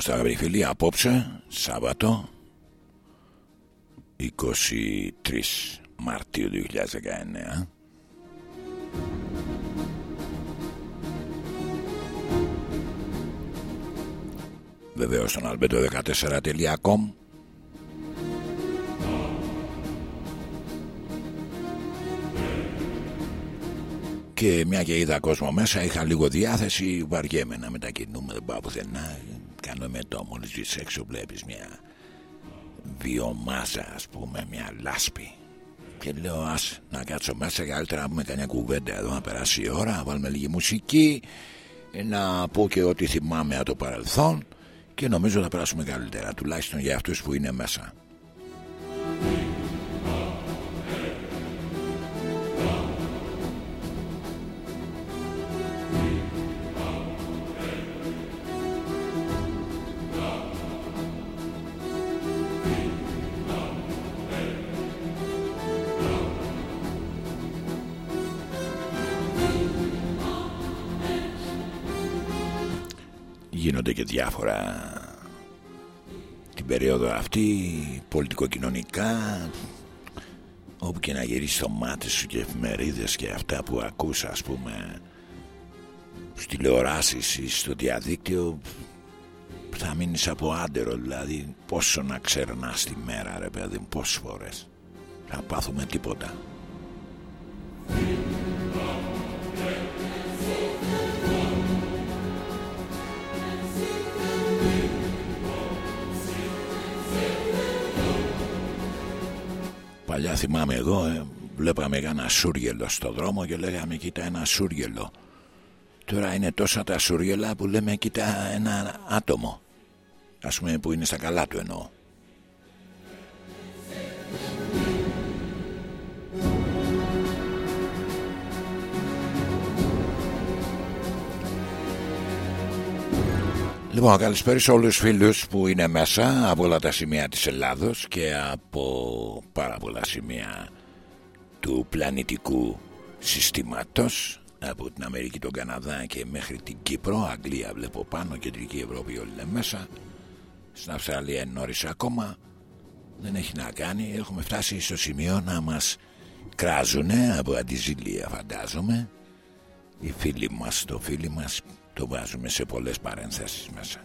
είμαστε αγαπητοί φίλοι απόψε Σάββατο 23 Μαρτίου 2019 Βεβαίως στον albedo14.com και μια και είδα κόσμο μέσα είχα λίγο διάθεση βαριέμαι να μετακινούμε δεν πάω πουθενά κάνω με το μόλις βγεις έξω βλέπεις μια βιομάζα ας πούμε μια λάσπη. Και λέω ας να κάτσω μέσα καλύτερα να πούμε κανένα κουβέντα εδώ να περάσει η ώρα να βάλουμε λίγη μουσική να πω και ό,τι θυμάμαι από το παρελθόν και νομίζω θα περάσουμε καλύτερα τουλάχιστον για αυτούς που είναι μέσα γίνονται και διάφορα. Την περίοδο αυτή πολιτικοκοινωνικά όπου και να γυρίσει το μάτι σου και εφημερίδες και αυτά που ακούς ας πούμε στις τηλεοράσεις ή στο διαδίκτυο θα μείνεις από άντερο δηλαδή πόσο να ξερνάς τη μέρα ρε παιδί πόσες φορές. Θα πάθουμε τίποτα Παλιά θυμάμαι εγώ ε, Βλέπαμε ένα σούργελο στο δρόμο Και λέγαμε κοίτα ένα σούργελο Τώρα είναι τόσα τα σούργελα Που λέμε κοίτα ένα άτομο Ας πούμε που είναι στα καλά του εννοώ Λοιπόν, καλησπέρα σε όλους τους φίλους που είναι μέσα από όλα τα σημεία της Ελλάδος και από πάρα πολλά σημεία του πλανητικού συστήματος από την Αμερική, τον Καναδά και μέχρι την Κύπρο, Αγγλία βλέπω πάνω, Κεντρική Ευρώπη όλοι είναι μέσα. Στην Αυστραλία είναι νωρίς ακόμα. Δεν έχει να κάνει, έχουμε φτάσει στο σημείο να μας κράζουνε από αντιζηλία φαντάζομαι. Οι φίλοι μας, το φίλοι μας το βάζουμε σε πολλές παρενθέσεις μέσα.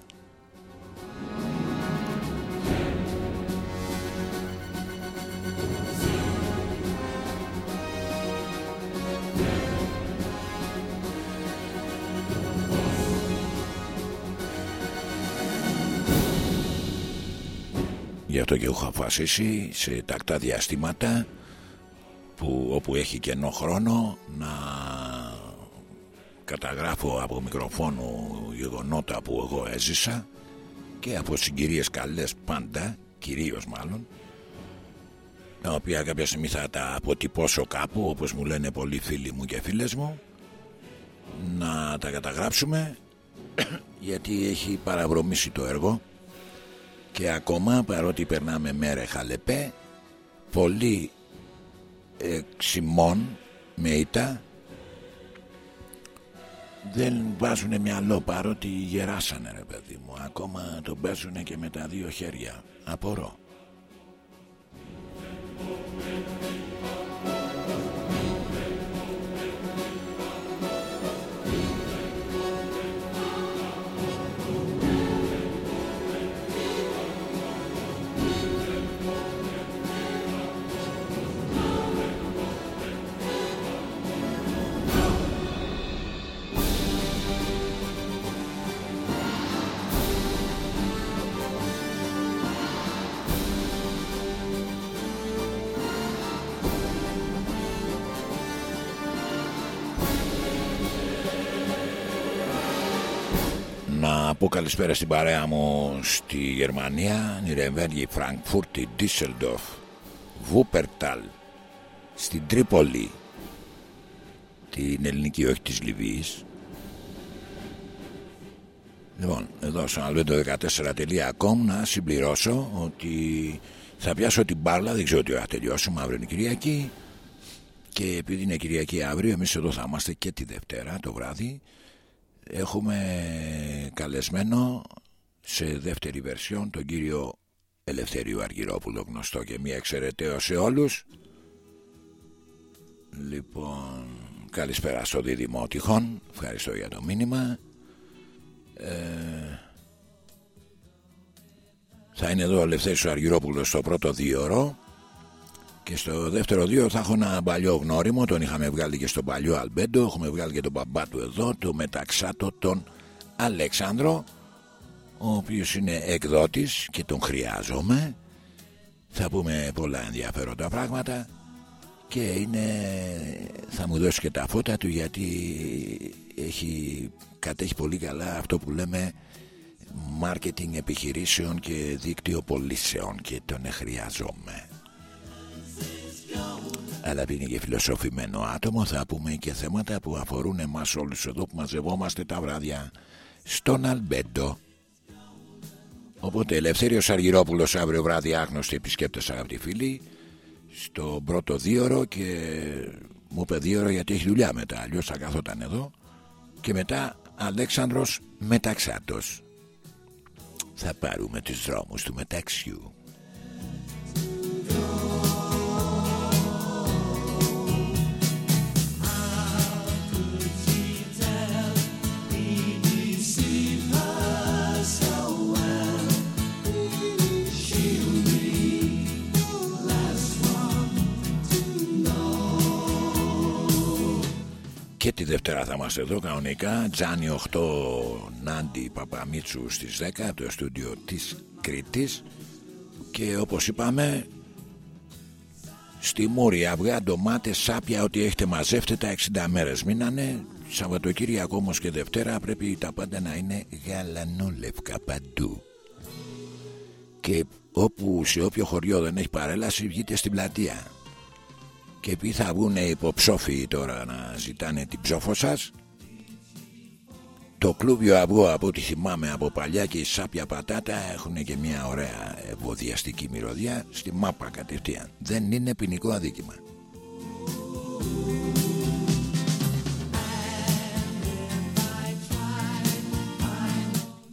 Γι' αυτό και έχω αποφασίσει σε τακτά διαστήματα που όπου έχει κενό χρόνο να καταγράφω από μικροφόνο γεγονότα που εγώ έζησα και από συγκυρίες καλές πάντα, κυρίως μάλλον τα οποία κάποια στιγμή θα τα αποτυπώσω κάπου όπως μου λένε πολλοί φίλοι μου και φίλες μου να τα καταγράψουμε γιατί έχει παραβρομήσει το έργο. Και ακόμα παρότι περνάμε μέρα χαλεπέ πολλοί εξημών με ήττα δεν βάζουν μυαλό παρότι γεράσανε ρε παιδί μου. Ακόμα τον παίζουν και με τα δύο χέρια. Απορώ καλησπέρα στην παρέα μου στη Γερμανία, Νιρεμβέργη, Φραγκφούρτη, Ντίσσελντορφ, Βούπερταλ, στην Τρίπολη, την ελληνική όχι της Λιβύης. Λοιπόν, εδώ στο albedo14.com να συμπληρώσω ότι θα πιάσω την μπάλα, δεν ξέρω τι θα τελειώσουμε αύριο είναι Κυριακή και επειδή είναι Κυριακή αύριο εμείς εδώ θα είμαστε και τη Δευτέρα το βράδυ έχουμε καλεσμένο σε δεύτερη βερσιόν τον κύριο Ελευθερίου Αργυρόπουλο γνωστό και μία εξαιρεταίο σε όλους. Λοιπόν καλησπέρα στο Δίδυμο Τυχόν. Ευχαριστώ για το μήνυμα. Ε, θα είναι εδώ ο Ελευθέρης Αργυρόπουλος στο πρώτο δύο και στο δεύτερο δύο θα έχω ένα παλιό γνώριμο τον είχαμε βγάλει και στο παλιό Αλμπέντο έχουμε βγάλει και τον μπαμπά του εδώ το μεταξάτο τον Αλεξάνδρο ο οποίος είναι εκδότης και τον χρειάζομαι. Θα πούμε πολλά ενδιαφέροντα πράγματα και είναι, θα μου δώσει και τα φώτα του γιατί έχει, κατέχει πολύ καλά αυτό που λέμε marketing επιχειρήσεων και δίκτυο πωλήσεων και τον χρειάζομαι αλλά είναι και φιλοσοφημένο άτομο θα πούμε και θέματα που αφορούν εμάς όλους εδώ που μαζευόμαστε τα βράδια στον Αλμπέντο. Οπότε Ελευθέριος Αργυρόπουλος αύριο βράδυ άγνωστοι επισκέπτες αγαπητοί φίλοι στο πρώτο δίωρο και μου είπε δίωρο γιατί έχει δουλειά μετά αλλιώς θα καθόταν εδώ. Και μετά Αλέξανδρος Μεταξάτος. Θα πάρουμε τους δρόμους του μεταξιού Και τη Δευτέρα θα είμαστε εδώ κανονικά. Τζάνι 8 Νάντι Παπαμίτσου στις 10 από το στούντιο της Κρήτης. Και όπως είπαμε Στη Μούρη αυγά, ντομάτες, σάπια Ό,τι έχετε μαζεύτε τα 60 μέρες. Μείνανε Σαββατοκύριακο όμως και Δευτέρα Πρέπει τα πάντα να είναι γαλανόλευκα παντού. Και όπου σε όποιο χωριό δεν έχει παρέλαση Βγείτε στην πλατεία και επειδή θα βγουν υποψόφοι τώρα να ζητάνε την ψόφο σας; Το κλούβιο αυγό από ό,τι θυμάμαι από παλιά και η σάπια πατάτα έχουν και μια ωραία ευωδιαστική μυρωδιά στη μάπα κατευθείαν. Δεν είναι ποινικό αδίκημα.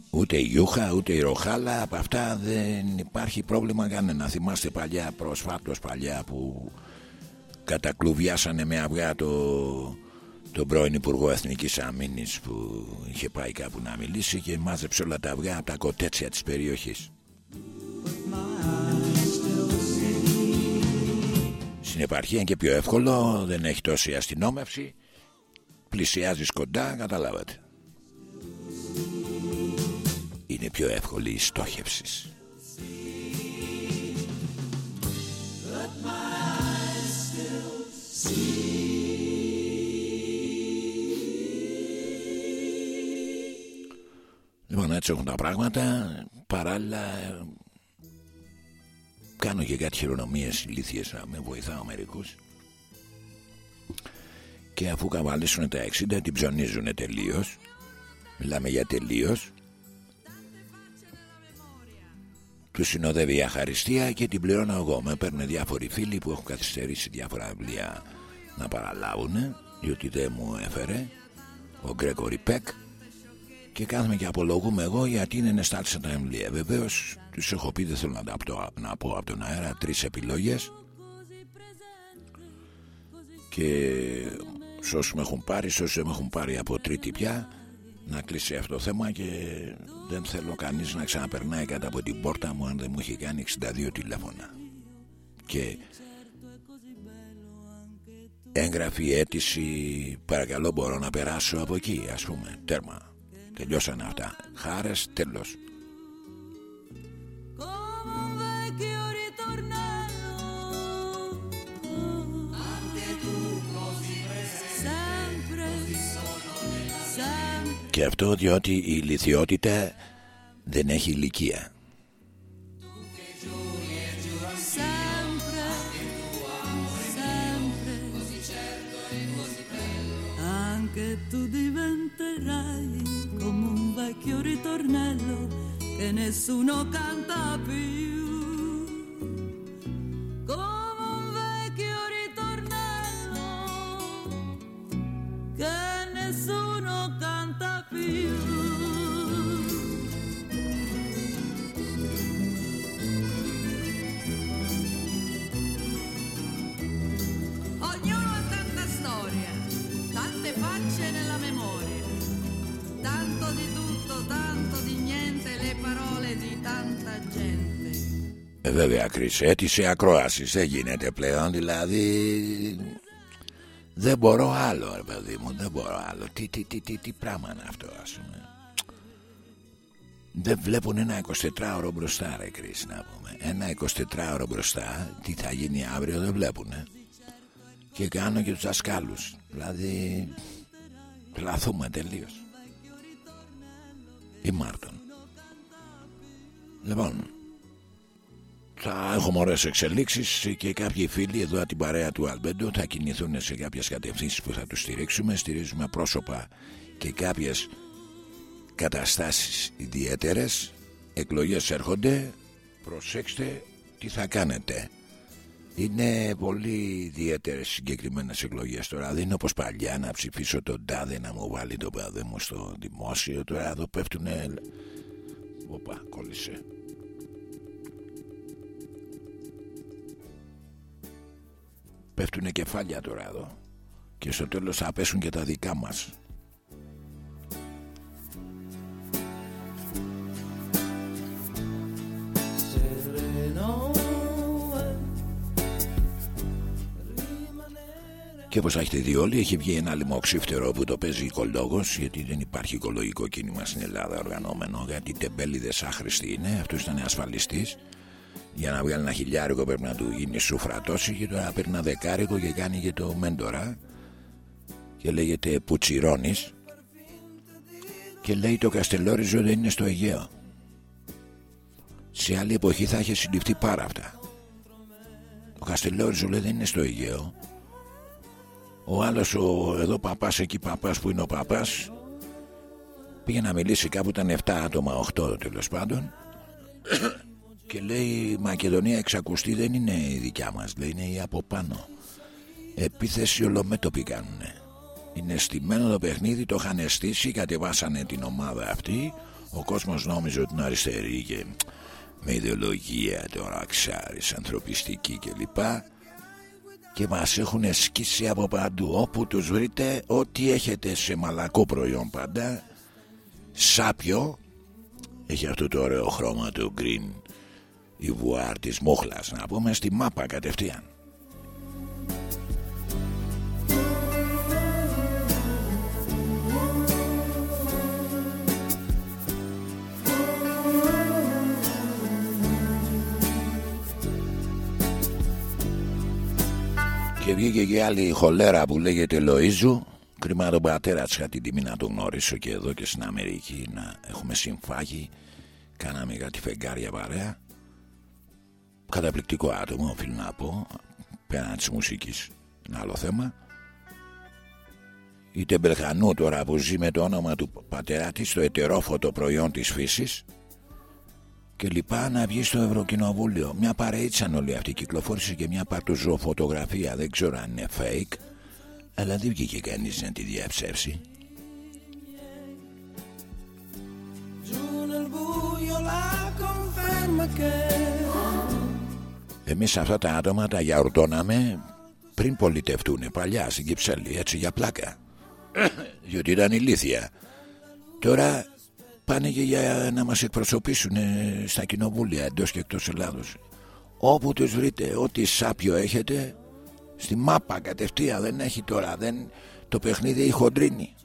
Ούτε η Γιούχα ούτε η Ροχάλα Από αυτά δεν υπάρχει πρόβλημα κανένα. Θυμάστε παλιά προσφάτως παλιά που κατακλουβιάσανε με αυγά το, τον πρώην Υπουργό Εθνικής Αμήνης που είχε πάει κάπου να μιλήσει και μάζεψε όλα τα αυγά από τα κοτέτσια της περιοχής. Στην επαρχία είναι και πιο εύκολο, δεν έχει τόση αστυνόμευση, πλησιάζεις κοντά, καταλάβατε. Είναι πιο εύκολη η στόχευσης. Λοιπόν έτσι έχουν τα πράγματα Παράλληλα Κάνω και κάτι χειρονομίες ηλίθιες Με βοηθάω μερικούς Και αφού καβαλήσουν τα 60 Την ψωνίζουν τελείως. Μιλάμε για τελείως. Του συνοδεύει η αχαριστία και την πληρώνω εγώ. Με παίρνουν διάφοροι φίλοι που έχουν καθυστερήσει διάφορα βιβλία να παραλάβουν, διότι δεν μου έφερε ο Γκρέκορι Πεκ και κάθομαι και απολογούμε εγώ γιατί είναι νεστάτησα τα εμβλία. Βεβαίως τους έχω πει, δεν θέλω να, τα πω, να πω από τον αέρα, τρεις επιλογές. Και σε όσου με έχουν πάρει, σε όσου με έχουν πάρει από τρίτη πια, να κλείσει αυτό το θέμα και δεν θέλω κανείς να ξαναπερνάει κατά από την πόρτα μου αν δεν μου έχει κάνει 62 τηλέφωνα. Και έγγραφη αίτηση. Παρακαλώ μπορώ να περάσω από εκεί ας πούμε. Τέρμα. Τελειώσανε αυτά. Χάρες τέλος. Και αυτό διότι η ηλικιότητα δεν έχει ηλικία. Ritornello che nessuno canta più. Come un vecchio ritornello che nessuno canta più. Ε, βέβαια, Κρίς, αίτηση ακρόαση δεν γίνεται πλέον, δηλαδή. Δεν μπορώ άλλο, ρε παιδί μου, δεν μπορώ άλλο. Τι, τι, τι, τι, τι πράγμα είναι αυτό, ας πούμε. Δεν βλέπουν ένα 24ωρο μπροστά, ρε Κρίς, να πούμε. Ένα 24ωρο μπροστά, τι θα γίνει αύριο, δεν βλέπουν. Και κάνω και τους δασκάλους. Δηλαδή, πλαθούμε τελείως. Ή Μάρτον. Λοιπόν, θα έχουμε ωραίες εξελίξεις και κάποιοι φίλοι εδώ από την παρέα του Αλμπέντο θα κινηθούν σε κάποιες κατευθύνσεις που θα τους στηρίξουμε. Στηρίζουμε πρόσωπα και κάποιες καταστάσεις ιδιαίτερες. Εκλογές έρχονται. Προσέξτε τι θα κάνετε. Είναι πολύ ιδιαίτερες συγκεκριμένες εκλογές τώρα. Δεν είναι όπως παλιά να ψηφίσω τον τάδε να μου βάλει τον παδέ μου στο δημόσιο. Τώρα εδώ πέφτουνε. Οπα, κόλλησε. Πέφτουνε κεφάλια τώρα εδώ. Και στο τέλος θα πέσουν και τα δικά μας. Και όπως έχετε δει όλοι έχει βγει ένα λιμοξύφτερο που το παίζει οικολόγος γιατί δεν υπάρχει οικολογικό κίνημα στην Ελλάδα οργανώμενο. Γιατί τεμπέληδες άχρηστοι είναι αυτός ήταν ασφαλιστής. Για να βγάλει ένα χιλιάρικο πρέπει να του γίνει σουφρατώσει και τώρα παίρνει ένα δεκάρικο και κάνει και το μέντορα. Και λέγεται Πουτσιρόνης και λέει το Καστελόριζο δεν είναι στο Αιγαίο. Σε άλλη εποχή θα είχε συλληφθεί πάρα αυτά ο Καστελόριζο λέει δεν είναι στο Αιγαίο ο άλλος ο εδώ παπάς εκεί παπάς που είναι ο παπάς πήγε να μιλήσει κάπου ήταν 7 άτομα 8 τέλος πάντων και λέει η Μακεδονία εξακουστή δεν είναι η δικιά μας λέει είναι η από πάνω. Επίθεση ολομέτωπη κάνουν είναι στημένο το παιχνίδι το είχαν αισθήσει κατεβάσανε την ομάδα αυτή. Ο κόσμος νόμιζε ότι είναι αριστερή και με ιδεολογία τώρα ξέρεις ανθρωπιστική κλπ και μας έχουν σκίσει από παντού. Όπου τους βρείτε ό,τι έχετε σε μαλακό προϊόν πάντα. Σάπιο. Έχει αυτό το ωραίο χρώμα το green. Η βουάρ της μόχλας να πούμε στη μάπα κατευθείαν Και βγήκε και άλλη χολέρα που λέγεται Λοΐζου Κρίμα τον πατέρα της είχα την τιμή να τον γνωρίσω και εδώ και στην Αμερική Να έχουμε συμφάγει. Κάναμε κάτι φεγγάρια παρέα. Καταπληκτικό άτομο οφείλω να πω Πέραν της μουσικής. Ένα άλλο θέμα. Η Τεμπελχανού τώρα που ζει με το όνομα του πατέρα της Το ετερόφωτο προϊόν της φύσης και λοιπά να βγει στο Ευρωκοινοβούλιο. Μια παρέιτσαν όλοι αυτοί. Κυκλοφόρησε και μια παρτοζωφωτογραφία. Δεν ξέρω αν είναι fake. Αλλά δεν βγήκε κανείς να τη διαψεύσει. Εμείς αυτά τα άτομα τα γιαουρτώναμε πριν πολιτευτούν παλιά στην Κυψέλη έτσι για πλάκα διότι ήταν ηλίθια τώρα πάνε και για να μας εκπροσωπήσουν ε, στα κοινοβούλια εντός και εκτός Ελλάδος. Όπου τους βρείτε ό,τι σάπιο έχετε στη μάπα κατευθείαν δεν έχει τώρα δεν, το παιχνίδι έχει χοντρίνει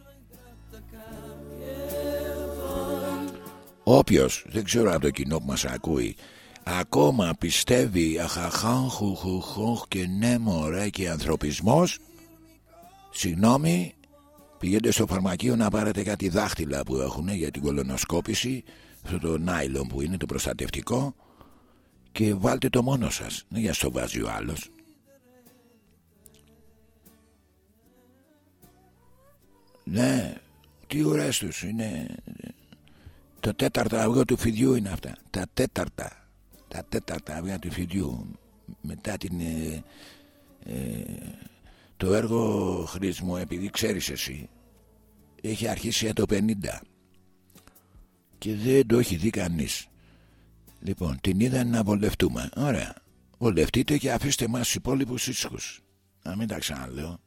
όποιος δεν ξέρω από το κοινό που μας ακούει ακόμα πιστεύει αχαχάν χουχουχουχ και ναι μωρέ και ανθρωπισμός συγγνώμη Πηγαίνετε στο φαρμακείο να πάρετε κάτι δάχτυλα που έχουν για την κολονοσκόπηση Αυτό το νάιλον που είναι το προστατευτικό Και βάλτε το μόνο σας. Δεν για στο βάζει ο άλλος. Ναι Τι ωραίες τους είναι. Το τέταρτα αυγό του φιδιού είναι αυτά. Τα τέταρτα. Τα τέταρτα αυγά του φιδιού. Μετά την ε, ε, το έργο χρήσιμο επειδή ξέρεις εσύ έχει αρχίσει από το 50 και δεν το έχει δει κανείς. Λοιπόν την είδα να βολευτούμε. Ωραία. Βολευτείτε και αφήστε μας τους υπόλοιπους ήσυχους. Να μην τα ξαναλέω.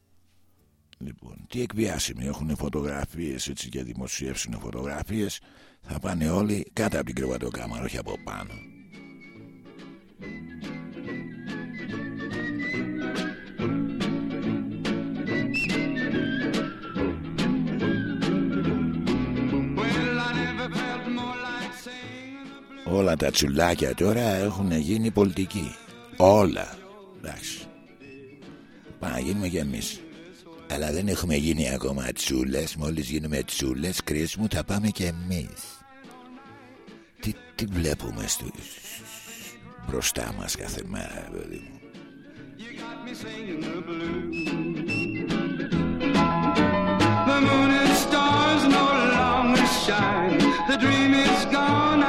Λοιπόν τι εκβιάσιμοι. Έχουν φωτογραφίες έτσι και δημοσιεύσουν φωτογραφίες. Θα πάνε όλοι κάτω από την κρεβατοκάμαρα όχι από πάνω όλα τα τσουλάκια τώρα έχουν γίνει πολιτικοί. Όλα. Εντάξει. Πάμε να γίνουμε κι εμείς. Αλλά δεν έχουμε γίνει ακόμα τσούλες. Μόλις γίνουμε τσούλες Κρίς μου θα πάμε κι εμείς. Τι, τι βλέπουμε στους Μπροστά μας κάθε μέρα παιδί μου. The moon and stars no longer shine. The dream is gone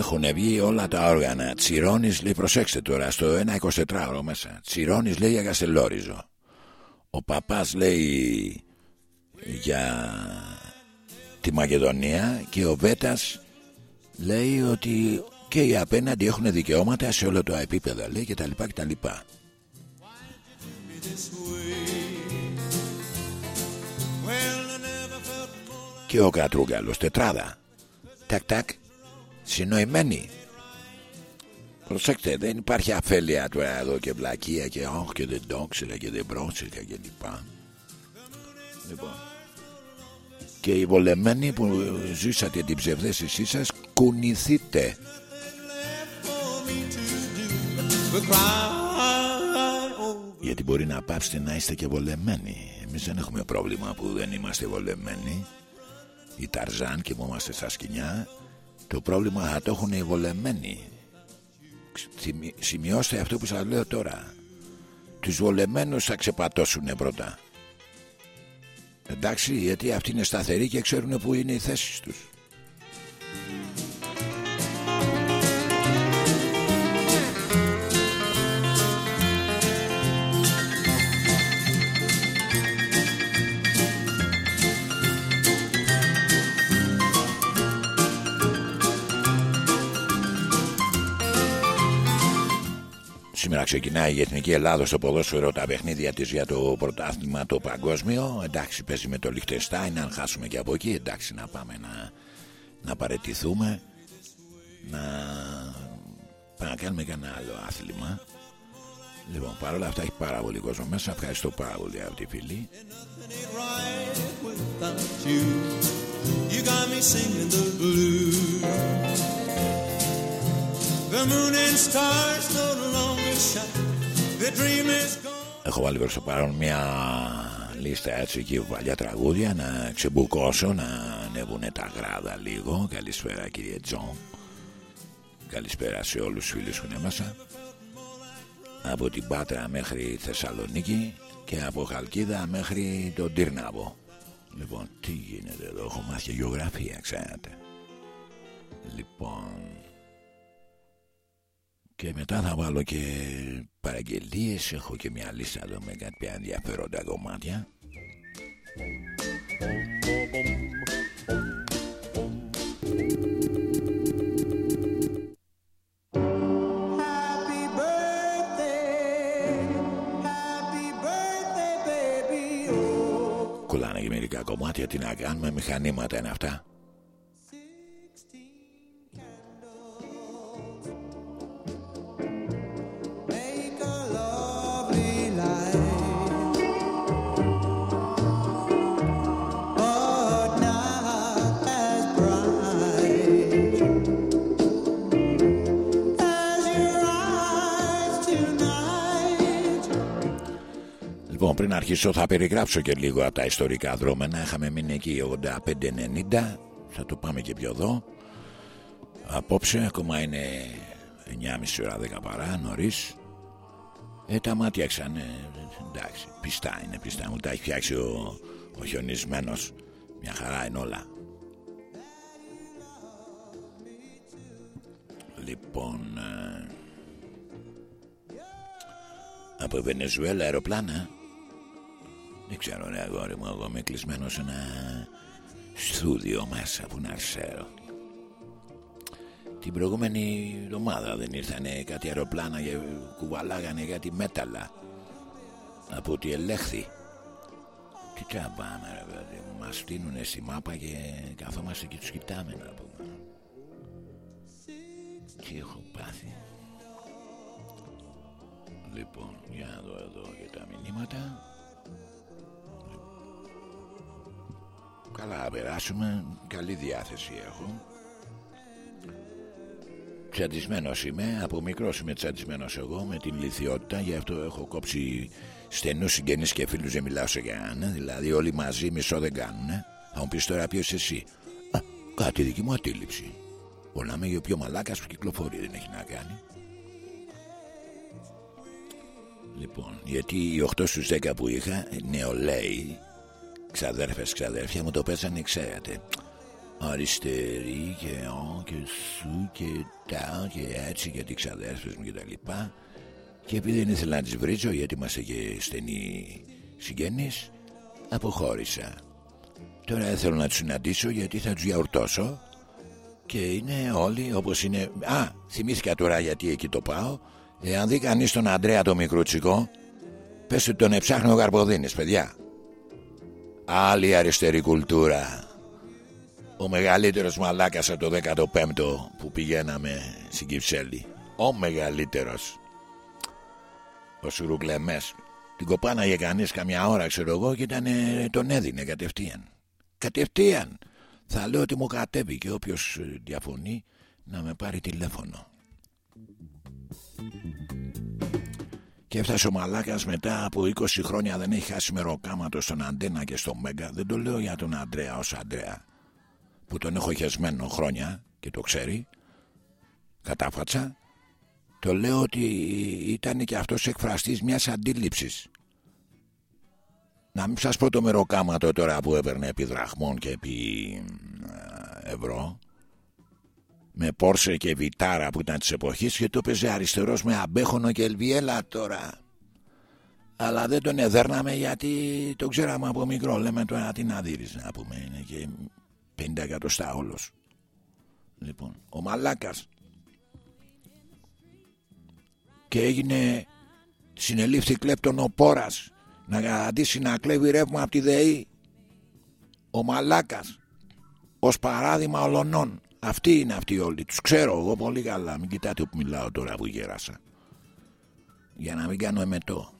Έχουν βγει όλα τα όργανα. Τσιρόνης λέει, προσέξτε τώρα, στο 1-24 ώρο μέσα. Τσιρόνης λέει για Καστελόριζο. Ο παπάς λέει για τη Μακεδονία και ο Βέτας λέει ότι και οι απέναντι έχουν δικαιώματα σε όλο το επίπεδο λέει και τα λοιπά και τα λοιπά. Και ο Κατρούγκαλος τετράδα. Τακ τακ συνοημένη. Προσέξτε, δεν υπάρχει αφέλεια τώρα εδώ και βλακεία και όχι και δεν το ήξερα και δεν πρόσεχα και λοιπά. Λοιπόν. Και οι βολεμένοι που ζήσατε την ψευδέστησή σας κουνηθείτε. Γιατί μπορεί να πάψετε να είστε και βολεμένοι. Εμείς δεν έχουμε πρόβλημα που δεν είμαστε βολεμένοι. Οι Ταρζάν και που είμαστε στα σκηνιά το πρόβλημα θα το έχουν οι βολεμένοι. Θυμι- Σημειώστε αυτό που σας λέω τώρα. Τους βολεμένους θα ξεπατώσουν πρώτα. Εντάξει, γιατί αυτοί είναι σταθεροί και ξέρουν που είναι οι θέσεις τους. Σήμερα ξεκινάει η Εθνική Ελλάδα στο ποδόσφαιρο τα παιχνίδια της για το πρωτάθλημα το παγκόσμιο. Εντάξει, παίζει με το Λιχτεστάιν. Αν χάσουμε και από εκεί, εντάξει, να πάμε να, να παρετηθούμε. Να πάμε να κάνουμε κανένα άλλο άθλημα. Λοιπόν, παρόλα αυτά έχει πάρα πολύ κόσμο μέσα. Ευχαριστώ πάρα πολύ από τη φίλη. you. You got me singing the blues. Έχω βάλει προς το παρόν μια λίστα έτσι και παλιά τραγούδια να ξεμπουκώσω, να ανέβουν τα γράδα λίγο. Καλησπέρα κύριε Τζον. Καλησπέρα σε όλους τους φίλους που είναι μέσα. Από την Πάτρα μέχρι Θεσσαλονίκη και από Χαλκίδα μέχρι τον Τύρναβο. Λοιπόν, τι γίνεται εδώ, έχω μάθει και γεωγραφία, ξέρετε. Λοιπόν, και μετά θα βάλω και παραγγελίες Έχω και μια λίστα εδώ με κάποια ενδιαφέροντα κομμάτια Happy birthday. Happy birthday, baby. Oh. Κολλάνε και μερικά κομμάτια Τι να κάνουμε, μηχανήματα είναι αυτά πριν αρχίσω θα περιγράψω και λίγο από τα ιστορικά δρόμενα. Είχαμε μείνει εκεί 85-90. Θα το πάμε και πιο εδώ. Απόψε ακόμα είναι 9.30 ώρα 10 παρά, νωρίς. Ε, τα μάτια ξανε. Εντάξει, πιστά είναι, πιστά. Μου τα έχει φτιάξει ο, ο χιονισμένος. Μια χαρά είναι όλα. Λοιπόν, ε, από Βενεζουέλα αεροπλάνα. Δεν ξέρω ρε αγόρι μου, εγώ είμαι κλεισμένος σε ένα στούδιο μέσα που να ξέρω. Την προηγούμενη εβδομάδα δεν ήρθανε κάτι αεροπλάνα και κουβαλάγανε κάτι μέταλλα από ό,τι ελέγχθη. Τι τσαμπάμε ρε παιδί μου, μας φτύνουνε στη μάπα και καθόμαστε και τους κοιτάμε να πούμε. Τι έχω πάθει. Λοιπόν, για να δω εδώ για τα μηνύματα. Καλά, περάσουμε. Καλή διάθεση έχω. Τσαντισμένος είμαι. Από μικρός είμαι τσαντισμένος εγώ με την λυθιότητα. Γι' αυτό έχω κόψει στενούς συγγενείς και φίλους. Δεν μιλάω σε κανένα. Δηλαδή, όλοι μαζί μισό δεν κάνουν. Θα μου πεις τώρα ποιος εσύ. Α, κάτι δική μου αντίληψη. Όλα με ο πιο μαλάκας που κυκλοφορεί δεν έχει να κάνει. Λοιπόν, γιατί οι 8 στους 10 που είχα νεολαίοι, ξαδέρφες, ξαδέρφια μου το πέσανε, ξέρετε. Αριστερή και ο και σου και τα και έτσι για τις ξαδέρφες μου και τα λοιπά. Και επειδή δεν ήθελα να τις βρίζω γιατί είμαστε και στενοί συγγενείς, αποχώρησα. Τώρα δεν θέλω να τους συναντήσω γιατί θα τους γιαουρτώσω και είναι όλοι όπως είναι... Α, θυμήθηκα τώρα γιατί εκεί το πάω Εάν δει κανείς τον Αντρέα το μικρούτσικο, πες ότι τον εψάχνει ο Καρποδίνης, παιδιά. Άλλη αριστερή κουλτούρα. Ο μεγαλύτερος μαλάκας από το 15ο που πηγαίναμε στην Κυψέλη. Ο μεγαλύτερος. Ο Σουρουκλεμές. Την κοπάνα για κανείς καμιά ώρα, ξέρω εγώ, και ήταν, τον έδινε κατευθείαν. Κατευθείαν. Θα λέω ότι μου κατέβει και όποιος διαφωνεί να με πάρει τηλέφωνο. Και έφτασε ο Μαλάκας μετά από 20 χρόνια δεν έχει χάσει μεροκάματο στον Αντένα και στο Μέγκα. Δεν το λέω για τον Αντρέα ως Αντρέα, που τον έχω χεσμένο χρόνια και το ξέρει. Κατάφατσα. Το λέω ότι ήταν και αυτός εκφραστής μιας αντίληψης. Να μην σας πω το μεροκάματο τώρα που έπαιρνε επί δραχμών και επί ε, ευρώ με Πόρσε και Βιτάρα που ήταν της εποχής και το παίζει αριστερός με Αμπέχονο και Ελβιέλα τώρα. Αλλά δεν τον εδέρναμε γιατί το ξέραμε από μικρό. Λέμε τώρα τι να δείρεις να πούμε είναι και 50 εκατοστά όλος. Λοιπόν ο Μαλάκας. Και έγινε συνελήφθη κλέπτον ο Πόρας να καταντήσει να κλέβει ρεύμα από τη ΔΕΗ. Ο Μαλάκας ως παράδειγμα ολονών αυτοί είναι αυτοί όλοι. Τους ξέρω εγώ πολύ καλά. Μην κοιτάτε που μιλάω τώρα που γέρασα. Για να μην κάνω εμετό.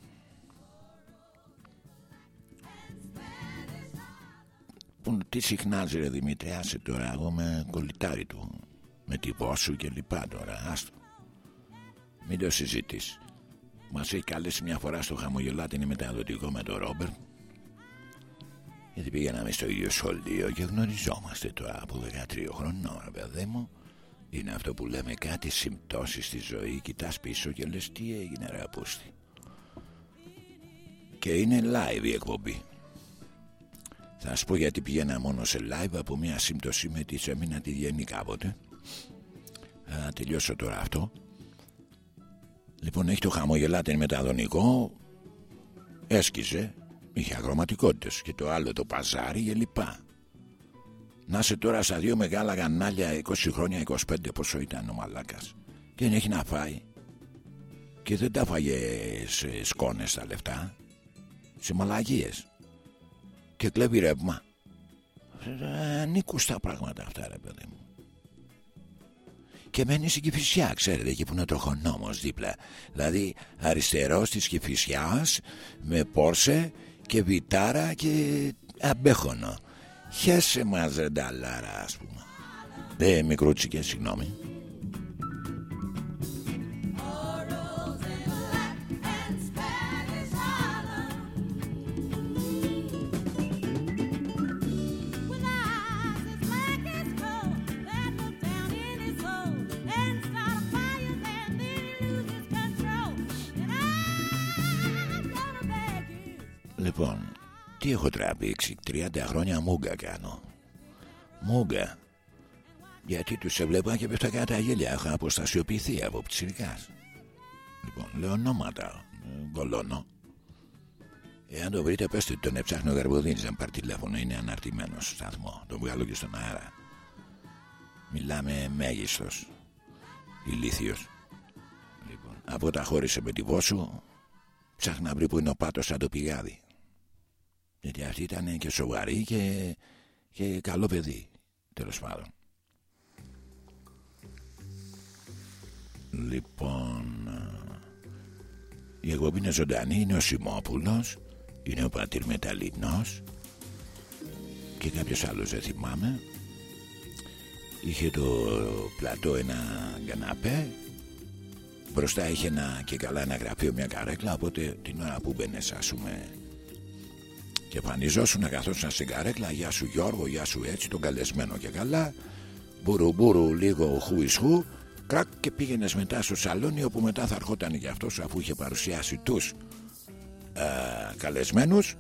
Που, τι συχνάζει ρε Δημήτρη, άσε τώρα εγώ με κολλητάρι του. Με τη βόσου και λοιπά τώρα, άστο. Μην το συζητήσει. Μας έχει καλέσει μια φορά στο χαμογελάτι είναι μεταδοτικό με τον Ρόμπερτ γιατί πήγαμε στο ίδιο σχολείο και γνωριζόμαστε τώρα από 13 χρονών, παιδί μου. Είναι αυτό που λέμε κάτι συμπτώσεις στη ζωή. Κοιτάς πίσω και λες τι έγινε ρε απούστη; Και είναι live η εκπομπή. Θα σου πω γιατί πηγαίνα μόνο σε live από μια σύμπτωση με τη Σεμίνα τη βγαίνει κάποτε. Θα τελειώσω τώρα αυτό. Λοιπόν έχει το χαμογελάτι μεταδονικό. Έσκησε Είχε αγροματικότητες και το άλλο το παζάρι και λοιπά. Να είσαι τώρα στα δύο μεγάλα γανάλια 20 χρόνια, 25 πόσο ήταν ο μαλάκας. Και δεν έχει να φάει. Και δεν τα φάγε σε σκόνες τα λεφτά. Σε μαλαγίες. Και κλέβει ρεύμα. Ανήκουν στα πράγματα αυτά ρε παιδί μου. Και μένει στην Κηφισιά, ξέρετε, εκεί που είναι ο τροχονόμος δίπλα. Δηλαδή αριστερός της Κηφισιάς με Πόρσε και βιτάρα και αμπέχονο. Χέσε μας ρε νταλάρα ας πούμε. Ε, μικρούτσικε, συγγνώμη. Λοιπόν, τι έχω τραβήξει, 30 χρόνια μούγκα κάνω. Μούγκα. Γιατί τους έβλεπα και πέφτα κατά γέλια, έχω αποστασιοποιηθεί από πτσιρικάς. Λοιπόν, λέω ονόματα, βολώνω. Εάν το βρείτε, πέστε τον έψαχνε ο Γαρμποδίνης να πάρει τηλέφωνο, είναι αναρτημένος στο σταθμό. Τον βγάλω και στον αέρα. Μιλάμε μέγιστος, ηλίθιος. Λοιπόν, από τα χώρισε με τη Βόσου, ψάχνα να βρει που είναι ο πάτος σαν το πηγάδι. Γιατί αυτή ήταν και σοβαρή και, και καλό παιδί, τέλος πάντων. Λοιπόν, η εκπομπή είναι ζωντανή, είναι ο Σιμόπουλος, είναι ο πατήρ Μεταλλινός και κάποιος άλλος δεν θυμάμαι. Είχε το πλατό ένα καναπέ Μπροστά είχε ένα και καλά ένα γραφείο μια καρέκλα Οπότε την ώρα που μπαινε ας πούμε Και εμφανιζόσουν καθόσουν στην καρέκλα Γεια σου Γιώργο, γεια σου έτσι Τον καλεσμένο και καλά Μπουρου μπουρου λίγο χου εις χου. Κρακ και πήγαινες μετά στο σαλόνι Όπου μετά θα ερχόταν και αυτός αφού είχε παρουσιάσει τους ε, καλεσμένους.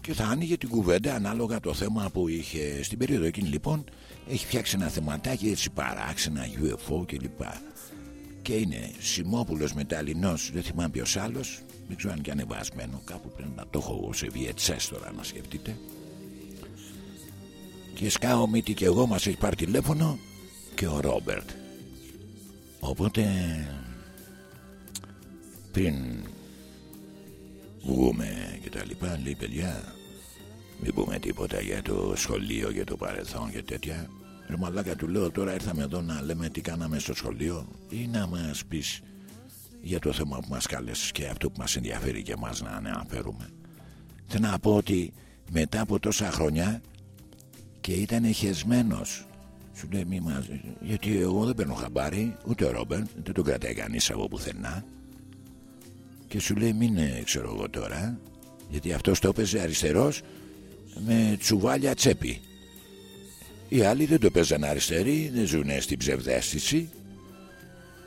Και θα άνοιγε την κουβέντα ανάλογα το θέμα που είχε. Στην περίοδο εκείνη λοιπόν έχει φτιάξει ένα θεματάκι έτσι παράξενα UFO κλπ. Και είναι Σιμόπουλος Μεταλλινός δεν θυμάμαι ποιος άλλος δεν ξέρω αν και ανεβασμένο κάπου πρέπει να το έχω σε VHS τώρα να σκεφτείτε. Και σκάω μύτη και εγώ μας έχει πάρει τηλέφωνο και ο Ρόμπερτ. Οπότε πριν βγούμε και τα λοιπά λέει παιδιά μην πούμε τίποτα για το σχολείο για το παρελθόν και τέτοια Ρε μαλάκα του λέω τώρα ήρθαμε εδώ να λέμε τι κάναμε στο σχολείο ή να μας πεις για το θέμα που μας κάλεσες και αυτό που μας ενδιαφέρει και μας να αναφέρουμε. Θέλω να πω ότι μετά από τόσα χρόνια και ήταν χεσμένος σου λέει μη μας γιατί εγώ δεν παίρνω χαμπάρι ούτε ο Ρόμπερτ δεν τον κρατάει κανείς από πουθενά και σου λέει μην ξέρω εγώ τώρα γιατί αυτός το έπαιζε αριστερός με τσουβάλια τσέπη οι άλλοι δεν το παίζαν αριστεροί, δεν ζουν στην ψευδέστηση.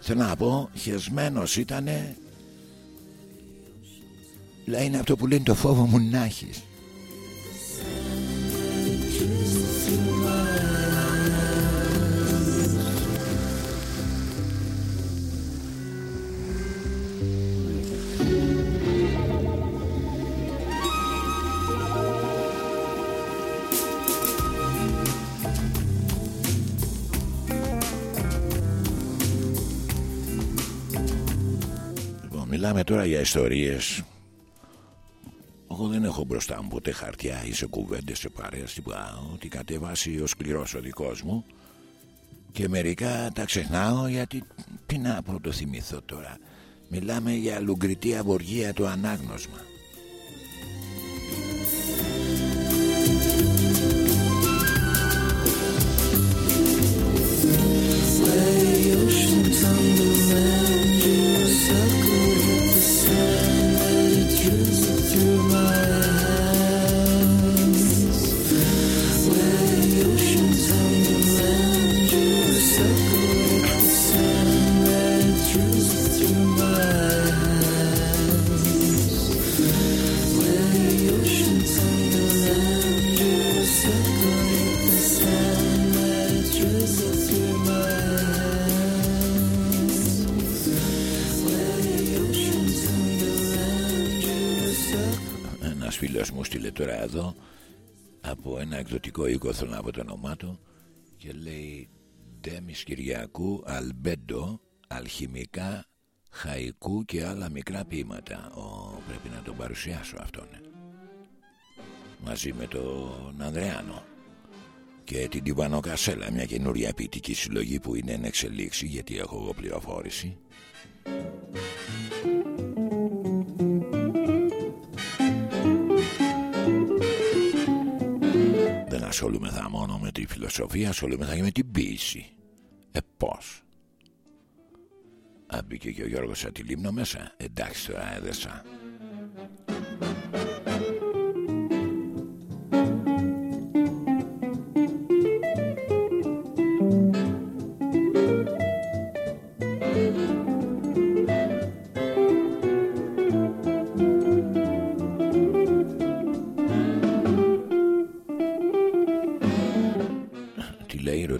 Θέλω να πω, χεσμένος ήτανε. Λέει είναι αυτό που λένε το φόβο μου να έχεις. Μιλάμε τώρα για ιστορίες. Εγώ δεν έχω μπροστά μου ποτέ χαρτιά ή σε κουβέντες σε παρέας τίποτα. Ότι κατεβάσει ο σκληρός ο δικός μου. Και μερικά τα ξεχνάω γιατί τι να πρωτοθυμηθώ τώρα. Μιλάμε για λουγκριτή αγοργία το ανάγνωσμα φίλος μου στείλε τώρα εδώ από ένα εκδοτικό οίκο θέλω να πω το όνομά του και λέει Ντέμις Κυριακού Αλμπέντο Αλχημικά Χαϊκού και άλλα μικρά ποίηματα ο, πρέπει να τον παρουσιάσω αυτόν. Μαζί με τον Ανδρεάνο και την Τιβανό Κασέλα μια καινούρια ποιητική συλλογή που είναι εν εξελίξη γιατί έχω εγώ πληροφόρηση ασχολούμεθα μόνο με τη φιλοσοφία, ασχολούμεθα και με την ποίηση. Ε, πώς; Αν μπήκε και ο Γιώργος Ατυλίμνο μέσα, εντάξει τώρα έδεσα.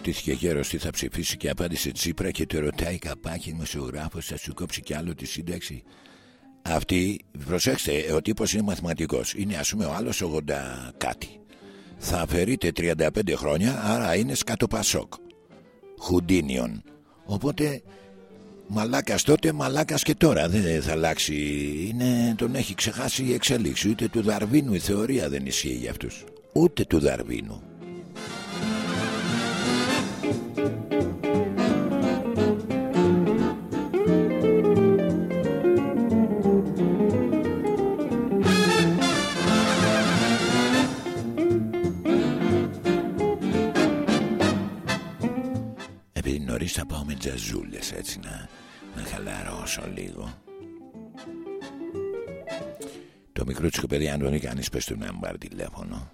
Ρωτήθηκε γέρος τι θα ψηφίσει και απάντησε Τσίπρα και το ρωτάει καπάκι δημοσιογράφος θα σου κόψει κι άλλο τη σύνταξη. Αυτή, προσέξτε, ο τύπος είναι μαθηματικός. Είναι ας πούμε ο άλλος 80 κάτι. Θα αφαιρείται 35 χρόνια, άρα είναι σκατοπασόκ. Χουντίνιον. Οπότε μαλάκας τότε, μαλάκας και τώρα. Δεν θα αλλάξει. Είναι, τον έχει ξεχάσει η εξέλιξη. Ούτε του Δαρβίνου η θεωρία δεν ισχύει για αυτούς. Ούτε του Δαρβίνου. Επειδή νωρίς θα πάω με τζαζούλες έτσι να, να χαλαρώσω λίγο. Το μικρό της παιδί αν τον κάνεις πες του να μου πάρει τηλέφωνο.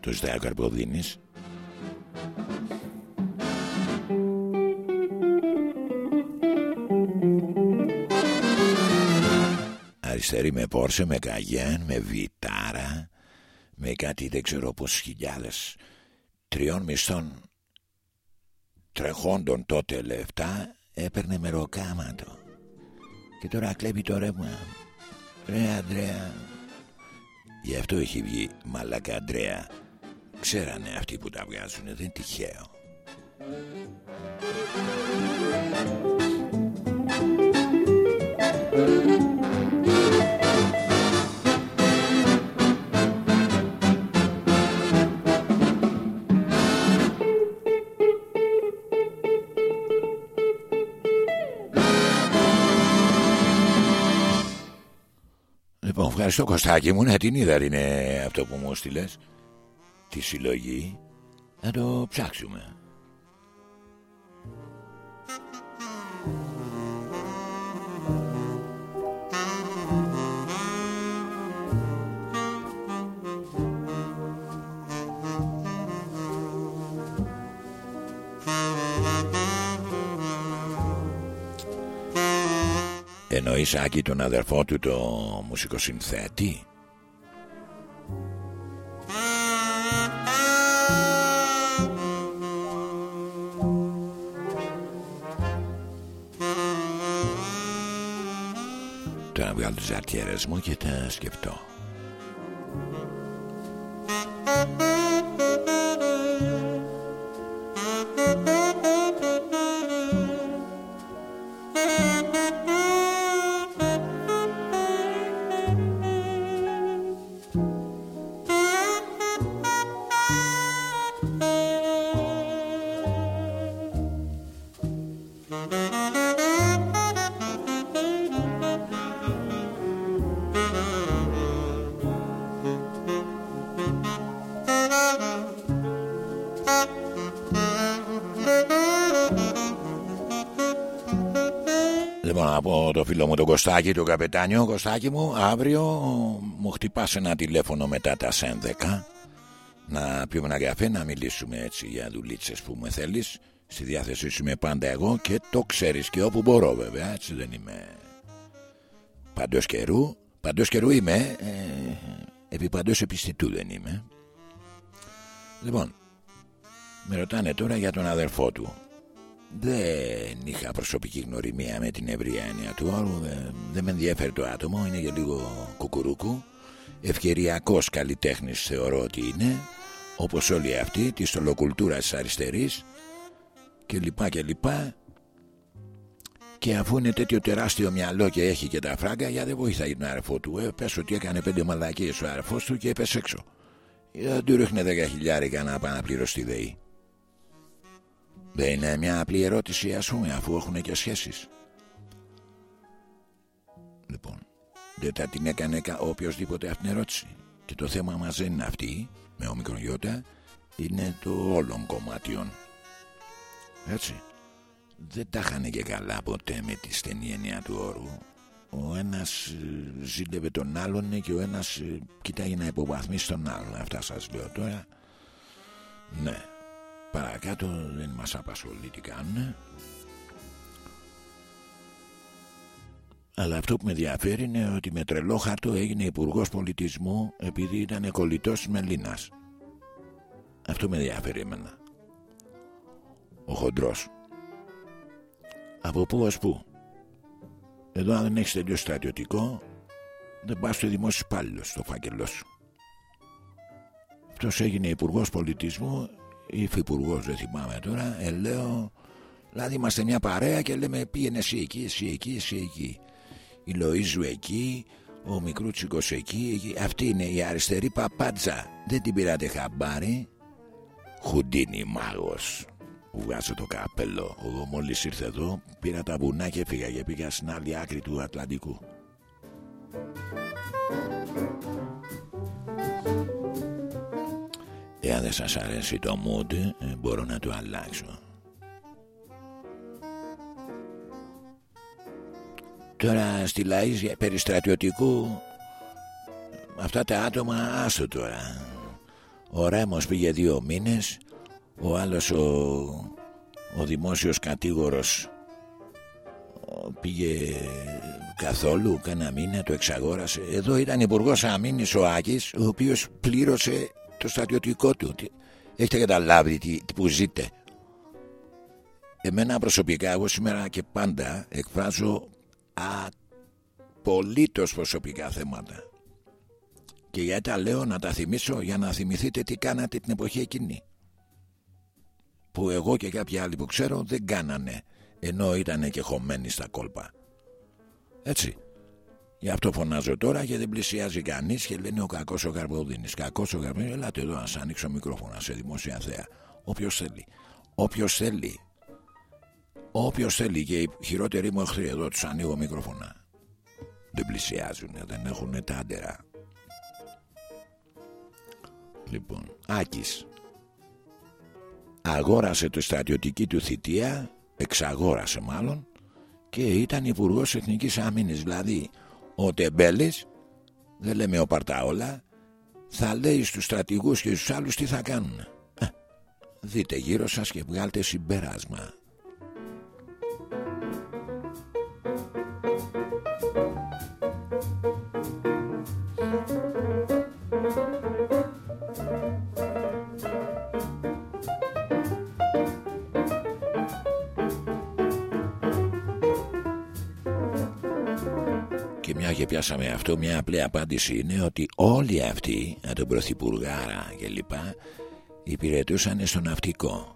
Το ζητάει ο Καρποδίνης Αριστερή με Πόρσε, με Καγιέν, με Βιτάρα Με κάτι δεν ξέρω πόσες χιλιάδες. Τριών μισθών τρεχόντων τότε λεφτά έπαιρνε με ροκάματο. Και τώρα κλέβει το ρεύμα. Ρε Αντρέα γι' αυτό έχει βγει μαλάκα Αντρέα ξέρανε αυτοί που τα βγάζουν δεν είναι τυχαίο. Λοιπόν, ευχαριστώ Κωστάκη μου. Ναι, την είδα είναι αυτό που μου στείλες. Τη συλλογή. Να το ψάξουμε. Εννοείς Άκη τον αδερφό του το μουσικοσυνθέτη; Τώρα βγάλω τις αρτιέρες μου και τα σκεφτώ Κωστάκη, τον καπετάνιο, Κωστάκη μου, αύριο μου χτυπάς ένα τηλέφωνο μετά τα σεν 10 να πιούμε ένα καφέ, να μιλήσουμε έτσι για δουλίτσες που με θέλεις. Στη διάθεσή σου είμαι πάντα εγώ και το ξέρεις και όπου μπορώ βέβαια, έτσι δεν είμαι παντός καιρού. Παντός καιρού είμαι, ε, επί παντός επιστητού δεν είμαι. Λοιπόν, με ρωτάνε τώρα για τον αδερφό του. Δεν είχα προσωπική γνωριμία με την ευρία έννοια του όρου. Δεν, δεν με ενδιαφέρει το άτομο, είναι για λίγο κουκουρούκου. Ευκαιριακός καλλιτέχνης θεωρώ ότι είναι, όπως όλοι αυτοί, της στολοκουλτούρα της αριστερής και λοιπά και λοιπά. Και αφού είναι τέτοιο τεράστιο μυαλό και έχει και τα φράγκα, για δεν βοηθάει τον αρφό του. Ε, πες ότι έκανε πέντε μαλακίες ο αρφός του και έπεσε έξω. Δεν του ρίχνε δέκα χιλιάρικα να πάει να πληρώσει τη ΔΕΗ. Δεν είναι μια απλή ερώτηση ας πούμε αφού έχουν και σχέσεις. Λοιπόν Δεν θα την έκανε οποιοδήποτε αυτήν την ερώτηση. Και το θέμα μας δεν είναι αυτή Με ο μικρογιώτα Είναι το όλων κομμάτιων. Έτσι. Δεν τα είχαν και καλά ποτέ με τη στενή έννοια του όρου. Ο ένας ε, ζήλευε τον άλλον και ο ένας ε, κοιτάει να υποβαθμίσει τον άλλον. Αυτά σας λέω τώρα. Ναι παρακάτω δεν μας απασχολεί τι κάνουν. Αλλά αυτό που με ενδιαφέρει είναι ότι με τρελό χάρτο έγινε υπουργός πολιτισμού επειδή ήταν κολλητός Μελίνας. Αυτό με ενδιαφέρει εμένα. Ο χοντρός. Από πού ως πού. Εδώ αν δεν έχεις τελειώσει στρατιωτικό δεν πας στο δημόσιο υπάλληλο στο φάκελό σου. Αυτός έγινε υπουργός πολιτισμού ή υφυπουργός δεν θυμάμαι τώρα ε, λέω δηλαδή είμαστε μια παρέα και λέμε πήγαινε εσύ εκεί εσύ εκεί εσύ εκεί η Λοΐζου εκεί ο Μικρούτσικος εκεί, εκεί. Αυτή είναι η αριστερή παπάτζα δεν την πήρατε χαμπάρι. Χουντίνι μάγος. Βγάζω το καπέλο. Εγώ μόλις ήρθε εδώ Πήρα τα βουνά και έφυγα και πήγα στην άλλη άκρη του Ατλαντικού Εάν δεν σας αρέσει το mood ε, Μπορώ να το αλλάξω. Τώρα στη Λαΐζια περιστρατιωτικού Αυτά τα άτομα άστο τώρα. Ο Ρέμος πήγε δύο μήνες Ο άλλος ο, ο δημόσιος κατήγορος πήγε καθόλου κανένα μήνα το εξαγόρασε. Εδώ ήταν υπουργός Αμήνης ο Άκης ο οποίος πλήρωσε το στρατιωτικό του έχετε καταλάβει τι, που ζείτε. Εμένα προσωπικά εγώ σήμερα και πάντα εκφράζω απολύτως προσωπικά θέματα. Και γιατί τα λέω να τα θυμίσω για να θυμηθείτε τι κάνατε την εποχή εκείνη. Που εγώ και κάποιοι άλλοι που ξέρω δεν κάνανε ενώ ήταν και χωμένοι στα κόλπα. Έτσι Γι' αυτό φωνάζω τώρα και δεν πλησιάζει κανείς και λένε ο κακός ο Καρποδίνης. Κακός ο Καρποδίνης, ελάτε εδώ να σας ανοίξω μικρόφωνα σε δημόσια θέα. Όποιος θέλει. Όποιος θέλει. Όποιος θέλει και οι χειρότεροι μου εχθροί εδώ τους ανοίγω μικρόφωνα. Δεν πλησιάζουν, δεν έχουν τάντερα. Λοιπόν, Άκης αγόρασε το στρατιωτική του θητεία, εξαγόρασε μάλλον και ήταν υπουργός Εθνικής Άμυνης. Δηλαδή, ο Τεμπέλης, δεν λέμε ο Παρτάολα, θα λέει στους στρατηγούς και στους άλλους τι θα κάνουν. Ε, δείτε γύρω σας και βγάλτε συμπέρασμα. Και πιάσαμε αυτό. Μια απλή απάντηση είναι ότι όλοι αυτοί από τον Πρωθυπουργάρα και λοιπά υπηρετούσαν στο ναυτικό.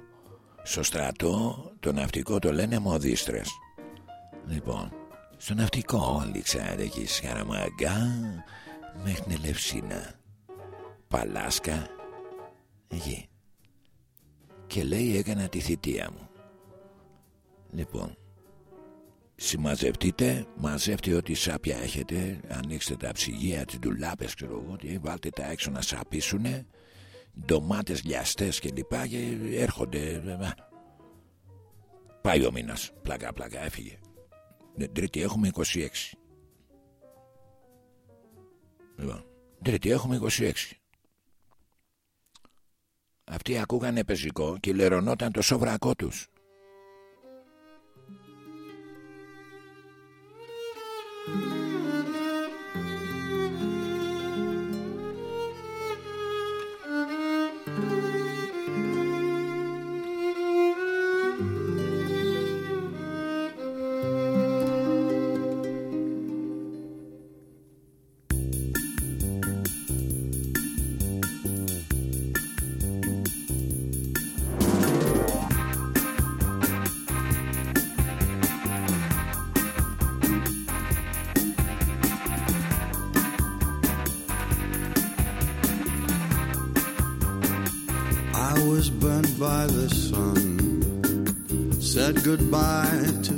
Στο στρατό το ναυτικό το λένε μοδίστρες. Λοιπόν στο ναυτικό όλοι ξέρετε εκεί Σκαραμαγκά μέχρι την Ελευσίνα. Παλάσκα εκεί. Και λέει έκανα τη θητεία μου. Λοιπόν συμμαζευτείτε, μαζεύτε ό,τι σάπια έχετε, ανοίξτε τα ψυγεία, τις ντουλάπες, ξέρω εγώ, και βάλτε τα έξω να σαπίσουνε, ντομάτες λιαστές και λοιπά και έρχονται. Πάει ο μήνας, πλάκα πλάκα, έφυγε. Την τρίτη έχουμε 26. Λοιπόν, τρίτη έχουμε 26. Αυτοί ακούγανε πεζικό και λερωνόταν το σοβρακό τους.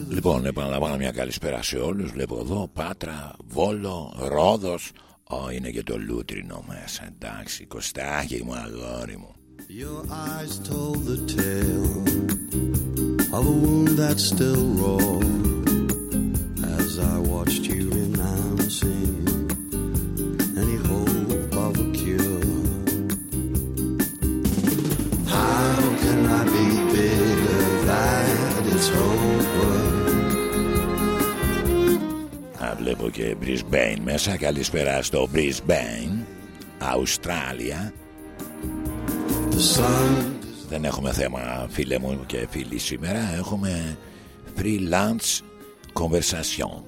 Λοιπόν, επαναλαμβάνω μια καλησπέρα σε όλους. Βλέπω εδώ Πάτρα, Βόλο, Ρόδος. Ω, είναι και το λούτρινο μέσα. Εντάξει, Κωστάκι μου, αγόρι μου. Your eyes told the tale Of a wound that's still raw βλέπω και Brisbane μέσα. Καλησπέρα στο Brisbane Αυστράλια. Δεν έχουμε θέμα φίλε μου και φίλοι σήμερα. Έχουμε freelance conversation.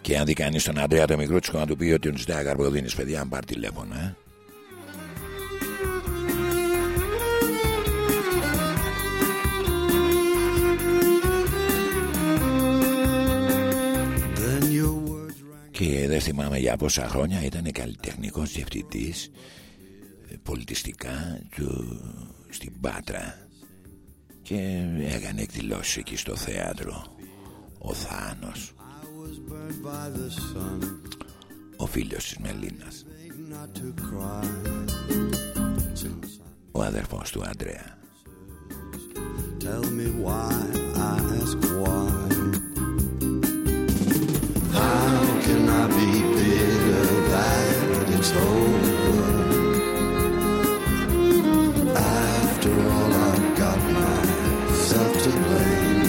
Και αν δει κανείς τον Αντρέα το μικρούτσικο να του πει ότι τον ζητάει καρποδίνης παιδιά αν πάρει τηλέφωνο ε. Και δεν θυμάμαι για πόσα χρόνια ήταν καλλιτεχνικός διευθυντής ε, πολιτιστικά του, στην Πάτρα. Και έκανε εκδηλώσεις εκεί στο θέατρο. Ο Θάνος. Ο φίλος της Μελίνας. Ο αδερφός του Αντρέα. Tell me why, I ask why it's over? After all, I've got myself to blame.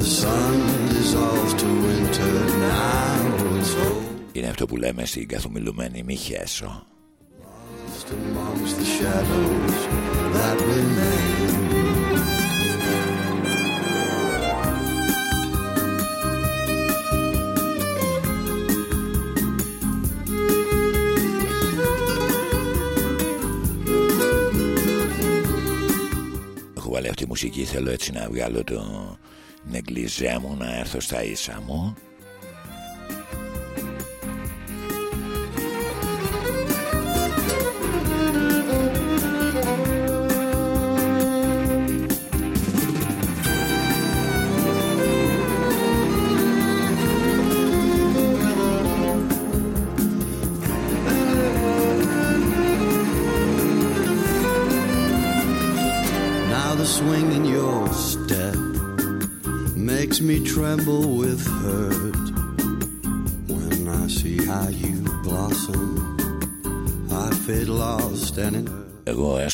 The sun dissolves to winter now. It's over. Είναι αυτό που λέμε στην καθομιλουμένη μη χέσω. Lost amongst the shadows that remain. Βάλει αυτή η μουσική Θέλω έτσι να βγάλω το νεγκλιζέ μου Να έρθω στα ίσα μου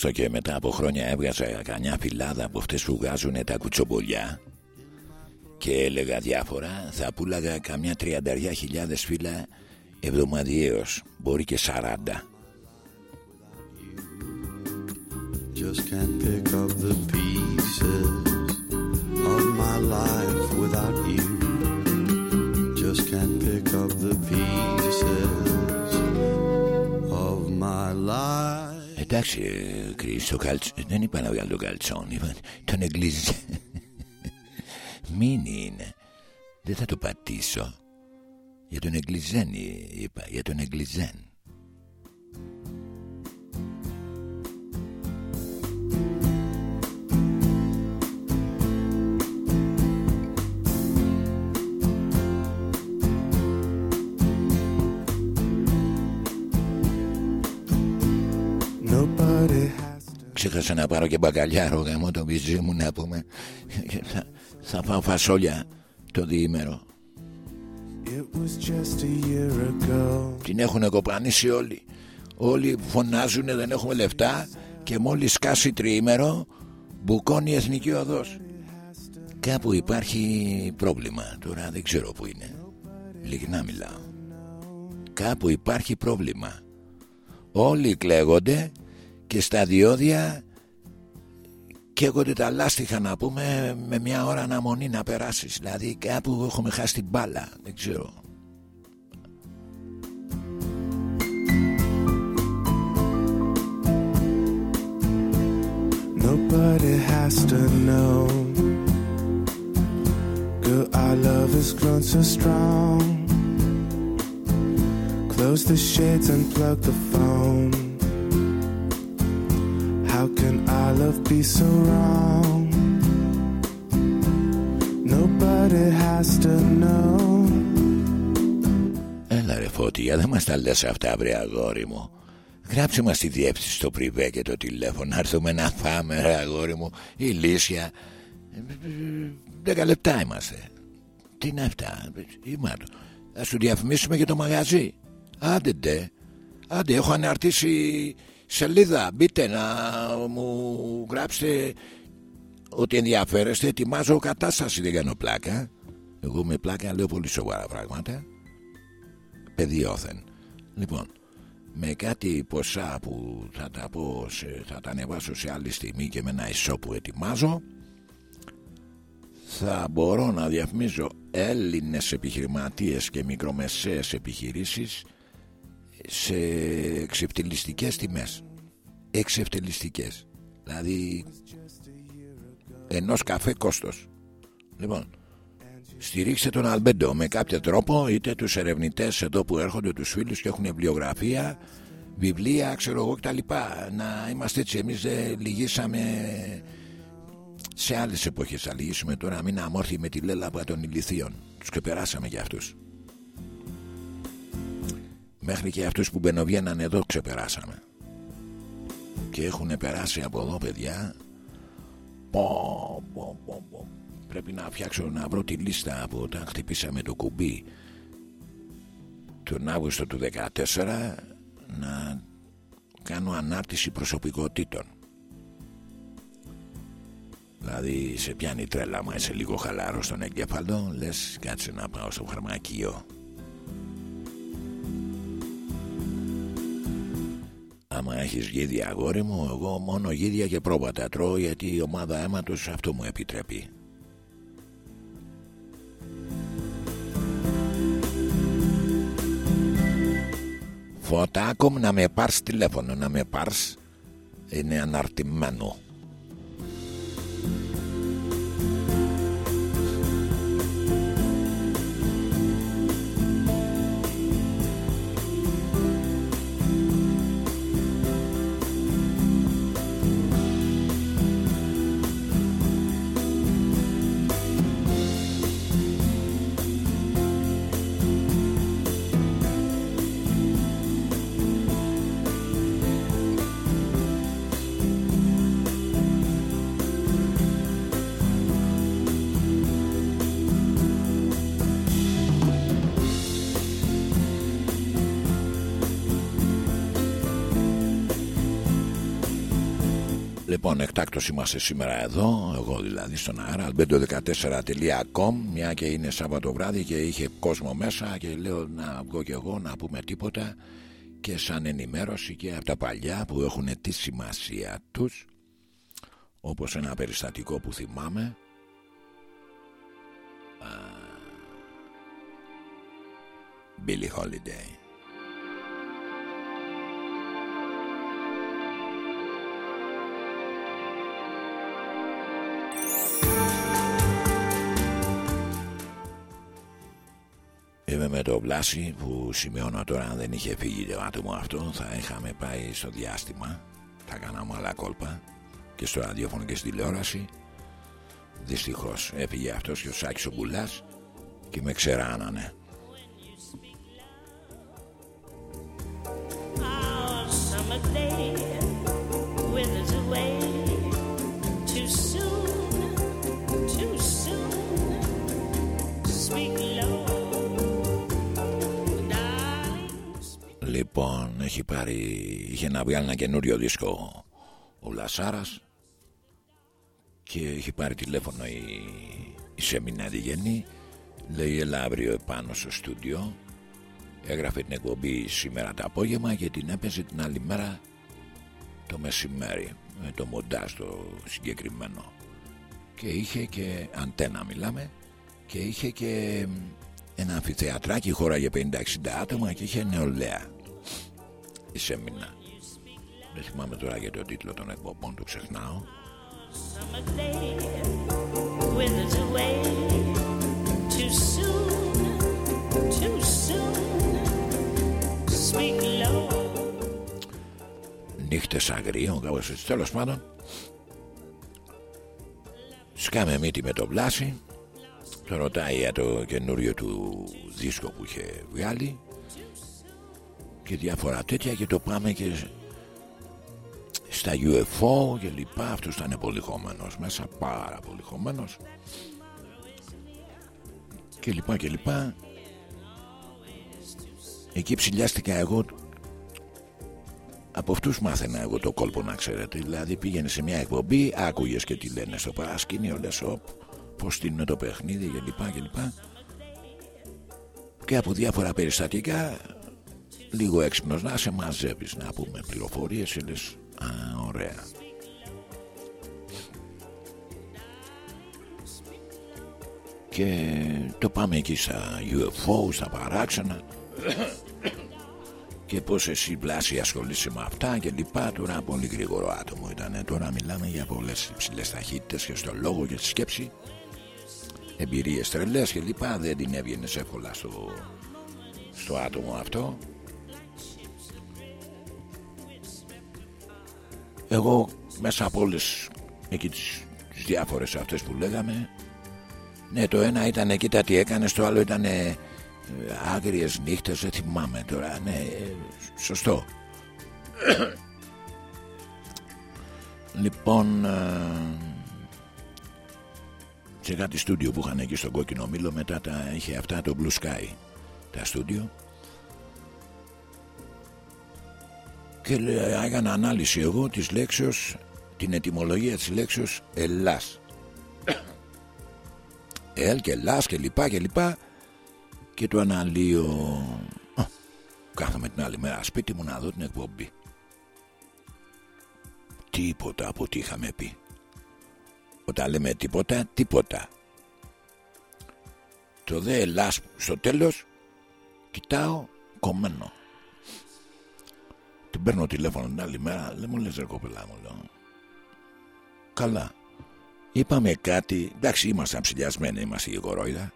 έστω και μετά από χρόνια έβγαζα κανιά φυλάδα από αυτές που βγάζουν τα κουτσομπολιά και έλεγα διάφορα θα πουλάγα καμιά τριανταριά χιλιάδες φύλλα εβδομαδιαίως μπορεί και σαράντα Just can't pick up the pieces of my life without you. Just can't pick up the pieces of my life. Εντάξει, Κρίς, το καλτσ... δεν είπα να βγάλω το καλτσόν, είπα τον εγκλίζ. Μην είναι. Δεν θα το πατήσω. Για τον εγκλιζέν είπα, για τον εγκλιζέν. Ξέχασα να πάρω και μπακαλιάρο γάμο το βυζί μου να πούμε. Θα, θα πάω φασόλια το διήμερο. Την έχουν κοπανίσει όλοι. Όλοι φωνάζουν δεν έχουμε λεφτά Και μόλις σκάσει τριήμερο Μπουκώνει η εθνική οδός. Κάπου υπάρχει πρόβλημα Τώρα δεν ξέρω που είναι. Λιγνά μιλάω. Κάπου υπάρχει πρόβλημα. Όλοι κλαίγονται και στα διόδια καίγονται τα λάστιχα να πούμε με μια ώρα αναμονή να περάσεις. Δηλαδή κάπου έχουμε χάσει την μπάλα δεν ξέρω. Nobody has to know. Girl, our love has grown so strong. Close the shades and plug the phone How can our love be so wrong? Nobody has to know. Έλα ρε Φώτια, δεν μας τα λες αυτά βρε αγόρι μου. Γράψε μας τη διεύθυνση στο πριβέ και το τηλέφωνο. Να έρθουμε να φάμε ρε αγόρι μου. Η λύσια. Δέκα λεπτά είμαστε. Τι είναι αυτά; Είμαστε. Ας σου διαφημίσουμε και το μαγαζί. Άντε ντε. Άντε έχω αναρτήσει σελίδα μπείτε να μου γράψετε ότι ενδιαφέρεστε. Ετοιμάζω κατάσταση δεν κάνω πλάκα. Εγώ με πλάκα λέω πολύ σοβαρά πράγματα. Παιδιόθεν. Λοιπόν με κάτι ποσά που θα τα πω θα τα ανεβάσω σε άλλη στιγμή και με ένα ισό που ετοιμάζω θα μπορώ να διαφημίζω Έλληνες επιχειρηματίες και μικρομεσαίες επιχειρήσεις σε εξευτελιστικές τιμές. Εξευτελιστικές δηλαδή ενός καφέ κόστος. Λοιπόν στηρίξτε τον Αλμπέντο με κάποιο τρόπο είτε τους ερευνητές εδώ που έρχονται τους φίλους και έχουν βιβλιογραφία βιβλία ξέρω εγώ κτλ να είμαστε έτσι εμείς δεν λυγίσαμε σε άλλες εποχές. Θα λυγίσουμε τώρα μην αμόρφη με τη λέλαπα των ηλιθείων τους και περάσαμε για αυτούς μέχρι και αυτούς που μπαινοβγαίναν εδώ ξεπεράσαμε. Και έχουν περάσει από εδώ παιδιά. Πω, πω, πω, πω. πρέπει να φτιάξω να βρω τη λίστα από όταν χτυπήσαμε το κουμπί. Τον Αύγουστο του 2014 να κάνω ανάρτηση προσωπικότητων. Δηλαδή σε πιάνει τρέλα μα είσαι λίγο χαλάρο στον εγκέφαλο λες κάτσε να πάω στο φαρμακείο Άμα έχεις γίδια αγόρι μου Εγώ μόνο γίδια και πρόβατα τρώω Γιατί η ομάδα αίματος αυτό μου επιτρέπει. Φωτάκο να με πάρεις τηλέφωνο Να με πάρεις Είναι αναρτημένο Λοιπόν, εκτάκτως είμαστε σήμερα εδώ, εγώ δηλαδή στον αέρα, albedo14.com, μια και είναι Σάββατο βράδυ και είχε κόσμο μέσα και λέω να βγω και εγώ να πούμε τίποτα και σαν ενημέρωση και από τα παλιά που έχουν τη σημασία τους, όπως ένα περιστατικό που θυμάμαι, Billy Holiday. Είμαι με το Βλάση που σημειώνω τώρα αν δεν είχε φύγει το άτομο αυτό θα είχαμε πάει στο διάστημα. Θα κάναμε άλλα κόλπα και στο ραδιόφωνο και στη τηλεόραση. Δυστυχώς έφυγε αυτός και ο Σάκης ο Μπουλάς και με ξεράνανε Λοιπόν, έχει πάρει, είχε να βγάλει ένα καινούριο δίσκο ο Λασάρας και έχει πάρει τηλέφωνο η, η Σεμινά Διγενή λέει έλα αύριο επάνω στο στούντιο έγραφε την εκπομπή σήμερα το απόγευμα και την έπαιζε την άλλη μέρα το μεσημέρι με το μοντάζ το συγκεκριμένο. Και είχε και αντένα μιλάμε και είχε και ένα αμφιθεατράκι χώρα για 50-60 άτομα και είχε νεολαία η Σέμινα δεν θυμάμαι τώρα για το τίτλος των εκπομπών του ξεχνάω. Νύχτες αγρίων κάπως έτσι. Τέλος πάντων Σκάμε μύτη με το βλάσι Το ρωτάει για το καινούριο του δίσκο που είχε βγάλει και διάφορα τέτοια και το πάμε και στα UFO και λοιπά. Αυτός ήταν πολύ χωμένος μέσα πάρα πολύ χωμένος και λοιπά και λοιπά. Εκεί ψηλιάστηκα εγώ. Από αυτούς μάθαινα εγώ το κόλπο να ξέρετε. Δηλαδή πήγαινε σε μια εκπομπή άκουγες και τι λένε στο παρασκήνιο λες οπ πως είναι το παιχνίδι και λοιπά και λοιπά. Και από διάφορα περιστατικά λίγο έξυπνος να σε μαζεύεις να πούμε πληροφορίες και λες α ωραία. Και το πάμε εκεί στα UFO, στα παράξενα. Και πως εσύ πλάση ασχολείσαι με αυτά και λοιπά. Τώρα πολύ γρήγορο άτομο ήταν τώρα μιλάμε για πολλές υψηλές ταχύτητες και στο λόγο και στη σκέψη. Εμπειρίες τρελές και λοιπά. Δεν την έβγαινες εύκολα στο, στο άτομο αυτό εγώ μέσα από όλες εκεί τις, τις διάφορες αυτές που λέγαμε ναι το ένα ήταν κοίτα τι έκανες το άλλο ήταν ε, άγριες νύχτες δεν θυμάμαι τώρα ναι ε, σωστό. Λοιπόν ε, σε κάτι στούντιο που είχαν εκεί στον κόκκινο μήλο μετά τα είχε αυτά το Blue Sky τα στούντιο και έκανα ανάλυση εγώ της λέξεως την ετυμολογία της λέξεως Ελλάς Ελ και Ελλάς και λοιπά και λοιπά. Και το αναλύω. Κάθομαι την άλλη μέρα σπίτι μου να δω την εκπομπή. Τίποτα από ό,τι είχαμε πει. Όταν λέμε τίποτα τίποτα. Το δε Ελλάς στο τέλος κοιτάω κομμένο την παίρνω τηλέφωνο την άλλη μέρα δεν μου λες ρε κοπελά μου λέω. Καλά. Είπαμε κάτι. Εντάξει ήμασταν ψηλιασμένοι είμαστε γεγορόιδα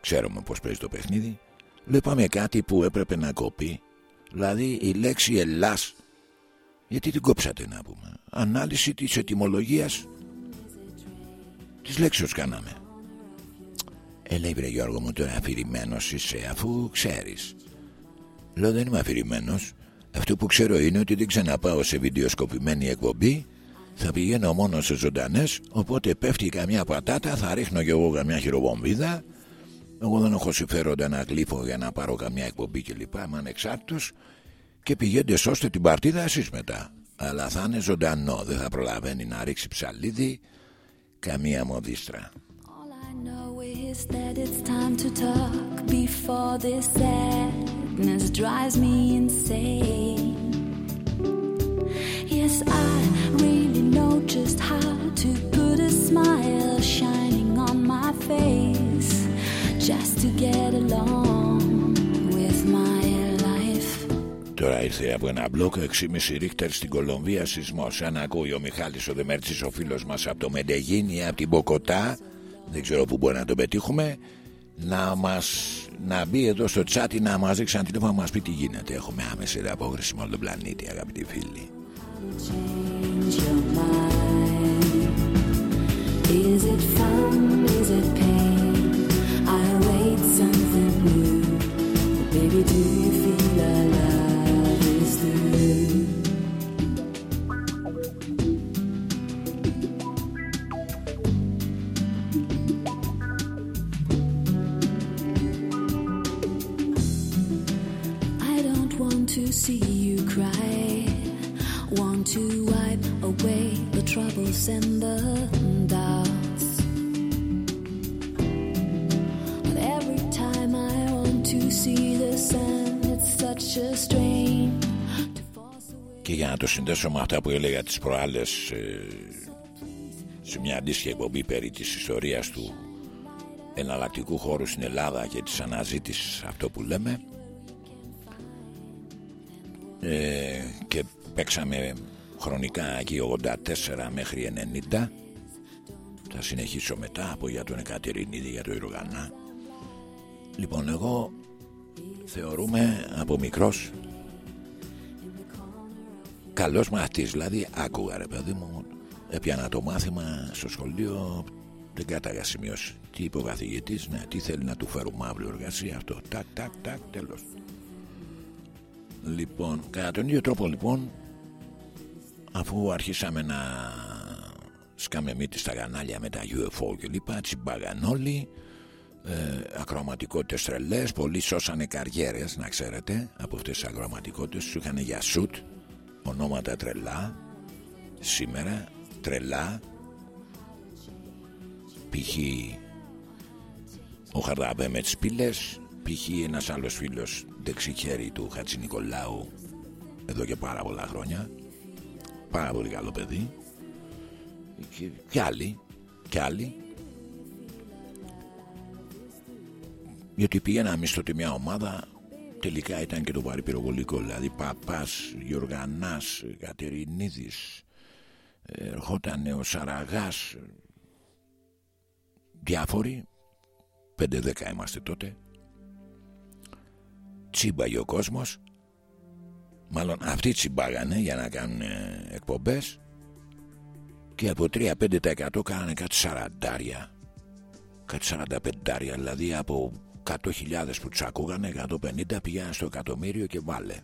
ξέρουμε πως παίζει το παιχνίδι. Λέω είπαμε κάτι που έπρεπε να κοπεί. Δηλαδή η λέξη Ελλάς γιατί την κόψατε να πούμε. Ανάλυση της ετυμολογίας της λέξεως κάναμε. Ε λέει βρε Γιώργο μου τώρα αφηρημένος είσαι αφού ξέρεις Λέω δεν είμαι αφηρημένος αυτό που ξέρω είναι ότι δεν ξαναπάω σε βιντεοσκοπημένη εκπομπή θα πηγαίνω μόνος σε ζωντανές. Οπότε πέφτει καμιά πατάτα, θα ρίχνω κι εγώ καμιά χειροβομβίδα. Εγώ δεν έχω συμφέροντα να γλύφω για να πάρω καμιά εκπομπή κλπ. Είμαι ανεξάρτητο και πηγαίνετε σώστε την παρτίδα εσείς μετά. Αλλά θα είναι ζωντανό, δεν θα προλαβαίνει να ρίξει ψαλίδι καμία μοδίστρα. Drives me insane. Yes, I really know just how to put a smile shining on my face just to get along with my life. Τώρα ήρθε από ένα μπλοκ 6,5 ρίχτερ στην Κολομβία σεισμός. Αν ακούει ο Μιχάλης ο Δεμέρτης ο φίλος μας από το Μεντεγίνη ή από την Μποκοτά, δεν ξέρω πού μπορεί να το πετύχουμε, να μας να μπει εδώ στο τσάτι να μας δείξει ένα τηλέφωνο να μας πει τι γίνεται. Έχουμε άμεση απόκριση με όλο τον πλανήτη αγαπητοί φίλοι. Is it fun? Is it pain? I wait something new. Baby, do you feel to see you cry. Want to wipe away the troubles and the doubts. But every time I want to see the sun, it's such a strain. To force away. Και για να το συνδέσω με αυτά που έλεγα τις προάλλες ε, σε μια αντίστοιχη εκπομπή περί της ιστορίας του εναλλακτικού χώρου στην Ελλάδα και της αναζήτησης αυτό που λέμε ε, και παίξαμε χρονικά εκεί 84 μέχρι 90 θα συνεχίσω μετά από για τον Εκατερινίδη για το Ιρογανά λοιπόν εγώ θεωρούμε από μικρός καλός μαθητής δηλαδή άκουγα ρε παιδί μου έπιανα το μάθημα στο σχολείο δεν κάταγα σημειώσεις. Τι είπε ο καθηγητής ναι, τι θέλει να του φέρουμε αύριο εργασία αυτό τάκ τάκ τάκ τέλος Λοιπόν, κατά τον ίδιο τρόπο λοιπόν αφού αρχίσαμε να σκάμε μύτη στα κανάλια με τα UFO και λοιπά τσιμπάγαν όλοι ε, ακροματικότητες τρελές πολλοί σώσανε καριέρες να ξέρετε από αυτές τις ακροματικότητες σου είχαν για σουτ ονόματα τρελά σήμερα τρελά π.χ. ο Χαρδαβέ με τις πύλες π.χ. ένας άλλος φίλος δεξιχέρι του Χατζη Νικολάου εδώ και πάρα πολλά χρόνια. Πάρα πολύ καλό παιδί. Και, και άλλοι και άλλοι. Γιατί πήγαινα εμείς τότε μια ομάδα τελικά ήταν και το βαρύ πυροβολικό δηλαδή Παπάς, Γιωργανάς, Κατερινίδης ερχόταν ο Σαραγάς διάφοροι 5-10 είμαστε τότε τσίμπαγε ο κόσμος. Μάλλον αυτοί τσιμπάγανε για να κάνουν εκπομπές. Και από 3-5% κάνανε κάτι σαραντάρια. Κάτι 45 δηλαδή από 100.000 που τους ακούγανε 150 πηγαίναν στο εκατομμύριο και βάλε.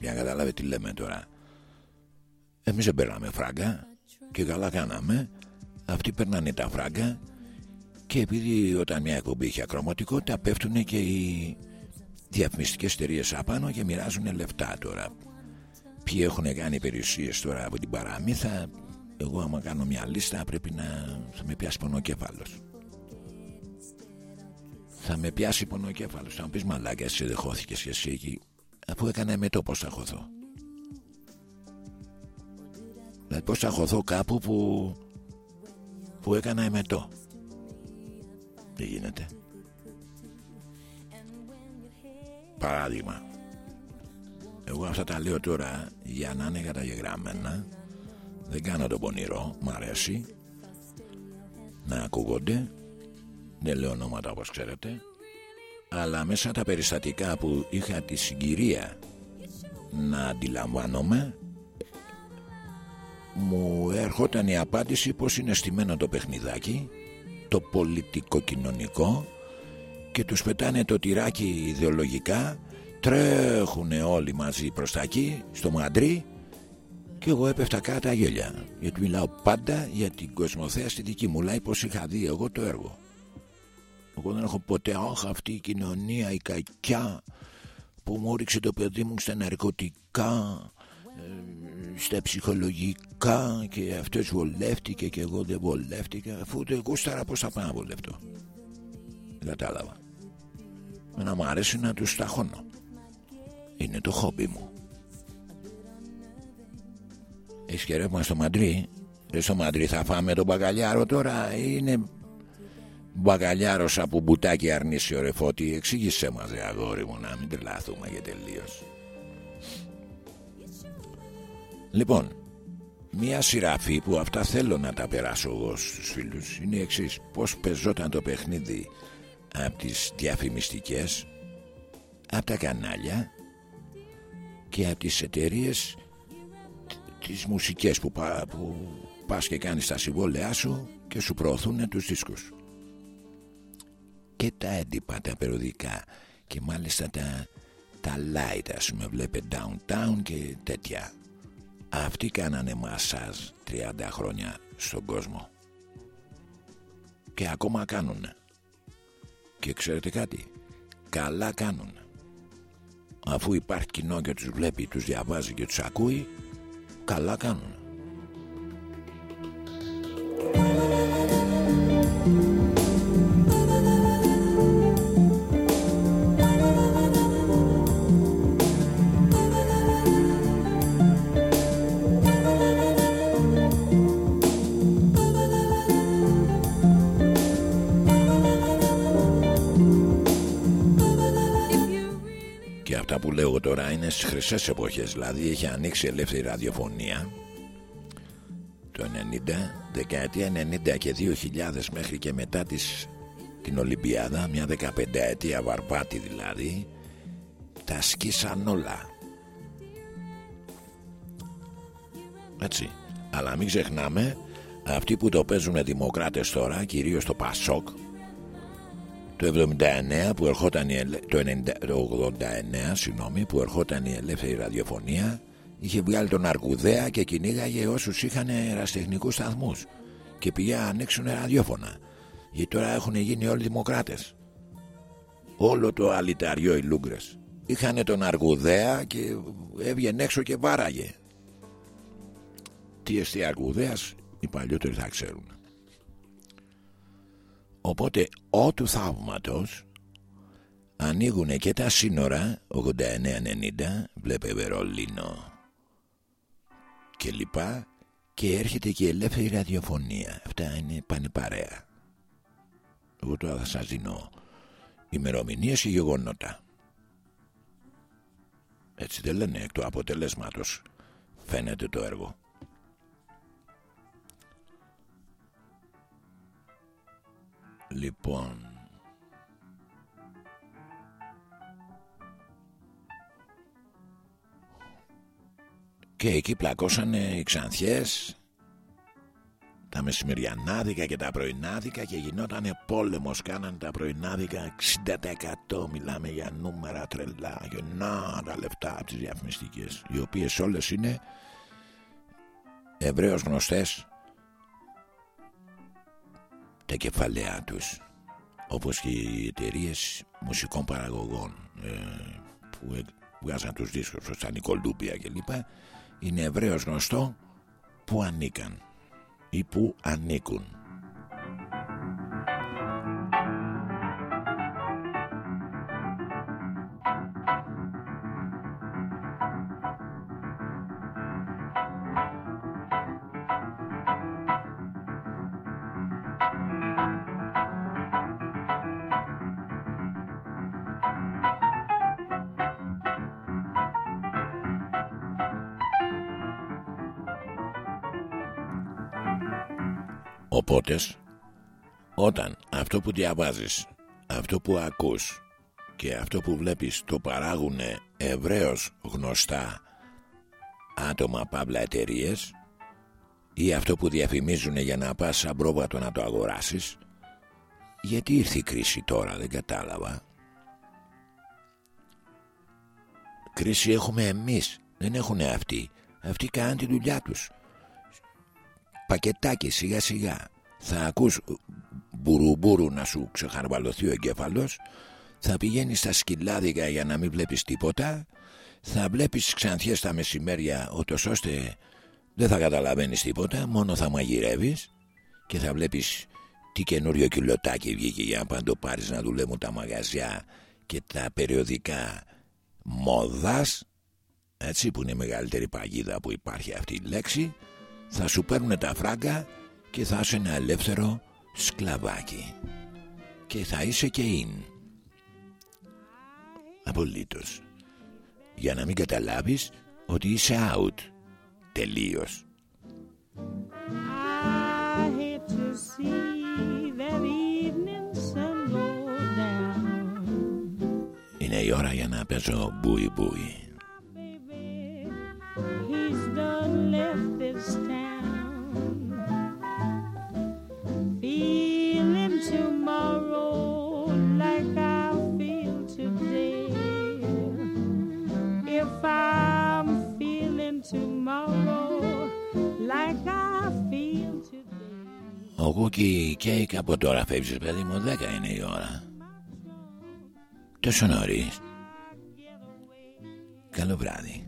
Για να καταλάβετε τι λέμε τώρα. Εμείς δεν παίρναμε φράγκα και καλά κάναμε. Αυτοί παίρνανε τα φράγκα και επειδή όταν μια εκπομπή έχει ακροματικότητα πέφτουν και οι διαφημιστικές εταιρείες απάνω και μοιράζουν λεφτά τώρα. Ποιοι έχουν κάνει περιουσίες τώρα από την παραμύθα εγώ άμα κάνω μια λίστα πρέπει να θα με πιάσει πονοκέφαλος. Θα με πιάσει πονοκέφαλος. Θα μου πεις μαλάκα εσύ δεν χώθηκες και εσύ εκεί. Αφού έκανα με το πως θα χωθώ δηλαδή πως θα χωθώ κάπου που που έκανα εμετό δεν γίνεται. Παράδειγμα. Εγώ αυτά τα λέω τώρα για να είναι καταγεγραμμένα. Δεν κάνω το πονηρό μ' αρέσει. Να ακούγονται. Δεν λέω ονόματα όπως ξέρετε. Αλλά μέσα τα περιστατικά που είχα τη συγκυρία να αντιλαμβάνομαι μου έρχονταν η απάντηση πως είναι στημένο το παιχνιδάκι το πολιτικό-κοινωνικό και τους πετάνε το τυράκι ιδεολογικά τρέχουν όλοι μαζί προς τα εκεί στο Μαντρί και εγώ έπεφτα κάτω τα γέλια γιατί μιλάω πάντα για την κοσμοθέα στη δική μου λέει πως είχα δει εγώ το έργο. Εγώ δεν έχω ποτέ αχ αυτή η κοινωνία η κακιά που μου ρίξε το παιδί μου στα ναρκωτικά ε, στα ψυχολογικά και αυτός βολεύτηκε και εγώ δεν βολεύτηκα. Αφού δεν γούσταρα πως θα πάω να βολευτώ. Δεν κατάλαβα. Να μου αρέσει να τους σταχώνω. Είναι το χόμπι μου. Έχεις και ρεύμα στο Μαντρί; Ρε στο Μαντρί θα φάμε τον μπαγκαλιάρο τώρα. Είναι μπαγκαλιάρος από μπουτάκι αρνήσει ο ρεφώτη Εξήγησέ μας ρε αγόρι μου να μην τρελαθούμε για τελείως Λοιπόν Μία σειραφή που αυτά θέλω να τα περάσω εγώ στους φίλους Είναι η εξής. Πώς πεζόταν το παιχνίδι Από τις διαφημιστικές Από τα κανάλια Και από τις εταιρείες Τις μουσικές που, πά, που πας και κάνεις τα συμβόλαιά σου Και σου προωθούν τους δίσκους. Και τα έντυπα τα περιοδικά Και μάλιστα τα, τα light ας πούμε Βλέπε downtown και τέτοια αυτοί κάνανε μασάζ 30 χρόνια στον κόσμο. Και ακόμα κάνουν και ξέρετε κάτι; Καλά κάνουν αφού υπάρχει κοινό και τους βλέπει τους διαβάζει και τους ακούει καλά κάνουν που λέω τώρα είναι στις χρυσές εποχές δηλαδή έχει ανοίξει ελεύθερη ραδιοφωνία. Το 90 δεκαετία 90 και 2000 μέχρι και μετά της, την Ολυμπιάδα μια 15 ετία βαρπάτη δηλαδή τα σκίσαν όλα. Έτσι. Αλλά μην ξεχνάμε αυτοί που το παίζουν δημοκράτες τώρα κυρίως το Πασόκ το 79 που ερχόταν η, το, 90, το 89 συγγνώμη, που ερχόταν η ελεύθερη ραδιοφωνία είχε βγάλει τον Αρκουδέα και κυνήγαγε όσους είχαν εραστεχνικούς σταθμούς και πήγα ανοίξουν ραδιόφωνα. Γιατί τώρα έχουν γίνει όλοι δημοκράτες. Όλο το αλυταριό οι Λούγκρες. Είχαν τον Αργουδέα και έβγαινε έξω και βάραγε. Τι εστί Αργουδέας οι παλιότεροι θα ξέρουν Οπότε ο του θαύματος ανοίγουν και τα σύνορα 89-90 βλέπε Βερολίνο. Και λοιπά και έρχεται και η ελεύθερη ραδιοφωνία. Αυτά είναι πάνε παρέα εγώ τώρα θα σας δίνω ημερομηνίες και γεγονότα. Έτσι δεν λένε εκ του αποτελέσματος φαίνεται το έργο λοιπόν. Και εκεί πλακώσανε οι ξανθιές τα μεσημεριανάδικα και τα πρωινάδικα και γινότανε πόλεμος. Κάνανε τα πρωινάδικα 60% μιλάμε για νούμερα τρελά και να τα λεφτά από τις διαφημιστικές οι οποίες όλες είναι ευρέως γνωστές τα κεφαλαία τους όπως και οι εταιρείες μουσικών παραγωγών ε, που βγάζαν τους δίσκους όπως τα Νικολτούπια κλπ είναι ευρέως γνωστό που ανήκαν ή που ανήκουν. Οπότε όταν αυτό που διαβάζεις, αυτό που ακούς και αυτό που βλέπεις το παράγουν ευρέως γνωστά άτομα παύλα εταιρείες ή αυτό που διαφημίζουν για να πας σαν πρόβατο να το αγοράσεις γιατί ήρθε η κρίση τώρα δεν κατάλαβα. Κρίση έχουμε εμείς δεν έχουν αυτοί. Αυτοί κάνουν τη δουλειά τους. Πακετάκι σιγά σιγά θα ακούς μπουρουμπουρου να σου ξεχαρβαλωθεί ο εγκέφαλος θα πηγαίνεις στα σκυλάδικα για να μην βλέπεις τίποτα θα βλέπεις ξανθιές τα μεσημέρια ούτως ώστε δεν θα καταλαβαίνεις τίποτα μόνο θα μαγειρεύεις και θα βλέπεις τι καινούριο κιλοτάκι βγήκε για να το πάρεις να δουλεύουν τα μαγαζιά και τα περιοδικά μόδας έτσι που είναι η μεγαλύτερη παγίδα που υπάρχει αυτή η λέξη. Θα σου παίρνουν τα φράγκα και θα είσαι ένα ελεύθερο σκλαβάκι. Και θα είσαι και in απολύτως. Για να μην καταλάβεις ότι είσαι out. Τελείως. Είναι η ώρα για να παίζω μπούι μπούι. Εγώ και η Κέικ από τώρα φεύγεις παιδί μου 10 είναι η ώρα. Τόσο νωρίς. Καλό βράδυ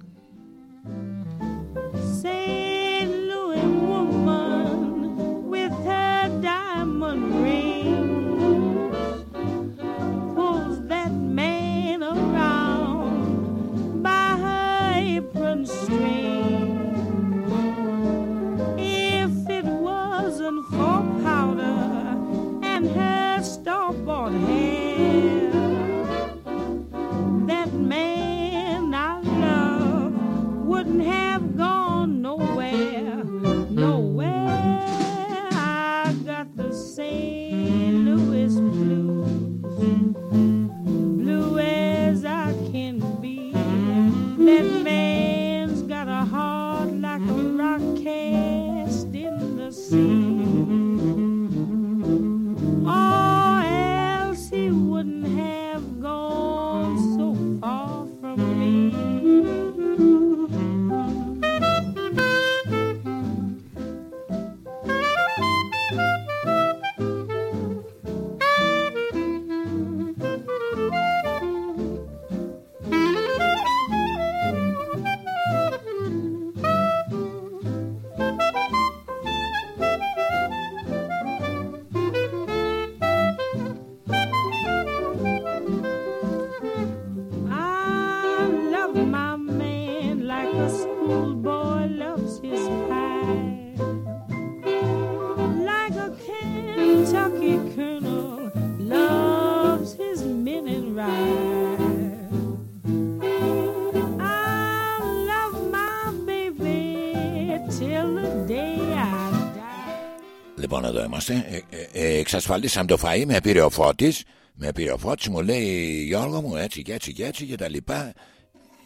Λοιπόν, εδώ είμαστε. Ε, ε, εξασφαλίσαμε το φαΐ, με πήρε ο Φώτης. Με πήρε ο Φώτης, μου λέει Γιώργο μου έτσι και έτσι και έτσι και τα λοιπά.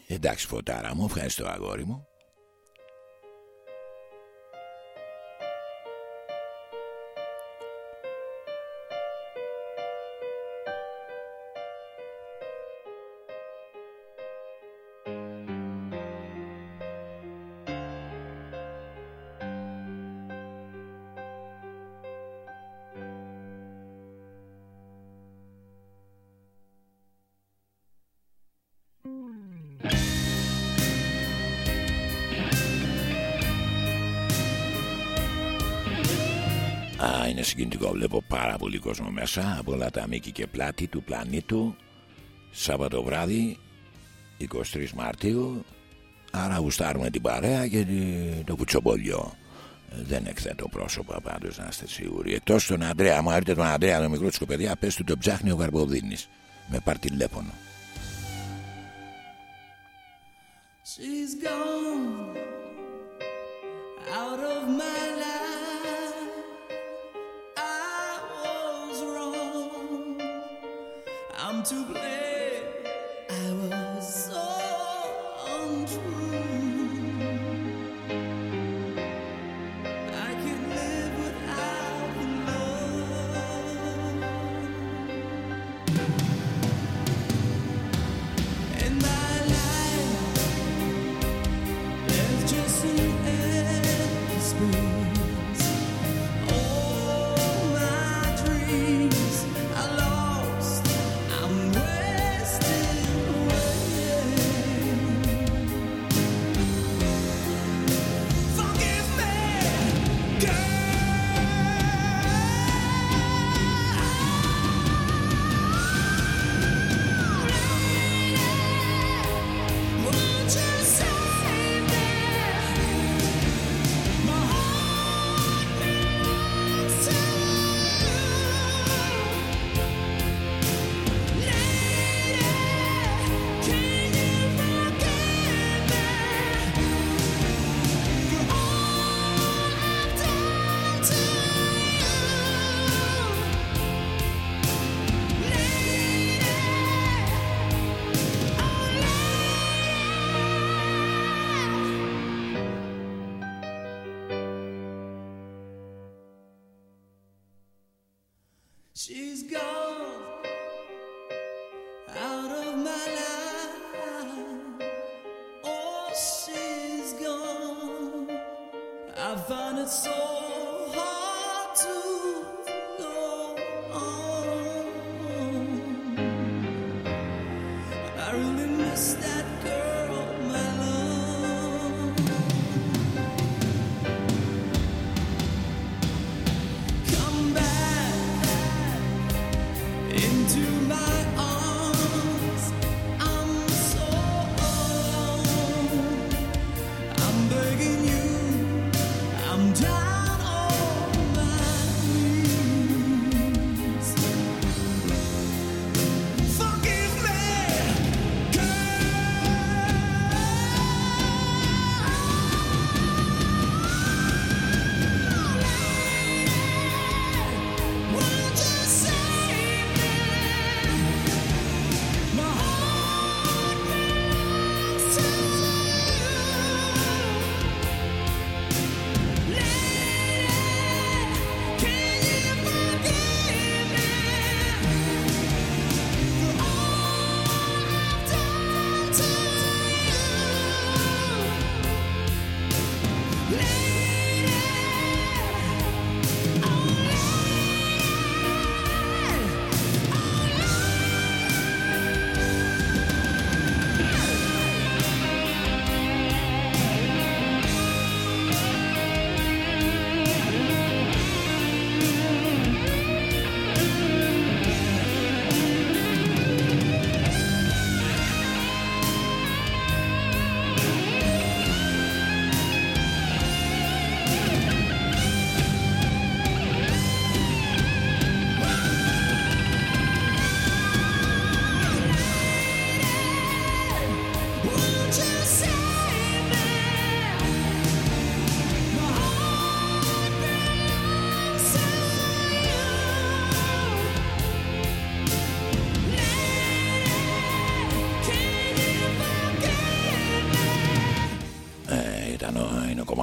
Εντάξει φωτάρα μου, ευχαριστώ αγόρι μου. Συγκινητικό. Βλέπω πάρα πολύ κόσμο μέσα από όλα τα μήκη και πλάτη του πλανήτου. Σάββατο βράδυ 23 Μαρτίου. Άρα γουστάρουμε την παρέα και το κουτσομπολιό δεν εκθέτω πρόσωπα πάντως να είστε σίγουροι. Εκτός τον Αντρέα μου αρείτε τον Αντρέα το μικρό του παιδιά πες του τον ψάχνει ο Καρποδίνης με πάρει τηλέφωνο. She's gone out of my to blame.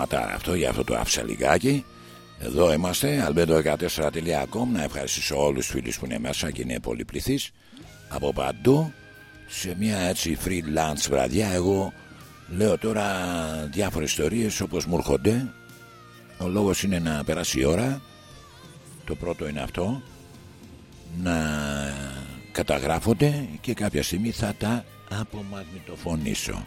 Πραγματάρα αυτό για αυτό το αψαλικάκι. Εδώ είμαστε, albedo14.com. Να ευχαριστήσω όλους τους φίλους που είναι μέσα και είναι πολυπληθείς από παντού. Σε μια έτσι freelance βραδιά εγώ λέω τώρα διάφορες ιστορίες όπως μου έρχονται. Ο λόγος είναι να περάσει η ώρα. Το πρώτο είναι αυτό. Να καταγράφονται και κάποια στιγμή θα τα απομαγνητοφωνήσω.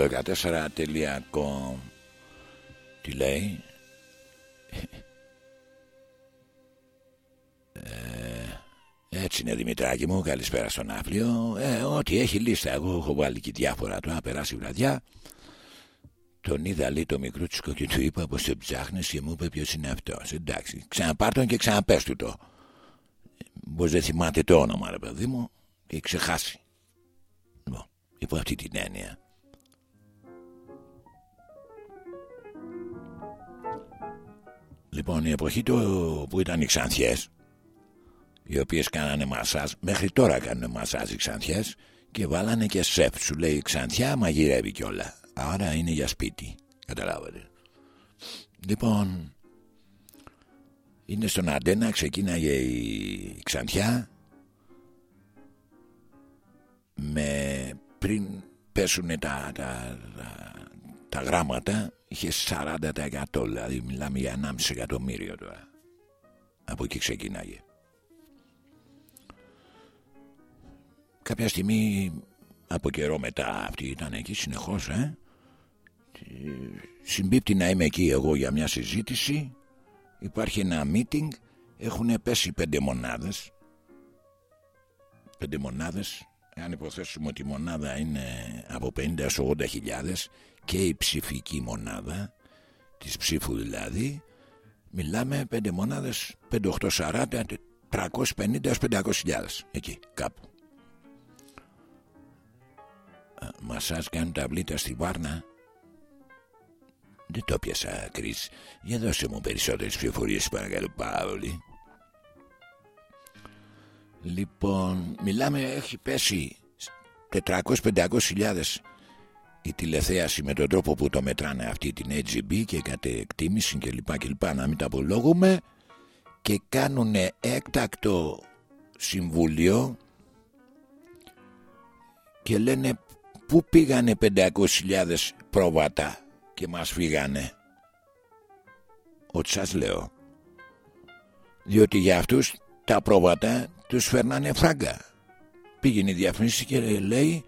albedo14.com Τι λέει ε, Έτσι είναι Δημητράκη μου Καλησπέρα στον Αύλιο ε, Ό,τι έχει λίστα Εγώ έχω βάλει και διάφορα τώρα Περάσει βραδιά τον είδα λέει το μικρούτσικο και του είπα πως σε ψάχνεις και μου είπε ποιος είναι αυτός Εντάξει ξαναπάρ τον και ξαναπες του το Πως δεν θυμάται το όνομα ρε παιδί μου Και ξεχάσει Λοιπόν υπό αυτή την έννοια Λοιπόν η εποχή του που ήταν οι Ξανθιές οι οποίες κάνανε μασάζ μέχρι τώρα κάνουν μασάζ οι Ξανθιές και βάλανε και σεφ. Σου λέει Ξανθιά μαγειρεύει κιόλα. Άρα είναι για σπίτι. Καταλάβατε. Λοιπόν είναι στον Αντένα ξεκίναγε η Ξανθιά με πριν πέσουν τα, τα, τα, τα γράμματα είχε 40% δηλαδή μιλάμε για 1,5 εκατομμύριο τώρα. Από εκεί ξεκινάγε. Κάποια στιγμή από καιρό μετά αυτή ήταν εκεί συνεχώς ε; συμπίπτει να είμαι εκεί εγώ για μια συζήτηση. Υπάρχει ένα meeting έχουν πέσει πέντε μονάδες. Πέντε μονάδες. Αν υποθέσουμε ότι η μονάδα είναι από 50 80 χιλιάδες και η ψηφική μονάδα της ψήφου δηλαδή μιλάμε 5 μονάδες 5, 8, 40 350 500 χιλιάδες. Εκεί κάπου. Μασάζ κάνουν τα βλήτα στη Βάρνα. Δεν το πιάσα Κρίς. Για δώσε μου περισσότερες πληροφορίες παρακαλώ Παύλη Λοιπόν μιλάμε έχει πέσει 400-500 χιλιάδες η τηλεθέαση με τον τρόπο που το μετράνε αυτή την AGB και κατ' εκτίμηση και λοιπά και λοιπά να μην τα απολόγουμε και κάνουν έκτακτο συμβούλιο και λένε πού πήγανε 500.000 πρόβατα και μας φύγανε; Ότι σας λέω. Διότι για αυτούς τα πρόβατα τους φέρνανε φράγκα. Πήγαινε η διαφήμιση και λέει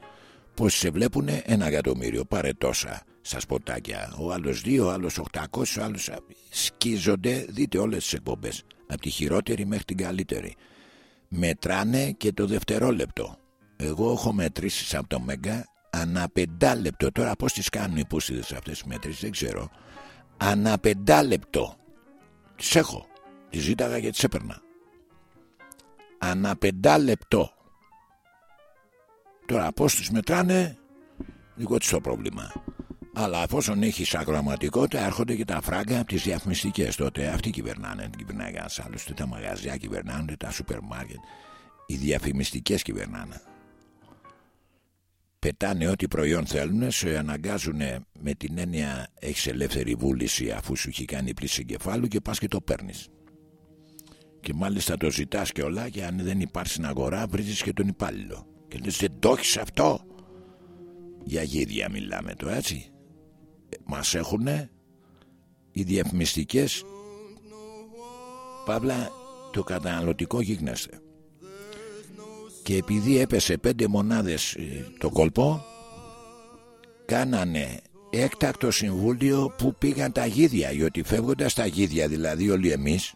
πως σε βλέπουν ένα εκατομμύριο πάρε τόσα. Στα σποτάκια ο άλλος δύο, ο άλλος 800 ο άλλος σκίζονται δείτε όλες τις εκπομπές από τη χειρότερη μέχρι την καλύτερη. Μετράνε και το δευτερόλεπτο. Εγώ έχω μετρήσεις από το Μέγκα ανά πεντάλεπτο τώρα πως τις κάνουν οι πούστιδες αυτές τις μετρήσεις δεν ξέρω. Ανά πεντάλεπτο. Τις έχω. Τις ζήταγα και τις έπαιρνα. Ανά πεντάλεπτο Τώρα πώς τους μετράνε, δικό τους το πρόβλημα. Αλλά εφόσον έχεις αγροματικότητα, έρχονται και τα φράγκα από τις διαφημιστικές. Τότε αυτοί κυβερνάνε. Δεν κυβερνάει κανένας άλλος. τα μαγαζιά κυβερνάνε, τα σούπερ μάρκετ. Οι διαφημιστικές κυβερνάνε. Πετάνε ό,τι προϊόν θέλουν, σε αναγκάζουν με την έννοια έχεις ελεύθερη βούληση αφού σου έχει κάνει πλήση εγκεφάλου και πας και το παίρνεις. Και μάλιστα το ζητάς και όλα και αν δεν υπάρχει στην αγορά, βρίζεις και τον υπάλληλο. Και λες δεν το έχεις αυτό Για γύρια μιλάμε το έτσι. Μας έχουνε Οι διαφημιστικές. Παύλα το καταναλωτικό γίγνεσθε. Και επειδή έπεσε πέντε μονάδες ε, το κόλπο Κάνανε έκτακτο συμβούλιο που πήγαν τα γίδια Γιατί φεύγοντας τα γίδια δηλαδή όλοι εμείς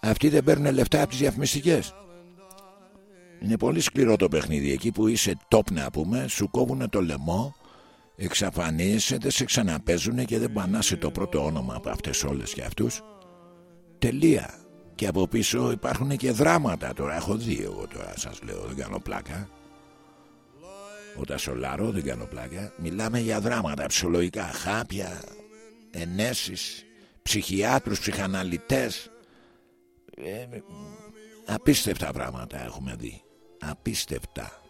Αυτοί δεν παίρνουν λεφτά από τις διαφημιστικές Είναι πολύ σκληρό το παιχνίδι. Εκεί που είσαι top να πούμε, σου κόβουν το λαιμό, εξαφανίζεσαι, δεν σε ξαναπέζουν και δεν πανάσαι το πρώτο όνομα από αυτές όλες και αυτούς. Τελεία. Και από πίσω υπάρχουν και δράματα τώρα. Έχω δει εγώ τώρα, σας λέω, δεν κάνω πλάκα. Όταν σολάρω, δεν κάνω πλάκα. Μιλάμε για δράματα ψυχολογικά, χάπια, ενέσεις, ψυχιάτρους, ψυχαναλυτές. Ε, απίστευτα πράγματα έχουμε δει. Απίστευτα.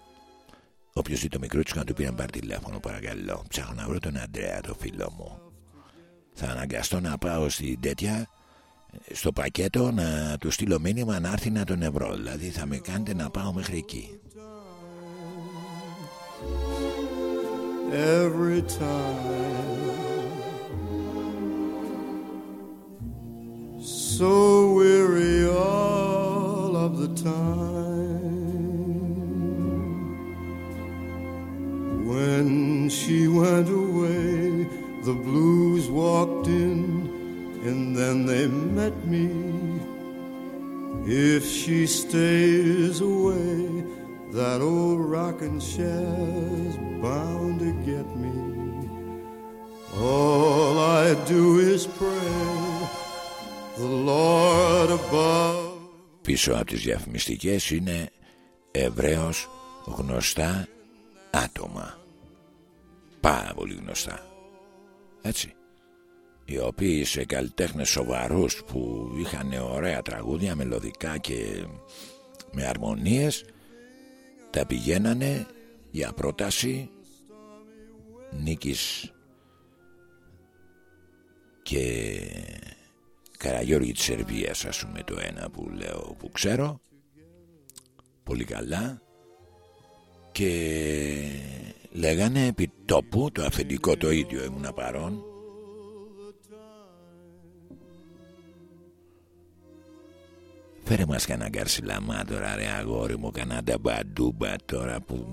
Όποιος δει το μικρό του να του πει να πάρει τηλέφωνο, παρακαλώ. Ψάχνω να βρω τον Αντρέα, το φίλο μου. Θα αναγκαστώ να πάω στην τέτοια, στο πακέτο, να του στείλω μήνυμα να έρθει να τον ευρώ. Δηλαδή θα με κάνετε να πάω μέχρι εκεί. every time. So weary all of the time. When she went away, the blues walked in, and then they met me. If she stays away, that old rocking chair's bound to get me. All I do is pray the Lord above. Πίσω από τις διαφημιστικές είναι ευρέως γνωστά άτομα. Πάρα πολύ γνωστά. Έτσι. Οι οποίοι σε καλλιτέχνες σοβαρούς που είχαν ωραία τραγούδια μελωδικά και με αρμονίες τα πηγαίνανε για πρόταση Νίκης και Καραγιώργη της Σερβίας ας πούμε το ένα που λέω που ξέρω πολύ καλά και λέγανε επί τόπου το αφεντικό το ίδιο ήμουν παρόν. Φέρε μας κανένα γκαρσιλαμά τώρα ρε αγόρι μου Κανένα νταμπαντούμπα τώρα που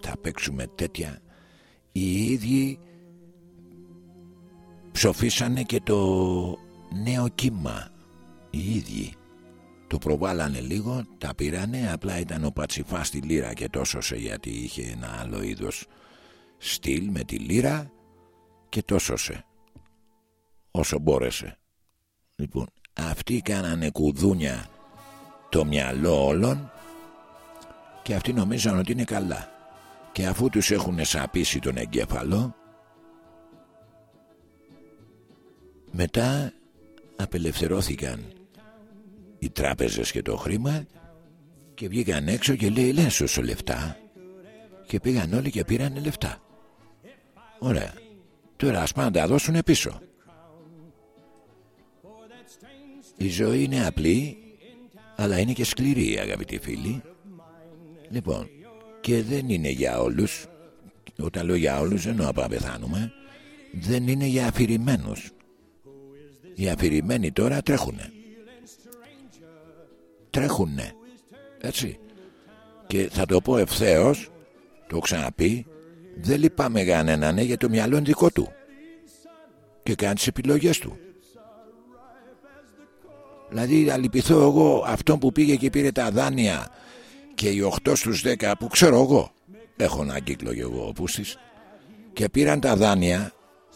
θα παίξουμε τέτοια. Οι ίδιοι ψοφίσανε και το νέο κύμα Οι ίδιοι το προβάλανε λίγο, τα πήρανε Απλά ήταν ο Πατσιφάς στη λύρα και τόσοσε γιατί είχε ένα άλλο είδος στυλ με τη λύρα και τόσοσε όσο μπόρεσε. Λοιπόν αυτοί κάνανε κουδούνια το μυαλό όλων και αυτοί νομίζαν ότι είναι καλά. Και αφού τους έχουν σαπίσει τον εγκέφαλο μετά απελευθερώθηκαν οι τράπεζες και το χρήμα και βγήκαν έξω και λέει λες όσο λεφτά και πήγαν όλοι και πήραν λεφτά. Ωραία. Τώρα ας πάνε να τα δώσουν πίσω. Η ζωή είναι απλή αλλά είναι και σκληρή αγαπητοί φίλοι. Λοιπόν και δεν είναι για όλους. Όταν λέω για όλους εννοώ να πεθάνουμε. Δεν είναι για αφηρημένους. Οι αφηρημένοι τώρα τρέχουνε Τρέχουνε. Έτσι. Και θα το πω ευθέως Το ξαναπεί Δεν λυπάμαι κανέναν ναι, για το μυαλό είναι δικό του. Και κάνει τις επιλογές του. Δηλαδή αλυπηθώ εγώ αυτόν που πήγε και πήρε τα δάνεια και οι 8 στους 10 που ξέρω εγώ έχω ένα κύκλο και εγώ οπούστης και πήραν τα δάνεια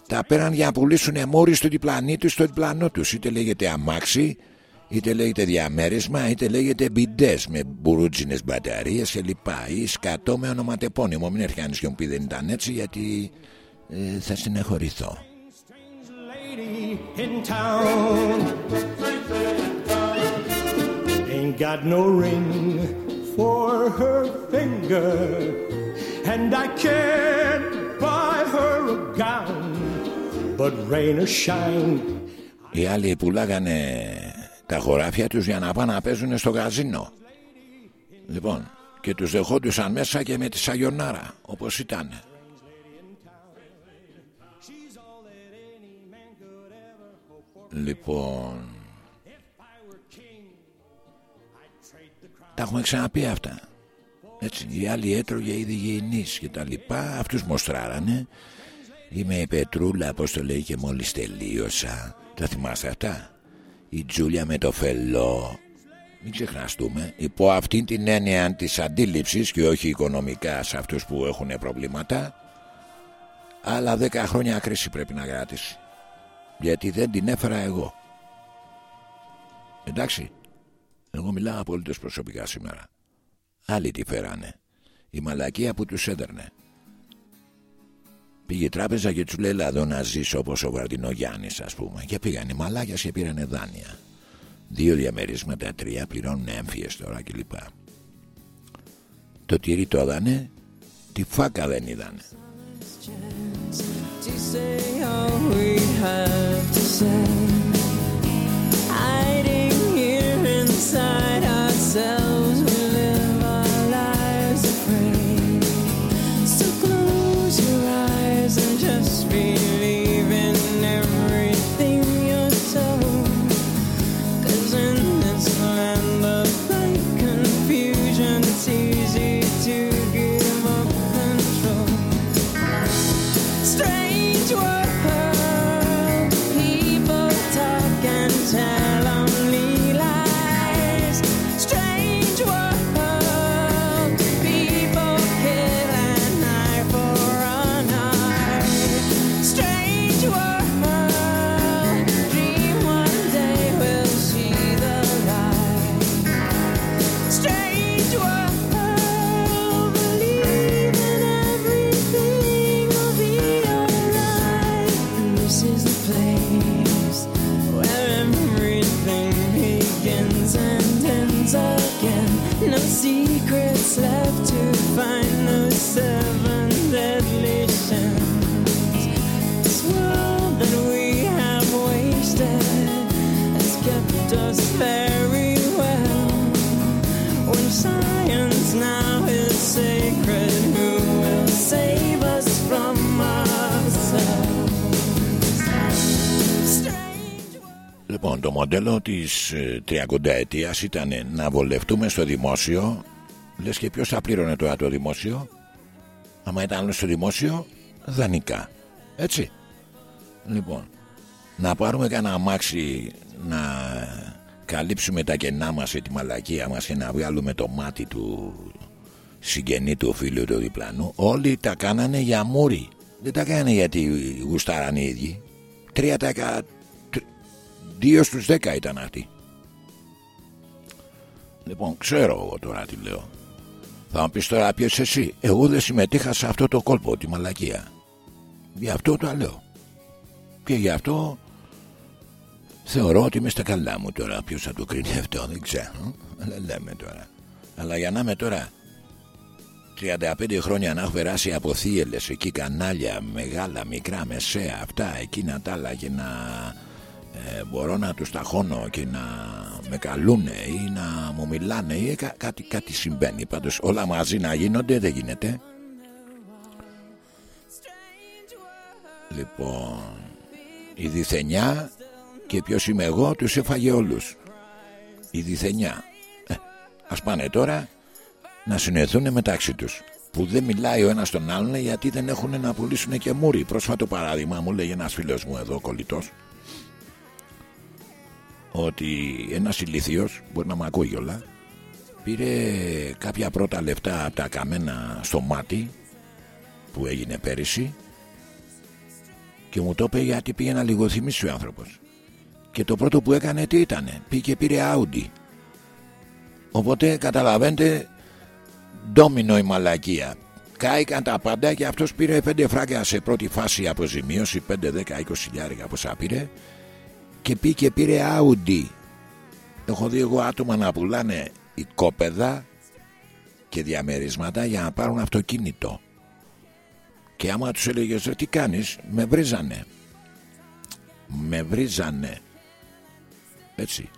τα πέραν για να πουλήσουν μόρι στο διπλανή τους στο διπλανό τους. Είτε λέγεται αμάξι είτε λέγεται διαμέρισμα είτε λέγεται μπιντές με μπουρούτζινες μπαταρίες και λοιπά ή σκατό με ονοματεπώνυμο μην έρχεται και μου πει δεν ήταν έτσι γιατί ε, θα συνεχωρηθώ in town. Ain't got no ring for her finger, and I can't buy her a gown. But rain or shine. Οι άλλοι πουλάγανε τα χωράφια τους για να πάνε να παίζουν στο καζίνο. Λοιπόν, και τους δεχόντουσαν μέσα και με τη σαγιονάρα, όπως ήταν. Λοιπόν Τα έχουμε ξαναπεί αυτά Έτσι οι άλλοι έτρωγε ήδη γεινείς και τα λοιπά Αυτούς μοστράρανε Είμαι η Πετρούλα πως το λέει και μόλις τελείωσα Τα θυμάστε αυτά; Η Τζούλια με το φελό. Μην ξεχναστούμε υπό αυτήν την έννοια της αντίληψης και όχι οικονομικά σε αυτούς που έχουν προβλήματα άλλα δέκα χρόνια κρίση πρέπει να κρατήσει γιατί δεν την έφερα εγώ. Εντάξει εγώ μιλάω απολύτως προσωπικά σήμερα. Άλλοι τη φέρανε. Η μαλακία που τους έδερνε Πήγε η τράπεζα και τους λέει: εδώ να ζήσω όπως ο Βαρδινογιάννη, ας πούμε. Και πήγαν οι μαλάκια και πήραν δάνεια. Δύο διαμερίσματα, τρία πληρώνουν έμφυες τώρα κλπ. Το τυρί το έδανε, τη φάκα δεν είδανε. and just believe. Λοιπόν, το μοντέλο της 30 ε, ετίας ήταν να βολευτούμε στο δημόσιο. Λες και ποιος θα πλήρωνε τώρα το δημόσιο; Άμα ήταν στο δημόσιο, δανεικά. Έτσι. Λοιπόν, να πάρουμε κανένα αμάξι να καλύψουμε τα κενά μας και τη μαλακία μας και να βγάλουμε το μάτι του συγγενή του φίλου του διπλανού. Όλοι τα κάνανε για μούρι. Δεν τα κάνανε γιατί γουστάραν οι ίδιοι. Τρία Δύο στους δέκα ήταν αυτοί. Λοιπόν, ξέρω εγώ τώρα τι λέω. Θα μου πεις τώρα ποιος εσύ. Εγώ δεν συμμετείχα σε αυτό το κόλπο, τη μαλακία. Γι' αυτό το λέω. Και γι' αυτό θεωρώ ότι είμαι στα καλά μου τώρα. Ποιος θα το κρίνει αυτό, δεν ξέρω. Αλλά λέμε τώρα. Αλλά για να είμαι τώρα 35 χρόνια να έχω περάσει από θύελες εκεί κανάλια μεγάλα, μικρά, μεσαία αυτά εκείνα τα άλλα και να ε, μπορώ να τους ταχώνω και να με καλούνε ή να μου μιλάνε ή κάτι, κάτι συμβαίνει. Πάντως όλα μαζί να γίνονται δεν γίνεται. Λοιπόν η διθενιά και ποιος είμαι εγώ τους έφαγε όλους. Η διθενιά. Ε, ας πάνε τώρα να συνεθούν μεταξύ τους που δεν μιλάει ο ένας τον άλλον γιατί δεν έχουν να πουλήσουν και μούρι. Πρόσφατο παράδειγμα μου λέει ένας φίλος μου εδώ κολλητός ότι ένας ηλίθιος μπορεί να μ' ακούει όλα πήρε κάποια πρώτα λεφτά από τα καμένα στο μάτι που έγινε πέρυσι και μου το είπε γιατί πήγε να λιγοθυμίσει ο άνθρωπος. Και το πρώτο που έκανε τι ήτανε; Πήγε πήρε Audi. Οπότε καταλαβαίνετε ντόμινο η μαλακία. Κάηκαν τα πάντα και αυτός πήρε 5 φράγκα σε πρώτη φάση αποζημίωση 5, 10, 20 χιλιάρικα πόσα πήρε και πήγε και πήρε Audi έχω δει εγώ άτομα να πουλάνε οικόπεδα και διαμερίσματα για να πάρουν αυτοκίνητο. Και άμα τους έλεγες τι κάνεις; Με βρίζανε. Με βρίζανε έτσι.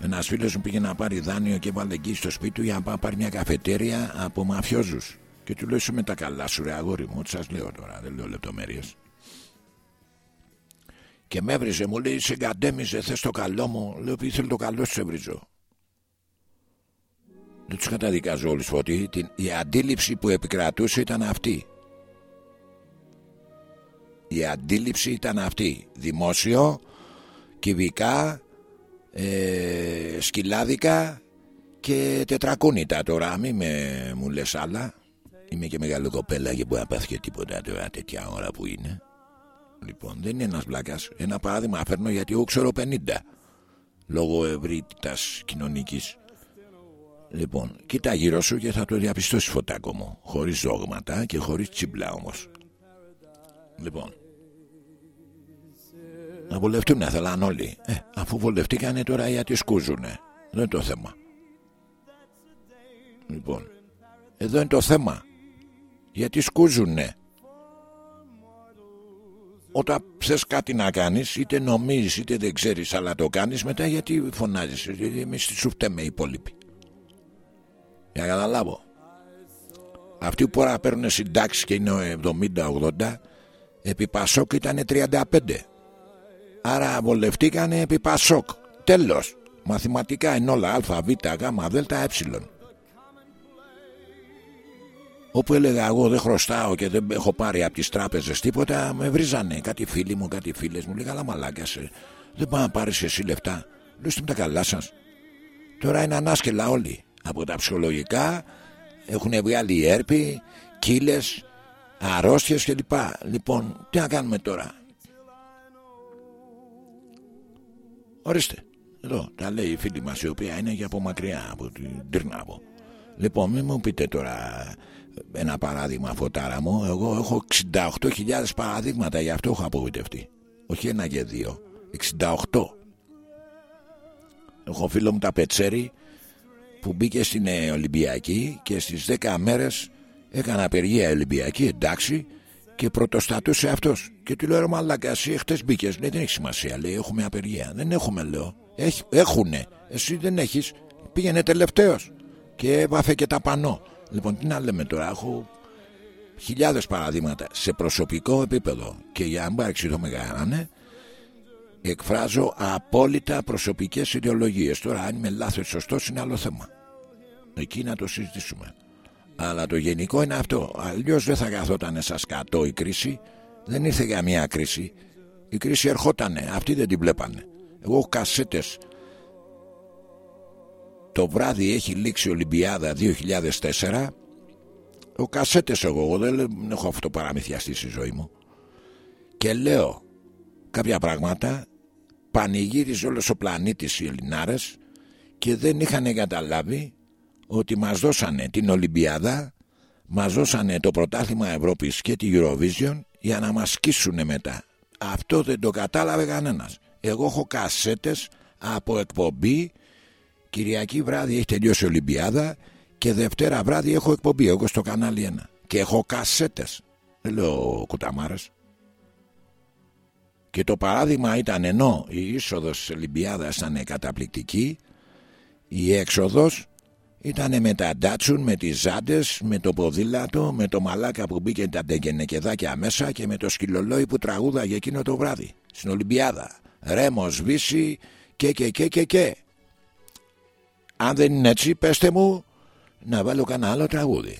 Ένας φίλος μου πήγε να πάρει δάνειο και έβαλε εκεί στο σπίτι του για να πάρει μια καφετέρια από μαφιόζους. Και του λέω: με τα καλά σου, ρε αγόρι μου, ό,τι σας λέω τώρα, δεν λέω λεπτομέρειες. Και με έβριζε, μου λέει: Σε κατέμιζε, θες το καλό μου. Λέω: Επειδή θέλω το καλό σου, σε βρίζω. Δεν τους καταδικάζω όλους ότι η αντίληψη που επικρατούσε ήταν αυτή. Η αντίληψη ήταν αυτή. Δημόσιο, κυβικά, ε, σκυλάδικα και τετρακούνητα τώρα μη με μου λες άλλα είμαι και μεγάλο κοπέλα και μπορεί να πάθει και τίποτα τώρα τέτοια ώρα που είναι λοιπόν δεν είναι ένας βλάκας ένα παράδειγμα φέρνω γιατί εγώ ξέρω 50 λόγω ευρύτητας κοινωνικής Λοιπόν, κοίτα γύρω σου και θα το διαπιστώσεις φωτάκο μου. Χωρίς δόγματα και χωρίς τσιμπλά όμως. Λοιπόν, να βολευτούν θέλαν όλοι. Ε, αφού βολευτήκανε τώρα γιατί σκούζουνε. Δεν είναι το θέμα. Λοιπόν, εδώ είναι το θέμα. Γιατί σκούζουνε. Όταν θες κάτι να κάνεις είτε νομίζεις είτε δεν ξέρεις αλλά το κάνεις μετά γιατί φωνάζεις. Γιατί εμείς τι σου φταίμε οι υπόλοιποι. Για να καταλάβω. Αυτοί που τώρα παίρνουν συντάξεις και είναι 70-80 επί Πασόκ ήταν 35 άρα βολευτήκανε επί Πασόκ. Τέλος. Μαθηματικά είναι όλα α, β, γ, δ, ε Όπου έλεγα εγώ δεν χρωστάω και δεν έχω πάρει από τις τράπεζες τίποτα Με βρίζανε. Κάτι φίλοι μου, κάτι φίλες μου Λέγα μαλάκασε Δεν πάει να πάρεις εσύ λεφτά. Λέω με τα καλά σας Τώρα είναι ανάσκελα όλοι. Από τα ψυχολογικά Έχουν βγάλει έρπη, κύλες, αρρώστιες κλπ. Λοιπόν, τι να κάνουμε τώρα. Ορίστε. Εδώ τα λέει η φίλη μας η οποία είναι και από μακριά Από την Τυρνάβο Λοιπόν μην μου πείτε τώρα ένα παράδειγμα φωτάρα μου. Εγώ έχω 68.000 παραδείγματα γι' αυτό έχω απογοητευτεί. Όχι ένα και δύο. 68 έχω φίλο μου τα Πετσέρι που μπήκε στην ε, Ολυμπιακή και στις 10 μέρες έκανε απεργία Ολυμπιακή εντάξει και πρωτοστατούσε αυτός. Και του λέω ρε μαλάκα εσύ χτες μπήκες δεν έχει σημασία λέει έχουμε απεργία δεν έχουμε λέω. Έχουνε. Εσύ δεν έχεις. Πήγαινε τελευταίος και έβαφε και τα πανό Λοιπόν, τι να λέμε τώρα, έχω χιλιάδες παραδείγματα σε προσωπικό επίπεδο και για να μην παρεξηγηθώ μεγάλανε, εκφράζω απόλυτα προσωπικές ιδεολογίες. Τώρα, αν είμαι λάθος ή σωστός, είναι άλλο θέμα. Εκεί να το συζητήσουμε. Αλλά το γενικό είναι αυτό. Αλλιώς δεν θα καθόταν σας κάτω η κρίση. Δεν ήρθε για μια κρίση. Η κρίση ερχότανε. Αυτοί δεν την βλέπανε. Εγώ έχω κασέτες το βράδυ έχει λήξει η Ολυμπιάδα 2004 ο κασέτες εγώ, εγώ δεν έχω αυτό παραμυθιαστεί στη ζωή μου. Και λέω κάποια πράγματα πανηγύριζε όλος ο πλανήτης οι Ελληνάρες και δεν είχαν καταλάβει ότι μας δώσανε την Ολυμπιάδα μας δώσανε το πρωτάθλημα Ευρώπης και τη Eurovision για να μας σκίσουν μετά. Αυτό δεν το κατάλαβε κανένας. Εγώ έχω κασέτες από εκπομπή Κυριακή βράδυ έχει τελειώσει η Ολυμπιάδα και Δευτέρα βράδυ έχω εκπομπή εγώ στο κανάλι 1 και έχω κασέτες δεν λέω κουταμάρες και το παράδειγμα ήταν ενώ η είσοδος της Ολυμπιάδας ήταν καταπληκτική η έξοδος ήταν με τα ντάτσουν, με τις ζάντες, με το ποδήλατο, με το μαλάκα που μπήκε τα ντεγκενεκεδάκια μέσα και με το σκυλολόι που τραγούδαγε εκείνο το βράδυ στην Ολυμπιάδα. Ρέμος, Βύση και και και και και. Αν δεν είναι έτσι πέστε μου να βάλω κανένα άλλο τραγούδι.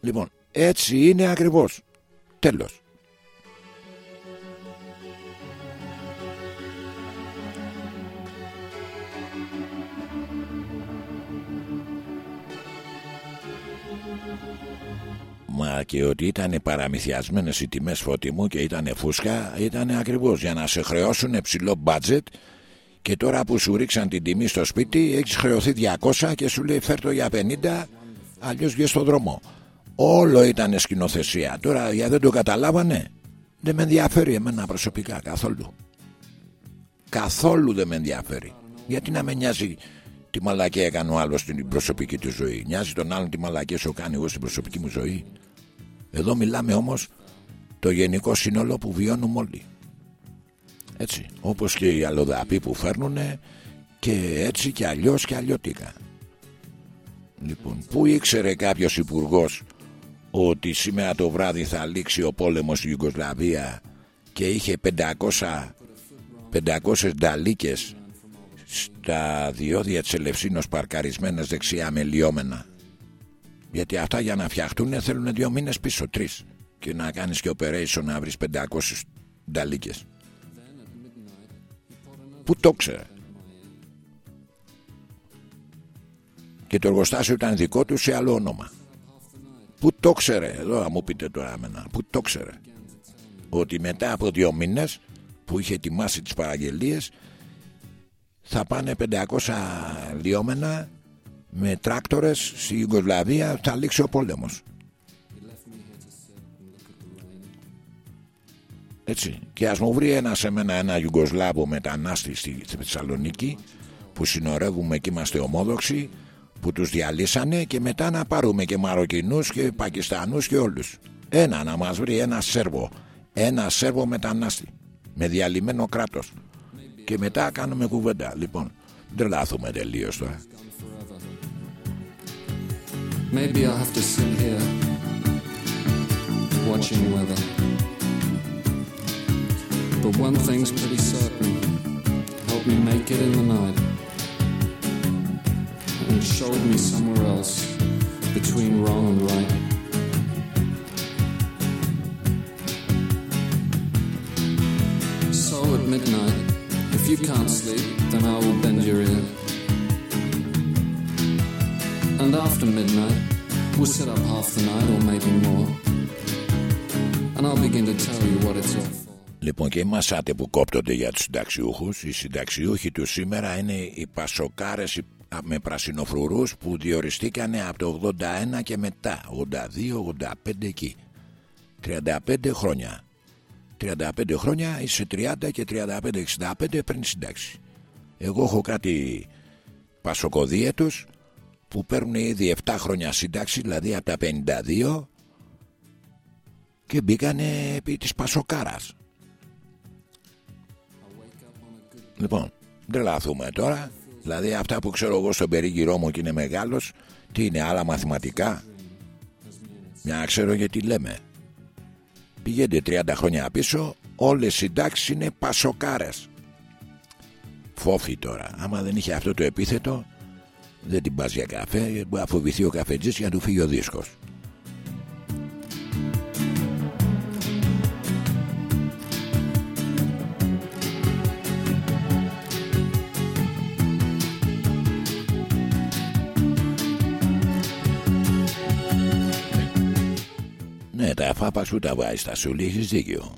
Λοιπόν έτσι είναι ακριβώς. Τέλος. Μα και ότι ήταν παραμυθιασμένες οι τιμές φωτιμού και ήταν φούσκα ήταν ακριβώς. Για να σε χρεώσουν ψηλό μπάτζετ και τώρα που σου ρίξαν την τιμή στο σπίτι έχεις χρεωθεί 200 και σου λέει φέρτο για 50 αλλιώς βγες στο δρόμο όλο ήταν σκηνοθεσία. Τώρα για δεν το καταλάβανε δεν με ενδιαφέρει εμένα προσωπικά καθόλου. Καθόλου δεν με ενδιαφέρει. Γιατί να με νοιάζει τι μαλακία έκανε ο άλλος στην προσωπική του ζωή. Νοιάζει τον άλλον τι μαλακία σου κάνει εγώ στην προσωπική μου ζωή. Εδώ μιλάμε όμως το γενικό σύνολο που βιώνουμε όλοι έτσι, όπως και οι αλλοδαποί που φέρνουν και έτσι και αλλιώς και αλλιώτικα. Λοιπόν, πού ήξερε κάποιος υπουργός ότι σήμερα το βράδυ θα λήξει ο πόλεμος στη Ιουγκοσλαβία και είχε 500, 500 νταλίκες στα διόδια της Ελευσίνος παρκαρισμένες δεξιά με λιώμενα. Γιατί αυτά για να φτιαχτούν θέλουν δύο μήνες πίσω, τρεις. Και να κάνεις και operation να βρεις 500 νταλίκες. Πού το ήξερε. Και το εργοστάσιο ήταν δικό του σε άλλο όνομα. Πού το ήξερε, εδώ να μου πείτε τώρα εμένα, πού το ήξερε. Ότι μετά από δύο μήνες που είχε ετοιμάσει τις παραγγελίες θα πάνε 500 λιόμενα με τράκτορες στη Ιγκοσλαβία θα λήξει ο πόλεμος. Έτσι. Και ας μου βρει ένα σε μένα ένα Ιουγκοσλάβο μετανάστη στη Θεσσαλονίκη που συνορεύουμε και είμαστε ομόδοξοι που τους διαλύσανε και μετά να πάρουμε και Μαροκινούς και Πακιστανούς και όλους. Ένα να μας βρει ένα Σέρβο. Ένα Σέρβο μετανάστη με διαλυμένο κράτος. Και μετά κάνουμε κουβέντα. Λοιπόν, τρελάθουμε τελείως τώρα. Maybe I'll have to sit here watching weather. But one thing's pretty certain. Help me make it in the night. And showed me somewhere else between wrong and right. So at midnight, if you can't sleep, then I will bend your ear. And after midnight, we'll sit up half the night or maybe more. And I'll begin to tell you what it's all. Λοιπόν και οι μασάτε που κόπτονται για τους συνταξιούχους Οι συνταξιούχοι του σήμερα είναι οι πασοκάρες με πρασινοφρουρούς που διοριστήκανε από το 81 και μετά. 82, 85 εκεί. 35 χρόνια. 35 χρόνια είσαι 30 και 35-65 πριν συντάξει. Εγώ έχω κάτι πασοκοδίαιτους που παίρνουν ήδη 7 χρόνια σύνταξη, δηλαδή από τα 52 και μπήκανε επί της Πασοκάρας. Λοιπόν, τρελαθούμε τώρα. Δηλαδή αυτά που ξέρω εγώ στον περίγυρό μου και είναι μεγάλος, τι είναι άλλα μαθηματικά; Μια ξέρω γιατί λέμε. Πηγαίνετε 30 χρόνια πίσω, όλες οι συντάξεις είναι Πασοκάρες. Φόφι τώρα. Άμα δεν είχε αυτό το επίθετο, δεν την πας για καφέ γιατί μπορεί να φοβηθεί ο καφετζής για να του φύγει ο δίσκος Ναι, τα φάπας σου τα βάζεις στα σούλη, έχει δίκιο.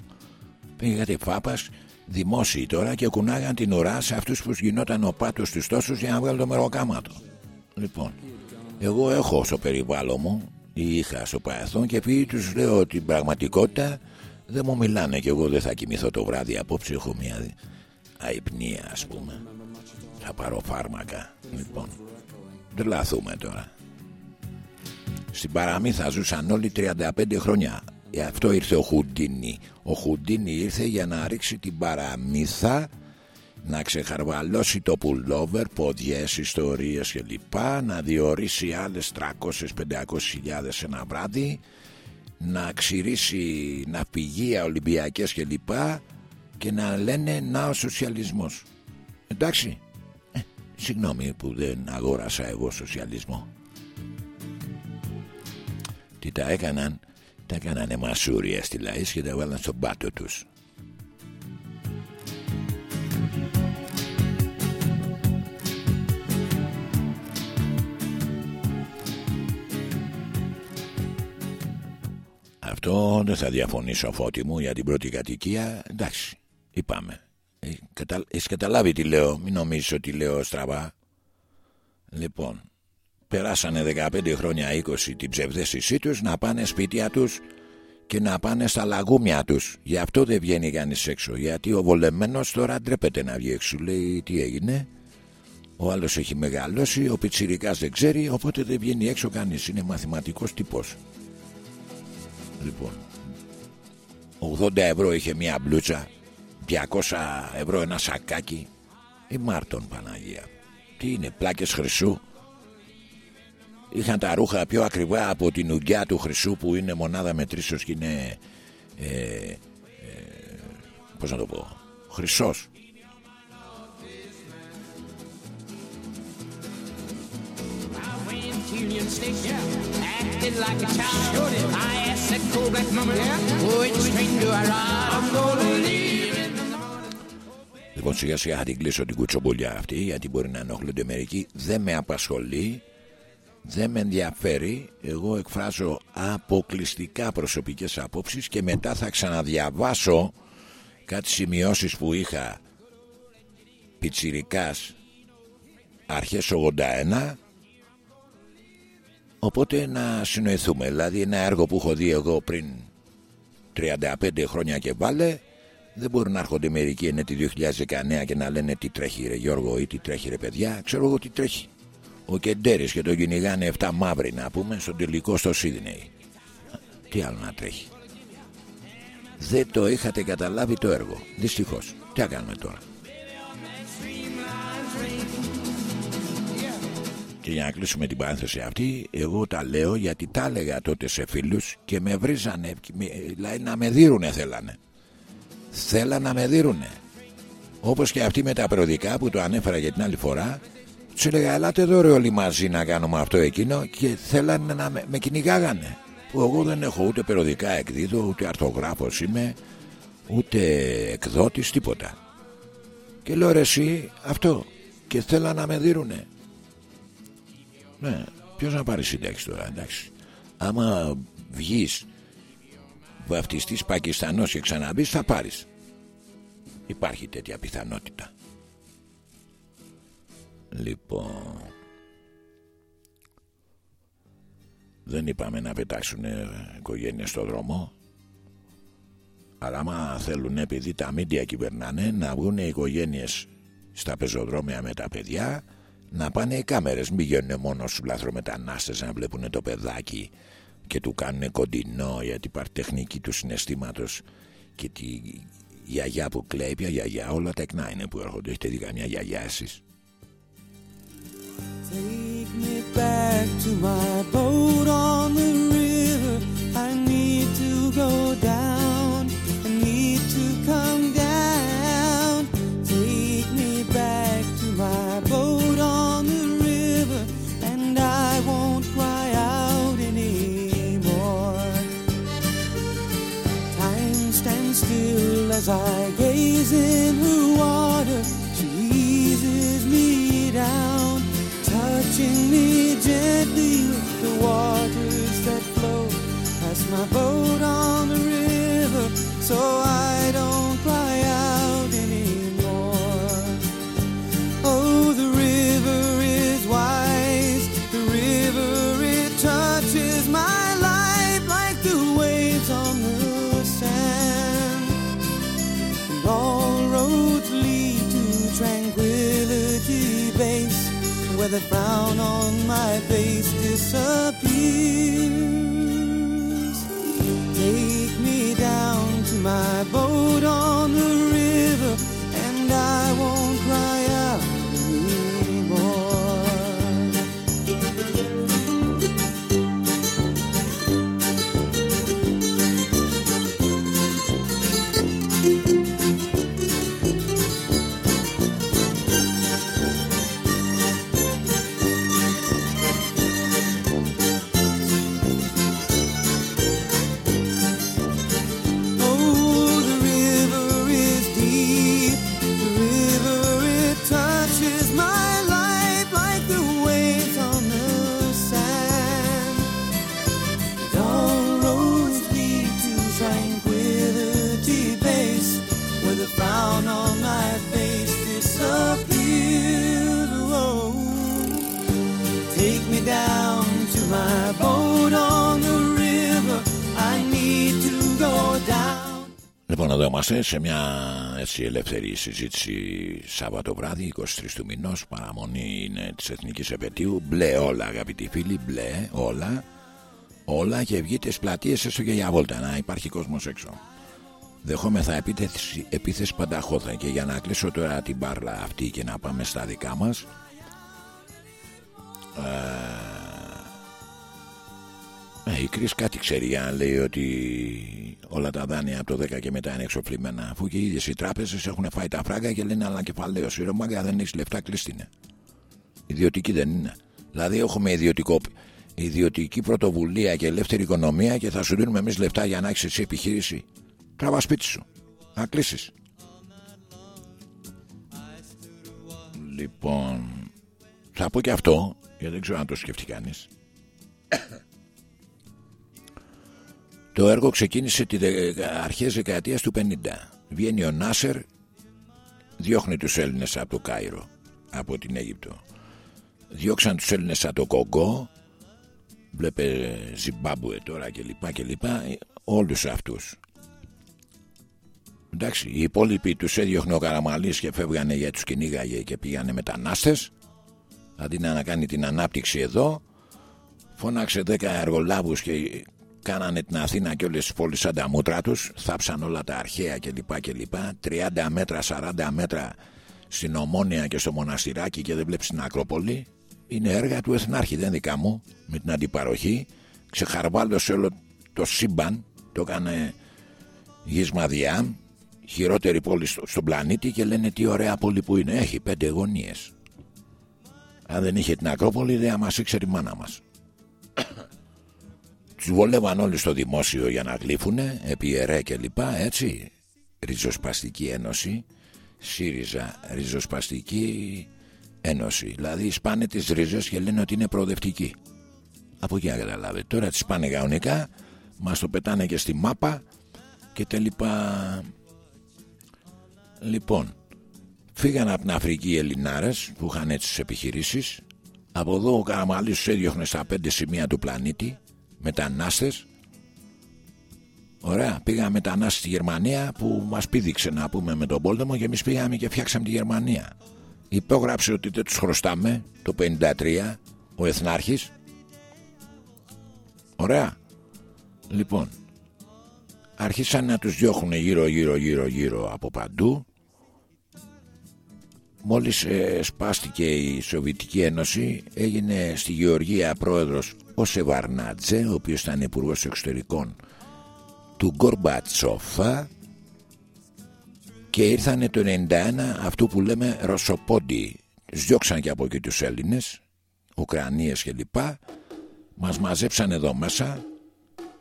Πήγατε φάπας δημόσιοι τώρα και κουνάγαν την ουρά σε αυτούς που γινόταν ο πάτος του τόσους για να βγάλουν το μεροκάματο. Λοιπόν, εγώ έχω στο περιβάλλον μου ή είχα στο παρελθόν και επειδή τους λέω ότι την πραγματικότητα δεν μου μιλάνε και εγώ δεν θα κοιμηθώ το βράδυ απόψε έχω μια αϊπνία ας πούμε θα πάρω φάρμακα λοιπόν τρελαθούμε τώρα στην παραμή θα ζούσαν όλοι 35 χρόνια Γι' αυτό ήρθε ο Χουντίνι ο Χουντίνι ήρθε για να ρίξει την παραμύθα να ξεχαρβαλώσει το πουλόβερ, ποδιές, ιστορίες κλπ. Να διορίσει άλλες 300-500 χιλιάδες ένα βράδυ να ξηρίσει ναυπηγεία Ολυμπιακές κλπ. Και να λένε να ο σοσιαλισμός. Εντάξει, ε, συγγνώμη που δεν αγόρασα εγώ σοσιαλισμό. Τι τα έκαναν, τα έκανανε μασούρια στη λαΐς και τα βάλαν στον πάτο τους. Αυτό δεν θα διαφωνήσω φώτη μου για την πρώτη κατοικία. Εντάξει, είπαμε. Ε, κατα... Έχεις καταλάβει τι λέω, μην νομίζεις ότι λέω στραβά. Λοιπόν, περάσανε 15 χρόνια 20 την ψευδέστησή τους να πάνε σπίτια τους και να πάνε στα λαγούμια τους. Γι' αυτό δεν βγαίνει κανείς έξω. Γιατί ο βολεμένος τώρα ντρέπεται να βγει έξω. Λέει τι έγινε; Ο άλλος έχει μεγαλώσει, ο πιτσιρικάς δεν ξέρει, οπότε δεν βγαίνει έξω κανείς. Είναι μαθηματικός τύπος. Λοιπόν, 80 ευρώ είχε μια μπλούτσα, 200 ευρώ ένα σακάκι. Η Μάρτον Παναγία. Τι είναι, πλάκες χρυσού; Είχαν τα ρούχα πιο ακριβά από την ουγγιά του χρυσού που είναι μονάδα μετρήσεως και είναι... Ε, ε, πώς να το πω, χρυσός. Union Station, acted like a child. I asked that cold black mama, which train do I ride? I'm gonna leave in the morning. Λοιπόν, σιγά σιγά θα την κλείσω την κουτσομπολιά αυτή, γιατί μπορεί να ενοχλούνται μερικοί. Δεν με απασχολεί. Δεν με ενδιαφέρει. Εγώ εκφράζω αποκλειστικά προσωπικές απόψεις και μετά θα ξαναδιαβάσω κάτι σημειώσεις που είχα πιτσιρικάς αρχές 81 οπότε να συνοηθούμε. Δηλαδή ένα έργο που έχω δει εγώ πριν 35 χρόνια και βάλε δεν μπορεί να έρχονται μερικοί είναι τη 2019 και να λένε τι τρέχει ρε Γιώργο ή τι τρέχει ρε παιδιά. Ξέρω εγώ τι τρέχει ο Κεντέρης και τον κυνηγάνε 7 μαύροι να πούμε στον τελικό στο Σίδνεϊ τι άλλο να τρέχει δεν το είχατε καταλάβει το έργο δυστυχώς τι κάνουμε τώρα Και για να κλείσουμε την παρένθεση αυτή, εγώ τα λέω γιατί τα έλεγα τότε σε φίλους και με βρίζανε, δηλαδή να με δίρουνε θέλανε. Θέλανε να με δίρουνε. Όπως και αυτοί με τα περιοδικά που το ανέφερα για την άλλη φορά, του έλεγα ελάτε εδώ ρε όλοι μαζί να κάνουμε αυτό εκείνο και θέλανε να με, με κυνηγάγανε. Που εγώ δεν έχω ούτε περιοδικά εκδίδω, ούτε αρθογράφος είμαι, ούτε εκδότης, τίποτα. Και λέω ρε εσύ αυτό και θέλανε να με δίρουνε. Ναι, ποιος να πάρει σύνταξη τώρα, εντάξει. Άμα βγεις βαφτιστής Πακιστανός και ξαναμπεί, θα πάρεις. Υπάρχει τέτοια πιθανότητα. Λοιπόν. Δεν είπαμε να πετάξουν οικογένειες στο δρόμο. Αλλά άμα θέλουν επειδή τα μίντια κυβερνάνε να βγουν οι οικογένειες στα πεζοδρόμια με τα παιδιά να πάνε οι κάμερες μην γίνουν μόνος στους λαθρομετανάστες να βλέπουν το παιδάκι και του κάνουν κοντινό για την παρτεχνική του συναισθήματος και τη γιαγιά που κλαίει πια γιαγιά όλα τεκνά είναι που έρχονται έχετε δει καμιά γιαγιά εσείς; Take me back to my boat on the river. I need to go down. I need to come down. Take me back to my boat on the river, and I won't cry out anymore. Time stands still as I gaze in her touching me gently with the waters that flow past my boat on the river, so I don't the frown on my face disappears. Είμαστε σε μια έτσι ελεύθερη συζήτηση Σάββατο βράδυ, 23 του μηνός. Παραμονή είναι της Εθνικής Επαιτίου. Μπλε όλα, αγαπητοί φίλοι, μπλε όλα. Όλα και βγείτε στι πλατείες έστω και για βόλτα, να υπάρχει κόσμος έξω. Δεχόμεθα επίθεση, επίθεση πανταχώδα και για να κλείσω τώρα την μπάρλα αυτή και να πάμε στα δικά μας ε, η Κρίς κάτι ξέρει για να λέει ότι όλα τα δάνεια από το 10 και μετά είναι εξοφλημένα αφού και οι ίδιες οι τράπεζες έχουν φάει τα φράγκα και λένε αλλά κεφαλαίωση ρε μάγκα δεν έχεις λεφτά κλειστή είναι ιδιωτική δεν είναι. Δηλαδή έχουμε ιδιωτικό, ιδιωτική πρωτοβουλία και ελεύθερη οικονομία και θα σου δίνουμε εμείς λεφτά για να έχεις εσύ επιχείρηση. Τραβά σπίτι σου. Να κλείσεις. Λοιπόν θα πω και αυτό γιατί δεν ξέρω αν το σκεφτεί κανείς. Το έργο ξεκίνησε τη αρχές δεκαετίας του 50 βγαίνει ο Νάσερ διώχνει τους Έλληνες από το Κάιρο από την Αίγυπτο. Διώξαν τους Έλληνες από το Κογκό βλέπε Ζιμπάμπουε τώρα και λοιπά και λοιπά όλους αυτούς. Εντάξει οι υπόλοιποι τους έδιωχνε ο Καραμαλής και φεύγανε για τους κυνήγαγε και πήγανε μετανάστες. Αντί να κάνει την ανάπτυξη εδώ φώναξε 10 εργολάβους και κάνανε την Αθήνα και όλες τις πόλεις σαν τα μούτρα τους θάψαν όλα τα αρχαία κλπ κλπ. 30 μέτρα 40 μέτρα στην Ομόνια και στο Μοναστηράκι και δεν βλέπεις την Ακρόπολη. Είναι έργα του Εθνάρχη δεν δικά μου με την αντιπαροχή. Ξεχαρβάλωσε όλο το σύμπαν το έκανε γυσμαδιά χειρότερη πόλη στον πλανήτη και λένε τι ωραία πόλη που είναι. Έχει πέντε γωνίες. Αν δεν είχε την Ακρόπολη δεν μας ήξερε η μάνα μας τους βολεύαν όλοι στο δημόσιο για να γλύφουνε επί ΕΡΕ και λοιπά έτσι. Ριζοσπαστική ένωση ΣΥΡΙΖΑ ριζοσπαστική ένωση. Δηλαδή σπάνε τις ρίζες και λένε ότι είναι προοδευτική. Από εκεί να καταλάβετε. Τώρα τις σπάνε γαονικά μας το πετάνε και στη μάπα και τελειπά λοιπόν φύγαν από την Αφρική οι Ελληνάρες που είχαν έτσι τις επιχειρήσεις. Από εδώ ο Καραμαλής τους έδιωχνε στα πέντε σημεία του πλανήτη μετανάστες Ωραία, πήγαμε μετανάστες στη Γερμανία που μας πήδηξε να πούμε με τον πόλεμο και εμείς πήγαμε και φτιάξαμε τη Γερμανία. Υπόγραψε ότι δεν τους χρωστάμε το 53 ο Εθνάρχης. Ωραία. Λοιπόν, άρχισαν να τους διώχνουν γύρω γύρω γύρω γύρω από παντού. Μόλις ε, σπάστηκε η Σοβιετική Ένωση έγινε στη Γεωργία πρόεδρος ο Σεβαρνάτζε ο οποίος ήταν υπουργός εξωτερικών του Γκορμπατσόφα και ήρθανε το 91 αυτό που λέμε Ρωσοπόντι. Διώξαν και από εκεί τους Έλληνες Ουκρανίες και λοιπά. Μας μαζέψαν εδώ μέσα.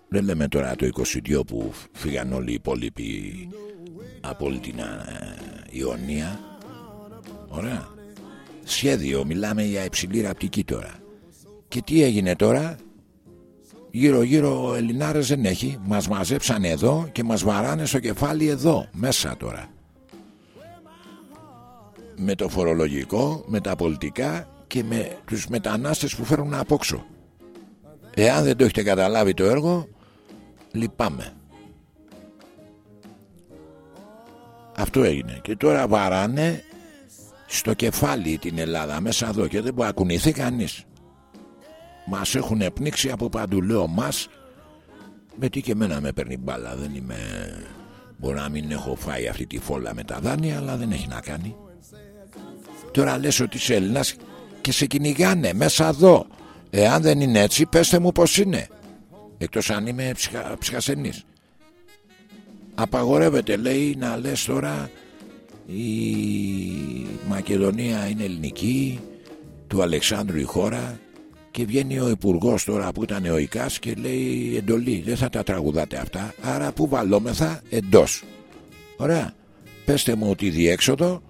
Δεν λέμε τώρα το 22 που φύγαν όλοι οι υπόλοιποι από όλη την ε, Ιωνία. Ωραία. Σχέδιο. Μιλάμε για υψηλή ραπτική τώρα και τι έγινε τώρα; Γύρω γύρω ο Ελληνάρες δεν έχει. Μας μαζέψαν εδώ και μας βαράνε στο κεφάλι εδώ Μέσα τώρα. Με το φορολογικό Με τα πολιτικά Και με τους μετανάστες που φέρουν απόξω Εάν δεν το έχετε καταλάβει το έργο Λυπάμαι. Αυτό έγινε. Και τώρα βαράνε Στο κεφάλι την Ελλάδα Μέσα εδώ. Και δεν μπορεί να κουνηθεί κανείς μας έχουν πνίξει από παντού Λέω μας. Με τι και εμένα με παίρνει μπάλα Δεν είμαι. Μπορεί να μην έχω φάει αυτή τη φόλα με τα δάνεια Αλλά δεν έχει να κάνει. Τώρα λες ότι είσαι Έλληνας Και σε κυνηγάνε μέσα εδώ. Εάν δεν είναι έτσι πέστε μου πως είναι. Εκτός αν είμαι ψυχα, ψυχασενής Απαγορεύεται λέει να λες τώρα Η Μακεδονία είναι ελληνική Του Αλεξάνδρου η χώρα και βγαίνει ο υπουργός τώρα που ήταν ο Ικάς και λέει εντολή δεν θα τα τραγουδάτε αυτά άρα που βαλόμεθα εντός ωραία. Πέστε μου ότι διέξοδο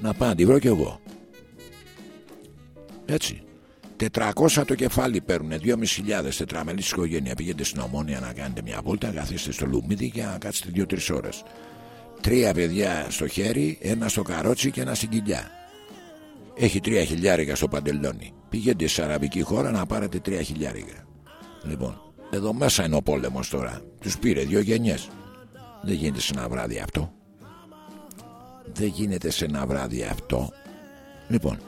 να πάω να τη βρω κι εγώ. Έτσι. 400 το κεφάλι παίρνουν 2.500 τετραμελής οικογένεια. Πηγαίνετε στην Ομόνια να κάνετε μια βόλτα καθίστε στο Λουμίδι και να κάτσετε 2-3 ώρες. Τρία παιδιά στο χέρι ένα στο καρότσι και ένα στην κοιλιά. Έχει τρία χιλιάρικα στο παντελόνι Πηγαίνετε σε αραβική χώρα να πάρετε τρία χιλιάρικα. Λοιπόν, εδώ μέσα είναι ο πόλεμος τώρα. Τους πήρε δύο γενιές. Δεν γίνεται σε ένα βράδυ αυτό. Δεν γίνεται σε ένα βράδυ αυτό. Λοιπόν,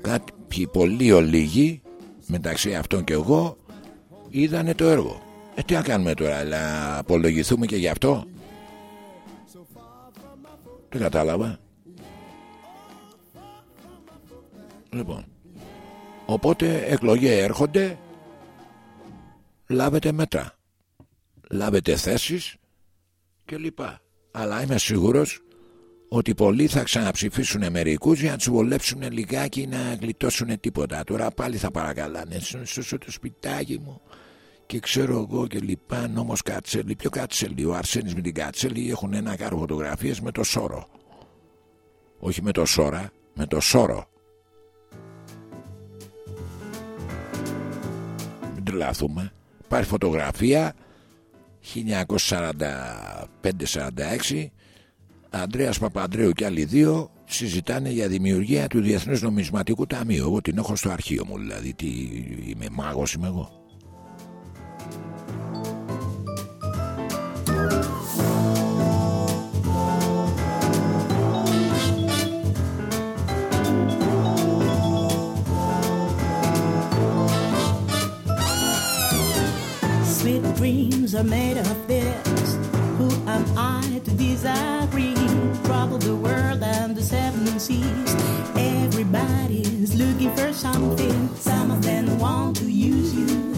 κάποιοι πολύ ολίγοι μεταξύ αυτών και εγώ είδανε το έργο. Ε, τι να κάνουμε τώρα, να απολογηθούμε και γι' αυτό. Δεν κατάλαβα. Λοιπόν, Οπότε εκλογές έρχονται Λάβετε μέτρα Λάβετε θέσεις Και λοιπά Αλλά είμαι σίγουρος ότι πολλοί θα ξαναψηφίσουν μερικούς για να τους βολέψουν λιγάκι να γλιτώσουν τίποτα. Τώρα πάλι θα παρακαλάνε. Σώσω το σπιτάκι μου και ξέρω εγώ και λοιπά. Νόμος Κάτσελη. Ποιο Κάτσελη, ο Αρσένης με την Κάτσελη έχουν ένα κάρο φωτογραφίες με το Σόρο. Όχι με το Σόρα, με το Σόρο. Τρελαθούμε. Υπάρχει φωτογραφία 1945-46 Ανδρέας Παπανδρέου και άλλοι δύο συζητάνε για δημιουργία του Διεθνούς Νομισματικού Ταμείου. Εγώ την έχω στο αρχείο μου, δηλαδή τι, είμαι μάγος είμαι εγώ. Are made of this. Who am I to disagree? Trouble the world and the seven seas. Everybody's looking for something. Some of them want to use you.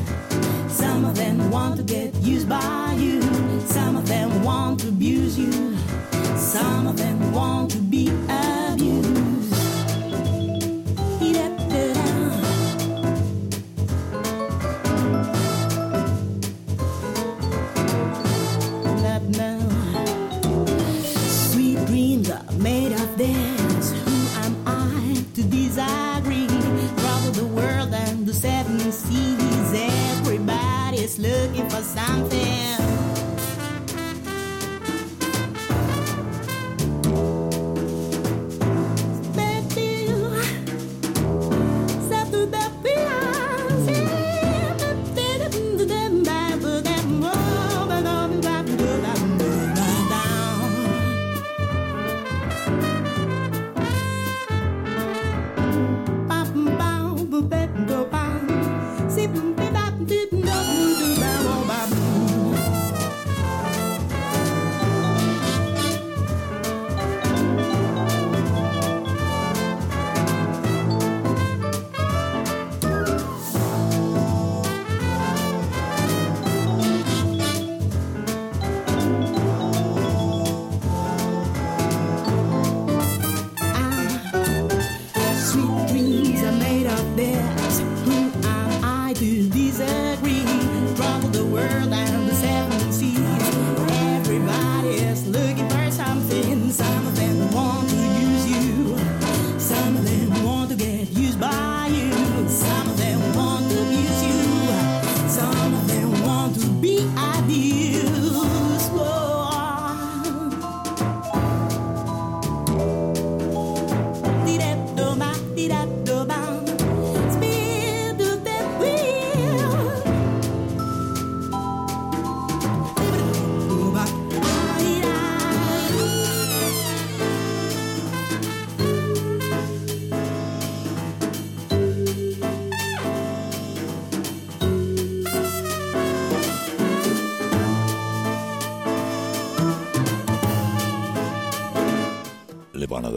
Some of them want to get used by you. Some of them want to abuse you. Some of them want to be abused. seven seas. Everybody's looking for something.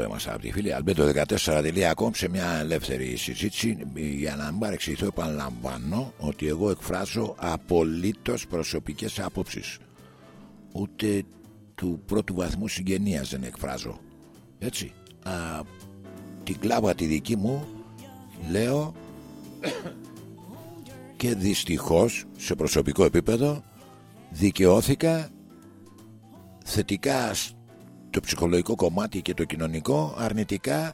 Από τη φίλη albedo14.com σε μια ελεύθερη συζήτηση. Για να μην παρεξηγηθώ επαναλαμβάνω ότι εγώ εκφράζω απολύτως προσωπικές άποψεις ούτε του πρώτου βαθμού συγγενείας δεν εκφράζω. Έτσι. Α, την κλάβα τη δική μου λέω και δυστυχώς σε προσωπικό επίπεδο δικαιώθηκα θετικά το ψυχολογικό κομμάτι και το κοινωνικό αρνητικά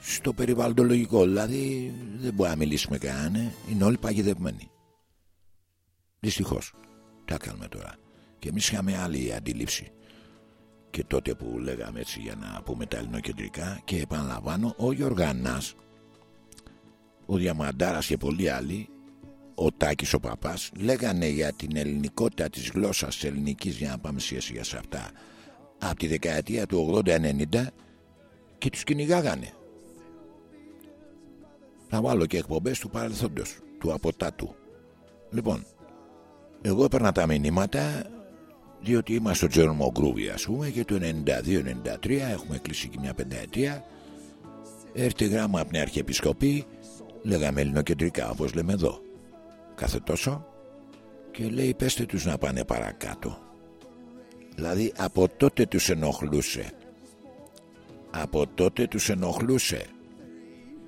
στο περιβαλλοντολογικό. Δηλαδή δεν μπορεί να μιλήσουμε καν. Ε. Είναι όλοι παγιδευμένοι. Δυστυχώς. Τα κάνουμε τώρα. Και εμείς είχαμε άλλη αντίληψη. Και τότε που λέγαμε έτσι για να πούμε τα ελληνοκεντρικά και επαναλαμβάνω ο Γιωργανάς ο Διαμαντάρας και πολλοί άλλοι ο Τάκης ο Παπάς λέγανε για την ελληνικότητα της γλώσσας ελληνικής για να πάμε σχέση σε αυτά από τη δεκαετία του 80-90 και τους κυνηγάγανε. Θα βάλω και εκπομπές του παρελθόντος, του αποτάτου. Λοιπόν, εγώ έπαιρνα τα μηνύματα διότι είμαστε στο Τζέρομο Γκρούβι ας πούμε και το 92-93 έχουμε κλείσει και μια πενταετία έρθει γράμμα από την Αρχιεπισκοπή λέγαμε ελληνοκεντρικά όπως λέμε εδώ κάθε τόσο και λέει πέστε τους να πάνε παρακάτω Δηλαδή από τότε τους ενοχλούσε. Από τότε τους ενοχλούσε.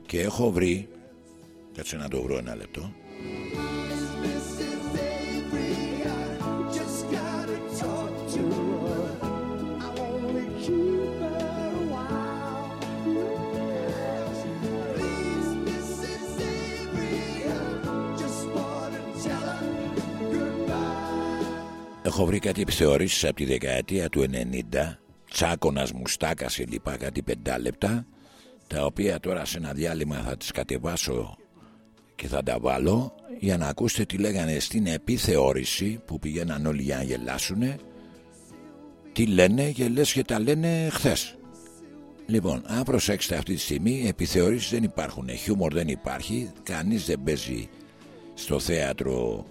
Και έχω βρει Κάτσε να το βρω ένα λεπτό έχω βρει κάτι επιθεωρήσεις από τη δεκαετία του 90 τσάκωνας μουστάκας και λοιπά κάτι πεντάλεπτα τα οποία τώρα σε ένα διάλειμμα θα τις κατεβάσω και θα τα βάλω για να ακούσετε τι λέγανε στην επιθεώρηση που πηγαίναν όλοι για να γελάσουνε. Τι λένε και λες και τα λένε χθες. Λοιπόν, αν προσέξετε αυτή τη στιγμή, επιθεωρήσεις δεν υπάρχουν, χιούμορ δεν υπάρχει, κανείς δεν παίζει στο θέατρο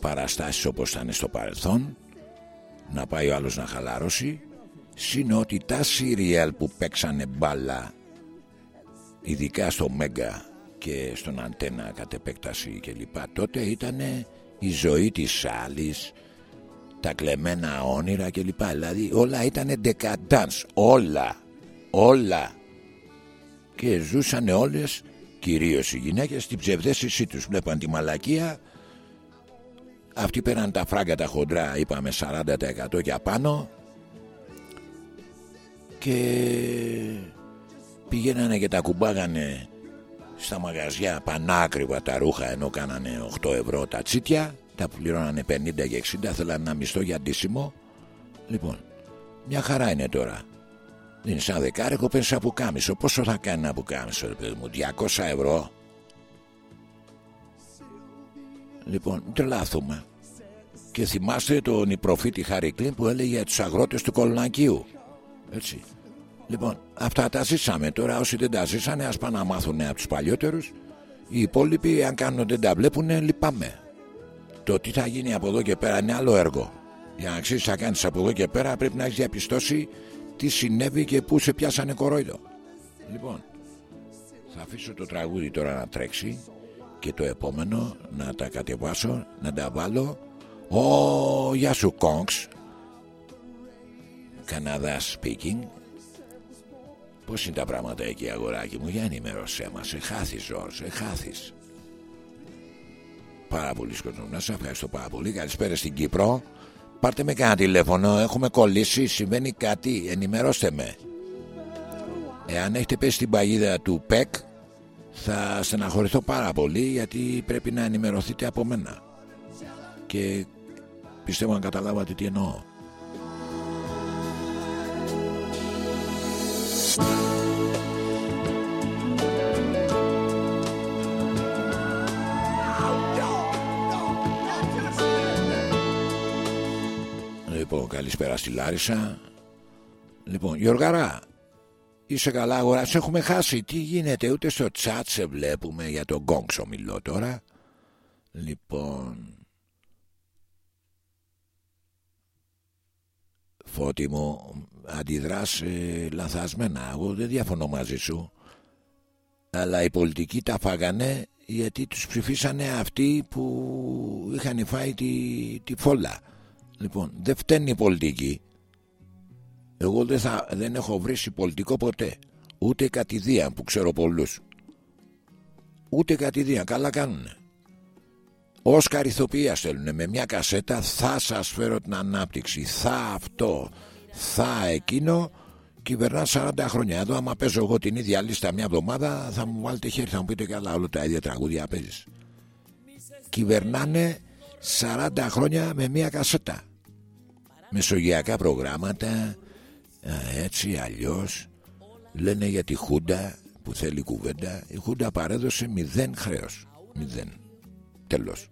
παραστάσεις όπως ήταν στο παρελθόν, να πάει ο άλλος να χαλαρώσει, συν ότι τα σύριαλ που παίξανε μπάλα, ειδικά στο Μέγκα και στον Αντένα κατ' επέκταση κλπ. Τότε ήταν η ζωή της άλλης, τα κλεμμένα όνειρα κλπ. Δηλαδή όλα ήταν decadence, όλα όλα και ζούσαν όλες κυρίως οι γυναίκες στην ψευδέστησή τους βλέπαν τη μαλακία αυτοί πέραν τα φράγκα τα χοντρά είπαμε 40% και απάνω και πηγαίνανε και τα κουμπάγανε στα μαγαζιά πανάκριβα τα ρούχα ενώ κάνανε 8 ευρώ τα τσίτια τα πληρώνανε 50 και 60 θέλανε ένα μισθό για ντύσιμο λοιπόν μια χαρά είναι τώρα είναι σαν δεκάρικο παίρνει ένα πουκάμισο. Πόσο θα κάνει ένα πουκάμισο, ρε παιδί μου, 200 ευρώ. Λοιπόν, μην τρελάθουμε. Και θυμάστε τον υπροφήτη Χαρικλίν που έλεγε για τους αγρότες του Κολονακίου. Έτσι. Λοιπόν, αυτά τα ζήσαμε. Τώρα όσοι δεν τα ζήσανε, ας πάνε να μάθουν από τους παλιότερους. Οι υπόλοιποι, αν κάνουν δεν τα βλέπουν, λυπάμαι. Το τι θα γίνει από εδώ και πέρα είναι άλλο έργο. Για να ξέρεις τι θα κάνεις από εδώ και πέρα, πρέπει να έχεις διαπιστώσει τι συνέβη και πού σε πιάσανε κορόιδο. Λοιπόν, θα αφήσω το τραγούδι τώρα να τρέξει και το επόμενο να τα κατεβάσω, να τα βάλω. Ω, γεια σου Κόγκς, Καναδά speaking. Πώς είναι τα πράγματα εκεί αγοράκι μου, για ενημέρωσέ μας, σε χάθεις Ζόρ, σε χάθεις. Πάρα πολύ σκοτεινό, να σε ευχαριστώ πάρα πολύ, καλησπέρα στην Κύπρο. Πάρτε με κανένα τηλέφωνο, έχουμε κολλήσει, συμβαίνει κάτι, ενημερώστε με. Εάν έχετε πέσει στην παγίδα του ΠΕΚ, θα στεναχωρηθώ πάρα πολύ γιατί πρέπει να ενημερωθείτε από μένα. Και πιστεύω να καταλάβατε τι εννοώ. Λοιπόν, καλησπέρα στη Λάρισα. Λοιπόν, Γιωργαρά, είσαι καλά αγοράς, σε έχουμε χάσει. Τι γίνεται, ούτε στο chat σε βλέπουμε για τον Γκόγκσο μιλώ τώρα. Λοιπόν, Φώτη μου, αντιδράς ε, λαθασμένα. Εγώ δεν διαφωνώ μαζί σου. Αλλά οι πολιτικοί τα φάγανε γιατί τους ψηφίσανε αυτοί που είχαν φάει τη, τη φόλα. Λοιπόν, δεν φταίνει η πολιτική. Εγώ δεν, θα, δεν έχω βρει πολιτικό ποτέ. Ούτε κατηδία που ξέρω πολλούς. Ούτε κατηδία. Καλά κάνουνε. Όσκαρ ηθοποιία στέλνουν με μια κασέτα θα σας φέρω την ανάπτυξη θα αυτό θα εκείνο κυβερνά 40 χρόνια εδώ άμα παίζω εγώ την ίδια λίστα μια εβδομάδα θα μου βάλετε χέρι θα μου πείτε καλά όλα τα ίδια τραγούδια παίζεις κυβερνάνε 40 χρόνια με μια κασέτα μεσογειακά προγράμματα έτσι αλλιώς λένε για τη Χούντα που θέλει κουβέντα η Χούντα παρέδωσε μηδέν χρέος μηδέν τέλος.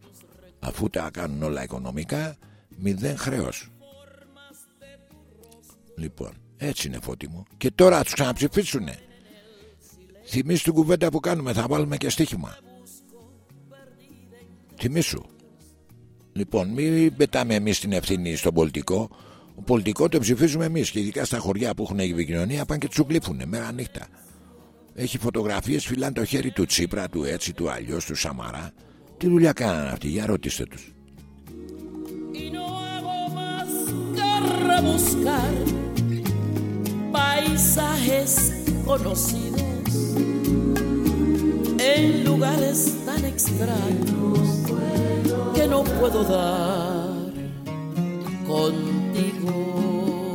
Αφού τα κάνουν όλα οικονομικά μηδέν χρέος. Λοιπόν έτσι είναι φώτη μου. Και τώρα τους ξαναψηφίσουνε. Θυμίσου την κουβέντα που κάνουμε θα βάλουμε και στοίχημα. Θυμίσου Λοιπόν, μην πετάμε εμείς την ευθύνη στον πολιτικό. Ο πολιτικό το ψηφίζουμε εμείς και ειδικά στα χωριά που έχουν επικοινωνία πάνε και τους γλύφουν μέρα νύχτα. Έχει φωτογραφίες, φυλάνε το χέρι του Τσίπρα, του έτσι, του αλλιώς, του Σαμαρά. Τι δουλειά κάνανε αυτοί, για ρωτήστε τους. paisajes conocidos en lugares tan extraños que no puedo dar contigo.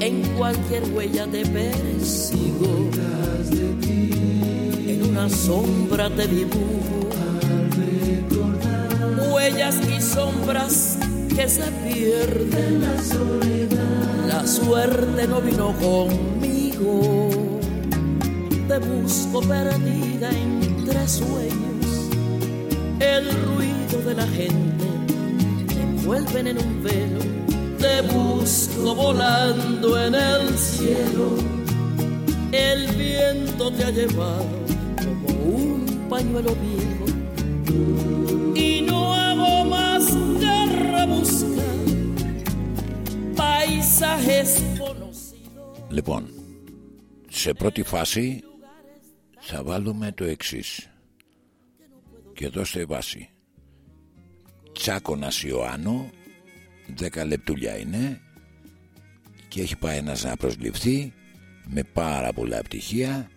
En cualquier huella te persigo. En una sombra te dibujo. Huellas y sombras que se pierden. La soledad. La suerte no vino conmigo te busco perdida entre sueños. El ruido de la gente te envuelven en un velo. Te busco volando en el cielo. El viento te ha llevado como un pañuelo viejo. Y no hago más que rebuscar paisajes conocidos. Le. Se proti θα βάλουμε το εξής. Και δώστε βάση. Τσάκωνας Ιωάννου, 10 λεπτούλια είναι και έχει πάει ένας να προσληφθεί με πάρα πολλά πτυχία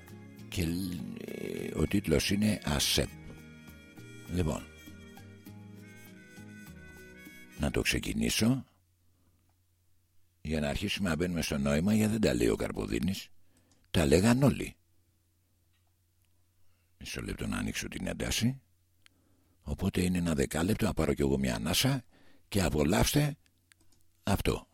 και ε, ο τίτλος είναι ΑΣΕΠ. Λοιπόν, να το ξεκινήσω για να αρχίσουμε να μπαίνουμε στο νόημα γιατί δεν τα λέει ο Καρποδίνης τα λέγαν όλοι μισό λεπτό να ανοίξω την ένταση οπότε είναι ένα δεκάλεπτο να πάρω κι εγώ μια ανάσα και απολαύστε αυτό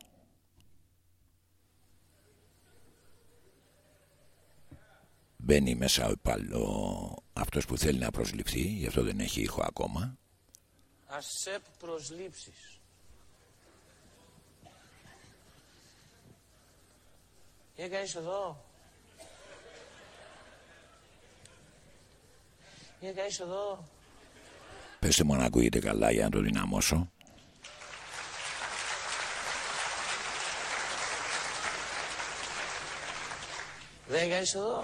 Μπαίνει μέσα ο υπάλληλο αυτός που θέλει να προσληφθεί γι' αυτό δεν έχει ήχο ακόμα ΑΣΕΠ προσλήψεις. Τι έκανες εδώ; Τι έκανες εδώ. Πεςτε μου να ακούγεται καλά για να το δυναμώσω Δεν έκανες εδώ.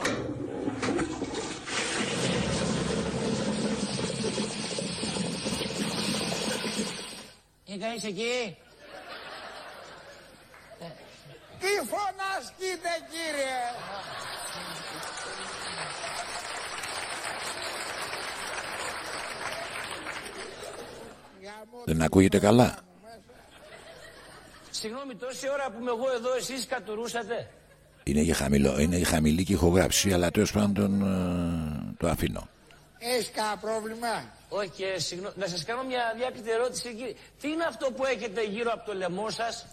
Τι έκανες εκεί; Τι φωνάσκετε κύριε; Δεν ακούγεται καλά Συγγνώμη, τόση ώρα που είμαι εγώ εδώ, εσείς κατουρούσατε. Είναι για, χαμηλό, είναι για χαμηλή και ηχογράψη αλλά τέλος πάντων ε, το αφήνω Έχεις κανένα πρόβλημα; Όχι, και συγγνώμη, να σας κάνω μια διάκριτη ερώτηση, κύριε. Τι είναι αυτό που έχετε γύρω από το λαιμό σας;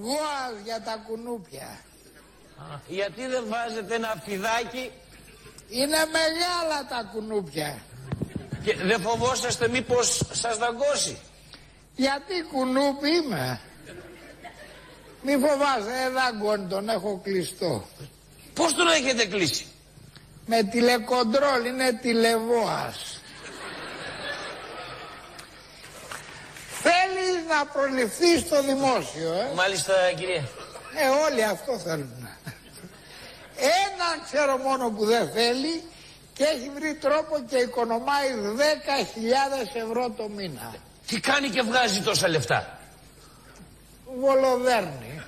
Γουάζ για τα κουνούπια. Γιατί δεν βάζετε ένα φιδάκι; Είναι μεγάλα τα κουνούπια. Και δεν φοβόσαστε μήπως σας δαγκώσει. Γιατί κουνούπι είμαι. Μη φοβάσαι, ε, δάγκον τον έχω κλειστό. Πώς τον έχετε κλείσει; Με τηλεκοντρόλ, είναι τηλεβόας. Θέλεις να προληφθείς στο δημόσιο, ε; Μάλιστα, κυρία. Ε, όλοι αυτό θέλουν. Ένα ξέρω μόνο που δεν θέλει και έχει βρει τρόπο και οικονομάει 10.000 ευρώ το μήνα. Τι κάνει και βγάζει τόσα λεφτά; Βολοδέρνει.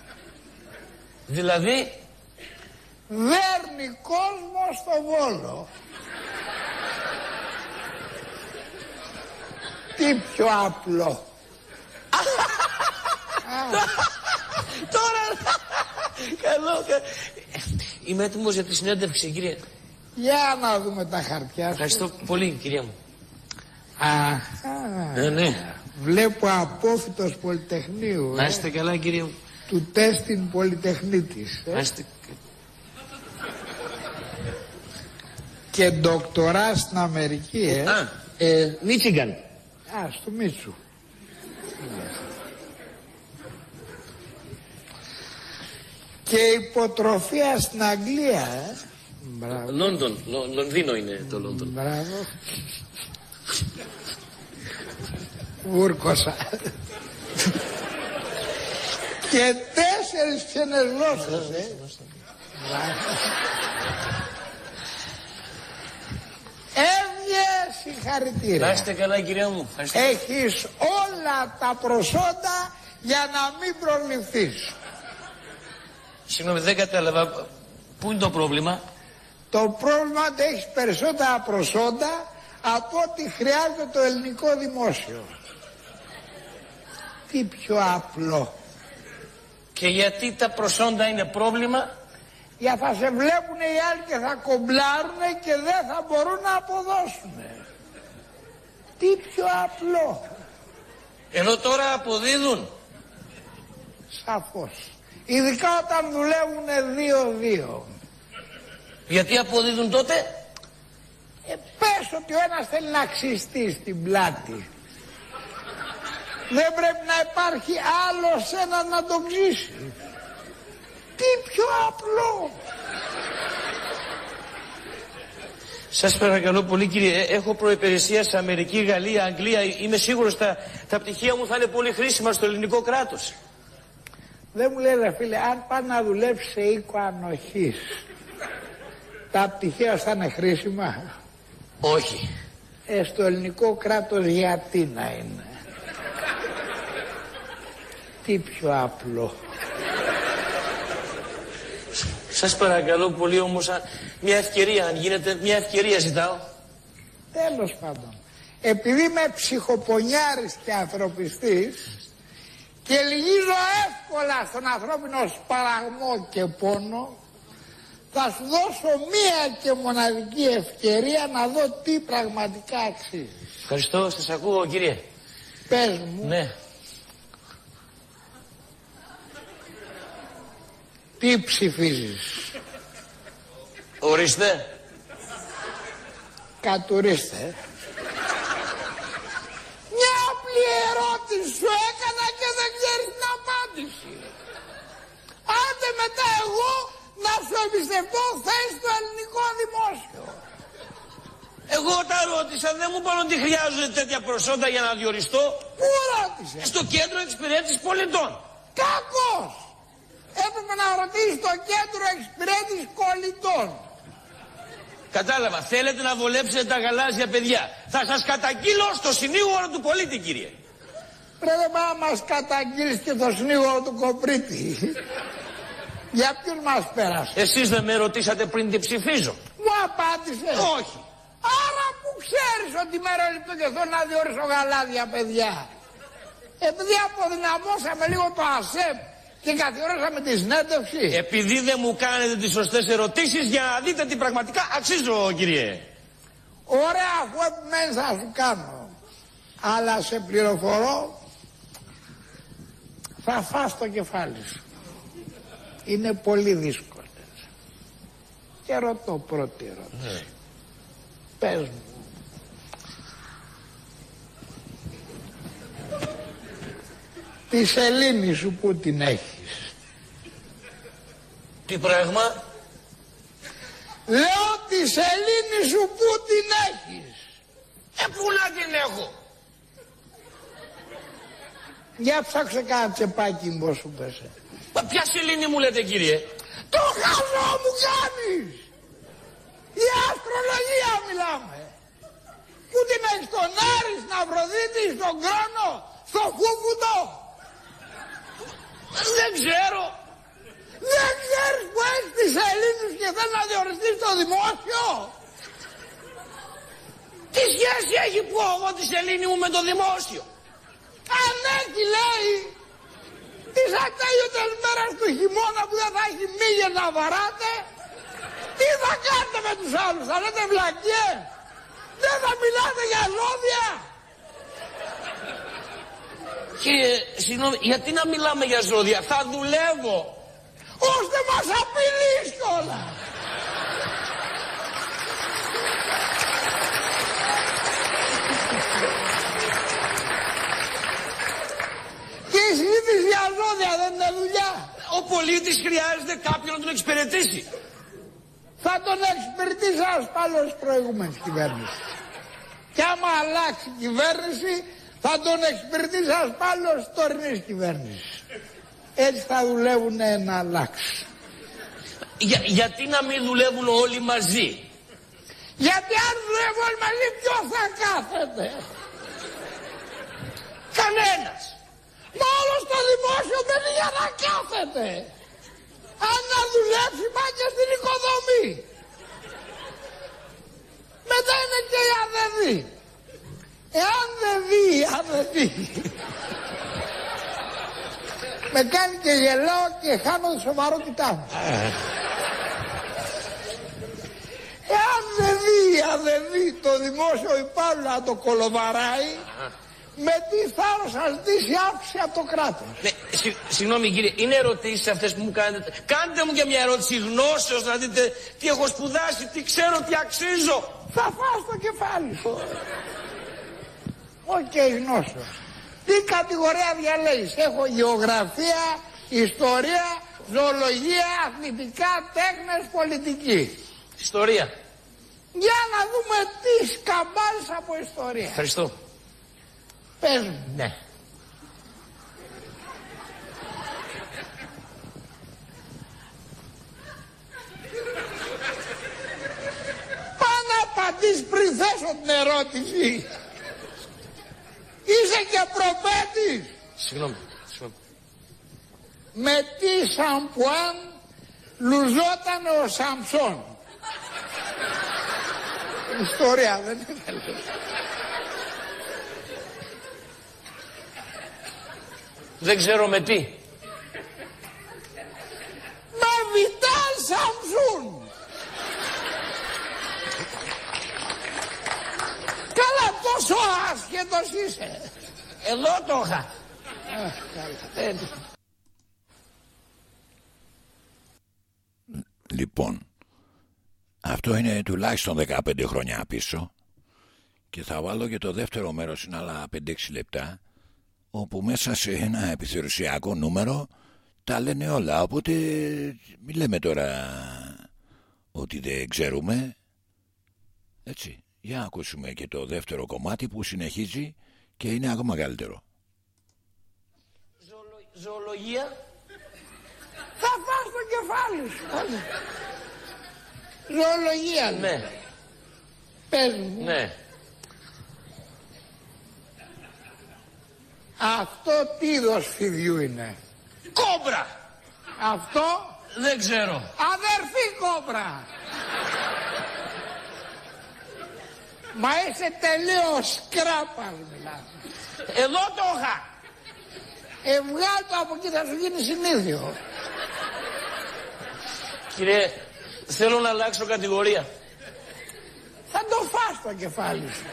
Δηλαδή, Δέρνει κόσμο στο Βόλο. Τι πιο απλό. τώρα... Καλό, κα- Είμαι έτοιμος για τη συνέντευξη, κυρία. Για να δούμε τα χαρτιά σου. Ευχαριστώ πολύ, κυρία μου. Αχα. Ναι, ναι. Βλέπω απόφυτος Πολυτεχνείου. Να Ε, είστε καλά, κυρία μου. του τέστην Πολυτεχνίτης. ε. Να είστε... Και ντοκτορά στην Αμερική, ε. Α, ε, Μίτσιγκαν. Α, στο Μίτσου. Και υποτροφία στην Αγγλία, ε. Μπράβο, Λόντον, Λο- Λονδίνο είναι το Λόντον. μπράβο. Βούρκωσα. και τέσσερις ξένες γλώσσες, ε. Μπράβο. Έβγε συγχαρητήρια. Να είστε καλά, κυρία μου. Ευχαριστώ. Έχεις όλα τα προσόντα για να μην προληφθείς. Συγγνώμη, δεν κατάλαβα. Πού είναι το πρόβλημα; Το πρόβλημα είναι ότι έχεις περισσότερα προσόντα από ό,τι χρειάζεται το ελληνικό δημόσιο. Τι πιο απλό. Και γιατί τα προσόντα είναι πρόβλημα; Για θα σε βλέπουν οι άλλοι και θα κομπλάρουν και δεν θα μπορούν να αποδώσουν. Τι πιο απλό. Ενώ τώρα αποδίδουν. Σαφώς. Ειδικά όταν δουλεύουν δύο-δύο. Γιατί αποδίδουν τότε; Ε, πες ότι ο ένας θέλει να ξυστεί στην πλάτη. Δεν πρέπει να υπάρχει άλλος ένα να τον ξύσει. Τι πιο απλό. Σας παρακαλώ πολύ κύριε, ε, έχω προϋπηρεσία σε Αμερική, Γαλλία, Αγγλία. Είμαι σίγουρος τα, τα πτυχία μου θα είναι πολύ χρήσιμα στο ελληνικό κράτος. Δεν μου λέει ρε φίλε, αν πάει να δουλέψεις σε οίκο ανοχής, τα πτυχία θα είναι χρήσιμα; Όχι. Ε, στο ελληνικό κράτος γιατί να είναι; Τι πιο απλό. Σας παρακαλώ πολύ όμως α- μια ευκαιρία αν γίνεται, μια ευκαιρία ζητάω. Τέλος πάντων. Επειδή είμαι ψυχοπονιάρης και ανθρωπιστής και λυγίζω εύκολα στον ανθρώπινο σπαραγμό και πόνο, θα σου δώσω μία και μοναδική ευκαιρία να δω τι πραγματικά αξίζει. Ευχαριστώ, σας ακούω κύριε. Πες μου, Ναι. τι ψηφίζεις; Ορίστε. Κατουρίστε. Μια απλή ερώτηση σου έκανα και δεν ξέρεις την απάντηση. Άντε μετά εγώ να σου εμπιστευτώ θέση στο ελληνικό δημόσιο. Εγώ τα ρώτησα, δεν μου είπαν ότι χρειάζονται τέτοια προσόντα για να διοριστώ. Πού ρώτησες; Στο κέντρο εξυπηρέτησης πολιτών. Κακός. Έπρεπε να ρωτήσεις το κέντρο εξυπηρέτησης κολλητών. Κατάλαβα, θέλετε να βολέψετε τα γαλάζια παιδιά. Θα σας καταγγείλω στο συνήγορο του πολίτη κύριε. Πρέπει δεν πάει να μας καταγγείλεις και το συνήγορο του Κοπρίτη. Για ποιον μας πέρασε; Εσείς δεν με ρωτήσατε πριν τι ψηφίζω. Μου απάντησες. Όχι. Άρα που ξέρεις ότι μέρα λεπτό και θέλω να διορίσω γαλάδια παιδιά. Επειδή αποδυναμώσαμε λίγο το ΑΣΕΠ και καθιερώσαμε τη συνέντευξη. Επειδή δεν μου κάνετε τις σωστές ερωτήσεις για να δείτε τι πραγματικά αξίζω κύριε. Ωραία αφού επιμένεις θα σου κάνω. Αλλά σε πληροφορώ θα φας το κεφάλι σου. Είναι πολύ δύσκολες. Και ρωτώ πρώτη ερώτηση. Πες μου. Τη σελήνη σου που την έχεις. Τι πράγμα; Λέω τη σελήνη σου που την έχεις. Ε, πού να την έχω; Για ψάξε κάνα τσεπάκι μπω σου πέσε. Μα ποια σελήνη μου λέτε κύριε; Το χαζό μου κάνεις. Για αστρολογία μιλάμε. Πού την έχεις στον Άρης, στην Αφροδίτη, στον Κρόνο, στο Κούκουτο. Δεν ξέρω. Δεν ξέρεις που έχεις τις Ελλήνες και θέλεις να διοριστείς στο δημόσιο. Τι σχέση έχει που εγώ τη σελήνη μου με το δημόσιο; Αν έχει λέει τις ατέλειωτες μέρες του χειμώνα που δεν θα έχει μύγες να βαράτε; Τι θα κάνετε με τους άλλους, θα λέτε βλακιές. Δεν θα μιλάτε για ζώδια. Κύριε, συγγνώμη, γιατί να μιλάμε για ζώδια; Θα δουλεύω. ώστε μας απειλείς κιόλας. Και η συζήτηση για ζώδια δεν είναι δουλειά. Ο πολίτης χρειάζεται κάποιον να τον εξυπηρετήσει. Θα τον εξυπηρετήσει ένας πάλος προηγούμενης κυβέρνησης. Και άμα αλλάξει η κυβέρνηση θα τον εξυπηρετήσει ένας πάλος τωρινής κυβέρνησης. Έτσι θα δουλεύουν να αλλάξει. Για, γιατί να μην δουλεύουν όλοι μαζί; Γιατί αν δουλεύουν όλοι μαζί ποιος θα κάθεται; Κανένας. Μόνο στο δημόσιο δεν είναι για να κάθεται. Αν να δουλέψει πάει και στην οικοδομή. Μετά είναι και η αδεδή. Εάν δεν δει η. Με κάνει και γελάω και χάνω τη σοβαρό μου. Εάν δεν δει η το δημόσιο υπάλληλο να το κολοβαράει, με τι θάρρος θα ζητήσει άφηση από το κράτος; Ναι, συ, συγγνώμη κύριε, είναι ερωτήσεις αυτές που μου κάνετε. Κάντε μου και μια ερώτηση γνώσεως να δείτε τι έχω σπουδάσει, τι ξέρω, τι αξίζω. Θα φας το κεφάλι σου. Οκ, γνώσεως. Τι κατηγορία διαλέγεις; Έχω γεωγραφία, ιστορία, ζωολογία, αθλητικά, τέχνες, πολιτική. Ιστορία. Για να δούμε τι σκαμπάλεις από ιστορία. Ευχαριστώ. Πες μου. Ναι. Πά να απαντήσεις πριν θέσω την ερώτηση. Είσαι και προπέτης. Συγγνώμη. συγγνώμη. Με τι σαμπουάν λουζόταν ο Σαμψόν; Ιστορία δεν είναι. Δεν ξέρω με τι. Με Βιτάλ Σαμψούν. Καλά τόσο άσχετος είσαι. Εδώ το είχα. Ε, Λοιπόν, αυτό είναι τουλάχιστον 15 χρόνια πίσω και θα βάλω και το δεύτερο μέρος είναι άλλα 5-6 λεπτά όπου μέσα σε ένα επιθερουσιακό νούμερο τα λένε όλα οπότε μην λέμε τώρα ότι δεν ξέρουμε έτσι για να ακούσουμε και το δεύτερο κομμάτι που συνεχίζει και είναι ακόμα καλύτερο Ζωολο- Ζωολογία. Θα φας το κεφάλι σου. Όλοι. Ζωολογία. λέει. Ναι, Πες μου. ναι. Αυτό τι είδος φιδιού είναι; Κόμπρα. Αυτό; Δεν ξέρω. αδερφή κόμπρα. Μα είσαι τελείως σκράπας μιλάς. Εδώ το είχα. Ε, βγάλ' το από εκεί θα σου γίνει συνήθιο. Κύριε, θέλω να αλλάξω κατηγορία. Θα το φας το κεφάλι σου.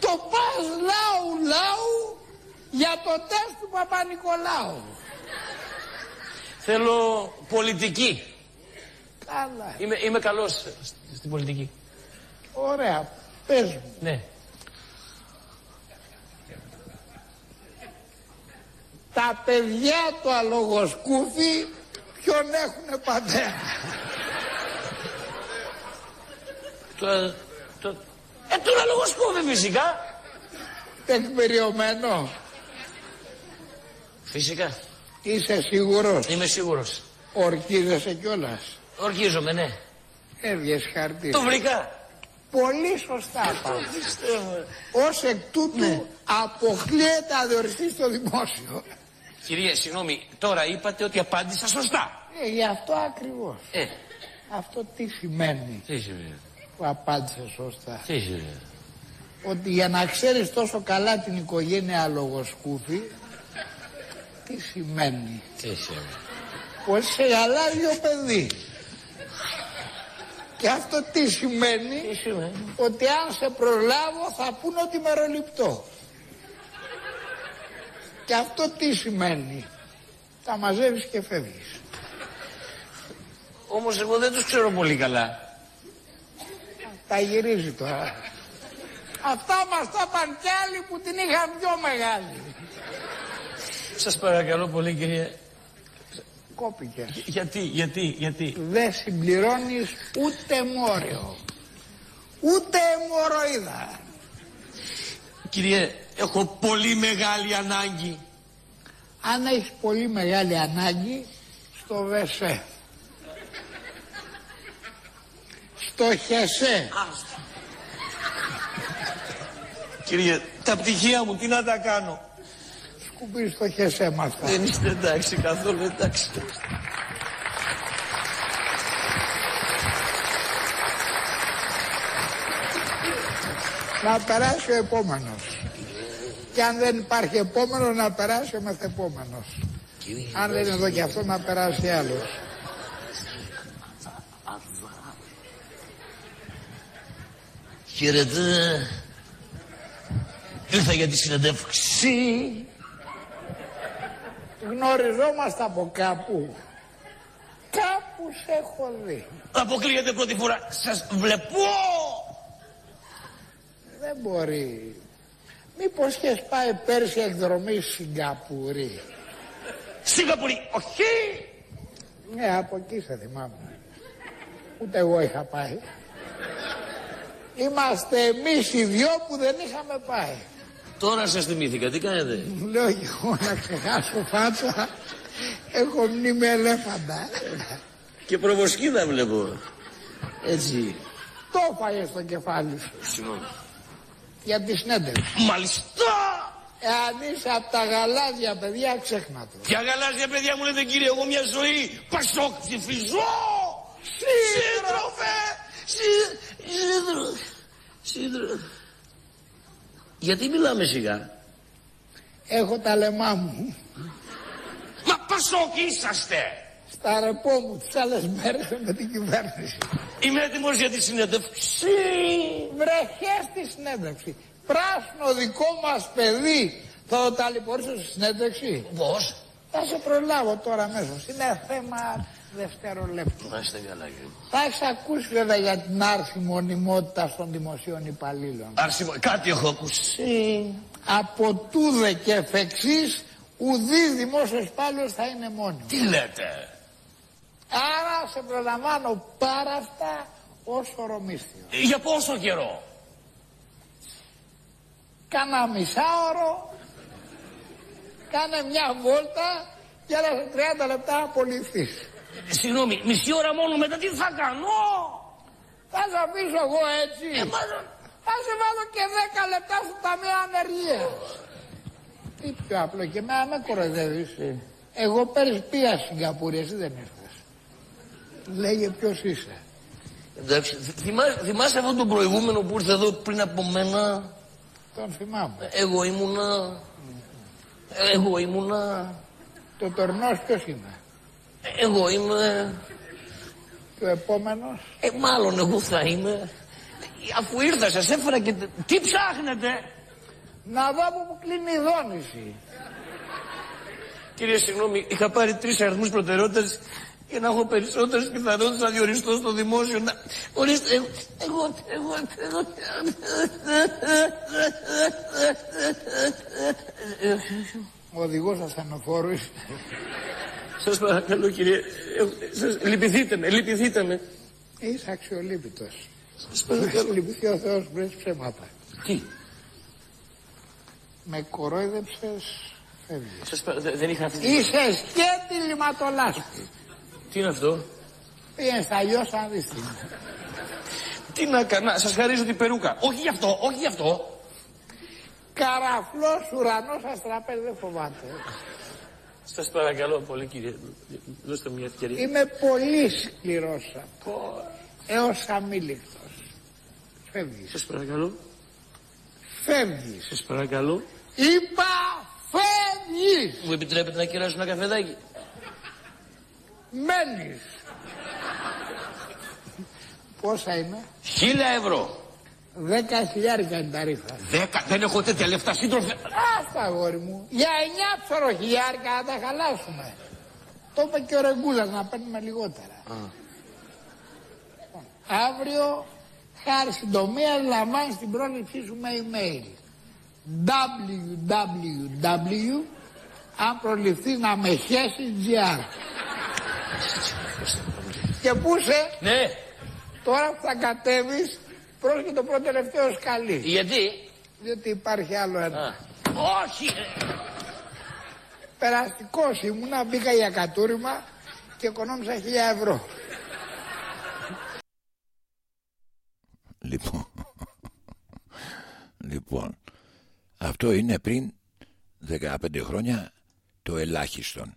Το πας λαού λαού για το τεστ του Παπα-Νικολάου. Θέλω πολιτική. Καλά. Είμαι, είμαι καλός σ- στην πολιτική. Ωραία. Πες μου. Ναι. Τα παιδιά του αλογοσκούφι ποιον έχουνε πατέρα; Το, το... Ε, του να λογοσκούβει φυσικά. Τεκμηριωμένο. Φυσικά. Είσαι σίγουρος; Είμαι σίγουρος. Ορκίζεσαι κιόλας; Ορκίζομαι, ναι. Έβγες χαρτί. Το βρήκα. Πολύ σωστά πας. Πιστεύω. Ως εκ τούτου αποκλείεται αδεοριστεί στο δημόσιο. Κυρία, συγγνώμη, τώρα είπατε ότι απάντησα σωστά. Ε, γι' αυτό ακριβώς. Ε, Αυτό τι σημαίνει τι σημαίνει. που απάντησε σωστά; Τι σημαίνει. Ότι για να ξέρεις τόσο καλά την οικογένεια Λογοσκούφη, τι σημαίνει. Τι σημαίνει. Πως σε γαλάζιο παιδί. Και αυτό τι σημαίνει; Τι σημαίνει; Ότι αν σε προλάβω θα πούν ότι μεροληπτώ. Και αυτό τι σημαίνει; Τα μαζεύεις και φεύγεις. Όμως εγώ δεν τους ξέρω πολύ καλά. Τα γυρίζει τώρα. Αυτά μας τα είπαν κι άλλοι που την είχαν πιο μεγάλη. Σας παρακαλώ πολύ κυρία. Κόπηκε. Γιατί, γιατί, γιατί; Δεν συμπληρώνεις ούτε μόριο. Ούτε αιμορροίδα. Κύριε, έχω πολύ μεγάλη ανάγκη. Αν έχεις πολύ μεγάλη ανάγκη, στο ΒΕΣΕ. Στο ΧΕΣΕ. Κύριε, τα πτυχία μου τι να τα κάνω; Σκουπίς στο ΧΕΣΕ με αυτά. Δεν είστε εντάξει καθόλου εντάξει. Να περάσει ο επόμενος. Και αν δεν υπάρχει επόμενο να περάσει ο μεθεπόμενος. Αν δεν είναι εδώ και αυτό να περάσει άλλος. Χαίρετε. Ήρθα για τη συνεντεύξη. Γνωριζόμαστε από κάπου. Κάπους σε έχω δει. Αποκλείεται πρώτη φορά. Σας βλέπω. Δεν μπορεί. Μήπως είχες πάει πέρσι εκδρομή Σιγκαπούρη; Σιγκαπούρη, όχι. Ναι, από εκεί σε θυμάμαι. Ούτε εγώ είχα πάει. Είμαστε εμείς οι δυο που δεν είχαμε πάει. Τώρα σας θυμήθηκα, τι κάνετε; Μου λέω και εγώ να ξεχάσω φάτσα. Έχω μνήμη ελέφαντα. Και προβοσκίδα βλέπω. Έτσι. Το έφαγε στο κεφάλι σου. Συγγνώμη. Για τη συνέντευξη. Μάλιστα. Εάν είσαι από τα γαλάζια παιδιά, ξέχνα το. Ποια γαλάζια παιδιά μου λέτε κύριε, εγώ μια ζωή πασόκ ψηφιζώ. Σύντροφε. Σύ- Σύντροφε. Σύντροφε. Γιατί μιλάμε σιγά; Έχω τα λεμά μου. Μα πασόκ είσαστε. Στα ρεπό μου τις άλλες μέρες με την κυβέρνηση. Είμαι έτοιμος για τη συνέντευξη. Βρεχές στη συνέντευξη. Πράσινο δικό μας παιδί. Θα το ταλαιπωρήσω στη συνέντευξη; Πώς; Θα σε προλάβω τώρα αμέσως. Είναι θέμα δευτερολέπτου. Να είστε καλά κύριε μου. Θα έχεις ακούσει βέβαια για την άρση μονιμότητα των δημοσίων υπαλλήλων. Άρσιμο, κάτι έχω ακούσει. Από τούδε και εφ' εξής, ουδής δημόσιος υπάλληλος θα είναι μόνιμο. Τι λέτε; Άρα σε προλαμβάνω πάρα αυτά ως ορομίσθιο. Για πόσο καιρό; Κάνα μισάωρο, κάνε μια βόλτα και άλλα σε 30 λεπτά απολυθείς. Συγγνώμη, μισή ώρα μόνο μετά τι θα κάνω; Θα σε αφήσω εγώ έτσι. Ε, μα- Θα σε βάλω και 10 λεπτά στο ταμείο ανεργία. Τι πιο απλό και εμένα με κοροϊδεύεις. ε. Εγώ πέρυσι πήγα στην Σιγκαπούρη, εσύ δεν ήρθες. Λέγε ποιος είσαι. Εντάξει, θυ- θυμά- θυμάσαι αυτόν τον προηγούμενο που ήρθε εδώ πριν από μένα; Τον θυμάμαι. Εγώ ήμουνα. Εγώ ήμουνα. Το τορνός ποιος είναι; Εγώ είμαι. Και ο επόμενος. Ε, μάλλον εγώ θα είμαι. Αφού ήρθα, σας έφερα και. Τι ψάχνετε. Να δω από που κλείνει η δόνηση. Κύριε, συγγνώμη, είχα πάρει τρει αριθμού προτεραιότητα για να έχω περισσότερε πιθανότητε να διοριστώ στο δημόσιο. Να... Ορίστε, εγώ. Εγώ. εγώ, εγώ... Ο οδηγός ασθενοφόρου είσαι. Σας παρακαλώ, κύριε. εγώ- Σας... Λυπηθείτε με, λυπηθείτε με. Είσαι αξιολύπητος. Σας Να παρακαλώ. λυπηθεί ο Θεός που έχεις ψέματα. Τι, Με κορόιδεψες, φεύγεις. σας παρα... δε- δεν είχα αυτή. Είσαι σκέτη λιματολάσπης. Τι είναι αυτό; Πήγαινε στα λιώσα να δεις τι είναι. Τι να κάνω, σας χαρίζω την περούκα. Όχι γι' αυτό, όχι γι' αυτό. Καραφλός ουρανός αστραπές δεν φοβάται. Σας παρακαλώ πολύ, κύριε. Δώστε μια ευκαιρία. Είμαι πολύ σκληρός από έως αμήλικτος. Φεύγεις. Σας παρακαλώ. Φεύγεις. Σας παρακαλώ. Είπα φεύγεις. Μου επιτρέπετε να κεράσω ένα καφεδάκι. Μένεις. Πόσα είναι. Χίλια ευρώ. Δέκα χιλιάρικα είναι τα ρήφα. Δέκα. Δεν έχω τέτοια λεφτά, σύντροφε. Άστα αγόρι μου. Για εννιά ψωροχιλιάρικα να τα χαλάσουμε. Το είπε και ο Ρεγκούλας να παίρνουμε λιγότερα. Λοιπόν, Αύριο, χάρη συντομία, λαμβάνεις την πρόληψή σου με email. www αν προληφθείς να με χέσεις GR. και πού είσαι, Ναι. τώρα που θα κατέβεις, πρόσεχε το πρώτο τελευταίο σκαλί. Γιατί; Διότι υπάρχει άλλο ένα. Α. Όχι. Περαστικός ήμουνα, μπήκα για κατούριμα και οικονόμησα χιλιά ευρώ. Λοιπόν. λοιπόν. Αυτό είναι πριν 15 χρόνια το ελάχιστον.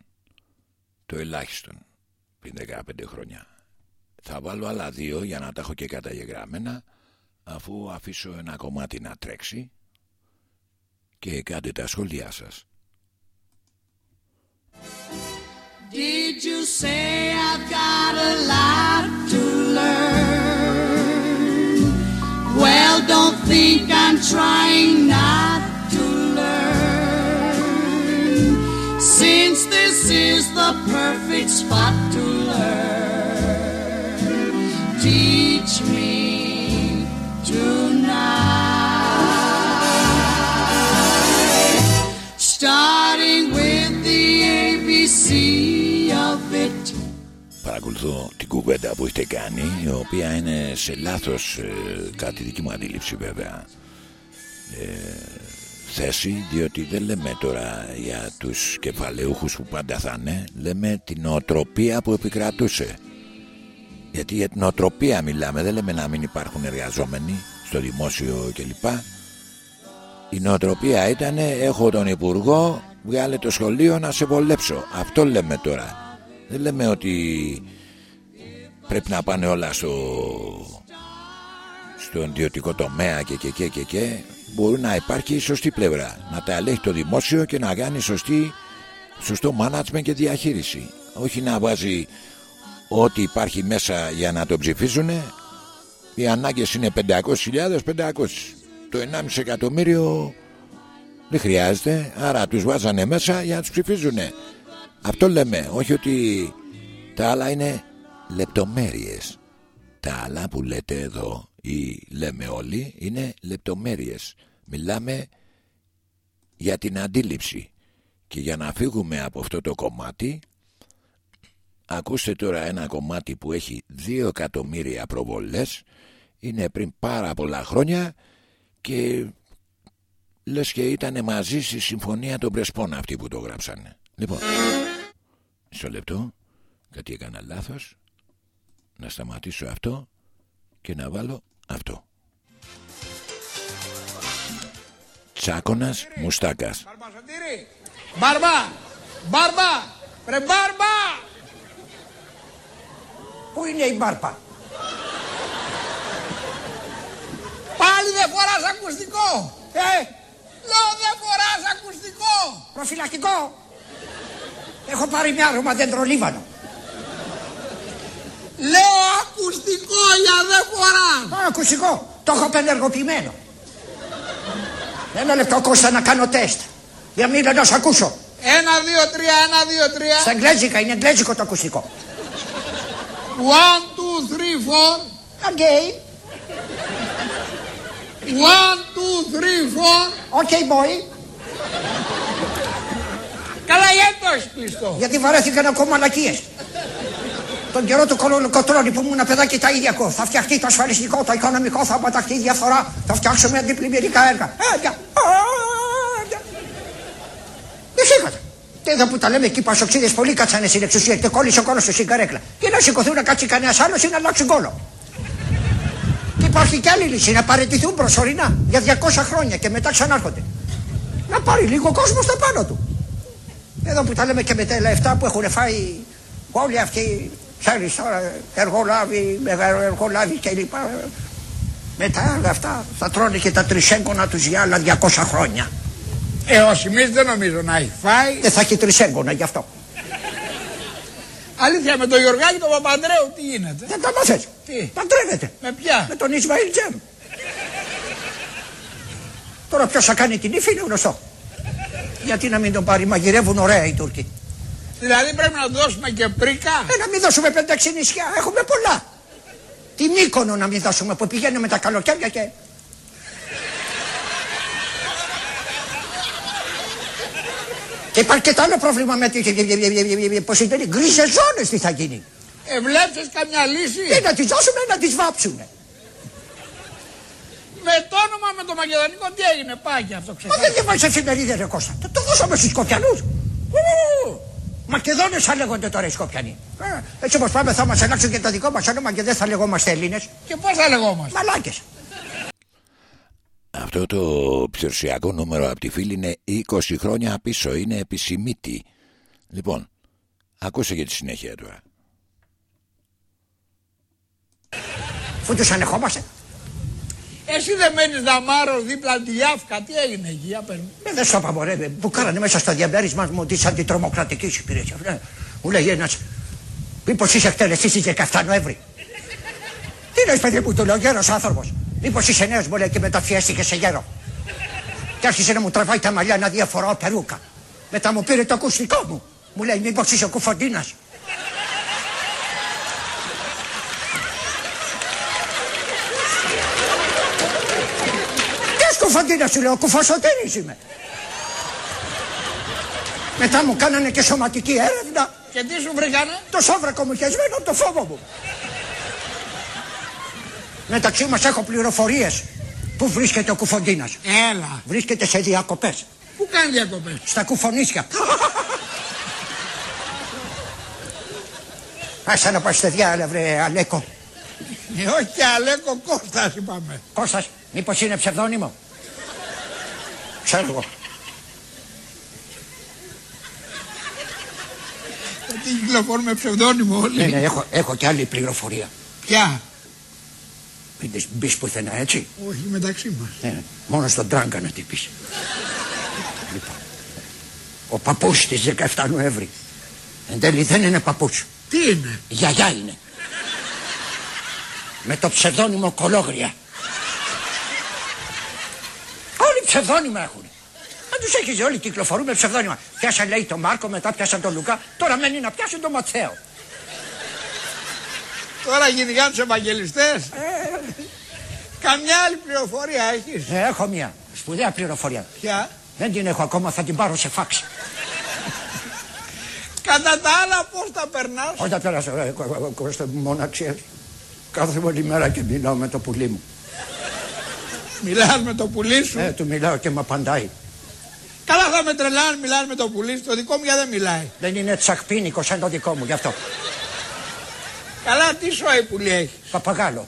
Το ελάχιστον. Πριν 15 χρόνια. Θα βάλω άλλα δύο για να τα έχω και καταγεγραμμένα αφού αφήσω ένα κομμάτι να τρέξει και κάντε τα σχόλιά σας. Did you say I've got a lot to learn? Well, don't don't think I'm trying not to learn. Since this is the perfect spot to learn, teach me Starting with the ABC of it. Παρακολουθώ την κουβέντα που έχετε κάνει η οποία είναι σε λάθος ε, κάτι δική μου αντίληψη βέβαια ε, θέση διότι δεν λέμε τώρα για τους κεφαλαιούχους που πάντα θα είναι λέμε την νοοτροπία που επικρατούσε γιατί για την νοοτροπία μιλάμε δεν λέμε να μην υπάρχουν εργαζόμενοι στο δημόσιο κλπ η νοοτροπία ήταν έχω τον υπουργό βγάλε το σχολείο να σε βολέψω αυτό λέμε τώρα. Δεν λέμε ότι πρέπει να πάνε όλα στο, στο ιδιωτικό τομέα και και και και και. Μπορεί να υπάρχει η σωστή πλευρά. Να τα ελέγχει το δημόσιο και να κάνει σωστή, σωστό management και διαχείριση. Όχι να βάζει ό,τι υπάρχει μέσα για να το ψηφίσουν οι ανάγκες είναι 500.000 500 το 1,5 εκατομμύριο δεν χρειάζεται άρα τους βάζανε μέσα για να τους ψηφίζουν αυτό λέμε όχι ότι τα άλλα είναι λεπτομέρειες. Τα άλλα που λέτε εδώ ή λέμε όλοι είναι λεπτομέρειες. Μιλάμε για την αντίληψη. Και για να φύγουμε από αυτό το κομμάτι ακούστε τώρα ένα κομμάτι που έχει 2 εκατομμύρια προβολές. Είναι πριν πάρα πολλά χρόνια και λες και ήταν μαζί στη συμφωνία των Πρεσπών αυτοί που το γράψανε λοιπόν μισό λεπτό κάτι έκανα λάθος να σταματήσω αυτό και να βάλω αυτό Τσάκωνας Μουστάκας Μπαρμπασωτήρη! Μπάρμπα! Μπάρμπα! Ρε μπάρμπα! Πού είναι η μπάρπα; Πάλι δεν φοράς ακουστικό! Ε! Λέω δεν φοράς ακουστικό! Προφυλακτικό! Έχω πάρει μια αρωματέντρο λίβανο. Λέω ακουστικό για δεν φοράς! ακουστικό! Το έχω πενεργοποιημένο. Ένα λεπτό Κώστα να κάνω τεστ. Για μην να σ' ακούσω. Ένα, δύο, τρία, ένα, δύο, τρία. Στα εγγλέζικα, είναι εγγλέζικο το ακουστικό. One, two, three, four. Okay. One, two, three, four. Okay, boy. Καλά, γιατί το έχεις κλειστό. Γιατί βαρέθηκαν ακόμα μαλακίες. Τον καιρό του κολοκοτρώνη που ήμουν παιδάκι τα ίδια ακούω. Θα φτιαχτεί το ασφαλιστικό, το οικονομικό, θα αποταχθεί η διαφορά. Θα φτιάξουμε αντιπλημμυρικά έργα. Έργα. Έργα. Δεν σήκωτα. Και εδώ που τα λέμε εκεί πασοξίδες πολύ κάτσανε στην εξουσία και κόλλησε ο κόλος του στην καρέκλα. Και να σηκωθούν να κάτσει κανένας άλλος ή να αλλάξουν κόλο. Και υπάρχει κι άλλη λύση να παραιτηθούν προσωρινά για 200 χρόνια και μετά ξανάρχονται. Να πάρει λίγο κόσμος στα πάνω του. Εδώ που τα λέμε και με τα λεφτά που έχουν φάει όλοι αυτοί Ξέρεις τώρα εργολάβοι, εργολάβοι κλπ. Μετά όλα αυτά θα τρώνε και τα τρισέγγωνα τους για άλλα 200 χρόνια. Ε, ο Σιμής δεν νομίζω να έχει φάει. Δεν θα έχει τρισέγγωνα γι' αυτό. Αλήθεια, με τον Γιωργάκη τον Παπαντρέου τι γίνεται; Δεν τα μάθες. Τι; Παντρεύεται. Με ποια; Με τον Ισμαήλ Τζέμ. Τώρα ποιος θα κάνει την ύφη είναι γνωστό. Γιατί να μην τον πάρει, μαγειρεύουν ωραία οι Τούρκοι. Δηλαδή πρέπει να δώσουμε και πρίκα; Ε, να μην δώσουμε πέντε-έξι νησιά. Έχουμε πολλά. Τι Μύκονο να μην δώσουμε που πηγαίνουμε τα καλοκαίρια και... Και υπάρχει και το άλλο πρόβλημα με τη... Πώς είναι, γκρίζες ζώνες τι θα γίνει. Ε, βλέπεις καμιά λύση; Ή να τις δώσουμε ή να τις βάψουμε. Με το όνομα με το μακεδονικό τι έγινε, πάει αυτό ξέρει. Μα δεν διαβάζει εφημερίδες ρε Κώστα. Το, το δώσαμε στους Σκοπιανούς. Μακεδόνες θα λέγονται τώρα οι Σκοπιανοί. Ε, έτσι όπως πάμε θα μας αλλάξουν και το δικό μας όνομα και δεν θα λεγόμαστε Έλληνες. Και πώς θα λεγόμαστε; Μαλάκες. Αυτό το ψερσιακό νούμερο από τη φίλη είναι 20 χρόνια πίσω. Είναι επισημήτη. Λοιπόν, ακούσε για τη συνέχεια τώρα. Φού του ανεχόμαστε. Εσύ δεν μένεις δαμάρο δίπλα τη Ιάφκα, τι έγινε εκεί, για παίρνει. Ε, δεν σου είπα, που κάνανε μέσα στο διαμέρισμα μου τη αντιτρομοκρατική υπηρεσία. Ναι. Μου λέει ένας, μήπως είσαι εκτελεστής τη 17 Νοέμβρη. τι λες, παιδί μου, του λέω, γέρος άνθρωπος. Μήπως είσαι νέος μου λέει και μεταφιέστηκε σε γέρο. Και άρχισε να μου τραβάει τα μαλλιά να διαφοράω περούκα. Μετά μου πήρε το ακουστικό μου. Μου λέει μήπως είσαι ο κουφοντίνας. Τι κουφοντίνας σου λέω, κουφοσωτήρης είμαι. Μετά μου κάνανε και σωματική έρευνα. Και τι σου βρήκανε; Το σόβρακο μου χεσμένο από το φόβο μου. Μεταξύ μας έχω πληροφορίες. Πού βρίσκεται ο Κουφοντίνας; Έλα. Βρίσκεται σε διακοπές. Πού κάνει διακοπές; Στα κουφονίσια. Άσε να πας στη διάλα βρε Αλέκο. Ε, όχι Αλέκο Κώστας είπαμε. Κώστας, μήπως είναι ψευδόνυμο; Ξέρω εγώ. Γιατί κυκλοφορούν με ψευδόνυμο όλοι. Ναι, ναι, έχω, έχω και άλλη πληροφορία. Ποια; Μην της μπεις πουθενά έτσι; Όχι μεταξύ μας. Ναι, ναι. μόνο στον τράγκα να την πεις. λοιπόν, ο παππούς της 17 Νοέμβρη. Εν τέλει δεν είναι παππούς. Τι είναι; Γιαγιά είναι. Με το ψευδόνυμο Κολόγρια. Όλοι ψευδόνυμα έχουν. Αν τους έχεις δει όλοι κυκλοφορούν με ψευδόνυμα. Πιάσαν λέει τον Μάρκο, μετά πιάσαν τον Λουκά. Τώρα μένει να πιάσουν τον Ματθαίο. Τώρα γενικά τους ευαγγελιστές. Καμιά άλλη πληροφορία έχεις. Ε, έχω μια σπουδαία πληροφορία. Ποια. Δεν την έχω ακόμα, θα την πάρω σε φάξ. Κατά τα άλλα πώς τα περνάς. Όταν πέρασε, ρε, κο- κο- Κώστα μου, μοναξία. Κάθε όλη μέρα και μιλάω με το πουλί μου. Μιλάς με το πουλί σου. Ε, του μιλάω και με απαντάει. Καλά θα με τρελάνε μιλάς με το πουλί σου. Το δικό μου για δεν μιλάει. Δεν είναι τσακπίνικο σαν το δικό μου, γι' αυτό. Καλά τι σόι πουλί έχεις. Παπαγάλο.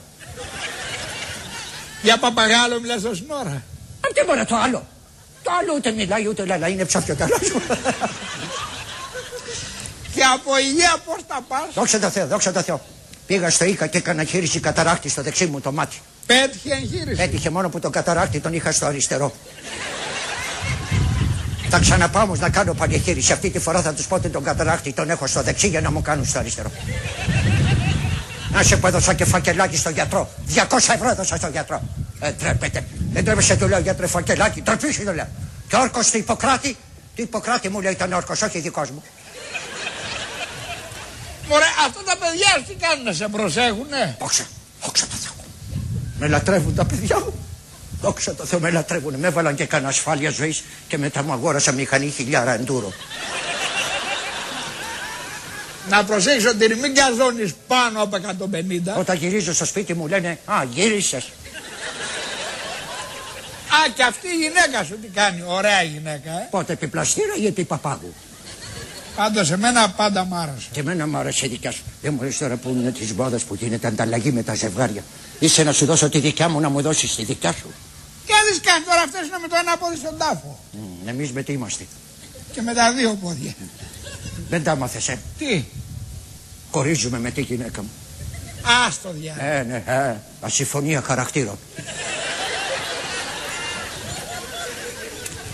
Για παπαγάλο μιλάς τόση ώρα. Αν τι μπορεί το άλλο. Το άλλο ούτε μιλάει ούτε λέει, αλλά είναι ψάφιο καλός. Και από υγεία πώς τα πας. δόξα τω Θεώ, δόξα τω Θεώ. Πήγα στο Ίκα και έκανα χείριση καταράκτη στο δεξί μου το μάτι. Πέτυχε εγχείρηση. Έτυχε μόνο που το καταράκτη τον είχα στο αριστερό. Θα ξαναπάω όμως να κάνω πανηγύριση. Αυτή τη φορά θα τους πω ότι τον καταράκτη τον έχω στο δεξί για να μου κάνουν στο αριστερό. Να σε που έδωσα και φακελάκι στο γιατρό. 200 ευρώ έδωσα στο γιατρό. Ε, τρέπετε. Δεν τρέπεσαι του λέω γιατρέ φακελάκι. Τρεπήσει του λέω. Και όρκος του Ιπποκράτη. Του Ιπποκράτη μου λέει ήταν όρκος, όχι δικός μου. Μωρέ αυτά τα παιδιά σου τι κάνουν να σε προσέχουνε; Δόξα, δόξα τω Θεώ. Με λατρεύουν τα παιδιά μου. Δόξα τω Θεώ, με λατρεύουν. Με έβαλαν και κανένα ασφάλεια ζωής και μετά μου αγόρασα μηχανή χιλιάρα εντούρο. Να προσέξεις ότι μην καζώνεις πάνω από 150. Όταν γυρίζω στο σπίτι μου λένε Α, γύρισες. Α, και αυτή η γυναίκα σου τι κάνει. Ωραία γυναίκα, ε. Πότε επιπλαστήρα ή επί παπάγου. Πάντως εμένα πάντα μ' άρεσε. Και εμένα μου άρεσε η δικιά σου. Δεν μου αρέσει τώρα που είναι της μόδας που γίνεται ανταλλαγή με τα ζευγάρια. Είσαι να σου δώσω τη δικιά μου να μου δώσεις τη δικιά σου. Και δεις κάνει τώρα αυτές είναι με το ένα πόδι στον τάφο. Εμείς με τι είμαστε. Και με τα δύο πόδια. Δεν τα μάθες, ε. Τι; Χωρίζουμε με τη γυναίκα μου. Άστο διά. Ε, ναι, ε. Ασυμφωνία χαρακτήρων.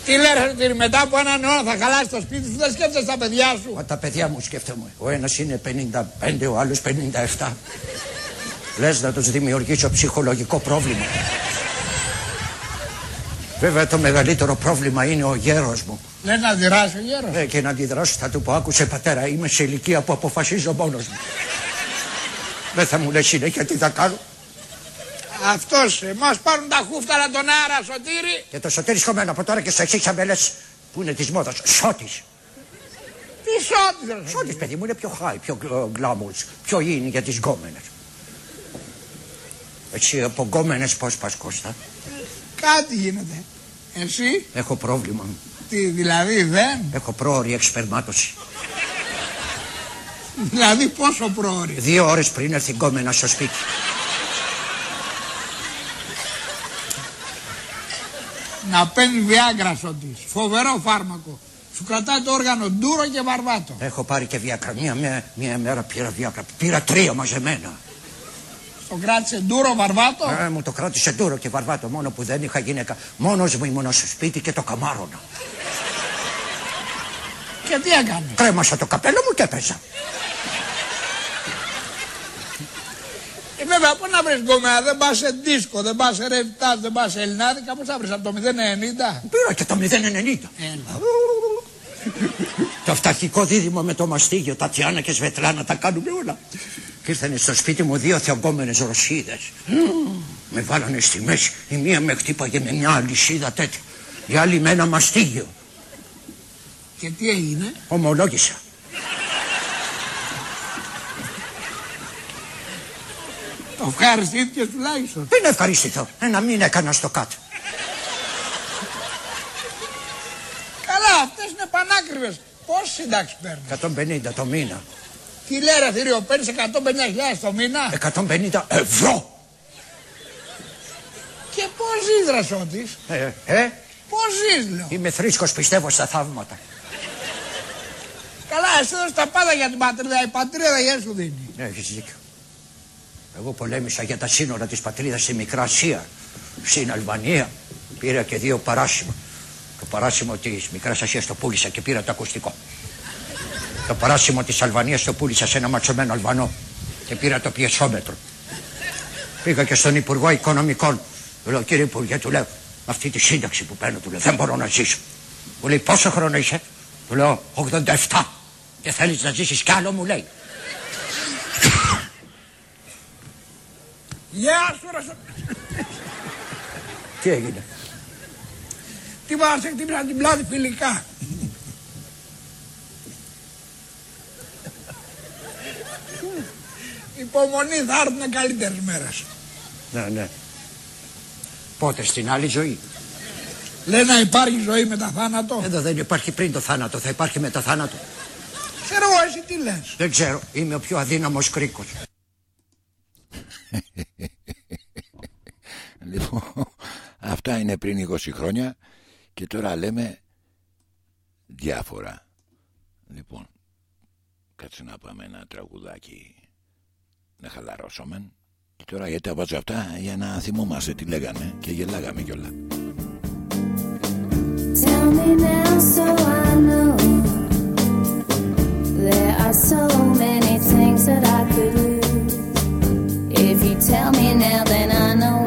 Τι λες ότι μετά από έναν αιώνα θα χαλάσεις το σπίτι σου, δεν σκέφτεσαι τα παιδιά σου. Μα τα παιδιά μου σκέφτομαι. Ο ένας είναι 55, ο άλλος 57. Λες να τους δημιουργήσω ψυχολογικό πρόβλημα. Βέβαια το μεγαλύτερο πρόβλημα είναι ο γέρος μου. Λες να δειράσει ο γέρος. Ε, και να αντιδράσει θα του πω άκουσε πατέρα είμαι σε ηλικία που αποφασίζω μόνος μου. Δεν θα μου λέει συνέχεια τι θα κάνω. Αυτός, εμάς πάρουν τα χούφταρα τον άρα, σωτήρι. Και το σωτήρι σχομένο από τώρα και στο εξής θα με λες που είναι της μόδας. Σώτης. Τι σώτης, ρε. Σώτης παιδί μου είναι πιο high, πιο glamours, πιο in για τις γκόμενες. Έτσι από γκόμενες πώς πας Κώστα; Κάτι γίνεται. Εσύ, Έχω πρόβλημα. Τι, δηλαδή δεν. Έχω πρόωρη εξπερμάτωση. Δηλαδή πόσο πρόωρη. Δύο ώρες πριν έρθει η γκόμενα στο σπίτι. Να παίρνει βιάγκρα σωτής. Φοβερό φάρμακο. Σου κρατάει το όργανο ντούρο και βαρβάτο. Έχω πάρει και βιάκρα. Μία, μία, μία μέρα πήρα βιάκρα. Πήρα τρία μαζεμένα. Το κράτησε ντούρο βαρβάτο; Ε, μου το κράτησε ντούρο και βαρβάτο μόνο που δεν είχα γυναίκα. Μόνος μου ήμουν στο σπίτι και το καμάρωνα. Και τι έκανε; Κρέμασα το καπέλο μου και έπαιζα. Ε, Βέβαια, πού να βρει γκομέα, δεν πας σε δίσκο, δεν πας σε ρευτά, δεν πας σε ελληνάδικα, πώς θα βρεις από το 090. Πήρα και το 090. Το αυταρχικό δίδυμο με το μαστίγιο, Τατιάνα και Σβετλάνα τα κάνουμε όλα. Και ήρθανε στο σπίτι μου δύο θεογκόμενες ρωσίδες. Με βάλανε στη μέση. Η μία με χτύπαγε με μια αλυσίδα τέτοια. Η άλλη με ένα μαστίγιο. Και τι έγινε, Ομολόγησα. το ευχαριστήθηκες τουλάχιστον. Δεν ευχαριστηθώ. Ένα μήνα έκανα στο κάτω. Καλά, αυτές είναι πανάκριβες. Πόσες συντάξεις παίρνεις; 150 το μήνα. Τι λέει ρε θηρίο, παίρνει 150.000 το μήνα. 150 ευρώ. Και πώς ζεις δρασότη, Ε, ε, πώς ζεις λέω; είμαι θρήσκος πιστεύω στα θαύματα. Καλά, εσύ δώσει τα πάντα για την πατρίδα, η πατρίδα για σου δίνει. Ναι, έχεις δίκιο. Εγώ πολέμησα για τα σύνορα της πατρίδας στη Μικρά Ασία, στην Αλβανία. Πήρα και δύο παράσημα. Το παράσημο της Μικράς Ασίας το πούλησα και πήρα το ακουστικό. Το παράσημο της Αλβανίας το πούλησα σε ένα ματσωμένο Αλβανό και πήρα το πιεσόμετρο. Πήγα και στον Υπουργό Οικονομικών. Του λέω, κύριε Υπουργέ, του λέω, με αυτή τη σύνταξη που παίρνω, του λέω, δεν μπορώ να ζήσω. Μου λέει, πόσο χρόνο είσαι; Του λέω, 87. Και θέλεις να ζήσεις κι άλλο, μου λέει. Γεια σου ρε Τι έγινε; Τι μας χτύπησαν την πλάτη φιλικά. Υπομονή θα έρθουν καλύτερες μέρες. Ναι, ναι. Πότε στην άλλη ζωή. Λέει να υπάρχει ζωή μετά θάνατο. Εδώ δεν υπάρχει πριν το θάνατο, θα υπάρχει μετά θάνατο. Ξέρω εγώ εσύ τι λες. Δεν ξέρω, είμαι ο πιο αδύναμος κρίκος. Λοιπόν, αυτά είναι πριν 20 χρόνια και τώρα λέμε διάφορα. Λοιπόν, κάτσε να πάμε ένα τραγουδάκι να χαλαρώσουμε. Και τώρα γιατί τα βάζω αυτά για να θυμόμαστε τι λέγανε και γελάγαμε κιόλα. Tell me now so I know. There are so many things that I could lose. If you tell me now, then I know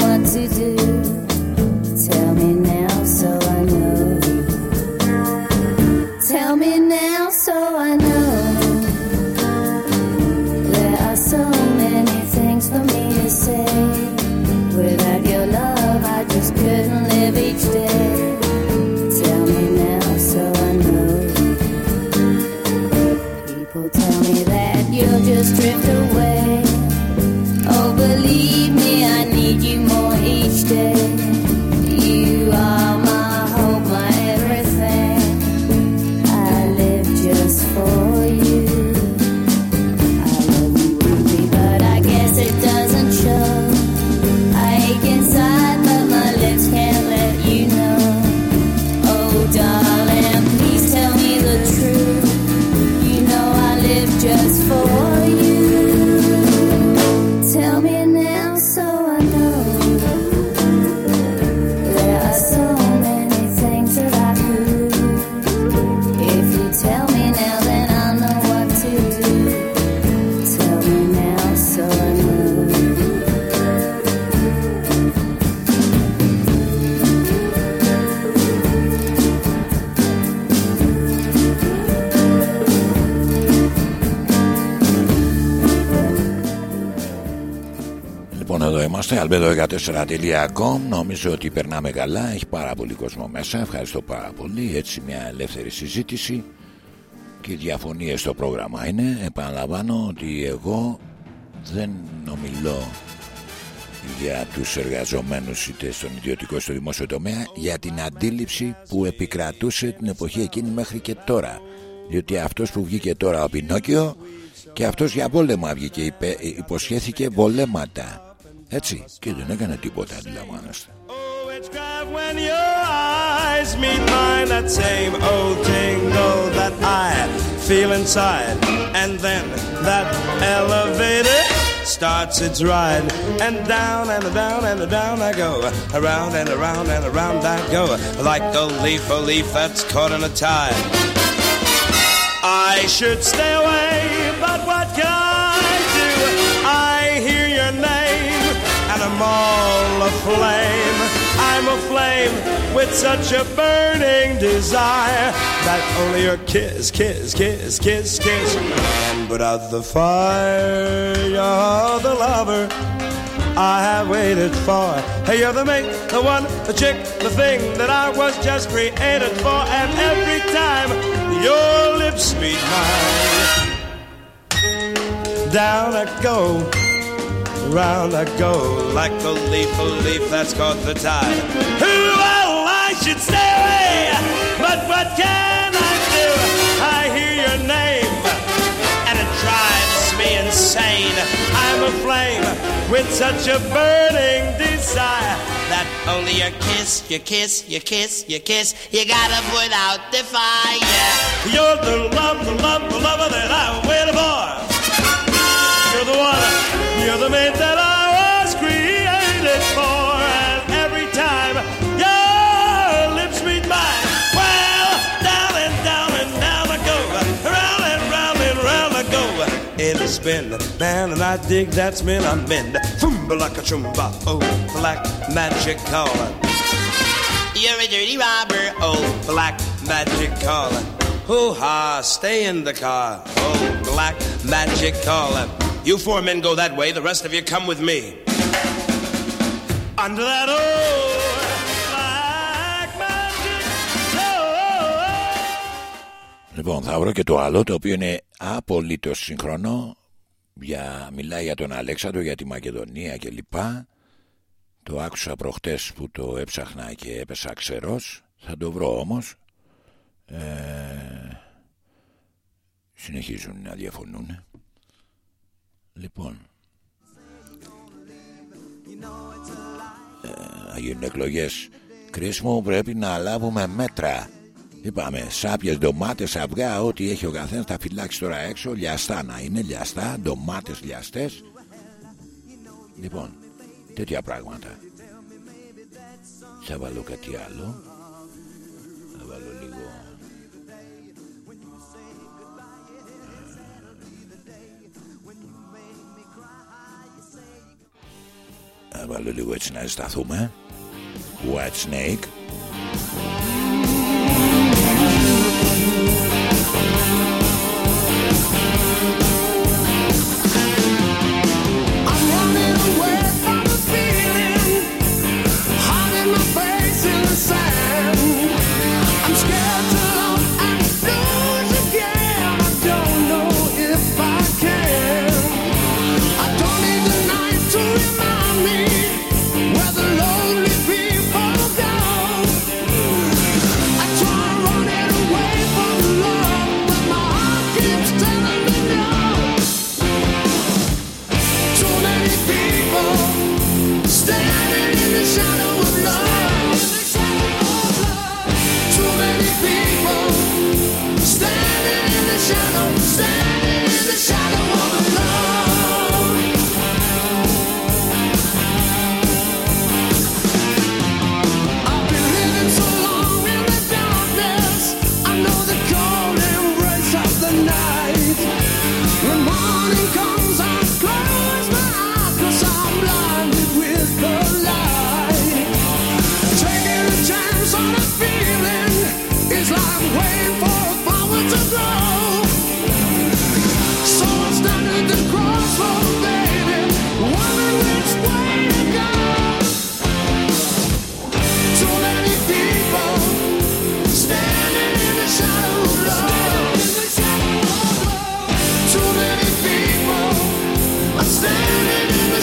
Επίπεδο14.com Νομίζω ότι περνάμε καλά. Έχει πάρα πολύ κόσμο μέσα. Ευχαριστώ πάρα πολύ. Έτσι μια ελεύθερη συζήτηση Και διαφωνίες στο πρόγραμμα είναι. Επαναλαμβάνω ότι εγώ δεν ομιλώ για τους εργαζόμενου είτε στον ιδιωτικό στο δημόσιο τομέα για την αντίληψη που επικρατούσε την εποχή εκείνη μέχρι και τώρα. Διότι αυτός που βγήκε τώρα ο Πινόκιο και αυτός για βόλεμα βγήκε υποσχέθηκε βολέματα. έτσι και δεν έκανε τίποτα αντιλαμβάνεστε Oh, it's crap when your eyes meet mine. That same old tingle that I feel inside. And then that elevator starts its ride. And down and down and down I go. Around and around and around I go. Like a leaf, a leaf that's caught in a tide. I should stay away, I'm all aflame. I'm aflame with such a burning desire that only your kiss, kiss, kiss, kiss, kiss can put out the fire. You're the lover I have waited for. Hey, you're the mate, the one, the chick, the thing that I was just created for. And every time your lips meet mine, down I go, round I go, like a leaf, a leaf that's caught the tide. Well, I should stay away, but what can I do? I hear your name, and it drives me insane. I'm aflame with such a burning desire that only your kiss, your kiss, your kiss, your kiss, you gotta put out the fire. You're the love, the love, the lover that I waited for. You're the one, you're the mate that I was created for. And every time your lips meet mine, well, down and down and down I go, round and round and round I go. In a spin, man, and I dig that spin I'm in. Fumba like a chumba, oh, black magic caller. You're a dirty robber, oh, black magic caller. Hoo ha, stay in the car, oh, black magic caller. You four men go that way, the rest of you come with me. Under that old black magic door. Λοιπόν, θα βρω και το άλλο το οποίο είναι απολύτως σύγχρονο. Για, μιλάει για τον Αλέξανδρο, για τη Μακεδονία κλπ. Το άκουσα προχτές που το έψαχνα και έπεσα ξερός. Θα το βρω όμως. Ε, συνεχίζουν να διαφωνούν. Λοιπόν. Ε, θα γίνουν εκλογές. Κρίσιμο πρέπει να λάβουμε μέτρα. Είπαμε σάπιες, ντομάτες, αυγά, ό,τι έχει ο καθένας θα φυλάξει τώρα έξω. Λιαστά να είναι, λιαστά, ντομάτες λιαστές. Λοιπόν, τέτοια πράγματα. Θα βάλω κάτι άλλο. Θα βάλω λίγο έτσι να ζεσταθούμε. White Snake.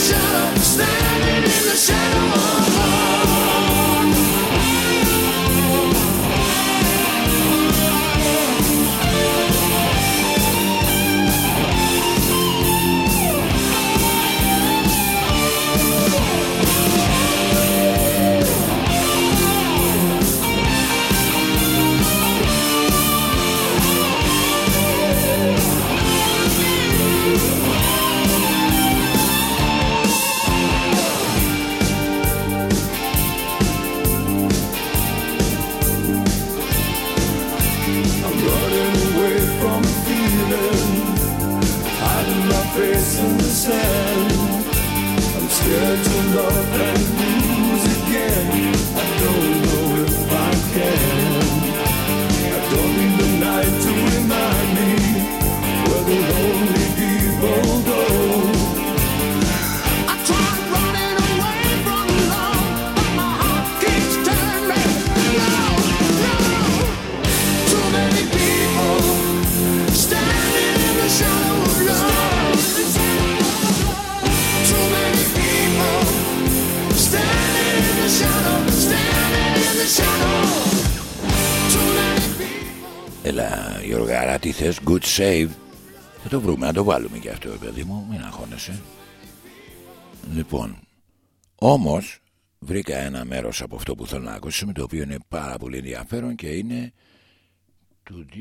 shadow, standing in the shadow. Θες Good save. Θα το βρούμε να το βάλουμε και αυτό παιδί μου Μην αγχώνεσαι. Λοιπόν Όμως βρήκα ένα μέρος από αυτό που θέλω να ακούσουμε Το οποίο είναι πάρα πολύ ενδιαφέρον Και είναι Του 2000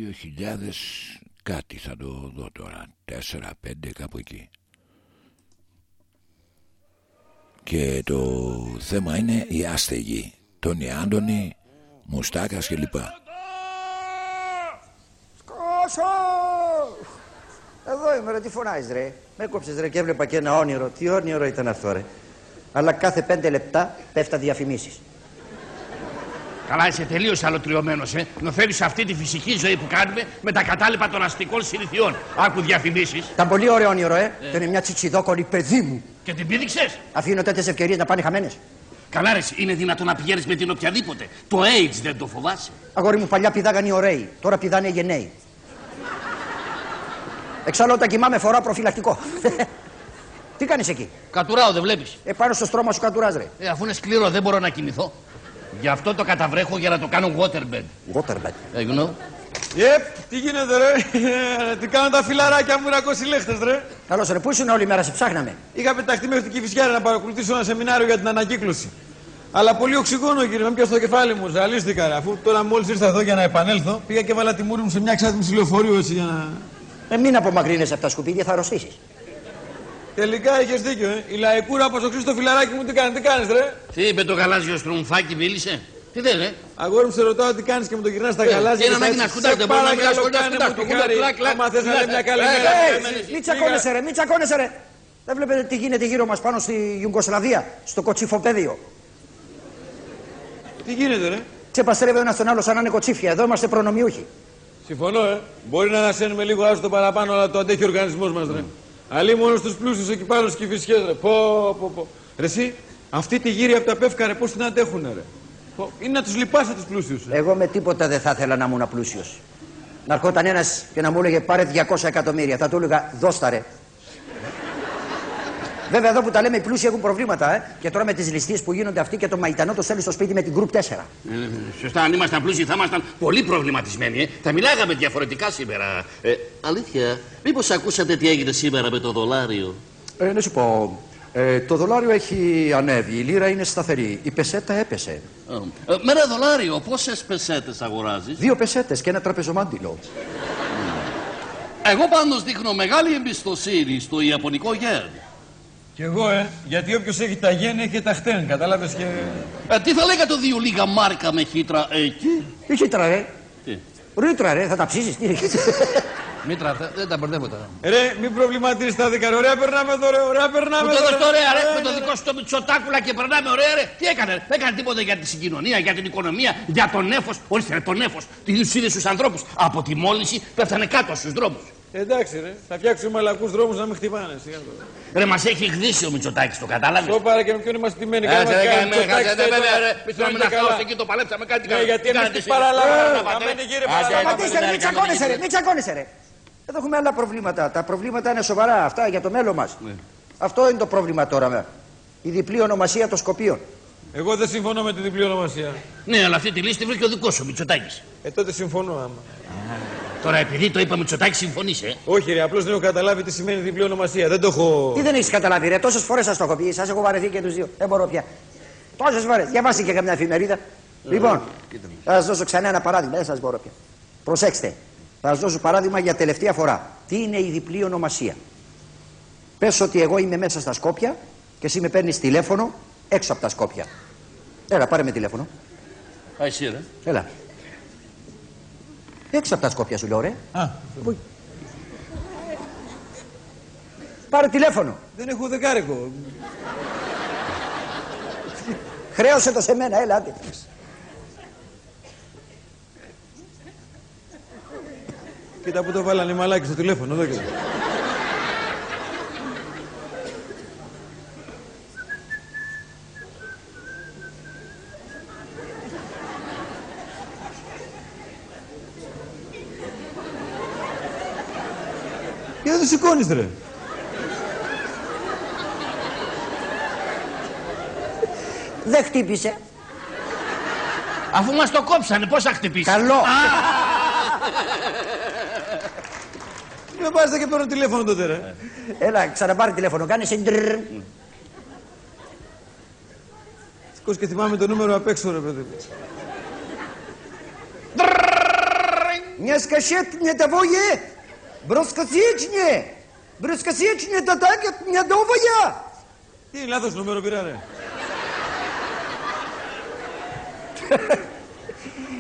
κάτι. Θα το δω τώρα 4-5 κάπου εκεί. Και το θέμα είναι η άστεγη Τόνι Άντωνη Μουστάκας κλπ Σκόσο! Εδώ είμαι ρε, τι φωνάζεις ρε; Με κόψες ρε και έβλεπα και ένα όνειρο. Τι όνειρο ήταν αυτό ρε; Αλλά κάθε πέντε λεπτά πέφτα διαφημίσεις. Καλά, είσαι τελείως αλωτριωμένος, ε. Νοθεύεις αυτή τη φυσική ζωή που κάνουμε με τα κατάλοιπα των αστικών συνηθιών. Άκου διαφημίσεις. Ήταν πολύ ωραίο όνειρο, ε. ε. είναι μια τσιτσιδόκολη παιδί μου. Και την πήδηξες; Αφήνω τέτοιες ευκαιρίες να πάνε χαμένες. Καλά, ρε, είναι δυνατόν να πηγαίνεις με την οποιαδήποτε. Το AIDS δεν το φοβάσαι. Αγόρι μου, παλιά πηδάγαν οι ωραίοι. Τώρα πηδάνε οι γενναίοι. Εξάλλου όταν κοιμάμαι φοράω προφυλακτικό. Τι κάνεις εκεί; Κατουράω, δεν βλέπεις. Ε, πάνω στο στρώμα σου κατουράς, ρε. Ε, αφού είναι σκληρό, δεν μπορώ να κοιμηθώ. Γι' αυτό το καταβρέχω για να το κάνω waterbed. Waterbed. Ε, you know. Yep, τι γίνεται ρε, τι κάνουν τα φιλαράκια μου ρακώσει λέχτες ρε. Καλώς ρε, πού ήσουν όλη μέρα, σε ψάχναμε. Είχα πεταχτεί μέχρι την Κηφισιάρα να παρακολουθήσω ένα σεμινάριο για την ανακύκλωση. Αλλά πολύ οξυγόνο κύριε, με πιάσει στο κεφάλι μου, ζαλίστηκα ρε. Αφού τώρα μόλις ήρθα εδώ για να επανέλθω, πήγα και βάλα τη μούρη μου σε μια ξάτιμηση λεωφορείου έτσι για να... Ε, μην απομακρύνεσαι από τα σκουπίδια, θα αρρωστήσεις. Τελικά είχες δίκιο, ε. Η λαϊκούρα από το στο φιλαράκι μου τι κάνει, τι κάνεις, ρε; Τι είπε το γαλάζιο στρουμφάκι, μίλησε; Τι δεν, ρε; Αγόρι μου σε ρωτάω τι κάνεις και μου το γυρνάς στα γαλάζια. Είναι ανάγκη να σκουτάρει, δεν μπορεί να μιλά χωρί να σκουτάρει. Άμα θες να λέει μια καλή μέρα. Μην τσακώνεσαι, ρε, μην τσακώνεσαι, ρε. Δεν βλέπετε τι γίνεται γύρω μας πάνω στη Ιουγκοσλαβία, στο κοτσιφοπέδιο. Τι γίνεται, ρε; Ξεπαστρεύει ο ένας τον άλλο σαν να είναι κοτσίφια. Εδώ είμαστε προνομιούχοι. Συμφωνώ, ε. Μπορεί να ανασένουμε λίγο άζωτο παραπάνω, αλλά το αντέχει ο οργανισμός μας, ρε. Αλλή μόνος στου πλούσιους εκεί πάνω στις φυσικέ, ρε. Πω, πω, πω. Ρε, εσύ, αυτή τη γύρια από τα πεύκα, ρε, πώς την αντέχουν, ρε. Πω, είναι να τους λυπάσαι τους πλούσιους. Ε. Εγώ με τίποτα δεν θα ήθελα να ήμουν πλούσιος. Να ερχόταν ένας και να μου έλεγε πάρε 200 εκατομμύρια. Θα του έλεγα δώστα ρε. Βέβαια εδώ που τα λέμε οι πλούσιοι έχουν προβλήματα, ε. Και τώρα με τις ληστείες που γίνονται αυτοί και το μαϊτανό το στέλνει στο σπίτι με την Group 4. Ε, σωστά, αν ήμασταν πλούσιοι θα ήμασταν πολύ προβληματισμένοι. Ε. Θα μιλάγαμε διαφορετικά σήμερα. Ε, αλήθεια, μήπως ακούσατε τι έγινε σήμερα με το δολάριο; Ε, να σου πω, ε, το δολάριο έχει ανέβει, η λίρα είναι σταθερή, η πεσέτα έπεσε. Ε, με ένα δολάριο, πόσες πεσέτες αγοράζεις; Δύο πεσέτες και ένα τραπεζομάντιλο. Εγώ πάντως δείχνω μεγάλη εμπιστοσύνη στο Ιαπωνικό γεν. Κι εγώ, ε. Γιατί όποιος έχει τα γέννη έχει τα χτέν, κατάλαβες και. Ε, τι θα λέγατε δύο λίγα μάρκα με χύτρα εκεί; Τι χύτρα, ρε; Τι; Ρήτρα, ρε, θα τα ψήσεις. Τι Μήτρα, θε- δεν τα μπερδεύω τώρα. Ρε, μην προβληματίζεις τα δικά. Ωραία, περνάμε εδώ, ρε. Ωραία, περνάμε Μου το εδώ. δες ωραία, ρε, Ε, με το ναι, δικό σου το μυτσοτάκουλα και περνάμε ωραία, ρε. Τι έκανε, ρε. Δεν έκανε τίποτα για τη συγκοινωνία, για την οικονομία, για τον νέφο. Ορίστε, ρε, τον νέφο. Τους είδε στου ανθρώπους. Από τη μόλυνση πέφτανε κάτω στους δρόμους. Εντάξει, ρε. Θα φτιάξουμε μαλακούς δρόμους να μην χτυπάνε. σιγά το. Ρε, μας έχει γδίσει ο Μητσοτάκης, το κατάλαβες; Το πάρε και με ποιον είμαστε τιμένοι. Κάτσε, Κάτσε, ρε, κάτσε, κάτσε, Μητσοτάκης, κάτσε, τώρα. βέβαια, ρε. Μη Τώρα θέλουμε είναι να καλά. χάος εκεί, το παλέψαμε κάτι. Ναι, γιατί εμείς τις παραλάβαμε. Αμένοι, κύριε, παραλάβαμε. Σταματήστε, ρε, μην τσακώνεσαι, ρε, μην τσακώνεσαι, ρε. Εδώ έχουμε άλλα προβλήματα. Τα προβλήματα είναι σοβαρά αυτά για το μέλλον μας. Αυτό είναι το πρόβλημα τώρα. με. Η διπλή ονομασία των Σκοπίων. Εγώ δεν συμφωνώ με τη διπλή ονομασία. Ναι, αλλά αυτή τη λύση βρήκε ο δικός σου Μητσοτάκης. Ε, τότε συμφωνώ άμα. Τώρα επειδή το είπα Μητσοτάκης, συμφωνείς, ε; Όχι, ρε, απλώς δεν έχω καταλάβει τι σημαίνει διπλή ονομασία. Δεν το έχω. Τι δεν έχεις καταλάβει, ρε; Τόσες φορές σας το έχω πει. Σας έχω βαρεθεί και τους δύο. Δεν μπορώ πια. Τόσες φορές. Διαβάστε και καμιά εφημερίδα. Λοιπόν, θα σας δώσω ξανά ένα παράδειγμα. Δεν σας μπορώ πια. Προσέξτε. Θα σας δώσω παράδειγμα για τελευταία φορά. Τι είναι η διπλή ονομασία; Πες ότι εγώ είμαι μέσα στα Σκόπια και εσύ με παίρνεις τηλέφωνο έξω από τα Σκόπια. Έλα, πάρε με τηλέφωνο. Α, εσύ, ρε. Έλα. Έξω από τα Σκόπια σου λέω, ρε. Α, Πού- Πάρε τηλέφωνο. δεν έχω δεκάρικο. Χρέωσε το σε μένα, έλα, άντε. Κοίτα που το βάλανε οι μαλάκι στο τηλέφωνο, εδώ κοίτα. το σηκώνεις ρε. Δεν χτύπησε. Αφού μας το κόψανε, πώς θα χτυπήσει; Καλό. Με πάστε και παίρνω τηλέφωνο τότε ρε. Έλα, ξαναπάρει τηλέφωνο, κάνε σε Σηκώς και θυμάμαι το νούμερο απ' έξω ρε παιδί μου. Μια σκασέτ, μια Μπροσκοσίτσινε! Μπροσκοσίτσινε τα τάκια μια ντόβαγια! Τι λάθο νούμερο πήρανε.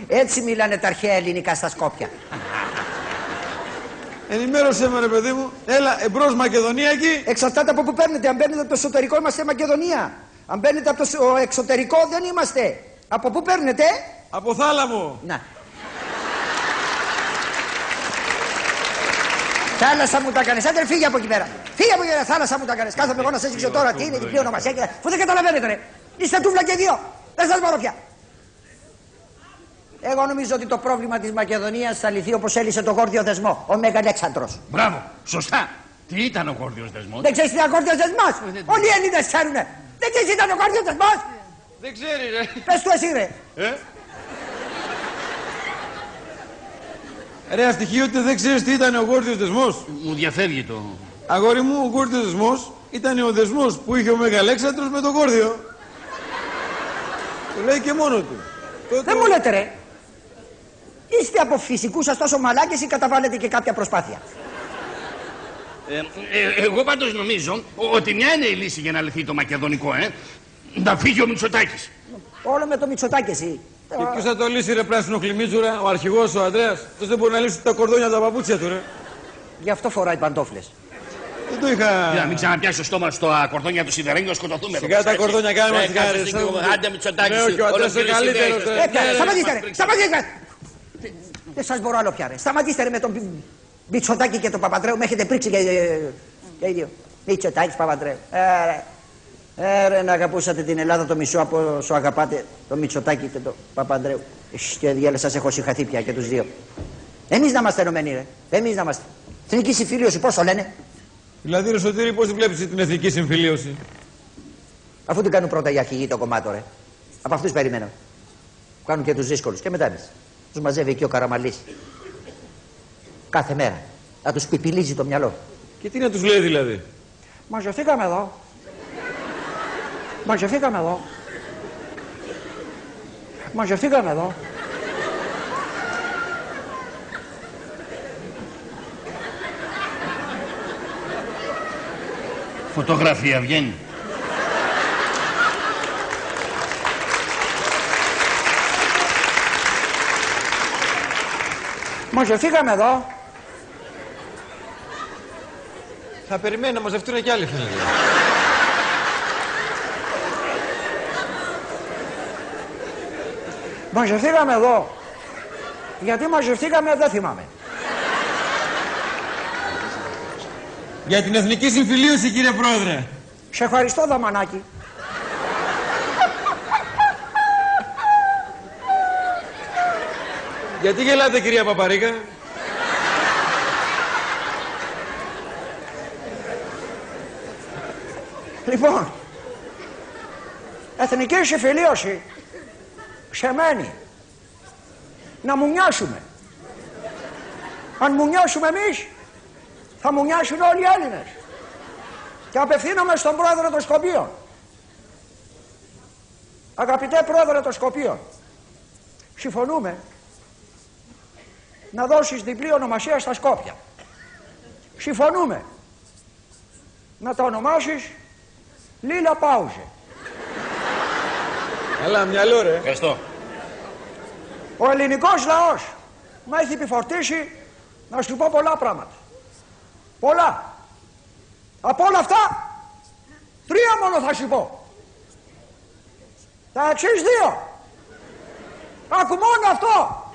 Έτσι μιλάνε τα αρχαία ελληνικά στα Σκόπια. Ενημέρωσε με ρε παιδί μου, έλα εμπρός Μακεδονία εκεί. Εξαρτάται από που παίρνετε. Αν παίρνετε από το εσωτερικό είμαστε Μακεδονία. Αν παίρνετε από το εξωτερικό δεν είμαστε. Από πού παίρνετε, Από θάλαμο. Θάλασσα μου τα κάνεις. Άντε ρε, φύγε από εκεί πέρα. Φύγε από εκεί πέρα. Θάλασσα μου τα κάνεις. Κάθομαι εγώ να σας δείξω τώρα τι είναι διπλή ονομασία. και- Αφού δεν καταλαβαίνετε ρε. Είστε τούβλα και δύο. Δεν σας μπορώ πια. Εγώ νομίζω ότι το πρόβλημα της Μακεδονίας θα λυθεί όπως έλυσε το γόρδιο δεσμό. Ο Μεγαλέξανδρος. Μπράβο, σωστά. Τι ήταν ο γόρδιος δεσμός; Δεν ξέρεις τι είναι ο γόρδιος δεσμός; Όλοι οι Έλληνες ξέρουνε. Δεν ξέρεις τι ήταν ο γόρδιος δεσμός; Δεν ξέρει, ρε. Πες του εσύ ρε. Ε; Ρε, αστοιχείο ότι δεν ξέρεις τι ήταν ο γόρδιος δεσμός. Μου διαφεύγει το... Αγόρι μου, ο γόρδιος δεσμός ήταν ο δεσμός που είχε ο Μεγαλέξανδρος με τον γόρδιο. Το λέει και μόνο του. Το- Δεν το- μου λέτε ρε. Είστε από φυσικούς σας τόσο μαλάκες ή καταβάλλετε και κάποια προσπάθεια. Ε, ε, εγώ πάντως νομίζω ότι μια είναι η λύση για να λυθεί το μακεδονικό, ε. Να φύγει ο Μητσοτάκης. Όλο με το Μητσοτάκι εσύ. Και ποιος θα το λύσει ρε πράσινο κλιμίτσουρα, ο αρχηγός, ο Ανδρέας. Αυτός δεν μπορεί να λύσει τα κορδόνια από τα παπούτσια του ρε. Γι' αυτό φοράει παντόφλες. Δεν το είχα... Για να μην ξαναπιάσεις το στόμα στο α, κορδόνια του σιδερένιου, σκοτωθούμε. εδώ Σιγά μέσα, τα έτσι. κορδόνια κάνε μας Ε, σιγά, κάτσε ρε, στην σαν- κουβέντα. Άντε Μητσοτάκης, Ναι, όχι, ο Αντρέας είναι ολόκληρες καλύτερος, ιδέες. ρε. Ε, πια, ρε, ναι, σταματήστε ναι, ρε, ναι. σταματήστε. Δεν σας μπορώ άλλο πια ρε. Σταματήστε ρε με τον Μι- Μητσοτάκη και τον Παπαντρέου. Με έχετε πρίξει και, και οι δύο. Μητσοτάκης Παπαντρέου. Ε, ρε. Ε, ρε, να αγαπούσατε την Ελλάδα το μισό από όσο αγαπάτε το Μητσοτάκη και τον Παπαντρέου. Ισ, Και διάλε σας έχω συγχαθεί πια και τους δύο. Εμείς να είμαστε ενωμένοι ρε. Εμείς να είμαστε. Εθνική συμφιλίωση πώς το λένε; Δηλαδή ρε Σωτήρη πώς βλέπεις την εθνική συμφιλίωση; Αφού την κάνουν πρώτα οι αρχηγοί το κομμάτι, ρε. Από αυτούς περιμένω. Που κάνουν και τους δύσκολους. Και μετά εμείς. Τους μαζεύει εκεί ο Καραμαλής. Κάθε μέρα. Να τους πιπιλίζει το μυαλό. Και τι να τους λέει δηλαδή; Μαζευτήκαμε εδώ. Μαζευτήκαμε εδώ. Μαζευτήκαμε εδώ. Φωτογραφία βγαίνει. Μαζευτήκαμε εδώ. Θα περιμένει να μαζευτούν κι άλλοι φίλοι. Μαζευτήκαμε εδώ. Γιατί μαζευτήκαμε δεν θυμάμαι. Για την εθνική συμφιλίωση κύριε Πρόεδρε. Σε ευχαριστώ Δαμανάκη. Γιατί γελάτε κυρία Παπαρίκα. Λοιπόν, εθνική συμφιλίωση σημαίνει να μουνιάσουμε. Αν μουνιάσουμε εμείς, θα μουνιάσουν όλοι οι Έλληνες. Και απευθύνομαι στον πρόεδρο των Σκοπίων. Αγαπητέ πρόεδρε των Σκοπίων, συμφωνούμε να δώσεις διπλή ονομασία στα Σκόπια. Συμφωνούμε να τα ονομάσεις Λίλα Πάουζε. Καλά μυαλό ρε. Ευχαριστώ. Ο ελληνικός λαός με έχει επιφορτήσει να σου πω πολλά πράγματα. Πολλά. Από όλα αυτά, τρία μόνο θα σου πω. Τα εξής δύο. Άκου μόνο αυτό.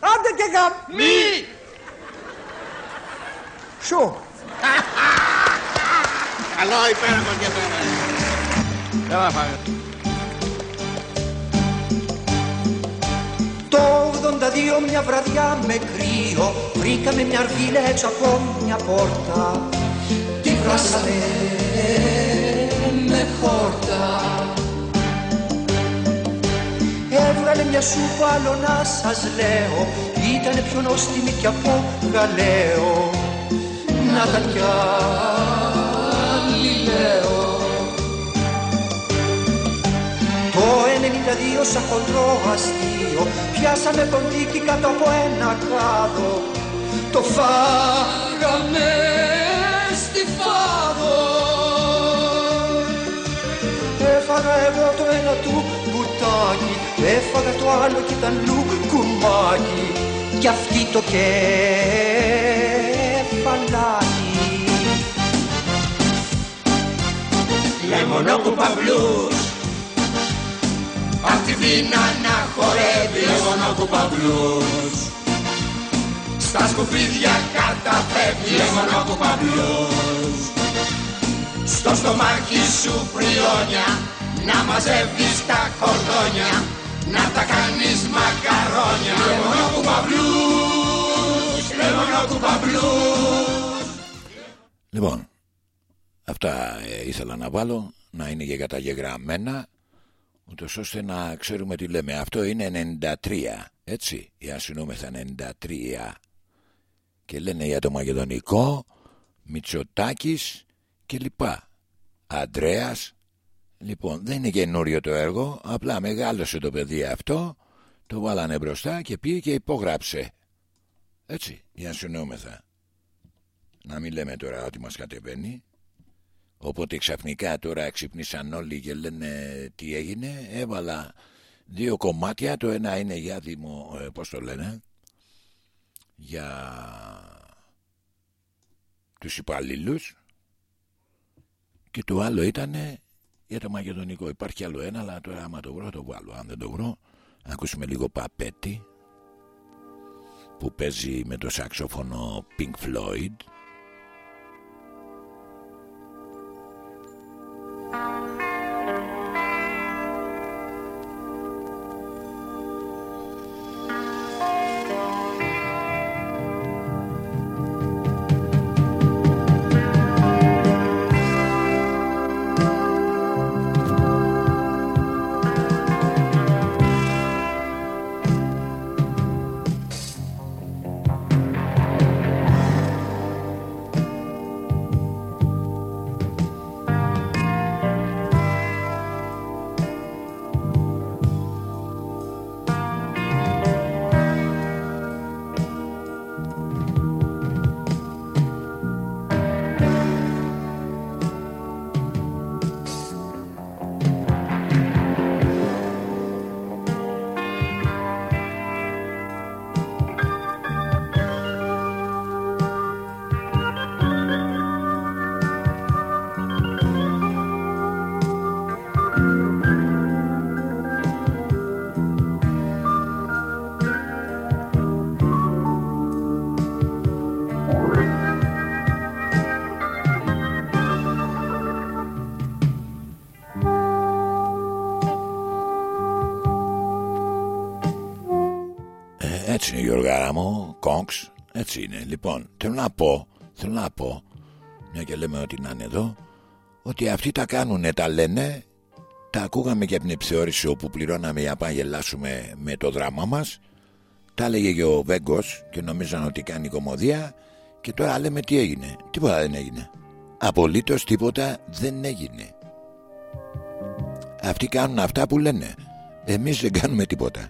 Άντε και γαμ... Μη! Σου. Καλό υπέροχο και τώρα. Έλα πάμε. 82 μια βραδιά με κρύο. Βρήκαμε μια αρβίλα έξω από μια πόρτα. Τη βράσαμε με χόρτα. Έβγαλε μια σούπα άλλο να σας λέω. Ήτανε πιο νόστιμη κι από γαλαίο Να ήταν κι άλλη λέω 92 σαν χοντρό αστείο. Πιάσαμε τον τίκη κάτω από ένα κάδο Το φάγαμε στη φάδο. Έφαγα εγώ το ένα του μπουτάκι Έφαγα το άλλο κι ήταν λουκουμάκι Κι αυτή το κεφαλάκι. Λεμονόκουπα μπλούς Απ' τη Βίνα να χορεύεις Λεμονόκουπα μπλούς Στα σκουπίδια καταφεύγεις Λεμονόκουπα μπλούς Στο στομάχι σου πριόνια Να μαζεύεις τα κορδόνια Να τα κάνεις μακαρόνια. Λεμονόκουπα μπλούς Λεμονόκουπα μπλούς Λοιπόν, αυτά ε, ήθελα να βάλω να είναι και καταγεγραμμένα ούτως ώστε να ξέρουμε τι λέμε. Αυτό είναι 93, έτσι, η ασυνόμεθα 93 και λένε για το Μακεδονικό, Μητσοτάκης και λοιπά. Αντρέας, λοιπόν δεν είναι καινούριο το έργο, απλά μεγάλωσε το παιδί αυτό, το βάλανε μπροστά και πήγε και υπόγραψε. Έτσι, η ασυνόμεθα. Να μην λέμε τώρα ότι μας κατεβαίνει. Οπότε ξαφνικά τώρα ξυπνήσαν όλοι και λένε τι έγινε; Έβαλα δύο κομμάτια. Το ένα είναι για δημο... Ε, πώς το λένε. Για τους υπαλλήλους. Και το άλλο ήταν για το μακεδονικό. Υπάρχει άλλο ένα, αλλά τώρα άμα το βρω το βάλω. Αν δεν το βρω, ακούσουμε λίγο παπέτη που παίζει με το σαξόφωνο Pink Floyd. Ε, έτσι είναι. Λοιπόν, θέλω να πω, θέλω να πω, μια και λέμε ότι να είναι εδώ, ότι αυτοί τα κάνουνε, τα λένε, τα ακούγαμε και από την επιθεώρηση όπου πληρώναμε για να πάμε γελάσουμε με το δράμα μας, τα έλεγε και ο Βέγκος και νομίζαν ότι κάνει κομμωδία και τώρα λέμε τι έγινε. Τίποτα δεν έγινε. Απολύτως τίποτα δεν έγινε. Αυτοί κάνουν αυτά που λένε. Εμείς δεν κάνουμε τίποτα.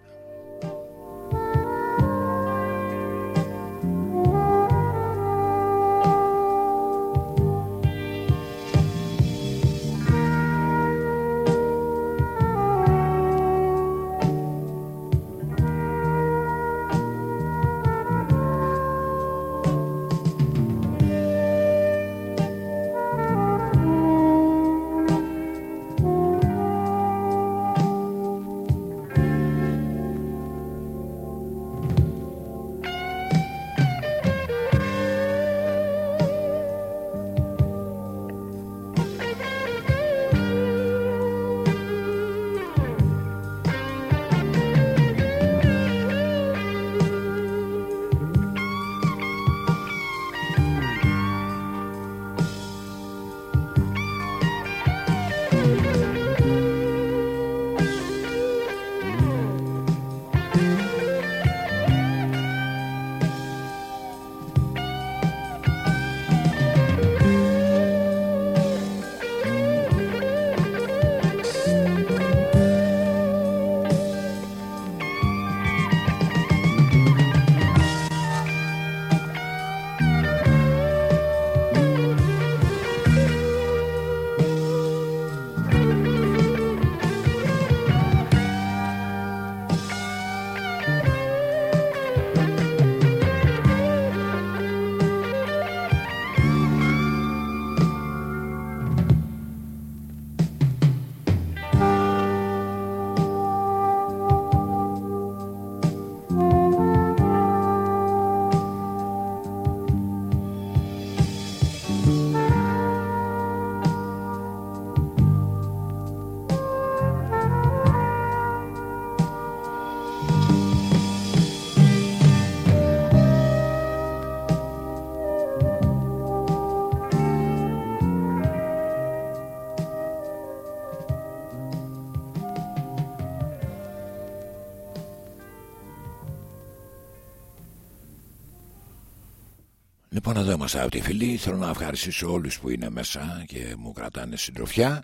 Λοιπόν, εδώ είμαστε αυτοί οι φίλοι. Θέλω να ευχαριστήσω όλους που είναι μέσα και μου κρατάνε συντροφιά.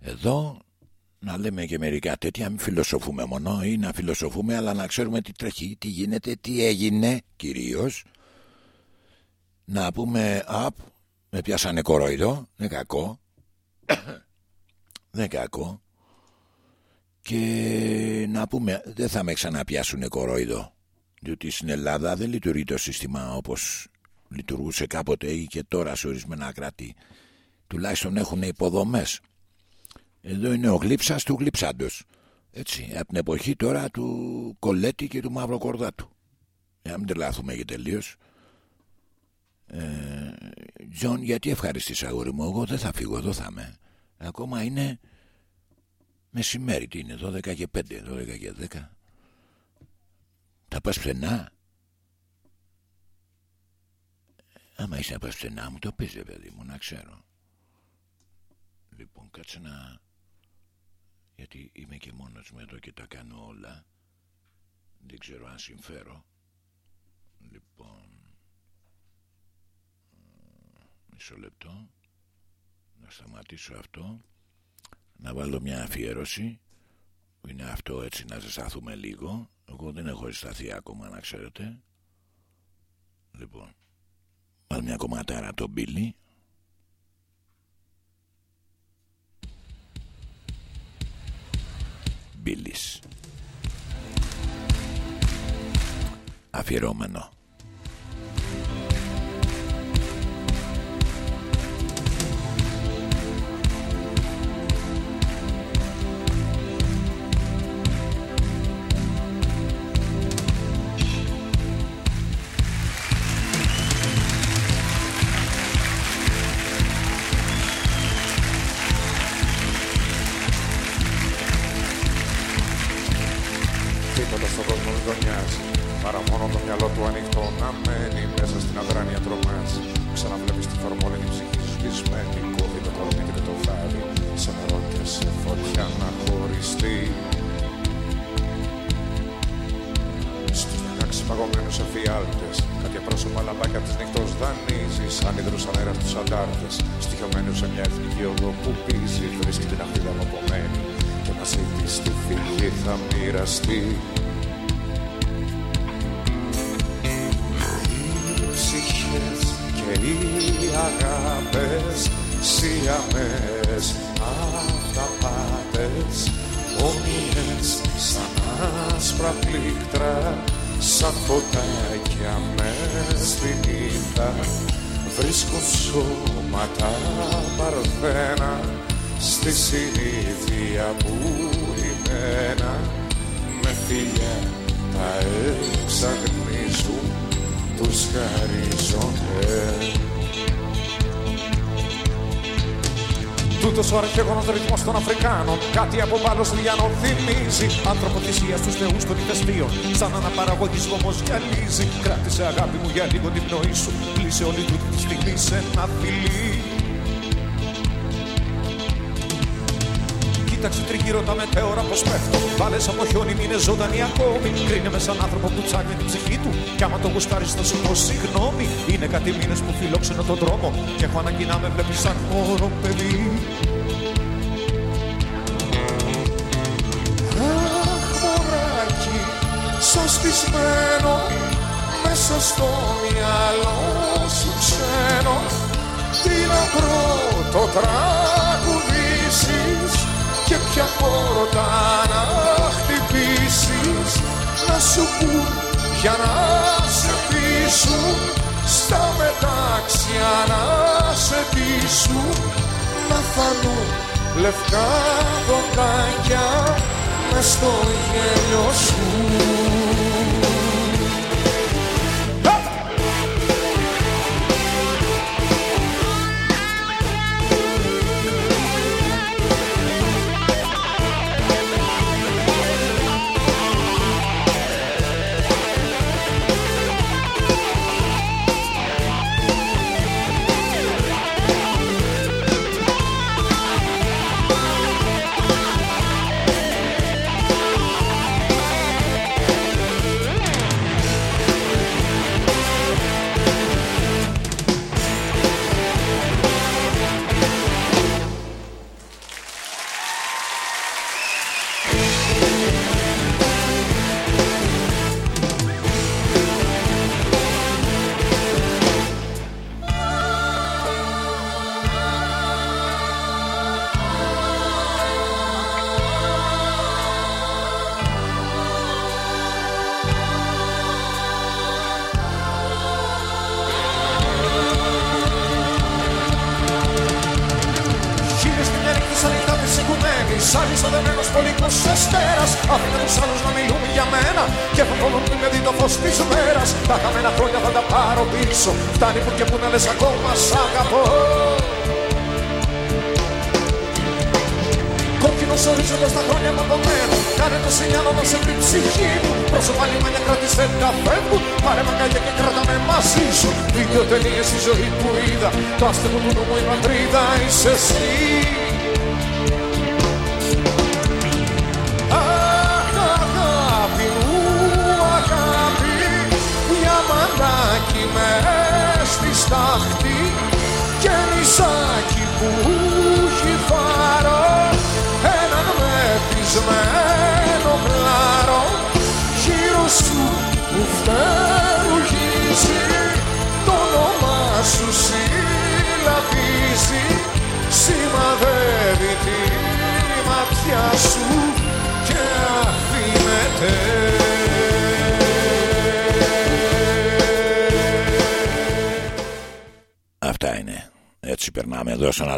Εδώ να λέμε και μερικά τέτοια, μην φιλοσοφούμε μόνο ή να φιλοσοφούμε, αλλά να ξέρουμε τι τρέχει, τι γίνεται, τι έγινε κυρίως. Να πούμε, απ, με πιάσανε κοροϊδό, δεν κακό. δεν κακό. Και να πούμε, δεν θα με ξαναπιάσουν κοροϊδό. Διότι στην Ελλάδα δεν λειτουργεί το σύστημα όπως λειτουργούσε κάποτε ή και τώρα σε ορισμένα κράτη. Τουλάχιστον έχουν υποδομές. Εδώ είναι ο γλείψας του γλείψαντος. Έτσι, από την εποχή τώρα του Κολέτη και του Μαυροκορδάτου. Για να μην τρελαθούμε και τελείως. Ε, Τζον, γιατί ευχαριστήσα αγόρι μου, εγώ δεν θα φύγω, εδώ θα είμαι. Ακόμα είναι μεσημέρι, τι είναι, 12 και 5, 12 και 10. Θα πας πθενά. Άμα είσαι να πας πθενά μου το πεις παιδί μου, να ξέρω. Λοιπόν, κάτσε να... Γιατί είμαι και μόνος μου εδώ και τα κάνω όλα. Δεν ξέρω αν συμφέρω. Λοιπόν... Μισό λεπτό. Να σταματήσω αυτό. Να βάλω μια αφιέρωση. Που είναι αυτό έτσι να ζεσταθούμε λίγο. Εγώ δεν έχω ζεσταθεί ακόμα να ξέρετε. Λοιπόν. Βάλω μια κομματάρα από τον Μπίλι. Μπίλης. Αφιερώμενο. Τούτος ο αρχαίγονος ρυθμός των Αφρικάνων. Κάτι από πάνω Λιάνο θυμίζει Άνθρωπο θυσία στους θεούς των ηφαιστείων Σαν αναπαραγωγής όμως γυαλίζει. Κράτησε αγάπη μου για λίγο την πνοή σου. Κλείσε όλη τούτη τη στιγμή σε ένα φιλί. Κοίταξε τριγύρω τα μετέωρα πως πέφτω. Βάλες από χιόνι μην είναι ζωντανή ακόμη. Κρίνε με σαν άνθρωπο που ψάχνει την ψυχή του. Κι άμα το γουστάρεις θα σου πω συγγνώμη. Είναι κάτι μήνες που φιλόξενο τον δρόμο. Και έχω ανάγκη να με βλέπεις σαν μωρό παιδί σωστισμένο Μέσα στο μυαλό σου ξένο. Τι να πρώτο τραγουδήσεις και ποια πόρτα να χτυπήσεις. Να σου πουν για να σε πείσουν στα μετάξια να σε πείσουν. Να φανούν λευκά δοντάκια μες στο γέλιο σου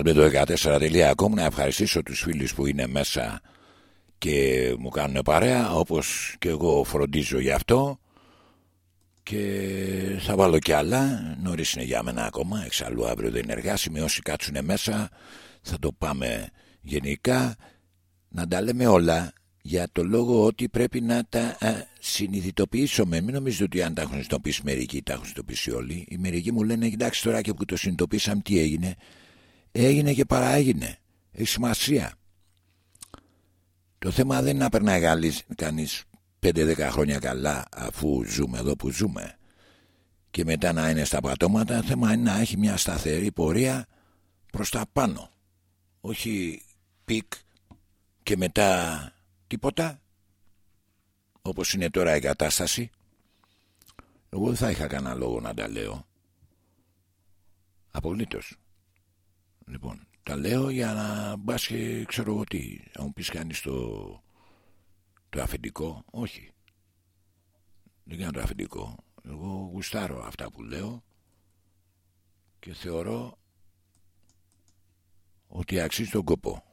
radio14.com να ευχαριστήσω τους φίλους που είναι μέσα και μου κάνουν παρέα όπως και εγώ φροντίζω γι' αυτό και θα βάλω κι άλλα νωρίς είναι για μένα ακόμα εξαλλού αύριο δεν είναι εργάσιμοι όσοι κάτσουν μέσα θα το πάμε γενικά να τα λέμε όλα για το λόγο ότι πρέπει να τα α, συνειδητοποιήσουμε. Μην νομίζετε ότι αν τα έχουν συνειδητοποιήσει μερικοί, τα έχουν συνειδητοποιήσει όλοι. Οι μερικοί μου λένε: Εντάξει, τώρα και που το συνειδητοποίησαμε, τι έγινε. Έγινε και παραέγινε. Έχει σημασία. Το θέμα δεν είναι να περνάει κανείς 5-10 χρόνια καλά αφού ζούμε εδώ που ζούμε και μετά να είναι στα πατώματα. θέμα είναι να έχει μια σταθερή πορεία προς τα πάνω. Όχι peak και μετά τίποτα όπως είναι τώρα η κατάσταση εγώ δεν θα είχα κανένα λόγο να τα λέω απολύτως λοιπόν τα λέω για να μπας και ξέρω εγώ τι. Αν μου πεις κανείς το, το αφεντικό. Όχι. Δεν κάνω το αφεντικό. Εγώ γουστάρω αυτά που λέω και θεωρώ ότι αξίζει τον κόπο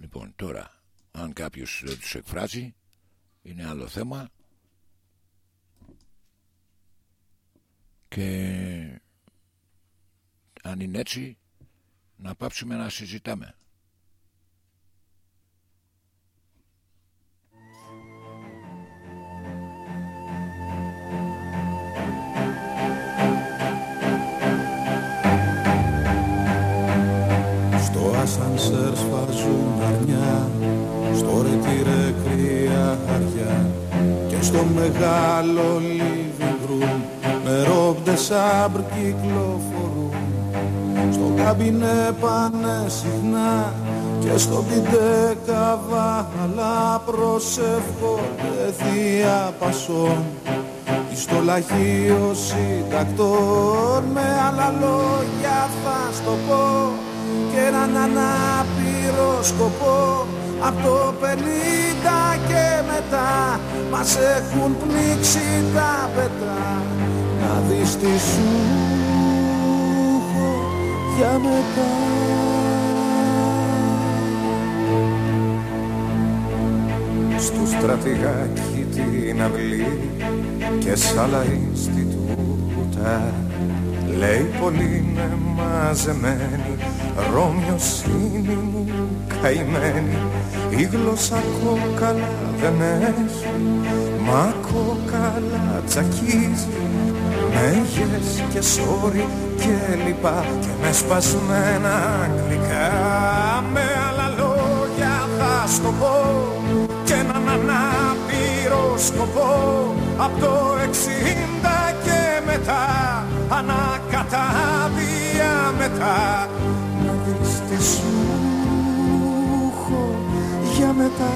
λοιπόν τώρα αν κάποιος δεν τους εκφράζει είναι άλλο θέμα. Και αν είναι έτσι να πάψουμε να συζητάμε. Στο ασανσέρ σφάζουν αρνιά Στο ρετήρε κρύα χαριά Και στο μεγάλο living room Νερόπτε σάμπρ κυκλοφορούν Στο καμπινέ πάνε συχνά Και στο πιντέ καβάλα Προσεύχονται θεία πασών στο λαχείο συντακτών με άλλα λόγια θα στο πω και έναν ανάπηρο σκοπό. Από το πενήντα και μετά μας έχουν πνίξει τα πετά να δεις τι σου έχω για μετά. Στο στρατηγάκι την αυλή και σ' άλλα Ινστιτούτα. Λέει πολύ είναι μαζεμένη Ρώμιος είναι μου καημένη. Η γλώσσα κόκαλα δεν έχει μα κόκαλα τσακίζει με yes και sorry και λοιπά και με σπασμένα αγγλικά με άλλα λόγια θα στο πω και έναν ανάπηρο σκοπό. Από το 60 και μετά ανακατάβια μετά. Να δεις τι σου έχω για μετά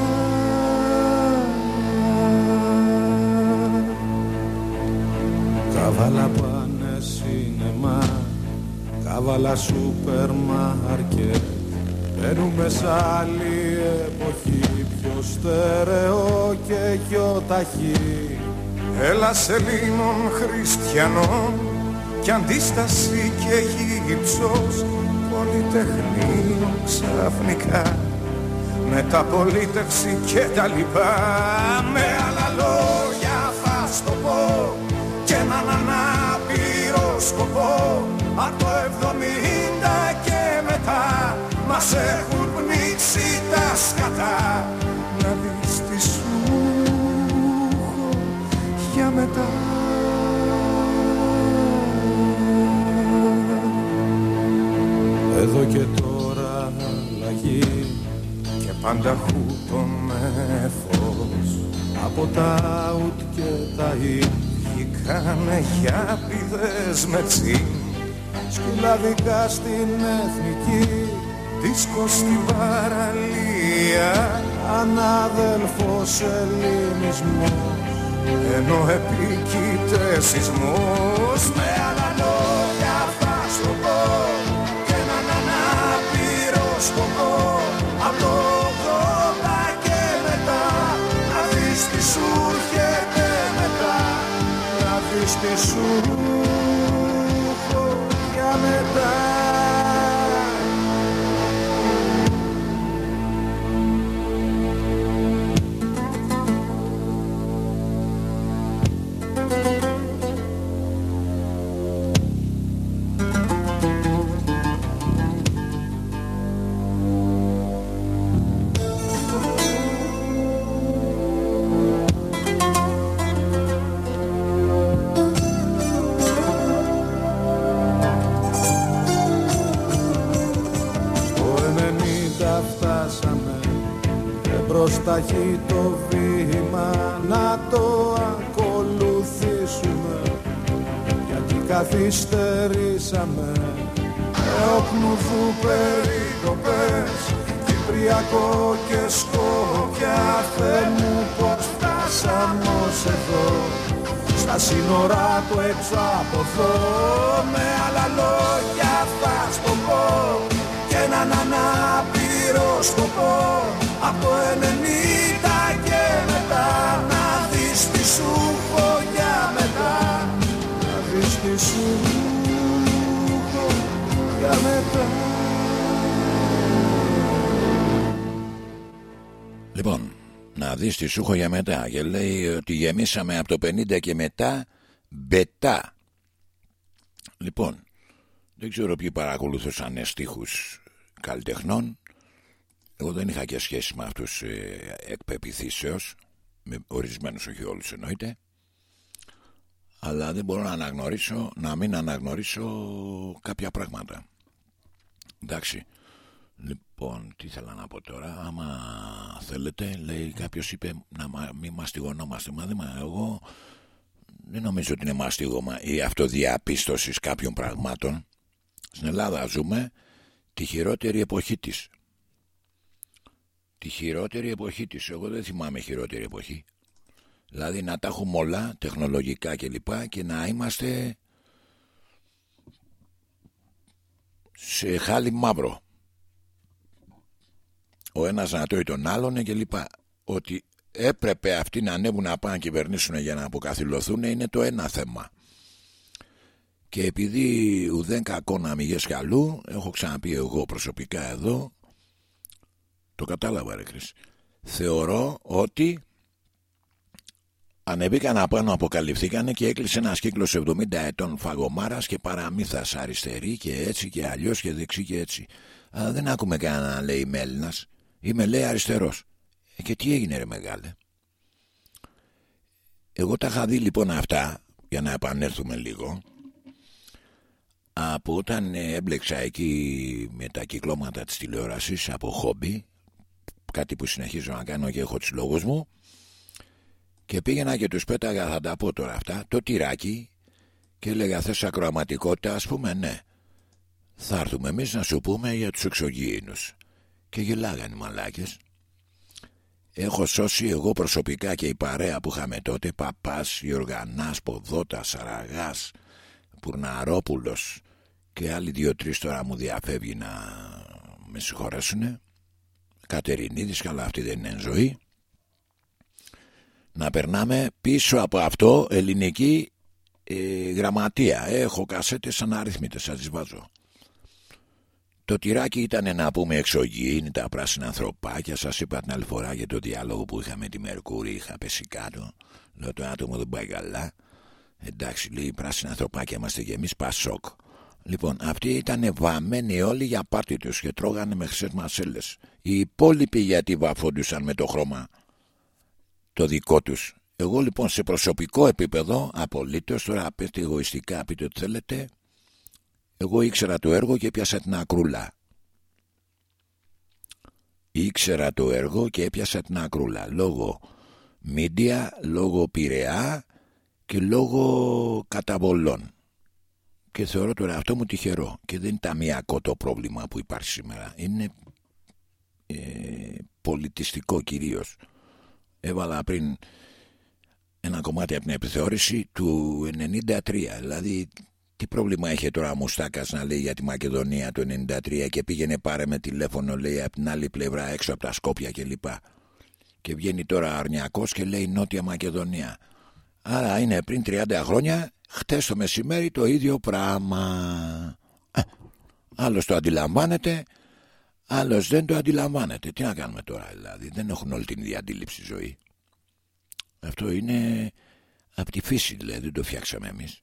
Καβάλα πάνε σινεμά Καβάλα σούπερ μάρκετ. Μπαίνουμε σ' άλλη εποχή Πιο στερεό και πιο ταχύ. Έλα Ελλήνων χριστιανών κι αντίσταση και γύψος πολυτεχνείο ξαφνικά. Μεταπολίτευση και τα λοιπά Με άλλα λόγια θα στο πω και έναν ανάπηρο σκοπό από το 70 και μετά μας έχουν πνίξει τα σκατά. Να δεις τι σου έχω για μετά. Εδώ και τώρα αλλαγή και πάντα χούτο με φως. Από τα ουτ και τα ι βγήκανε για πηδές με τσιν. Σκυλαδικά στην εθνική δίσκο στην παραλία. Ανάδελφος ελληνισμός ενώ επίκειται σεισμός. Με άλλα λόγια θα σου πω και έναν ανάπηρο σκοπό. Από δεις τι σου έχω για μετά Εμπρός ταχύ το βήμα να το ακολουθήσουμε Γιατί καθυστερήσαμε. Με όπνουδου περικοπές Κυπριακό και Σκόπια Θεέ μου πως φτάσαμε ως εδώ. Στα σύνορα του έξω από εδώ με άλλα λόγια θα στο πω και έναν ανάπηρο σκοπό από το 90 και μετά να δεις τι σου έχω για μετά να δεις τι σου έχω για μετά Λοιπόν, να δεις τι σου έχω για μετά και λέει ότι γεμίσαμε από το 50 και μετά μπετά. Λοιπόν, δεν ξέρω ποιοι παρακολουθούσαν στίχους καλλιτεχνών. Εγώ δεν είχα και σχέση με αυτούς ε, εκπεπιθήσεως, με ορισμένους όχι όλους εννοείται. Αλλά δεν μπορώ να αναγνωρίσω, να μην αναγνωρίσω κάποια πράγματα. Εντάξει. Λοιπόν, τι ήθελα να πω τώρα. Άμα θέλετε, λέει κάποιος είπε να μα- μην μαστιγωνόμαστε. Μα δεν μα- εγώ δεν νομίζω ότι είναι μαστίγωμα ή αυτοδιαπίστωση κάποιων πραγμάτων. Στην Ελλάδα ζούμε τη χειρότερη εποχή της. Τη χειρότερη εποχή της. Εγώ δεν θυμάμαι χειρότερη εποχή. Δηλαδή να τα έχουμε όλα, τεχνολογικά κλπ. Και να είμαστε σε χάλι μαύρο ο ένας να τρώει τον άλλον και λοιπά. Ότι έπρεπε αυτοί να ανέβουν να πάνε να κυβερνήσουν για να αποκαθιλωθούν είναι το ένα θέμα. Και επειδή ουδέν κακό να μηγές καλού, έχω ξαναπεί εγώ προσωπικά εδώ, το κατάλαβα ρε Χρήση. Θεωρώ ότι ανεβήκαν απάνω, αποκαλυφθήκανε και έκλεισε ένας κύκλος 70 ετών φαγωμάρας και παραμύθας αριστερή και έτσι και αλλιώς και δεξί και έτσι. Αλλά δεν άκουμε κανένα να λέει είμαι Έλληνας. Είμαι λέει αριστερός. Ε, και τι έγινε ρε μεγάλε. Εγώ τα είχα δει λοιπόν αυτά για να επανέλθουμε λίγο από όταν ε, έμπλεξα εκεί με τα κυκλώματα της τηλεόρασης από χόμπι κάτι που συνεχίζω να κάνω και έχω τους λόγους μου. Και πήγαινα και τους πέταγα θα τα πω τώρα αυτά το τυράκι και έλεγα θες ακροαματικότητα ας πούμε ναι θα έρθουμε εμείς να σου πούμε για τους εξωγήινους. Και γελάγανε οι μαλάκες. Έχω σώσει εγώ προσωπικά και η παρέα που είχαμε τότε Παπάς, Ιοργανάς, Ποδότας, Σαραγάς Πουρναρόπουλος. Και άλλοι δύο-τρεις τώρα μου διαφεύγει να με συγχωρέσουνε Κατερινίδης καλά αυτή δεν είναι ζωή να περνάμε πίσω από αυτό ελληνική ε, γραμματεία έχω κασέτες αναρρυθμίτες σας τις βάζω Το τυράκι ήταν να πούμε εξωγήινη, τα πράσινα ανθρωπάκια. Σας είπα την άλλη φορά για το διάλογο που είχαμε με τη Μερκούρη. Είχα πέσει κάτω. Λέω το άτομο δεν πάει καλά. Εντάξει, λέει πράσινα ανθρωπάκια είμαστε και εμείς Πασόκ. Λοιπόν, αυτοί ήταν βαμμένοι όλοι για πάρτι τους και τρώγανε με χρυσές μασέλες. Οι υπόλοιποι γιατί βαφόντουσαν με το χρώμα; Το δικό τους. Εγώ λοιπόν σε προσωπικό επίπεδο, απολύτως τώρα πετε εγωιστικά, πείτε ό,τι θέλετε, εγώ ήξερα το έργο και πιάσα την ακρούλα. Ήξερα το έργο και έπιασα την ακρούλα. Λόγω μίντια, λόγω πειραιά και λόγω καταβολών. Και θεωρώ τώρα αυτό μου τυχερό. Και δεν είναι ταμιακό το πρόβλημα που υπάρχει σήμερα. Είναι ε, πολιτιστικό κυρίως. Έβαλα πριν ένα κομμάτι από την επιθεώρηση του 93. Δηλαδή τι πρόβλημα είχε τώρα ο Μουστάκας να λέει για τη Μακεδονία το 93 και πήγαινε πάρε με τηλέφωνο λέει από την άλλη πλευρά έξω από τα Σκόπια κλπ. Και, και βγαίνει τώρα αρνιακός και λέει Νότια Μακεδονία. Άρα είναι πριν 30 χρόνια, χτες το μεσημέρι το ίδιο πράγμα. Ε, άλλος το αντιλαμβάνεται, άλλος δεν το αντιλαμβάνεται. Τι να κάνουμε τώρα δηλαδή, δεν έχουν όλη την ίδια αντίληψη ζωή. Αυτό είναι από τη φύση δηλαδή, δεν το φτιάξαμε εμείς.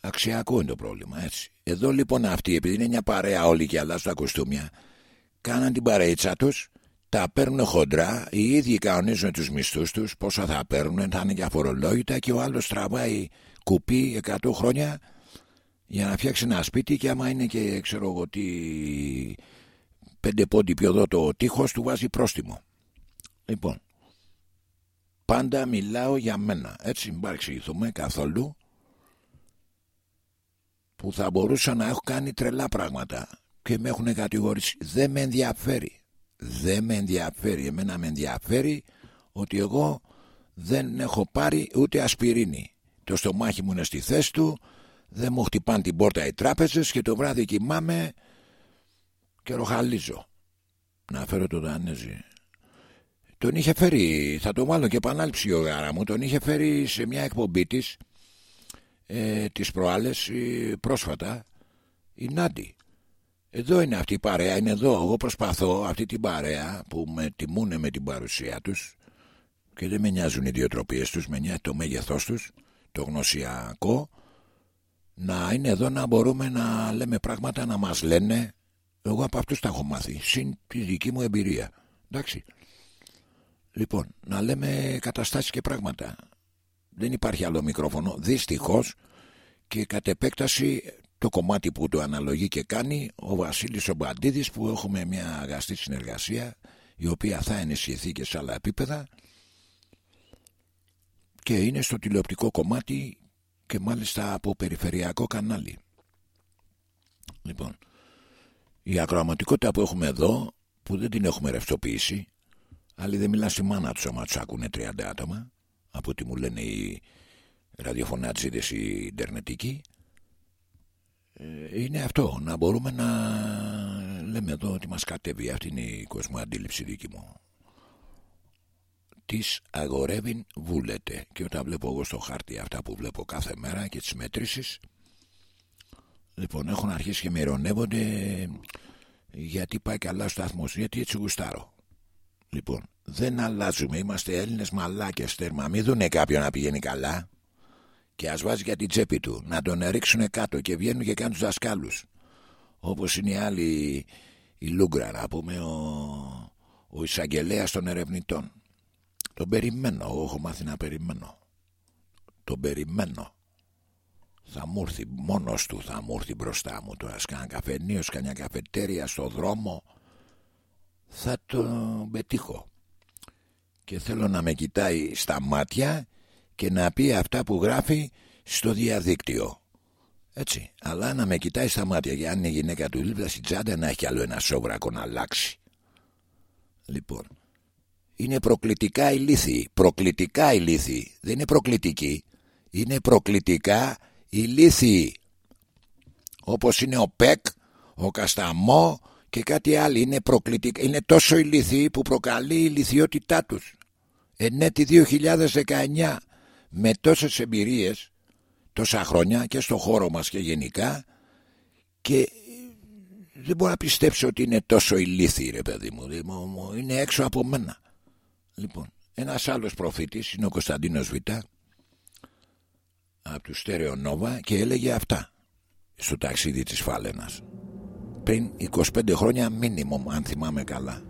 Αξιακό είναι το πρόβλημα έτσι. Εδώ λοιπόν αυτοί επειδή είναι μια παρέα όλοι και αλλάζουν τα κοστούμια κάναν την παρέτσα τους τα παίρνουν χοντρά, οι ίδιοι κανονίζουν τους μισθούς τους, πόσα θα παίρνουν, θα είναι για φορολόγητα και ο άλλος τραβάει κουπί 100 χρόνια για να φτιάξει ένα σπίτι και άμα είναι και ξέρω εγώ τι πέντε πόντι πιο εδώ το τείχος του βάζει πρόστιμο. Λοιπόν, πάντα μιλάω για μένα, έτσι μην παρεξηγηθούμε καθόλου που θα μπορούσα να έχω κάνει τρελά πράγματα και με έχουν κατηγορήσει. Δεν με ενδιαφέρει. Δεν με ενδιαφέρει. Εμένα με ενδιαφέρει ότι εγώ δεν έχω πάρει ούτε ασπιρίνη. Το στομάχι μου είναι στη θέση του, δεν μου χτυπάνε την πόρτα οι τράπεζες και το βράδυ κοιμάμαι και ροχαλίζω. Να φέρω το Δανέζι. Τον είχε φέρει, θα το βάλω και επανάληψη ο γάρα μου, τον είχε φέρει σε μια εκπομπή της ε, τις προάλλες ε, πρόσφατα η Νάντι εδώ είναι αυτή η παρέα είναι εδώ εγώ προσπαθώ αυτή την παρέα που με τιμούν με την παρουσία τους και δεν με νοιάζουν οι διοτροπίες τους με νοιάζει το μέγεθός τους το γνωσιακό να είναι εδώ να μπορούμε να λέμε πράγματα να μας λένε. Εγώ από αυτούς τα έχω μάθει συν τη δική μου εμπειρία. Εντάξει. Λοιπόν να λέμε καταστάσεις και πράγματα. Δεν υπάρχει άλλο μικρόφωνο δυστυχώς. Και κατ' επέκταση το κομμάτι που το αναλογεί και κάνει ο Βασίλης Ομπαντίδης που έχουμε μια αγαστή συνεργασία η οποία θα ενισχυθεί και σε άλλα επίπεδα. Και είναι στο τηλεοπτικό κομμάτι και μάλιστα από περιφερειακό κανάλι. Λοιπόν, η ακροαματικότητα που έχουμε εδώ που δεν την έχουμε ρευστοποιήσει άλλοι δεν μιλάνε στη μάνα τους άμα τους ακούνε 30 άτομα από ό,τι μου λένε οι ραδιοφωνάτσιδες οι ιντερνετικοί. Ε, είναι αυτό να μπορούμε να λέμε εδώ ότι μας κατέβει. Αυτή είναι η κοσμοαντίληψη δική μου τις αγορεύει βούλετε και όταν βλέπω εγώ στο χάρτη αυτά που βλέπω κάθε μέρα και τις μετρήσεις λοιπόν έχουν αρχίσει και με ειρωνεύονται γιατί πάει καλά ο σταθμός γιατί έτσι γουστάρω λοιπόν δεν αλλάζουμε. Είμαστε Έλληνες μαλάκες τέρμα. Μην δούνε κάποιον να πηγαίνει καλά. Και ας βάζει για την τσέπη του. Να τον ρίξουν κάτω και βγαίνουν και κάνουν τους δασκάλους. Όπως είναι οι άλλοι, η Λούγκρα, να πούμε, ο, ο εισαγγελέας των ερευνητών. Τον περιμένω. Εγώ έχω μάθει να περιμένω. Τον περιμένω. Θα μου έρθει μόνος του, θα μου έρθει μπροστά μου. Τώρα σκάνα καφενείο, κανένα καφετέρια στο δρόμο. Θα τον πετύχω και θέλω να με κοιτάει στα μάτια και να πει αυτά που γράφει στο διαδίκτυο. Έτσι. Αλλά να με κοιτάει στα μάτια για αν είναι γυναίκα του δίπλα στην τσάντα να έχει άλλο ένα σόβρακο να αλλάξει. Λοιπόν είναι προκλητικά ηλίθιοι. Προκλητικά ηλίθιοι. Δεν είναι προκλητικοί. Είναι προκλητικά ηλίθιοι. Όπως είναι ο ΠΕΚ, ο Κασταμό και κάτι άλλο. Είναι, είναι τόσο ηλίθιοι που προκαλεί η ηλικιότητά τους. Εν 2019 με τόσες εμπειρίες τόσα χρόνια και στο χώρο μας και γενικά και δεν μπορώ να πιστέψω ότι είναι τόσο ηλίθιοι ρε παιδί μου. Είναι έξω από μένα. Λοιπόν, ένας άλλος προφήτης είναι ο Κωνσταντίνος Β από τους Στερεονόβα και έλεγε αυτά στο ταξίδι της Φάλαινας. Πριν 25 χρόνια μίνιμουμ αν θυμάμαι καλά.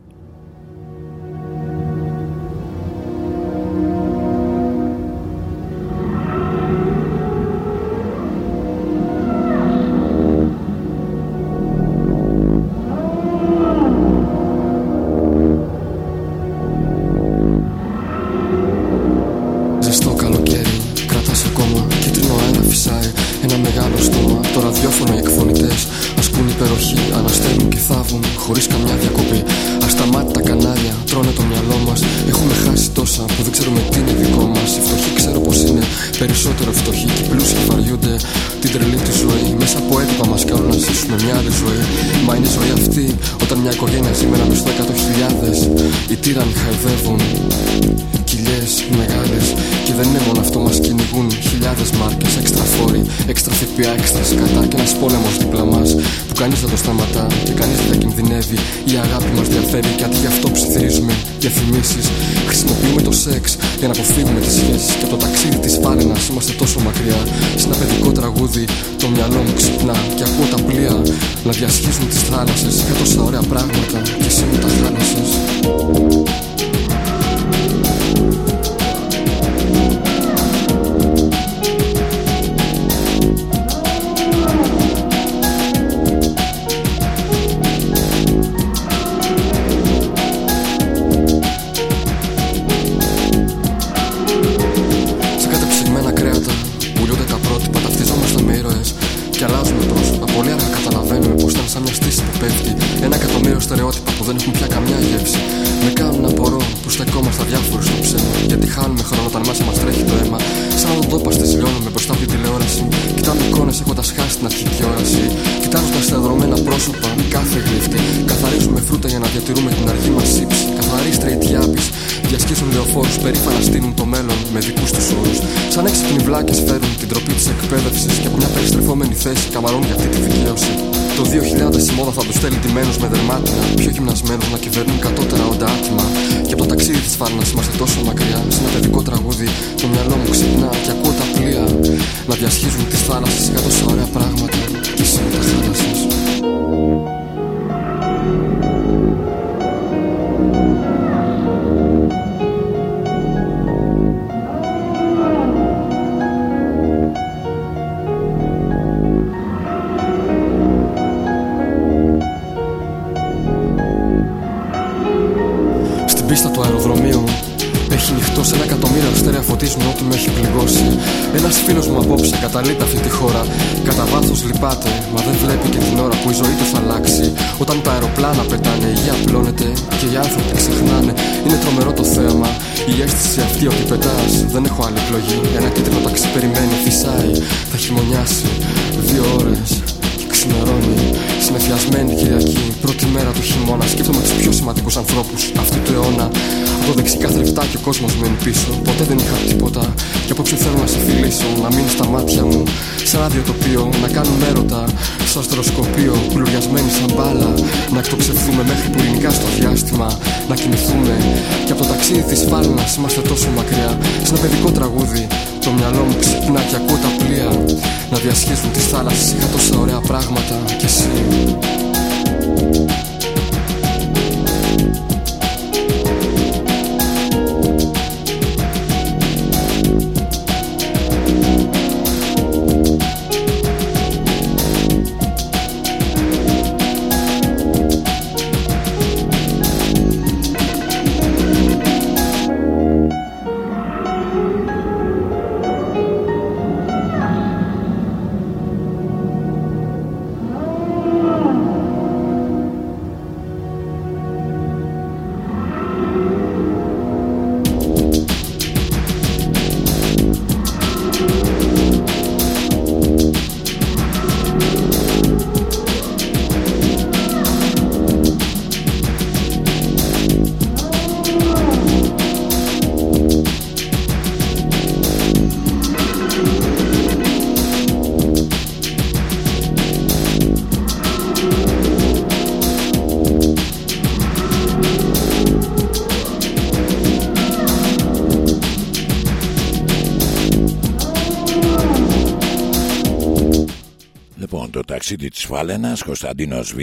Ταξίδι της Φάλαινας Κωνσταντίνος Β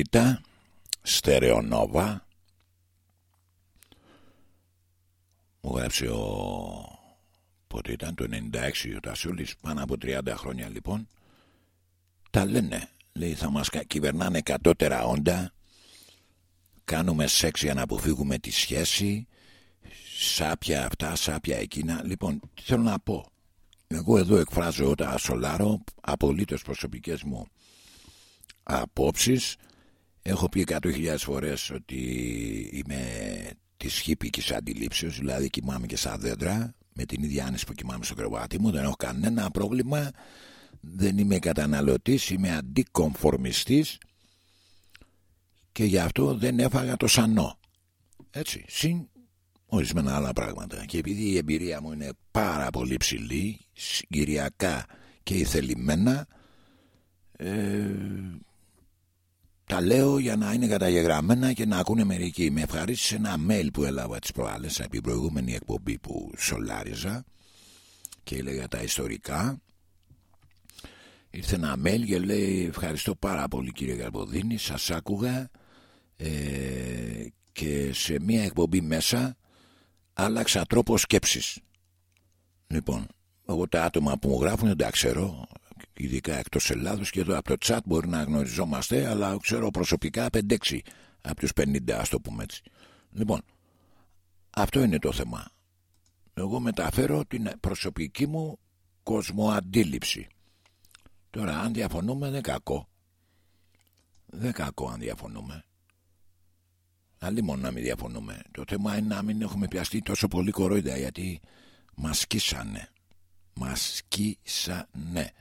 Στερεονόβα. Μου γράψε ο Πότε ήταν το 96 ο Τασούλης Πάνω από 30 χρόνια λοιπόν. Τα λένε Λέει θα μας κα- κυβερνάνε κατώτερα όντα. Κάνουμε σεξ για να αποφύγουμε τη σχέση. Σάπια αυτά, σάπια εκείνα. Λοιπόν, τι θέλω να πω. Εγώ εδώ εκφράζω όταν σολάρω Απολύτως προσωπικές μου Απόψεις. Έχω πει 100.000 φορές ότι είμαι της χύπικης αντιλήψεως Δηλαδή κοιμάμαι και σαν δέντρα Με την ίδια άνεση που κοιμάμαι στο κρεβάτι μου Δεν έχω κανένα πρόβλημα Δεν είμαι καταναλωτής Είμαι αντικομφορμιστής Και γι' αυτό δεν έφαγα το σανό. Έτσι Συν ορισμένα άλλα πράγματα. Και επειδή η εμπειρία μου είναι πάρα πολύ ψηλή Συγκυριακά και ηθελημένα ε, τα λέω για να είναι καταγεγραμμένα και να ακούνε μερικοί. Με ευχαρίστησε ένα mail που έλαβα τις προάλλες από την προηγούμενη εκπομπή που σολάριζα και έλεγα τα ιστορικά. Ήρθε ένα mail και λέει ευχαριστώ πάρα πολύ κύριε Καρποδίνη, σας άκουγα ε, και σε μια εκπομπή μέσα άλλαξα τρόπο σκέψης. Λοιπόν, εγώ τα άτομα που μου γράφουν δεν τα ξέρω ειδικά εκτός Ελλάδος και εδώ. Από το chat μπορεί να γνωριζόμαστε αλλά ξέρω προσωπικά 5-6 από τους 50 ας το πούμε έτσι. Λοιπόν αυτό είναι το θέμα. Εγώ μεταφέρω την προσωπική μου κοσμοαντίληψη. Τώρα αν διαφωνούμε δεν κακό. Δεν κακό αν διαφωνούμε. Αλλή μόνο να μην διαφωνούμε. Το θέμα είναι να μην έχουμε πιαστεί τόσο πολύ κορόιδα γιατί μας σκίσανε μας σκίσανε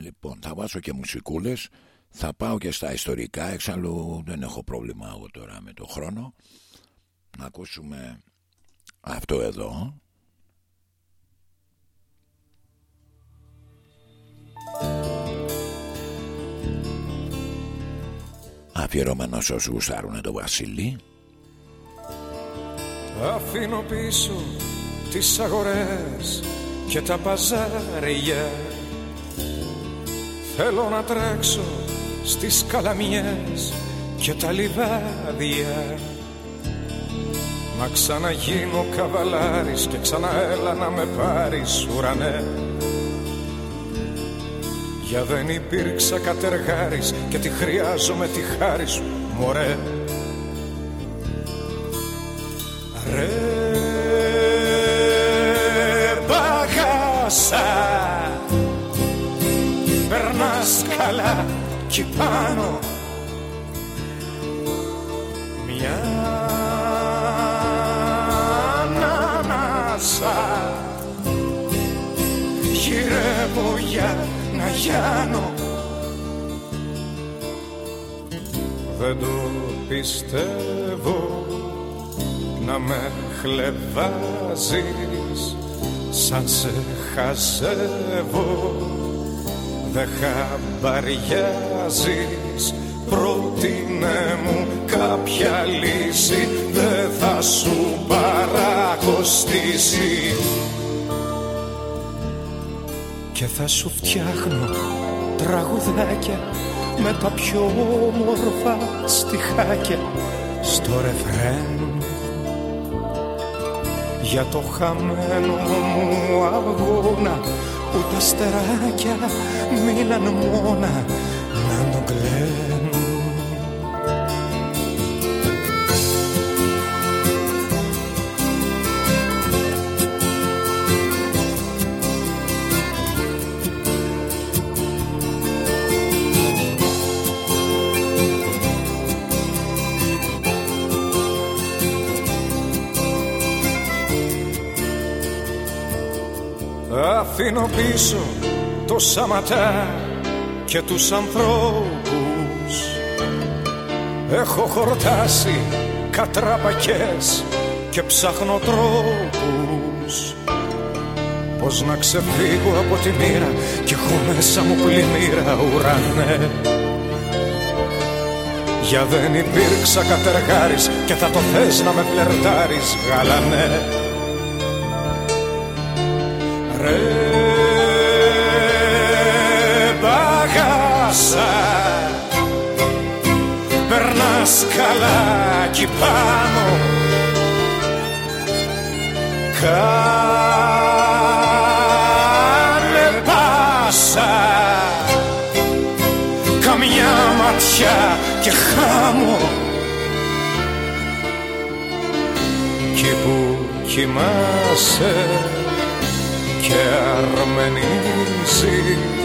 Λοιπόν, θα βάζω και μουσικούλες Θα πάω και στα ιστορικά Εξάλλου δεν έχω πρόβλημα εγώ τώρα με το χρόνο. Να ακούσουμε αυτό εδώ. Αφιερωμένος όσους γουστάρουν το Βασίλη. Αφήνω πίσω τις αγορές και τα παζάρια Θέλω να τρέξω στις καλαμιές και τα λιβάδια. Μα ξαναγίνω καβαλάρης και ξαναέλα να με πάρεις ουρανέ. Για δεν υπήρξα κατεργάρης και τη χρειάζομαι τη χάρη σου μωρέ. Ρε μπαγάσα Περνάς καλά κι πάνω Μια ανάσα Γυρεύω για να γιάνω. Δεν το πιστεύω να με χλεβάζεις. Σαν σε χαζεύω Δε χαμπαριάζεις. Πρότεινε μου κάποια λύση. Δε θα σου παρακοστήσει. Και θα σου φτιάχνω τραγουδάκια Με τα πιο όμορφα στιχάκια. Στο ρεφρέν. Για το χαμένο μου αγώνα που τα στεράκια μείναν μόνα να το κλαίνουν. Αφήνω πίσω το σαματά και τους ανθρώπους. Έχω χορτάσει κατραπακές και ψάχνω τρόπους. Πώς να ξεφύγω από τη μοίρα κι έχω μέσα μου πλημμύρα ουρανέ. Για δεν υπήρξα κατεργάρης και θα το θες να με φλερτάρεις γαλανέ. Ρε θάλασσα Περνάς καλά και πάνω. Κάνε πάσα. Καμιά ματιά και χάμου, Κι που κοιμάσαι και αρμενίζει.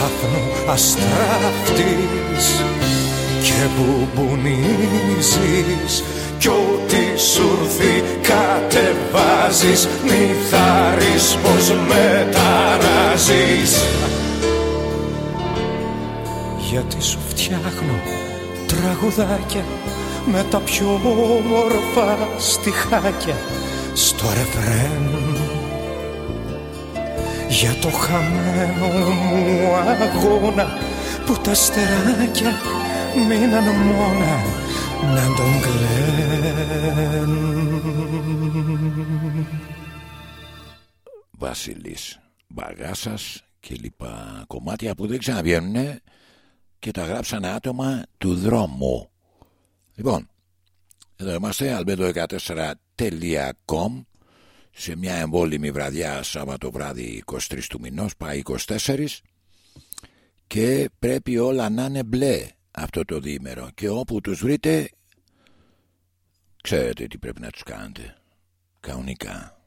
Ξάφνου αστράφτης και μπουμπουνίζεις κι ό,τι σου έρθει κατεβάζεις. Μη θάρεις πως μεταράζεις. Γιατί σου φτιάχνω τραγουδάκια με τα πιο όμορφα στιχάκια. Στο ρεφρέν για το χαμένο μου αγώνα που τα στεράκια μείναν μόνα να τον κλαίνουν. Βασίλης Μπαγάσας και λοιπά κομμάτια που δεν ξαναβγαίνουν και τα γράψανε άτομα του δρόμου. Λοιπόν, εδώ είμαστε albedo14.com σε μια εμβόλυμη βραδιά Σάββατο βράδυ 23 του μηνός πάει 24 και πρέπει όλα να είναι μπλε αυτό το διήμερο. Και όπου τους βρείτε ξέρετε τι πρέπει να τους κάνετε. Κανονικά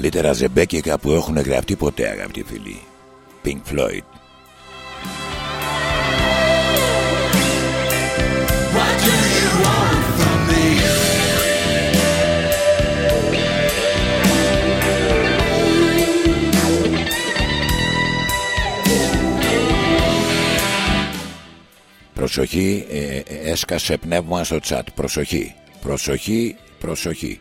καλύτερα ζεμπέκικα που έχουν γραφτεί ποτέ αγαπητοί φίλοι. Pink Floyd. What do you want from me? Προσοχή ε, ε, έσκασε πνεύμα στο τσάτ. Προσοχή, προσοχή, προσοχή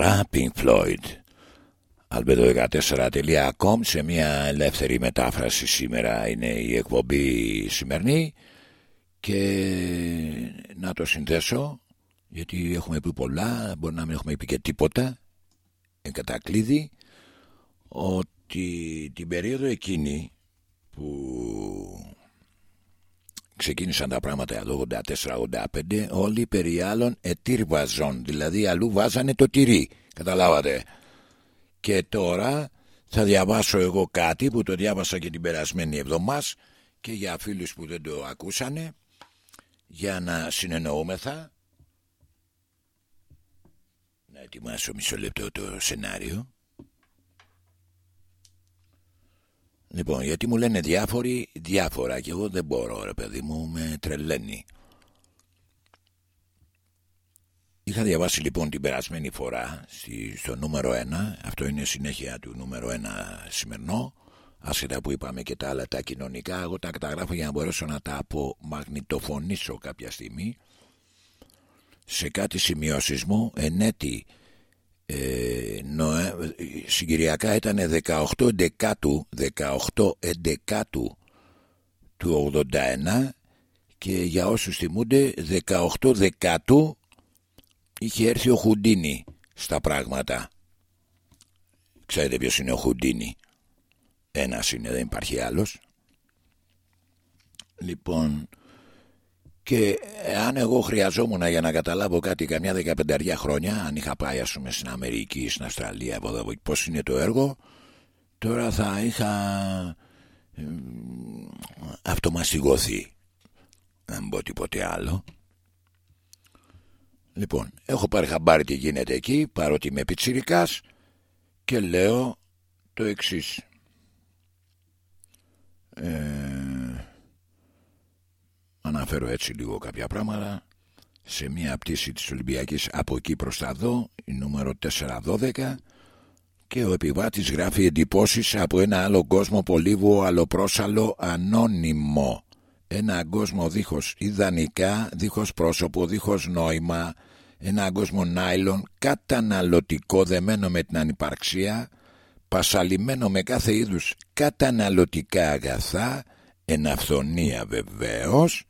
γκρουπάρα Pink Floyd. albedo14.com σε μια ελεύθερη μετάφραση σήμερα είναι η εκπομπή σημερινή και να το συνδέσω γιατί έχουμε πει πολλά, μπορεί να μην έχουμε πει και τίποτα εν κατακλείδη ότι την περίοδο εκείνη που ξεκίνησαν τα πράγματα εδώ 84-85 όλοι περί άλλων ετήρβαζον δηλαδή αλλού βάζανε το τυρί καταλάβατε. Και τώρα θα διαβάσω εγώ κάτι που το διάβασα και την περασμένη εβδομάδα και για φίλους που δεν το ακούσανε για να συνεννοούμεθα. Να ετοιμάσω μισό λεπτό το σενάριο Λοιπόν, γιατί μου λένε διάφοροι διάφορα και εγώ δεν μπορώ ρε παιδί μου, με τρελαίνει. Είχα διαβάσει λοιπόν την περασμένη φορά στη, στο νούμερο 1, αυτό είναι συνέχεια του νούμερο 1 σημερινό, άσχετα που είπαμε και τα άλλα τα κοινωνικά, εγώ τα καταγράφω για να μπορέσω να τα απομαγνητοφωνήσω κάποια στιγμή. Σε κάτι σημειώσεις μου, ενέτη ε, νοε, συγκυριακά ήταν 18 εντεκάτου 18 εντεκάτου του 81 και για όσους θυμούνται 18 δεκάτου είχε έρθει ο Χουντίνη στα πράγματα. Ξέρετε ποιος είναι ο Χουντίνη; Ένας είναι δεν υπάρχει άλλος. Λοιπόν και αν εγώ χρειαζόμουν για να καταλάβω κάτι καμιά δεκαπενταριά χρόνια, αν είχα πάει ας πούμε στην Αμερική, στην Αυστραλία, από εδώ, πώς είναι το έργο, τώρα θα είχα ε, αυτομαστιγωθεί. Να μην πω τίποτε άλλο. Λοιπόν, έχω πάρει χαμπάρι τι γίνεται εκεί, παρότι είμαι πιτσιρικάς και λέω το εξής. Ε, αναφέρω έτσι λίγο κάποια πράγματα. Σε μια πτήση της Ολυμπιακής από εκεί προς τα δω η νούμερο 412 και ο επιβάτης γράφει εντυπώσεις από ένα άλλο κόσμο πολύβο αλλοπρόσαλο ανώνυμο. Ένα κόσμο δίχως ιδανικά δίχως πρόσωπο, δίχως νόημα. Ένα κόσμο νάιλον καταναλωτικό δεμένο με την ανυπαρξία πασαλιμένο με κάθε είδους καταναλωτικά αγαθά εν αυθονία βεβαίως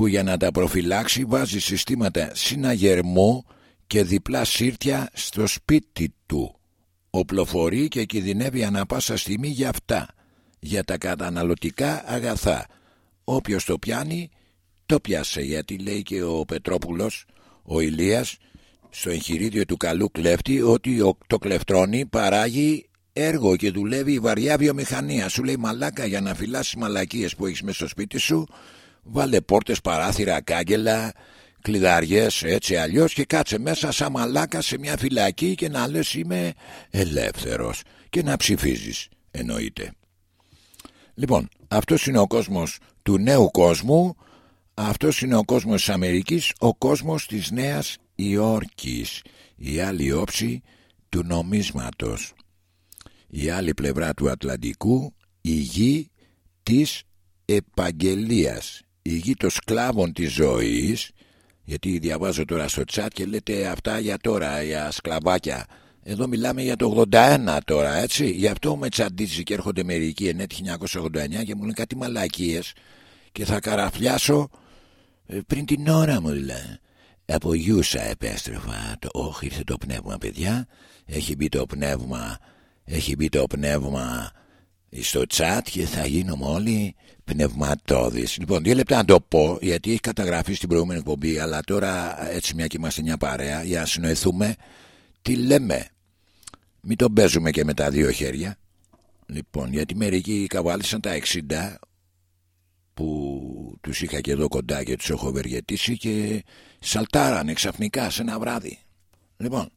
που για να τα προφυλάξει βάζει συστήματα συναγερμού και διπλά σύρτια στο σπίτι του. Οπλοφορεί και κινδυνεύει ανα πάσα στιγμή για αυτά, για τα καταναλωτικά αγαθά. Όποιος το πιάνει, το πιάσε γιατί λέει και ο Πετρόπουλος, ο Ηλίας, στο εγχειρίδιο του καλού κλέφτη ότι το κλεφτρόνι παράγει έργο και δουλεύει η βαριά βιομηχανία. Σου λέει μαλάκα για να φυλάσει μαλακίες που έχεις μέσα στο σπίτι σου Βάλε πόρτες, παράθυρα, κάγκελα, κλειδαριές έτσι αλλιώς και κάτσε μέσα σαν μαλάκα σε μια φυλακή και να λες είμαι ελεύθερος και να ψηφίζεις εννοείται. Λοιπόν, αυτός είναι ο κόσμος του νέου κόσμου, αυτός είναι ο κόσμος της Αμερικής, ο κόσμος της Νέας Υόρκης, η άλλη όψη του νομίσματος, η άλλη πλευρά του Ατλαντικού, η γη της επαγγελίας η γη των σκλάβων της ζωής γιατί διαβάζω τώρα στο chat και λέτε αυτά για τώρα για σκλαβάκια. Εδώ μιλάμε για το 81 τώρα έτσι. Γι' αυτό με τσαντίζει και έρχονται μερικοί ενέτη 1989 και μου λένε κάτι μαλακίες. Και θα καραφλιάσω ε, πριν την ώρα μου δηλαδή. Από γιούσα επέστρεφα το, όχι ήρθε το πνεύμα παιδιά. Έχει μπει το πνεύμα έχει μπει το πνεύμα στο chat και θα γίνουμε όλοι πνευματώδης. Λοιπόν, δύο λεπτά να το πω, γιατί έχει καταγραφεί στην προηγούμενη εκπομπή, αλλά τώρα έτσι μια και είμαστε μια παρέα, για να συνοηθούμε τι λέμε. Μην το παίζουμε και με τα δύο χέρια. Λοιπόν, γιατί μερικοί καβάλισαν τα 60 που τους είχα και εδώ κοντά και τους έχω ευεργετήσει και σαλτάρανε ξαφνικά σε ένα βράδυ. Λοιπόν,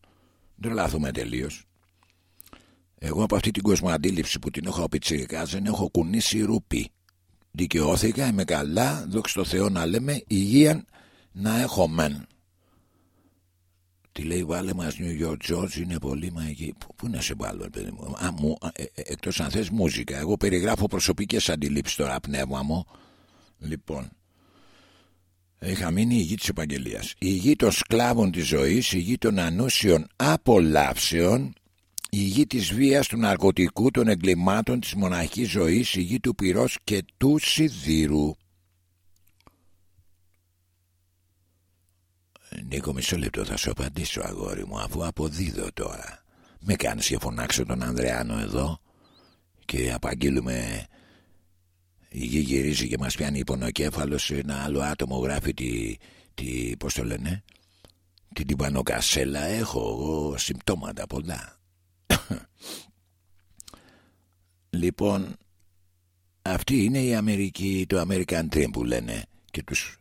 τρελάθουμε τελείως. Εγώ από αυτή την κοσμοαντίληψη που την έχω πιτσιρικάς δεν έχω κουνήσει ρούπι. Δικαιώθηκα, είμαι καλά, δόξα τω Θεώ να λέμε, υγεία να έχω μεν. Τι λέει βάλε μας New York George είναι πολύ μαγική. Πού να σε βάλω παιδί μου; Α, μου ε, ε, εκτός αν θες μουσικά. Εγώ περιγράφω προσωπικές αντιλήψεις τώρα πνεύμα μου. Λοιπόν. Είχα μείνει η γη της επαγγελίας Η γη των σκλάβων της ζωής Η γη των ανούσιων απολαύσεων Η γη της βίας του ναρκωτικού Των εγκλημάτων της μοναχικής ζωής Η γη του πυρός και του σιδήρου. Νίκο μισό λεπτό θα σου απαντήσω αγόρι μου Αφού αποδίδω τώρα. Με κάνεις και φωνάξω τον Ανδρεάνο εδώ Και απαγγείλουμε. Η γη γυρίζει και μας πιάνει υπονοκέφαλος Ένα άλλο άτομο γράφει τη, τη πώς το λένε Την τυμπανοκασέλα. Έχω εγώ συμπτώματα πολλά Λοιπόν Αυτή είναι η Αμερική Το American Dream που λένε Και τους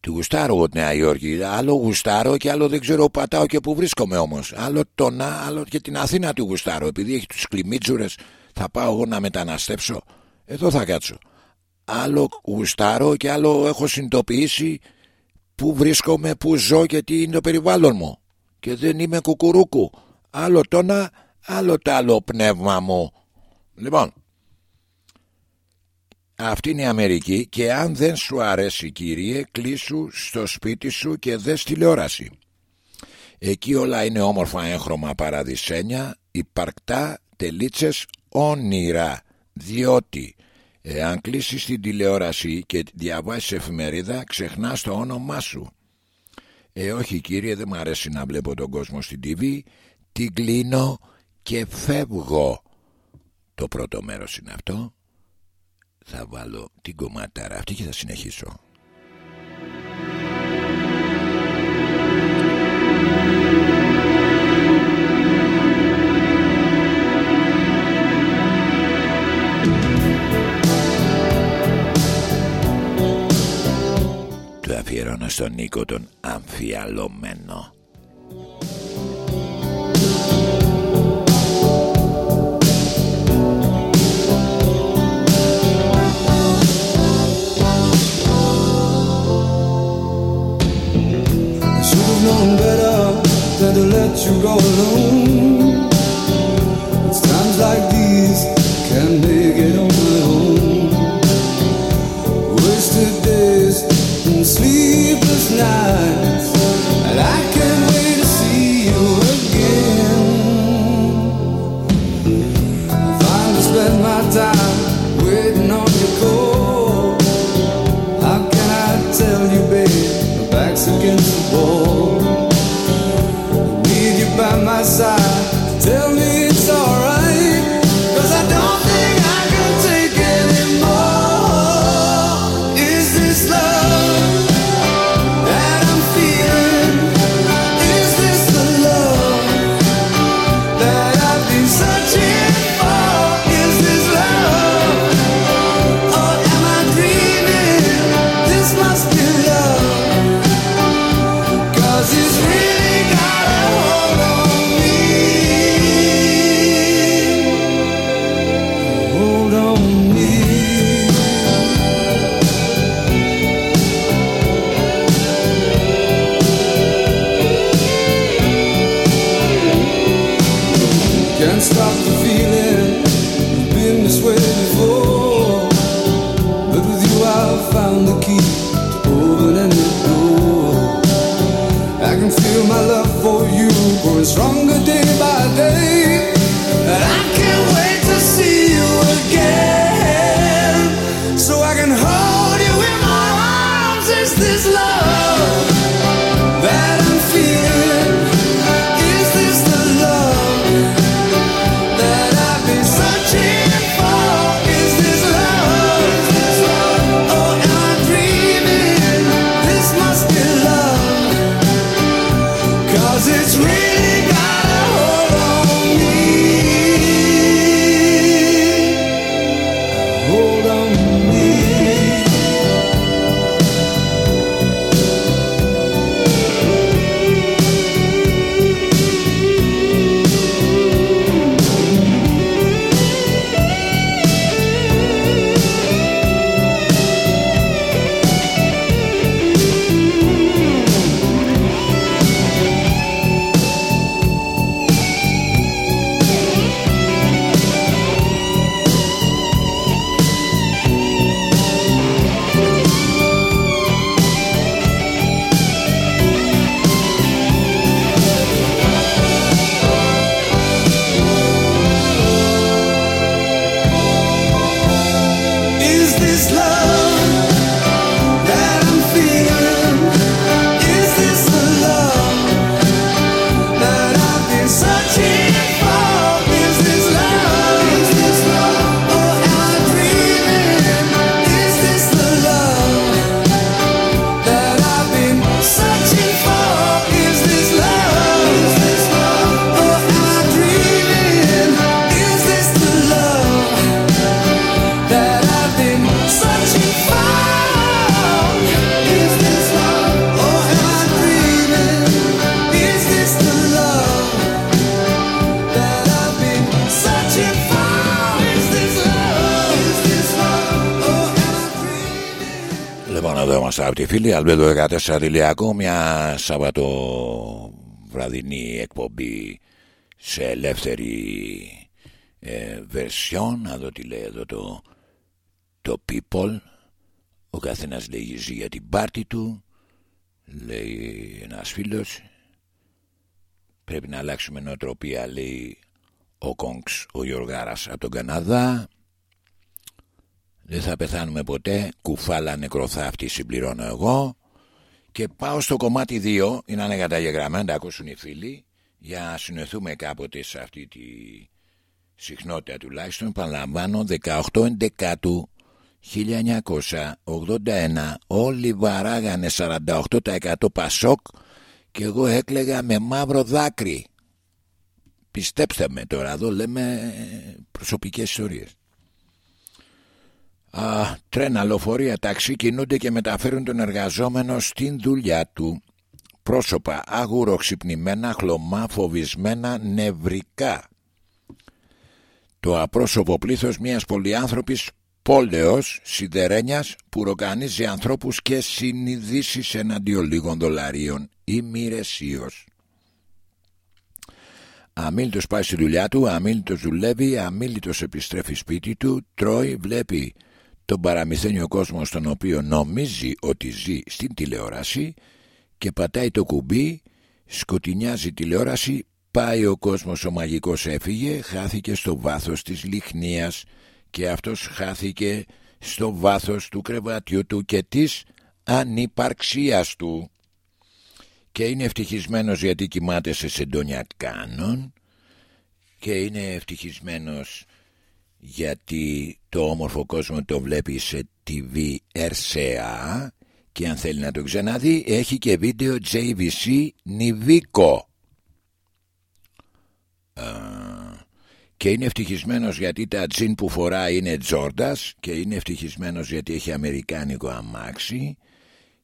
του γουστάρω εγώ τη Νέα Υόρκη. Άλλο γουστάρω και άλλο δεν ξέρω πατάω και που βρίσκομαι όμως. Άλλο τόνα, άλλο και την Αθήνα του γουστάρω. Επειδή έχει τους κλιμίτσουρε, θα πάω εγώ να μεταναστεύσω. Εδώ θα κάτσω. Άλλο γουστάρω και άλλο έχω συνειδητοποιήσει πού βρίσκομαι, πού ζω και τι είναι το περιβάλλον μου. Και δεν είμαι κουκουρούκου. Άλλο τόνα, άλλο το άλλο πνεύμα μου. Λοιπόν, αυτή είναι η Αμερική και αν δεν σου αρέσει κύριε κλείσου στο σπίτι σου και δες τηλεόραση. Εκεί όλα είναι όμορφα έγχρωμα παραδεισένια, υπαρκτά, τελίτσες, όνειρα. Διότι εάν κλείσεις την τηλεόραση και διαβάσεις εφημερίδα ξεχνάς το όνομά σου. Ε όχι κύριε δεν μου αρέσει να βλέπω τον κόσμο στην TV, την κλείνω και φεύγω. Το πρώτο μέρος είναι αυτό θα βάλω την κομματάρα αυτή και θα συνεχίσω. Το αφιερώνω στον Νίκο τον αμφιαλωμένο. Known better than to let you go alone. It's times like these can't make it on my own. Wasted days and sleepless nights, Εδώ είμαστε από τη φίλη Αλμπέντο 14 Δηλιακό Μια Σαββατοβραδινή εκπομπή Σε ελεύθερη ε, Βερσιόν Να δω τι λέει εδώ το Το people. Ο καθένας λέει ζει για την πάρτη του Λέει ένας φίλος. Πρέπει να αλλάξουμε νοοτροπία Λέει ο Κόγκς ο Γιωργάρας από τον Καναδά δεν θα πεθάνουμε ποτέ. Κουφάλα νεκροθάφτη συμπληρώνω εγώ. Και πάω στο κομμάτι 2 Είναι ανεκαταγεγραμμένο Τα ακούσουν οι φίλοι. Για να συνοηθούμε κάποτε σε αυτή τη συχνότητα τουλάχιστον Παραλαμβάνω 18 του 1981 Όλοι βαράγανε 48% Πασόκ Και εγώ έκλεγα με μαύρο δάκρυ. Πιστέψτε με τώρα Εδώ λέμε προσωπικές ιστορίες Α, τρένα, λοφορεία, ταξί κινούνται και μεταφέρουν τον εργαζόμενο στην δουλειά του. Πρόσωπα αγουροξυπνημένα, χλωμά, φοβισμένα, νευρικά. Το απρόσωπο πλήθος μιας πολυάνθρωπης πόλεως σιδερένιας που ροκανίζει ανθρώπους και συνειδήσεις εναντίον λίγων δολαρίων ή μοιρεσίως. Αμήλυτος πάει στη δουλειά του, αμήλυτος δουλεύει, αμήλυτος επιστρέφει σπίτι του, τρώει, βλέπει τον παραμυθένιο κόσμο στον οποίο νομίζει ότι ζει στην τηλεόραση και πατάει το κουμπί, σκοτεινιάζει τηλεόραση, πάει ο κόσμος ο μαγικός έφυγε, χάθηκε στο βάθος της λιχνίας και αυτός χάθηκε στο βάθος του κρεβατιού του και της ανυπαρξίας του. Και είναι ευτυχισμένος γιατί κοιμάται σε σεντόνια κάνων και είναι ευτυχισμένος γιατί το όμορφο κόσμο το βλέπει σε TV RCA και αν θέλει να το ξαναδεί έχει και βίντεο JVC Νιβίκο. Και είναι ευτυχισμένος γιατί τα τζιν που φοράει είναι τζόρντας και είναι ευτυχισμένος γιατί έχει αμερικάνικο αμάξι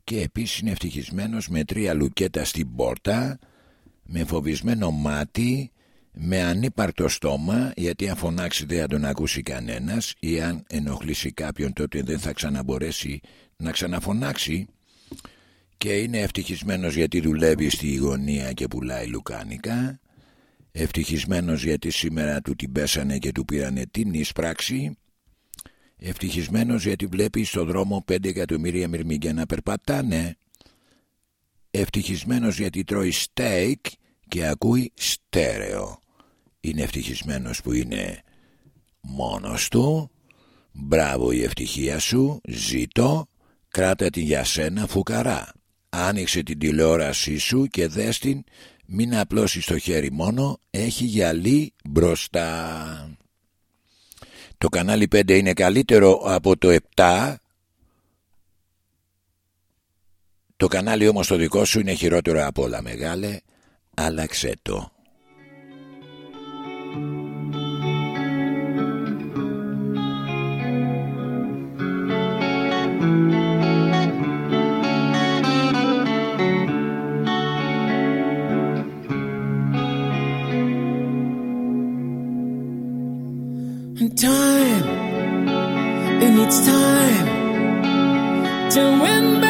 και επίσης είναι ευτυχισμένος με τρία λουκέτα στην πόρτα με φοβισμένο μάτι με ανύπαρτο στόμα γιατί αν φωνάξει δεν θα τον ακούσει κανένας ή αν ενοχλήσει κάποιον τότε δεν θα ξαναμπορέσει να ξαναφωνάξει. Και είναι ευτυχισμένος γιατί δουλεύει στη γωνία και πουλάει λουκάνικα. Ευτυχισμένος γιατί σήμερα του την πέσανε και του πήρανε την εισπράξη. Ευτυχισμένος γιατί βλέπει στο δρόμο 5 εκατομμύρια μυρμήγκια να περπατάνε. Ευτυχισμένος γιατί τρώει στέικ και ακούει στέρεο είναι ευτυχισμένος που είναι μόνος του. Μπράβο η ευτυχία σου. Ζήτω. Κράτα την για σένα φουκαρά. Άνοιξε την τηλεόρασή σου και δες την. Μην απλώσεις το χέρι μόνο. Έχει γυαλί μπροστά. Το κανάλι 5 είναι καλύτερο από το 7 το κανάλι όμως το δικό σου είναι χειρότερο από όλα μεγάλε. Άλλαξε το time, and it's time to win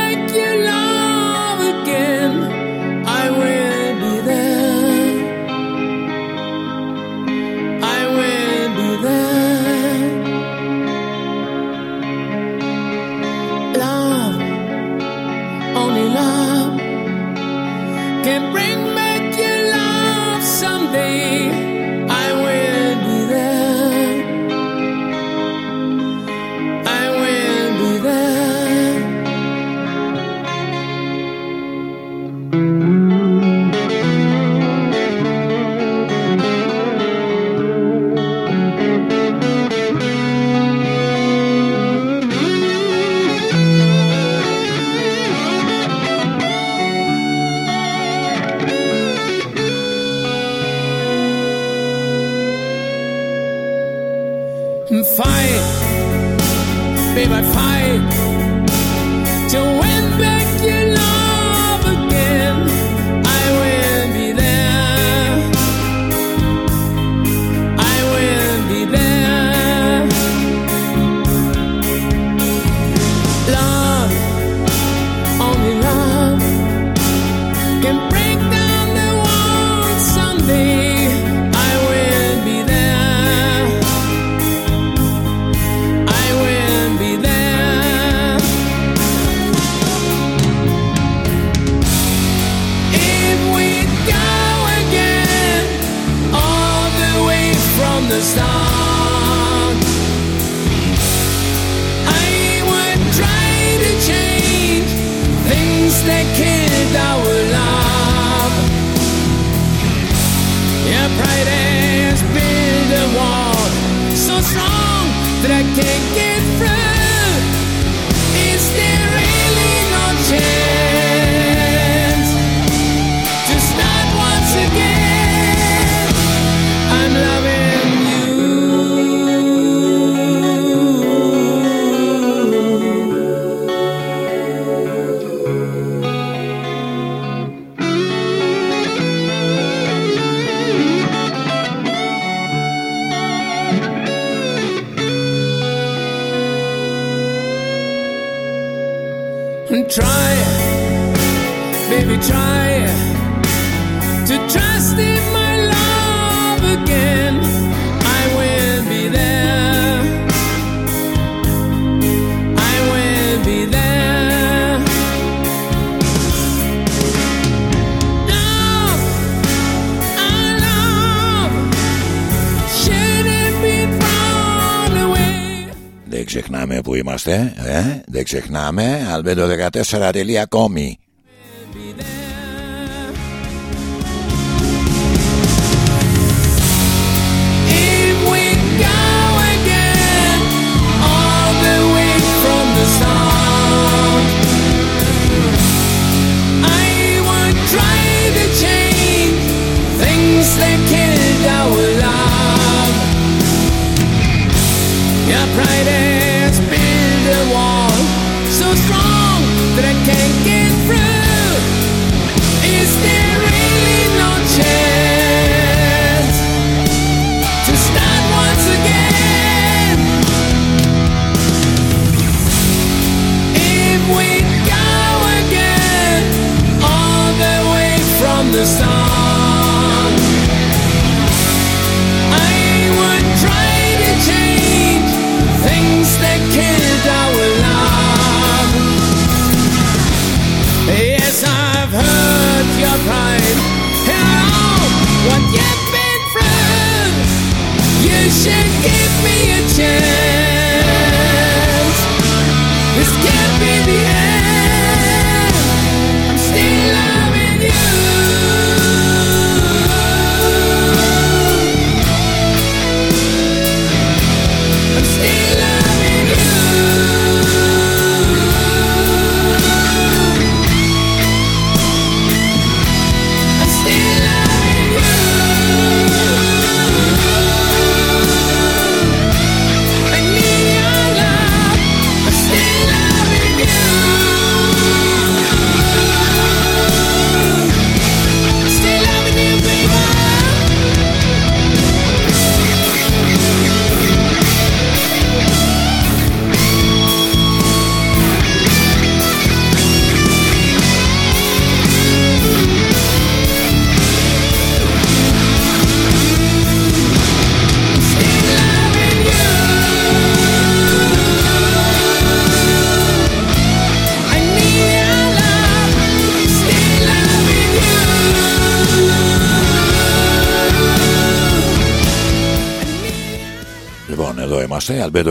είμαστε, ε; δεν ξεχνάμε. Albedo14.com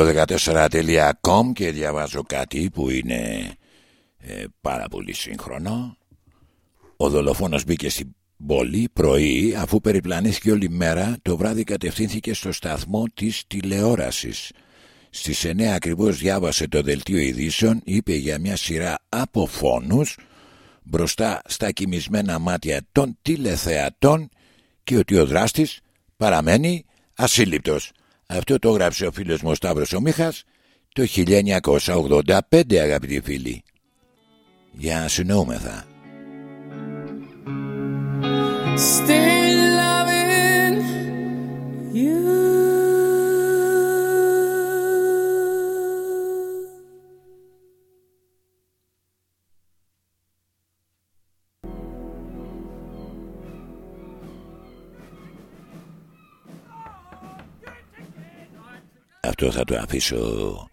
radio14.com και διαβάζω κάτι που είναι ε, πάρα πολύ σύγχρονο. Ο δολοφόνος μπήκε στην πόλη πρωί αφού περιπλανήθηκε όλη μέρα το βράδυ κατευθύνθηκε στο σταθμό της τηλεόρασης. Στις 9 ακριβώς διάβασε το δελτίο ειδήσεων, είπε για μια σειρά από φόνους μπροστά στα κοιμισμένα μάτια των τηλεθεατών και ότι ο δράστης παραμένει ασύλληπτος. Αυτό το έγραψε ο φίλος μου ο Σταύρος ο Μίχας το 1985 αγαπητοί φίλοι. Για να συνοούμεθα. Still loving you. Αυτό θα το αφήσω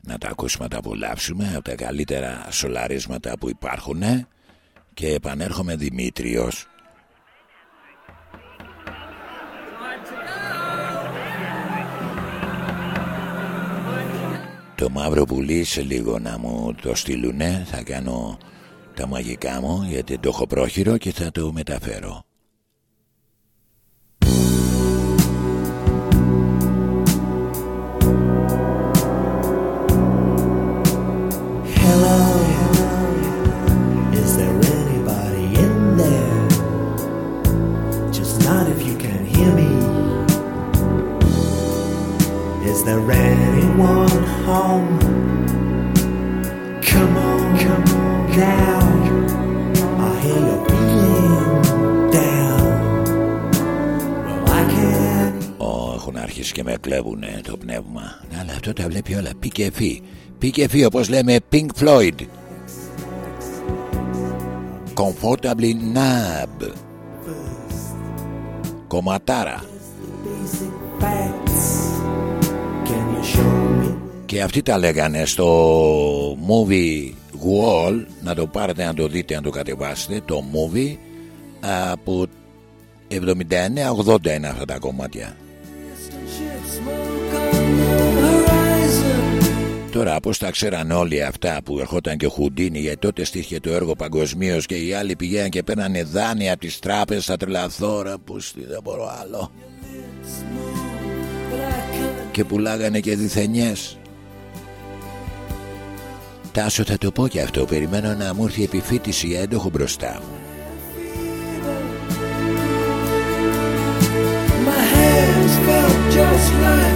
να τα ακούσουμε, να τα απολαύσουμε από τα καλύτερα σολαρίσματα που υπάρχουν και επανέρχομαι Δημήτριος. Το μαύρο πουλί σε λίγο να μου το στείλουνε, θα κάνω τα μαγικά μου γιατί το έχω πρόχειρο και θα το μεταφέρω. There anyone home? Come on, come on now. I hear you're feeling down. Well, I can't. Ω, έχουν αρχίσει και με κλέβουνε το πνεύμα. Αλλά αυτό τα βλέπει όλα. Πι και φι. Πι και φι όπως λέμε Pink Floyd. Comfortably Nab. Κομματάρα. Και αυτοί τα λέγανε στο movie Wall Να το πάρετε να το δείτε να το κατεβάσετε Το movie Από 79-80 είναι αυτά τα κομμάτια. Τώρα πώς τα ξέραν όλοι αυτά που ερχόταν και ο Χουντίνι γιατί τότε στήχε το έργο παγκοσμίως και οι άλλοι πηγαίναν και παίρνανε δάνεια από τις τράπεζες θα τρελαθώ ρε που στη δεν μπορώ άλλο και πουλάγανε και διθενιές. Τάσο θα το πω και αυτό. Περιμένω να μου έρθει η επιφύτηση έντοχο μπροστά μου. My hands felt just like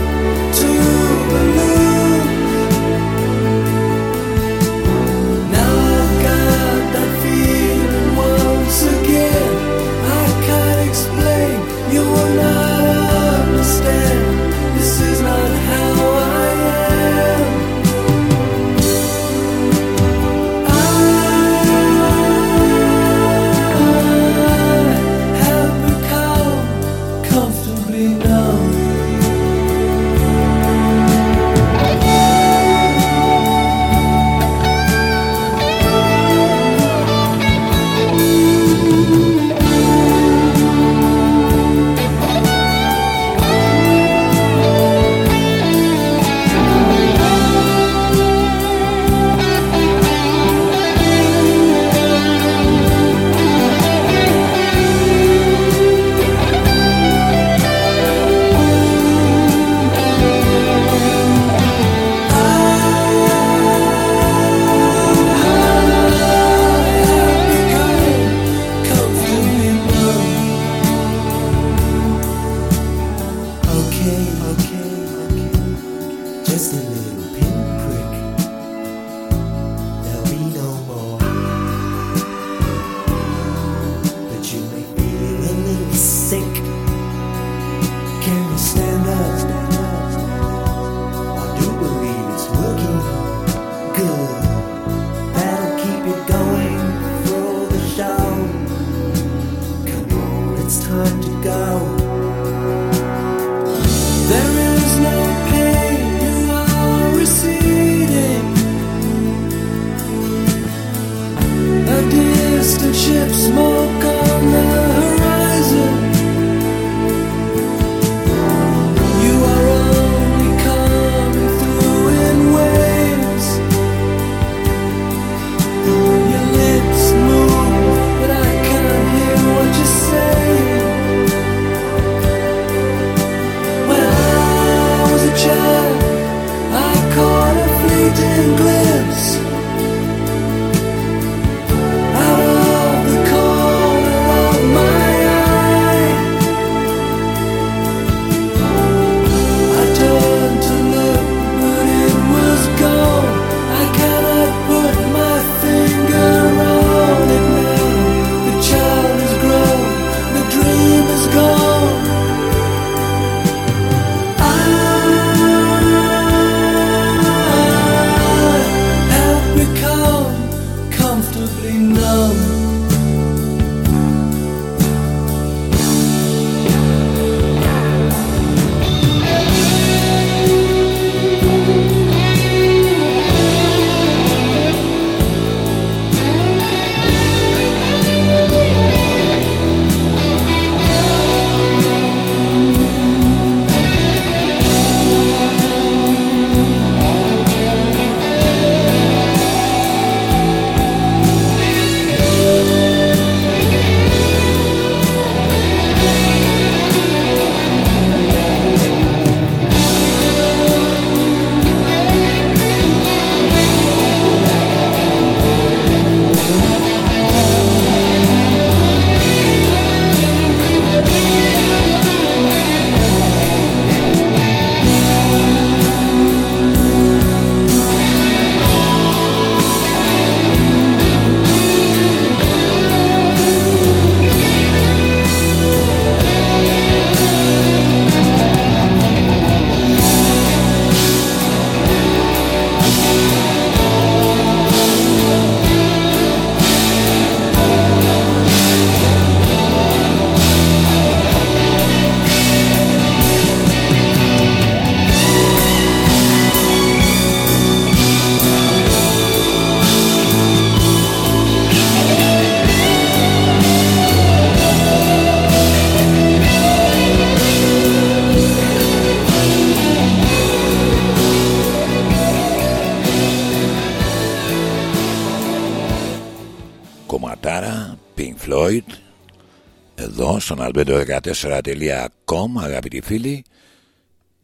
albedo14.com αγαπητοί φίλοι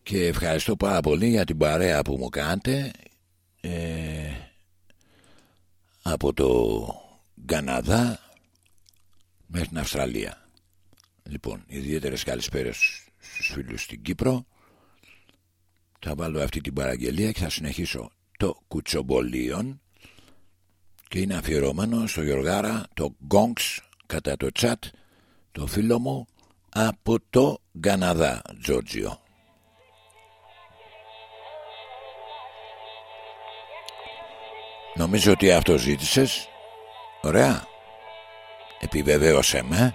και ευχαριστώ πάρα πολύ για την παρέα που μου κάνετε ε, από το Καναδά μέχρι την Αυστραλία. Λοιπόν ιδιαίτερες καλησπέρες στους φίλους στην Κύπρο. Θα βάλω αυτή την παραγγελία και θα συνεχίσω το κουτσομπολίον και είναι αφιερωμένο στο Γιωργάρα το Gonks κατά το chat το φίλο μου από το Καναδά Τζόρτζιο. Νομίζω ότι αυτό ζήτησες. Ωραία. Επιβεβαίωσέ με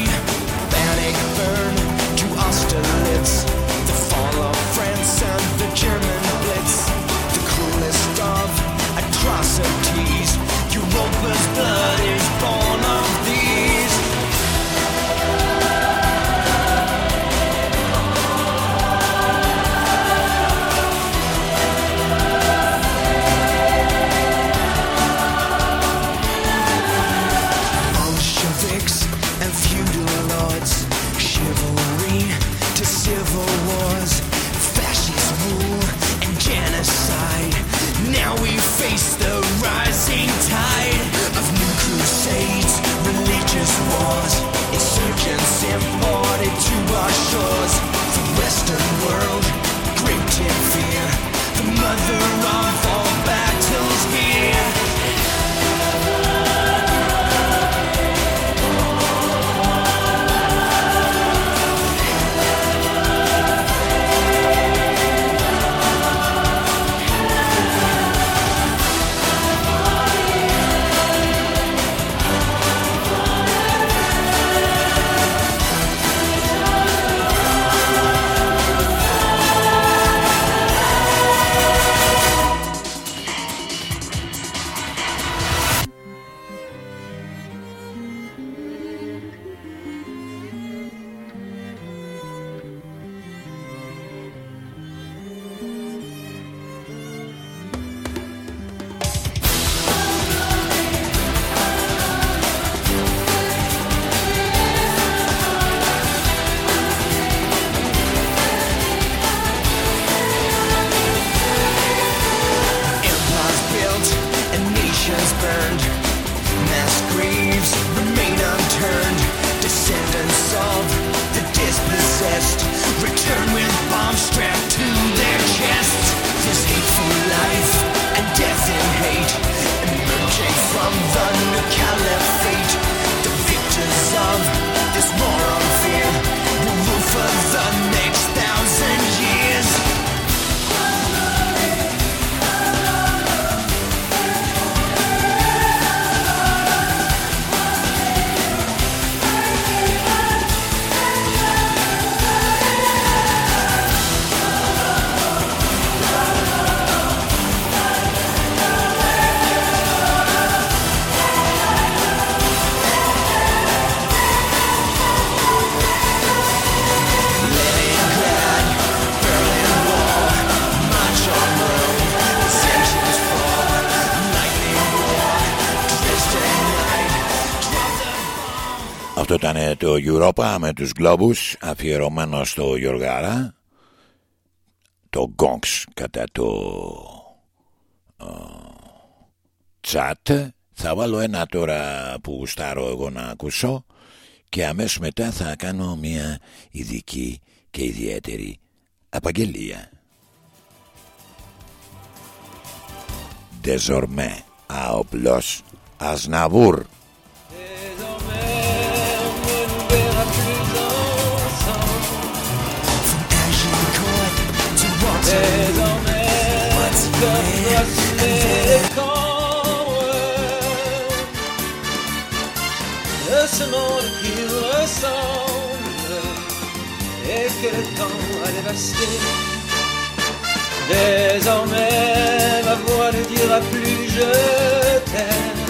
Europa με τους Globus αφιερωμένο στο Γιωργάρα. Το Gonks κατά το chat. Θα βάλω ένα τώρα που γουστάρω εγώ να ακούσω και αμέσως μετά θα κάνω μια ειδική και ιδιαίτερη απαγγελία. Désormais à Oblos qui nous ressemble et que le temps a dévasté. Désormais, ma voix ne dira plus je t'aime.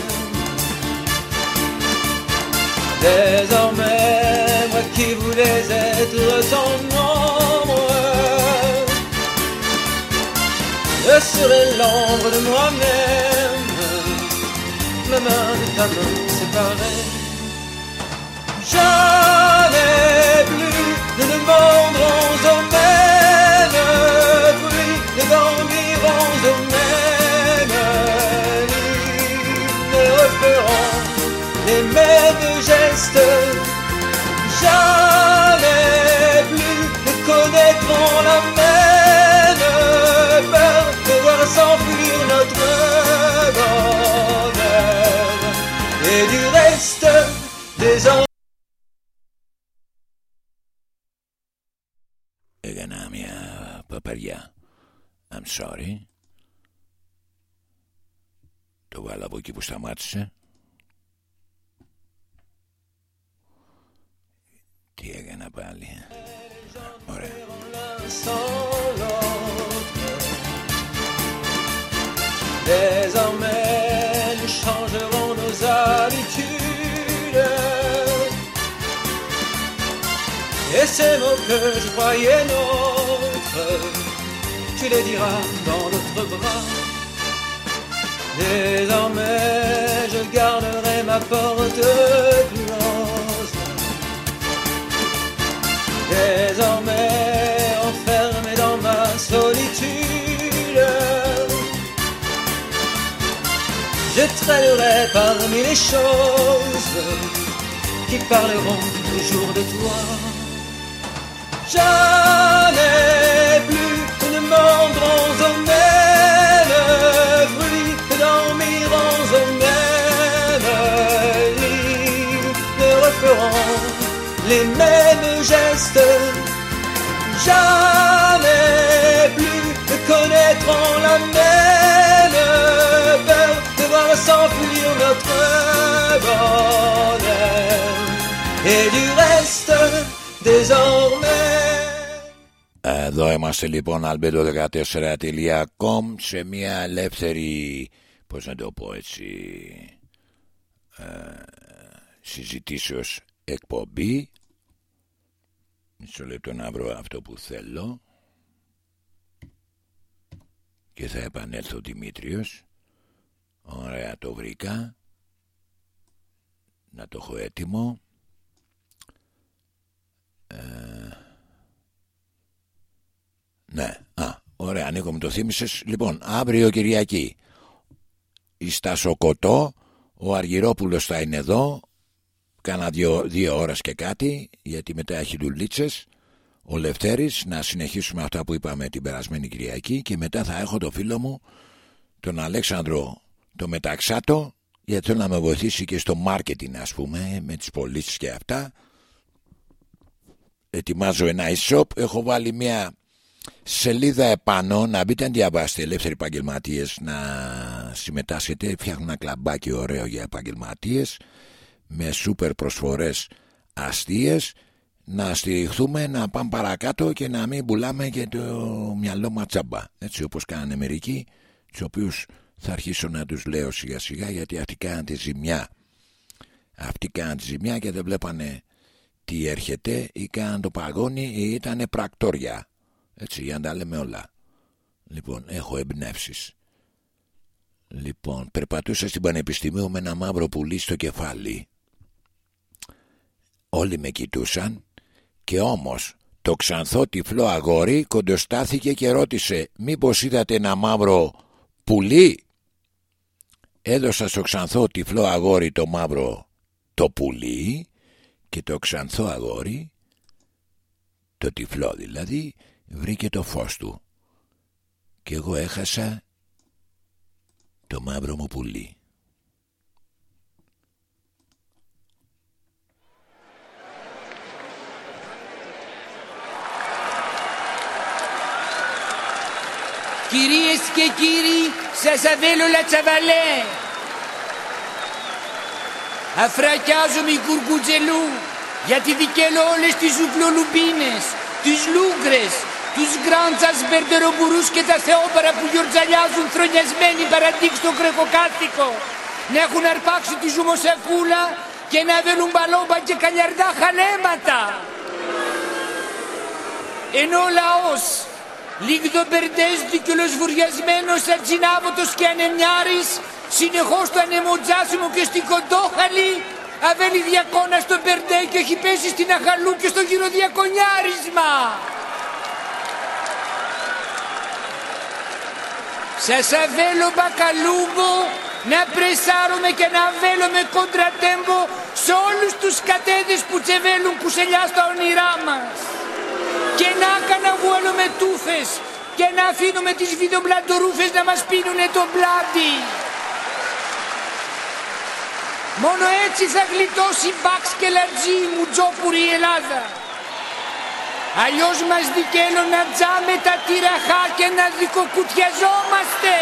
Désormais, moi qui voulais être ton Je serai l'ombre de moi-même. Ma main et ta main séparées. Je n'ai plus de demandons aux mêmes bruit, de dormirons aux mêmes nuits. Ne referons les mêmes gestes. Jamais plus ne connaîtrons la même. saison. Έκανα μια παπαριά. I'm sorry. Το βάλα από εκεί στα μάτια. Τι έκανα πάλι. Ωραία. Et ces mots que je croyais nôtres, tu les diras dans l'autre bras. Désormais, je garderai ma porte close. Désormais, enfermé dans ma solitude, je traînerai parmi les choses qui parleront toujours de toi. Jamais plus nous ne mordrons au même fruit, ne dormirons au même lit, ne referons les mêmes gestes. Jamais plus ne connaîtrons la même peur de voir s'enfuir notre bonheur. Et du reste, désormais. Εδώ είμαστε λοιπόν albedo14.com σε μια ελεύθερη πώς να το πω έτσι ε, συζητήσεως εκπομπή. Μισό λεπτό να βρω αυτό που θέλω. Και θα επανέλθω Δημήτριος. Ωραία το βρήκα. Να το έχω έτοιμο. Ε, ναι, α, ωραία, Νίκο μου το θύμισες. Λοιπόν, αύριο Κυριακή, η Στασοκοτό, ο Αργυρόπουλος θα είναι εδώ, κάνα δύο, δύο ώρες και κάτι, γιατί μετά έχει δουλίτσες. Ο Λευτέρης, να συνεχίσουμε αυτά που είπαμε την περασμένη Κυριακή και μετά θα έχω το φίλο μου, τον Αλέξανδρο, το Μεταξάτο, γιατί θέλω να με βοηθήσει και στο μάρκετινγκ ας πούμε, με τις πωλήσεις και αυτά. Ετοιμάζω ένα e-shop, έχω βάλει μια σελίδα επάνω να μπείτε να διαβάσετε ελεύθεροι επαγγελματίες να συμμετάσχετε. Φτιάχνουν ένα κλαμπάκι ωραίο για επαγγελματίες με σούπερ προσφορές αστείες. Να στηριχθούμε να πάμε παρακάτω και να μην πουλάμε και το μυαλό ματσάμπα έτσι όπως κάνανε μερικοί τους οποίους θα αρχίσω να τους λέω σιγά σιγά γιατί αυτοί κάναν τη ζημιά. Αυτοί κάναν τη ζημιά και δεν βλέπανε τι έρχεται. Ή κάναν το παγόνι ή ήταν πρακτόρια έτσι για να τα λέμε όλα λοιπόν έχω εμπνεύσεις. λοιπόν περπατούσα στην Πανεπιστημίου με ένα μαύρο πουλί στο κεφάλι όλοι με κοιτούσαν και όμως το ξανθό τυφλό αγόρι κοντοστάθηκε και ρώτησε μήπως είδατε ένα μαύρο πουλί; Έδωσα στο ξανθό τυφλό αγόρι το μαύρο το πουλί και το ξανθό αγόρι το τυφλό δηλαδή βρήκε το φως του και εγώ έχασα το μαύρο μου πουλί και κύριοι, σας αβέλω la τσαβαλέ. Αφρακιάζομαι η κουρκουτζελού, γιατί δικαίω όλες τις ζουκλολουμπίνες, τις λούγκρες, τους γκράντσας μπερντερομπουρούς και τα θεόπαρα που γιορτζαλιάζουν θρονιασμένοι παραντήξ στο κρεκοκάθηκο, να έχουν αρπάξει τη ζουμοσακούλα και να βέλουν μπαλόμπα και καλιαρδά χαλέματα. Ενώ ο λαός, λίγδομπερντές δικαιολοσβουριασμένος ατσινάβωτος και ανεμιάρης, συνεχώς το ανεμοτζάσιμο και στην κοντόχαλη, αβέλει διακόνα στο μπερντέ και έχει πέσει στην αχαλού και στο γυροδιακονιάρισμα. Σας αβέλω μπακαλούμπο να πρεσάρουμε και να αβέλουμε κοντρατέμπο σε όλους τους κατέδες που τσεβέλουν κουσελιά στα όνειρά μας. Και να καναβουέλουμε τούφες και να αφήνουμε τις βιδομπλαντορούφες να μας πίνουνε το πλάτη. Μόνο έτσι θα γλιτώσει μπαξ και λατζή μου τζόπουρη η Ελλάδα. Αλλιώς μας δικαίνω να τζάμε τα τυραχά και να δικοκουτιαζόμαστε.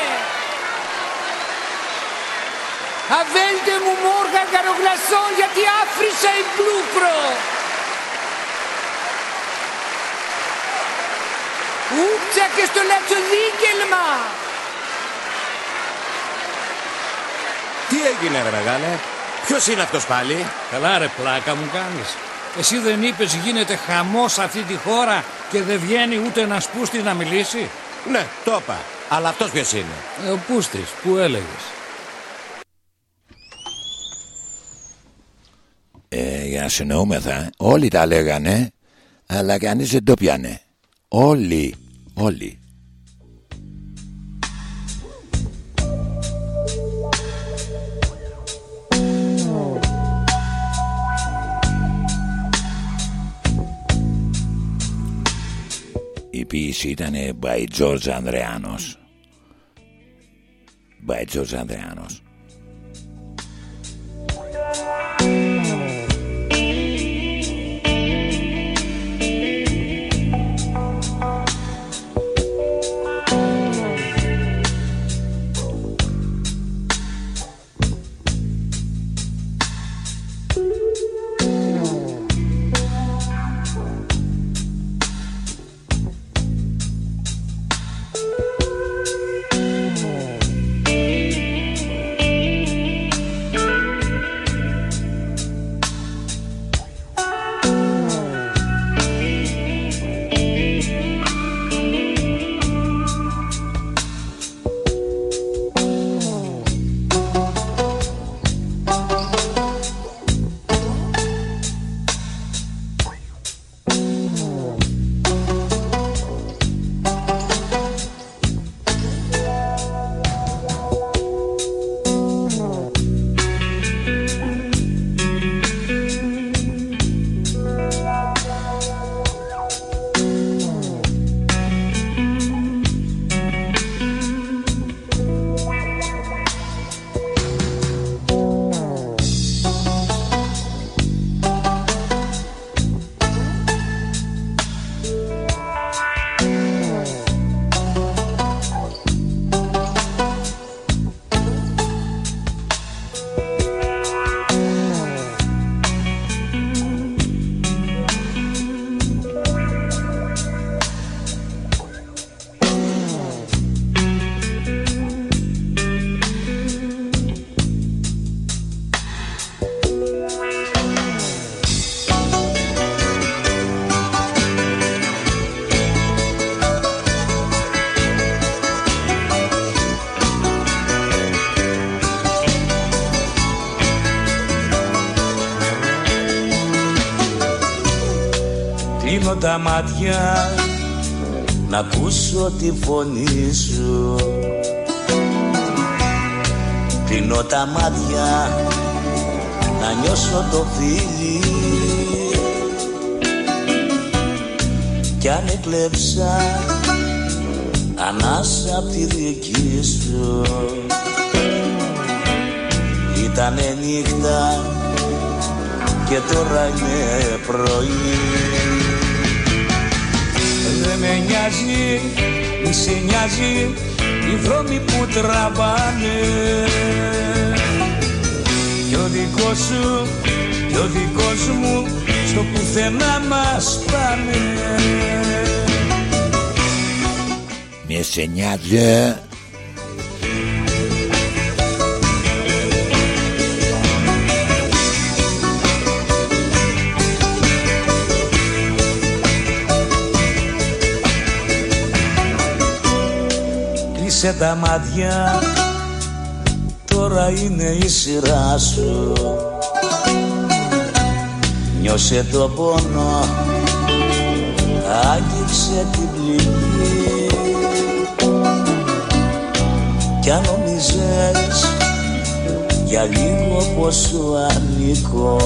Αβέλτε μου μόργα καρογλασσό γιατί άφρισα η πλούκρο. Ούτσα και στο λατσοδίκελμα. Τι έγινε ρε μεγάλε, ποιος είναι αυτός πάλι; Καλά ρε πλάκα μου κάνεις. Εσύ δεν είπες γίνεται χαμός σε αυτή τη χώρα και δεν βγαίνει ούτε ένας πούστης να μιλήσει. Ναι, το είπα. Αλλά αυτός ποιος είναι; Ε, ο πούστης που έλεγες. Ε, για να συνοούμεθα, όλοι τα λέγανε, αλλά κανείς δεν το πιάνε. Όλοι, όλοι. Η ποίηση ήταν by George Ανδρεάνος. By George Ανδρεάνος. Μάτια. Να ακούσω τη φωνή σου. Κλείνω τα μάτια να νιώσω το φίλι. Κι αν εκλέψα ανάσα απ' τη δική σου. Ήτανε νύχτα και τώρα είναι πρωί. Δεν με νοιάζει, μη σε νοιάζει οι δρόμοι που τραβάνε. Κι ο δικός σου, κι ο δικός μου στο πουθενά μας πάνε. Μια σε νοιάζει Κλείσε τα μάτια. Τώρα είναι η σειρά σου. Νιώσε το πόνο. Άγγιξε την πληγή. Κι αν νομίζες Για λίγο πως σου ανήκω.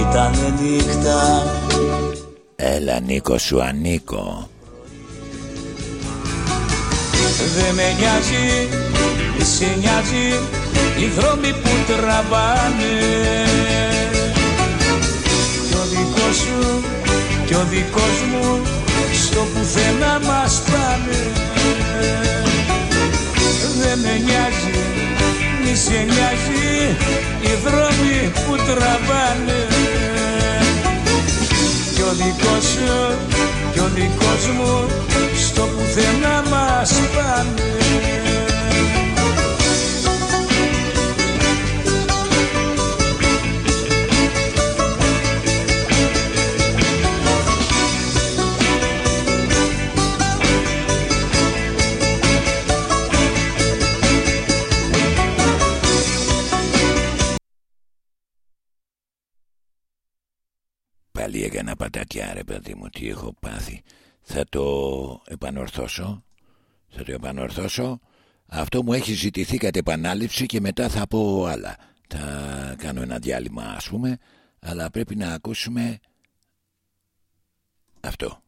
Ήτανε νύχτα. Έλα Νίκο σου ανήκω Δε με νοιάζει, μη σε νοιάζει οι δρόμοι που τραβάνε. Κι ο δικός σου και ο δικός μου στο πουθενά μας πάνε Δε με νοιάζει, μη σε νοιάζει οι δρόμοι που τραβάνε. Κι ο δικός σου και ο δικός μου στο πουθενά μας πάνε Πάλι έκανα πατατιά ρε παιδί μου Τι έχω πάθει Θα το επανορθώσω. Θα το επανορθώσω. Αυτό μου έχει ζητηθεί κατ' επανάληψη Και μετά θα πω άλλα. Θα κάνω ένα διάλειμμα ας πούμε Αλλά πρέπει να ακούσουμε Αυτό.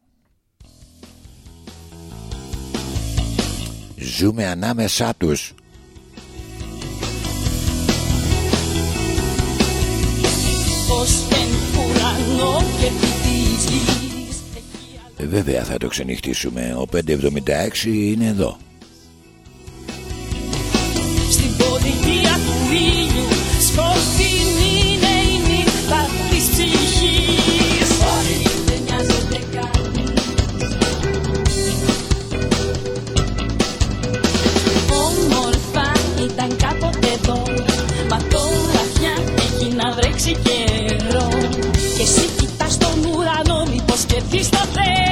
Ζούμε ανάμεσά τους. Ως τον ουρανό και της γης Ε, Βέβαια θα το ξενυχτήσουμε. Ο 576 είναι εδώ. Στην πολιτεία του ήλιου σκοτεινή είναι η νύχτα της ψυχής. Δεν νοιάζεται κανείς Όμορφα ήταν κάποτε εδώ Μα τώρα πια έχει να βρέξει καιρό. Και εσύ κοιτάς τον ουρανό μήπως σκεφτείς το Θεό Και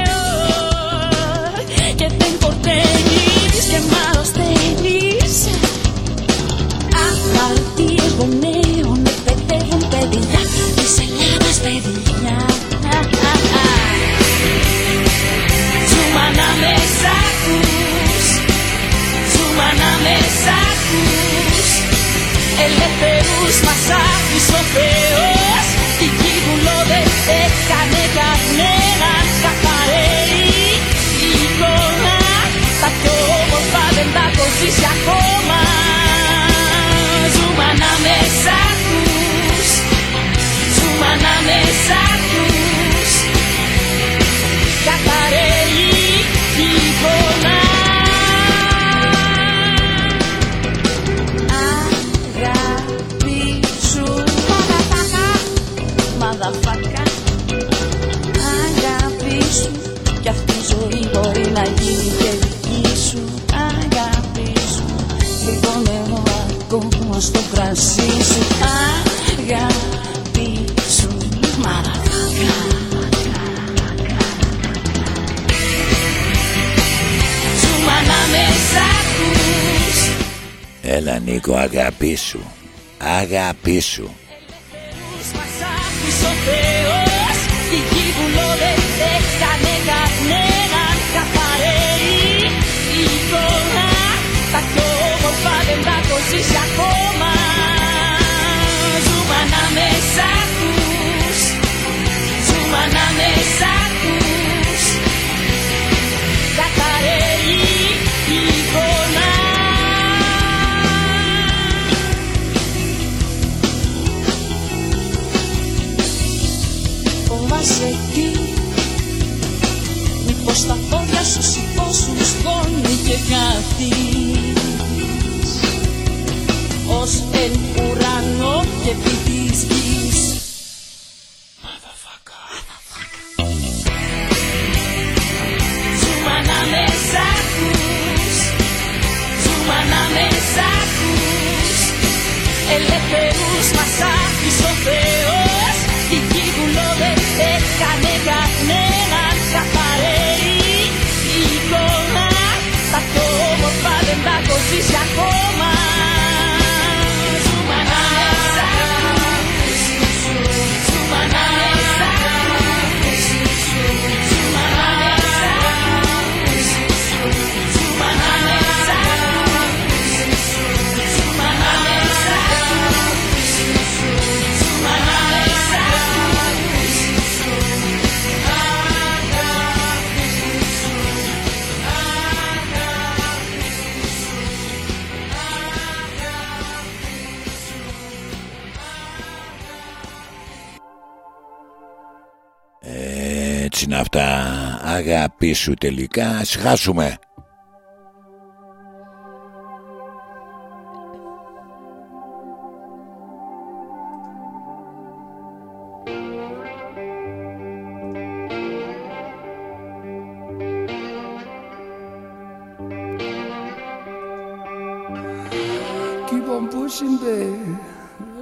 Αμαρτίες γονέων εκπαιδεύουν παιδιά Της Ελλάδας παιδιά Ζούμε ανάμεσα τους Ζούμε ανάμεσα τους Ελεύθερους μας άφησε ο Θεός. Η γη του Λό δεν έκανε κανέναν καθαρέει η εικόνα. Τα πιο όμορφα δεν τα έχω ζήσει ακόμα στο κρασί σου. Αγάπη Έλα Νίκο αγάπη σου Αγάπη σου και χαθείς ως εν ουρανό και επί να με σ' να με Ελεύθερους μας άφησε ο Θεός. Jack Boy. αγάπη σου τελικά ας χάσουμε Keep on pushing, babe,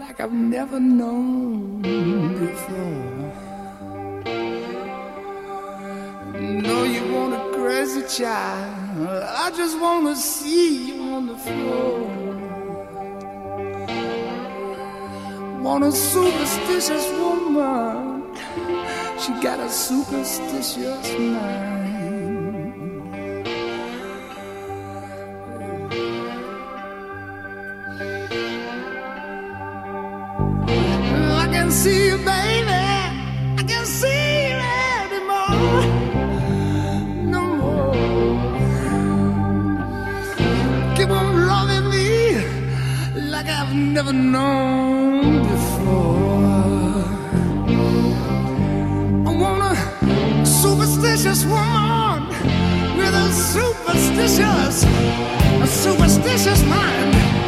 like I've never known. child. I just want to see you on the floor. Want a superstitious woman. She got a superstitious mind. I can see you, baby. never known before. I want a superstitious woman with a superstitious, a superstitious mind.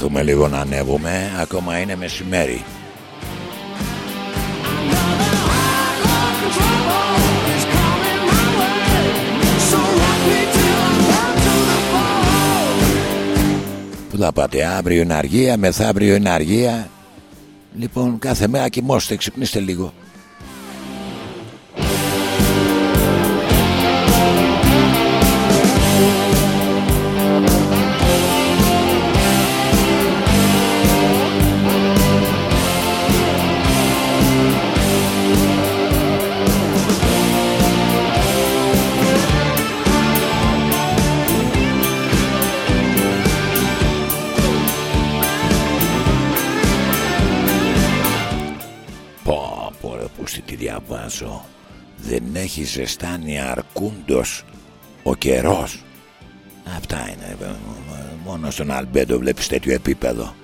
προσπαθούμε λίγο να ανέβουμε. Ακόμα είναι μεσημέρι. Πού θα πάτε αύριο είναι αργία Μεθαύριο είναι αργία. Λοιπόν κάθε μέρα κοιμώστε Ξυπνήστε λίγο. διαβάζω δεν έχει ζεστάνει αρκούντος ο καιρός. Αυτά είναι. Μόνο στον Αλμπέντο βλέπεις τέτοιο επίπεδο.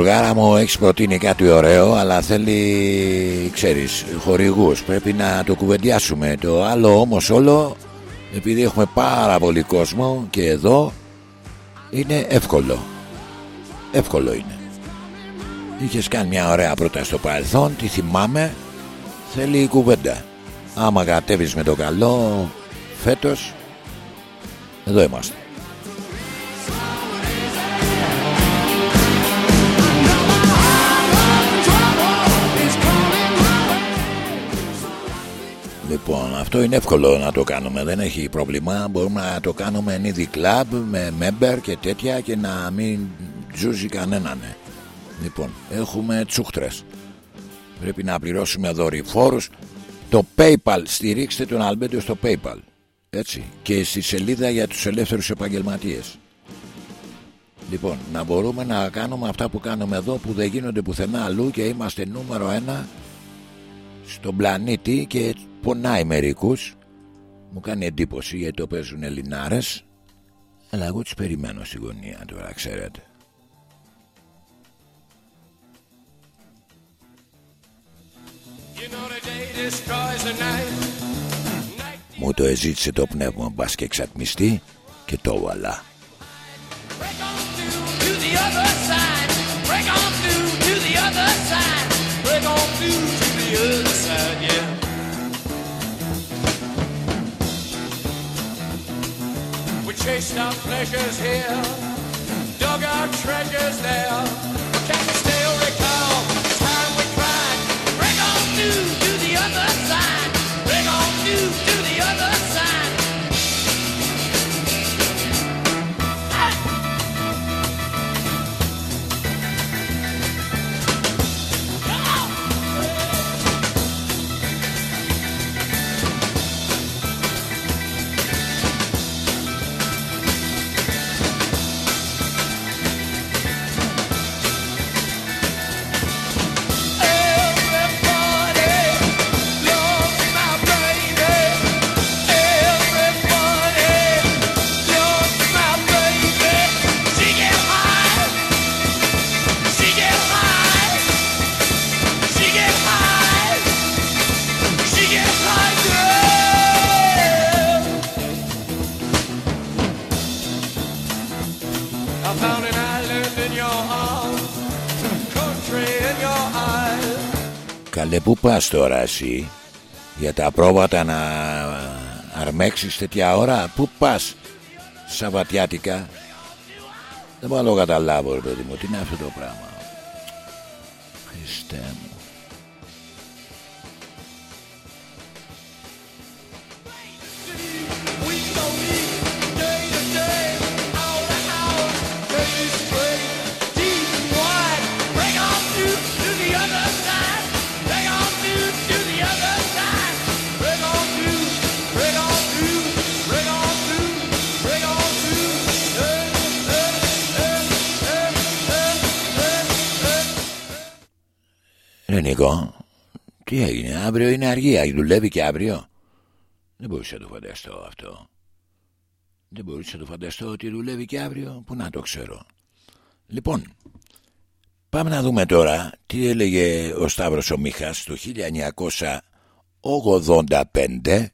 Γιωργάρα μου έχεις προτείνει κάτι ωραίο αλλά θέλει ξέρεις χορηγούς. Πρέπει να το κουβεντιάσουμε. Το άλλο όμως όλο επειδή έχουμε πάρα πολύ κόσμο και εδώ είναι εύκολο. Εύκολο είναι. Είχες κάνει μια ωραία πρόταση στο παρελθόν τη θυμάμαι. Θέλει κουβέντα. Άμα κατέβεις με το καλό φέτος εδώ είμαστε Λοιπόν, αυτό είναι εύκολο να το κάνουμε, δεν έχει πρόβλημα. Μπορούμε να το κάνουμε εν είδη club με member και τέτοια και να μην τζούζει κανέναν. Λοιπόν, έχουμε τσούχτρες. Πρέπει να πληρώσουμε δορυφόρους. Το PayPal, στηρίξτε τον Αλμπέντο στο PayPal. Έτσι. Και στη σελίδα για τους ελεύθερους επαγγελματίες. Λοιπόν, να μπορούμε να κάνουμε αυτά που κάνουμε εδώ που δεν γίνονται πουθενά αλλού και είμαστε νούμερο ένα στον πλανήτη και πονάει μερικούς. Μου κάνει εντύπωση γιατί το παίζουν Ελληνάρες. Αλλά εγώ τους περιμένω στη γωνία τώρα ξέρετε. Μου το εζήτησε το πνεύμα μπας και εξατμιστεί και το βάλα chased our pleasures here, dug our treasures there. Καλέ που πας τώρα εσύ; Για τα πρόβατα να αρμέξεις τέτοια ώρα Πού πας Σαββατιάτικα; Δεν μπορώ να το καταλάβω ρε παιδί μου Τι είναι αυτό το πράγμα. Χριστέ μου Ρε Νίκο Τι έγινε; Αύριο είναι αργία Δουλεύει και αύριο. Δεν μπορούσα να το φανταστώ αυτό. Δεν μπορούσα να το φανταστώ ότι δουλεύει και αύριο. Πού να το ξέρω. Λοιπόν Πάμε να δούμε τώρα τι έλεγε ο Σταύρος ο Μίχας το 1985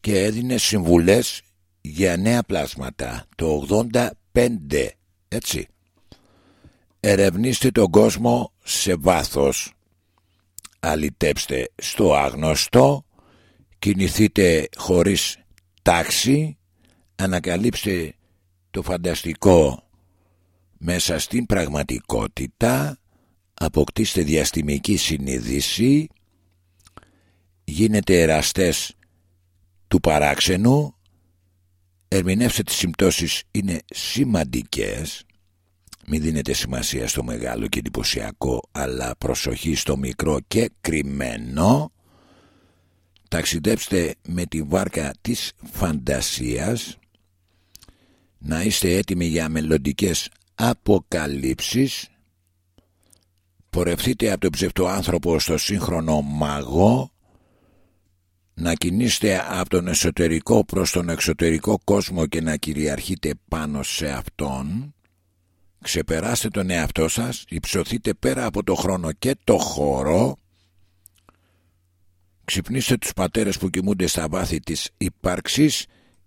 και έδινε συμβουλές για νέα πλάσματα το 85 έτσι ερευνήστε τον κόσμο σε βάθος. Αλυτέψτε στο άγνωστο κινηθείτε χωρίς τάξη ανακαλύψτε το φανταστικό μέσα στην πραγματικότητα αποκτήστε διαστημική συνείδηση γίνετε εραστές του παράξενου ερμηνεύστε τις συμπτώσεις είναι σημαντικές μην δίνετε σημασία στο μεγάλο και εντυπωσιακό αλλά προσοχή στο μικρό και κρυμμένο. Ταξιδέψτε με τη βάρκα της φαντασίας. Να είστε έτοιμοι για μελλοντικές αποκαλύψεις. Πορευτείτε από τον ψευτοάνθρωπο στο σύγχρονο μαγό. Να κινείστε από τον εσωτερικό προς τον εξωτερικό κόσμο και να κυριαρχείτε πάνω σε αυτόν Ξεπεράστε τον εαυτό σας, υψωθείτε πέρα από το χρόνο και το χώρο. Ξυπνήστε τους πατέρες που κοιμούνται στα βάθη της ύπαρξης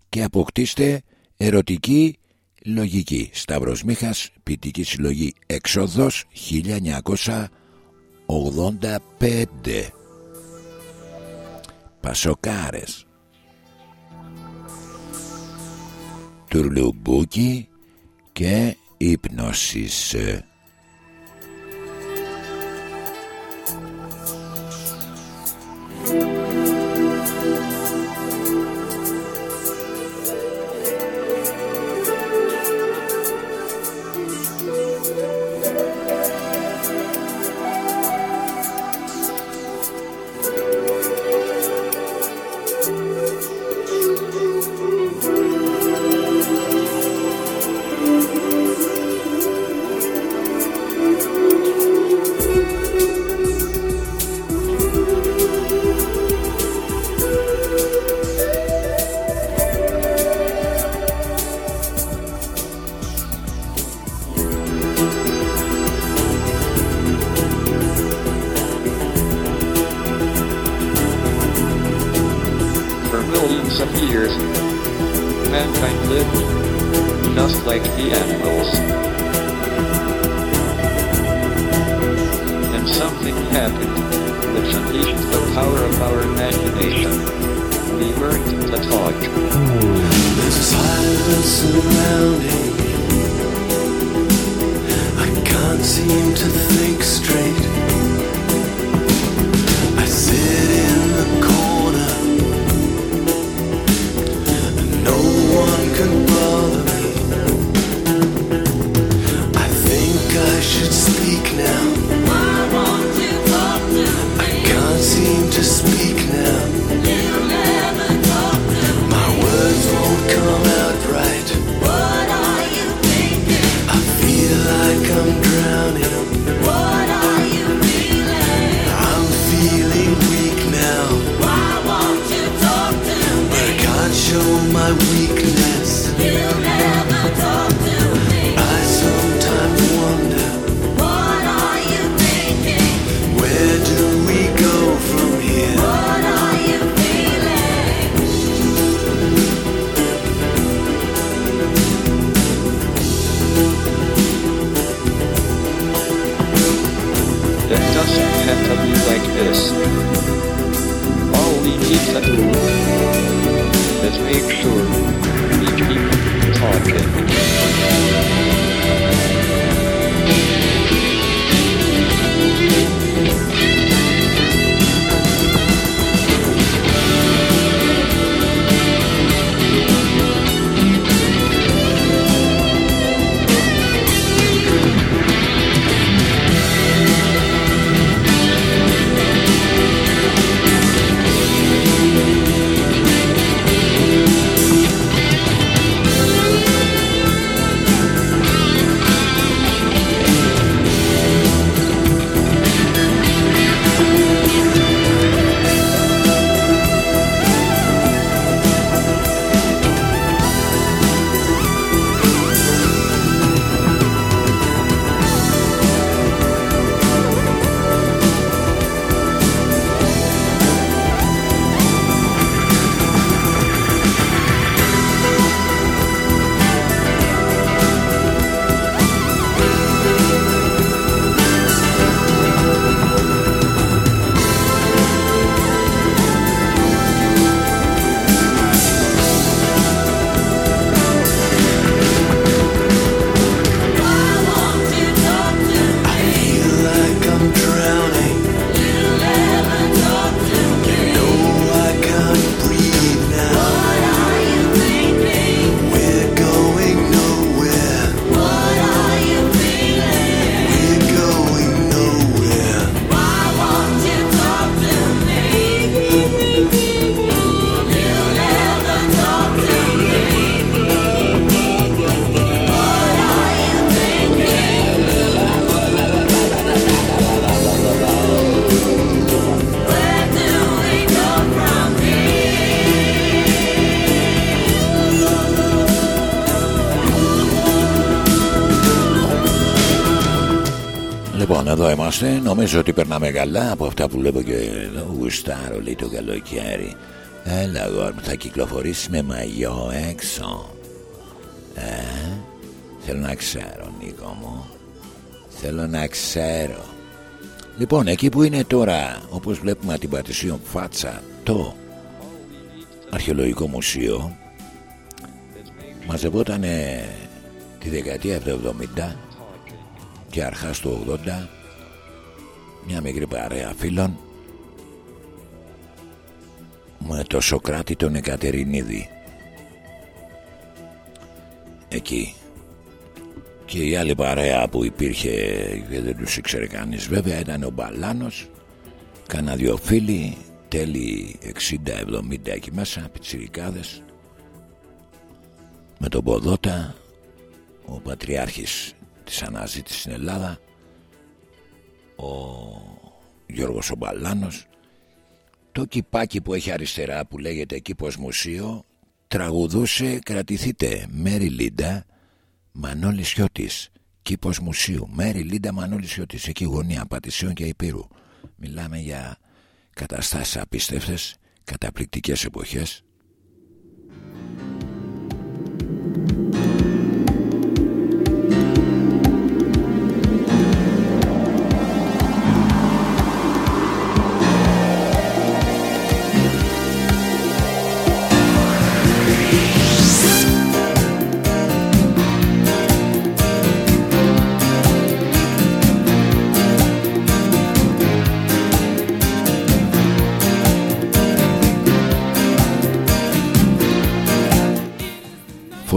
και αποκτήστε ερωτική λογική. Σταύρος Μίχας, ποιητική συλλογή Εξόδος 1985. Πασοκάρες. Τουρλουμπούκι και ύπνωσης Είμαστε. Νομίζω ότι περνάμε καλά από αυτά που βλέπω και εδώ. Γουστάρω, λέει το καλοκαίρι. Έλα, αγόρι μου, θα κυκλοφορήσει με μαγιό έξω. Ε, θέλω να ξέρω, Νίκο μου. Θέλω να ξέρω. Λοιπόν, εκεί που είναι τώρα, όπως βλέπουμε από την Πατησίων Φάτσα, το αρχαιολογικό μουσείο, μαζευόταν τη δεκαετία του 70 και αρχάς του 80 μια μικρή παρέα φίλων. Με το Σοκράτη τον Εκατερινίδη. Εκεί. Και η άλλη παρέα που υπήρχε και δεν τους ήξερε κανείς βέβαια ήταν ο Μπαλάνος. Κάνα δυο φίλοι τέλη 60-70 εκεί μέσα πιτσιρικάδες. Με τον Ποδότα ο Πατριάρχης της αναζήτησης στην Ελλάδα. ο Γιώργος Ομπαλάνος το κυπάκι που έχει αριστερά που λέγεται κήπος μουσείο τραγουδούσε κρατηθείτε Μέρι Λίντα Μανώλη Σιώτης. Κήπος μουσείου Μέρι Λίντα Μανώλη Σιώτης. Εκεί γωνία Πατησίων και Υπήρου. Μιλάμε για καταστάσεις απίστευτες καταπληκτικές εποχές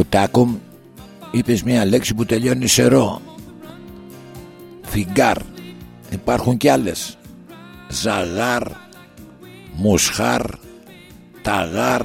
Φωτάκο είπες μια λέξη που τελειώνει σε ρο. Φιγκάρ. Υπάρχουν κι άλλες. Ζαγάρ Μουσχάρ Ταγάρ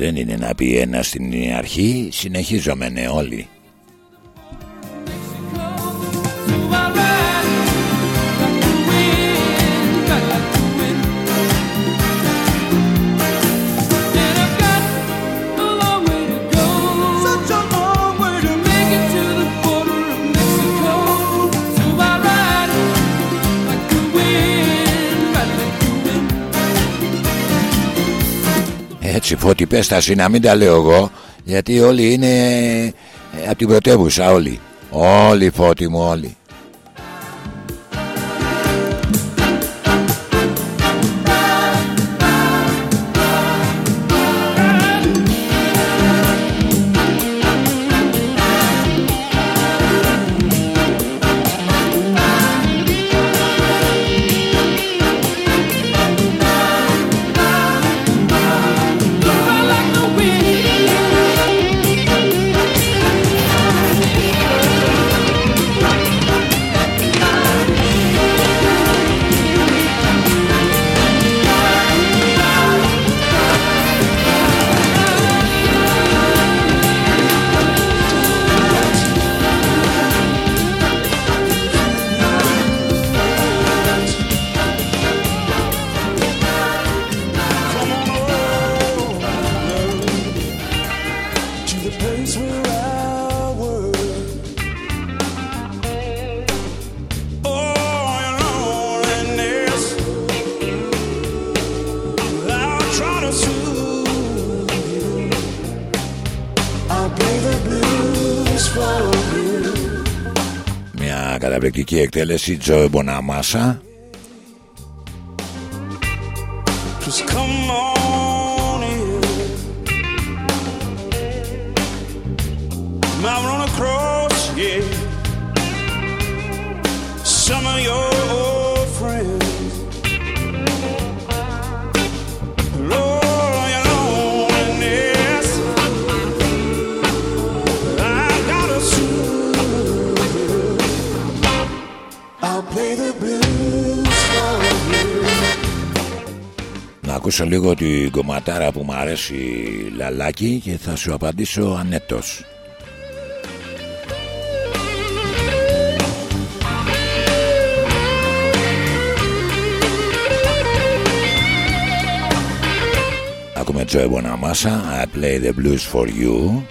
δεν είναι να πει ένα στην αρχή Συνεχίζομενε όλοι wind. Έτσι φώτη πες τα εσύ, να μην τα λέω εγώ Γιατί όλοι είναι από την πρωτεύουσα όλοι Όλοι φώτη μου όλοι εξαιρετική εκτέλεση Τζοε Μποναμάσα λίγο την κομματάρα που μου αρέσει λαλάκι και θα σου απαντήσω ανέτος. Ακούμε Joy Bonamassa, I play the blues for you.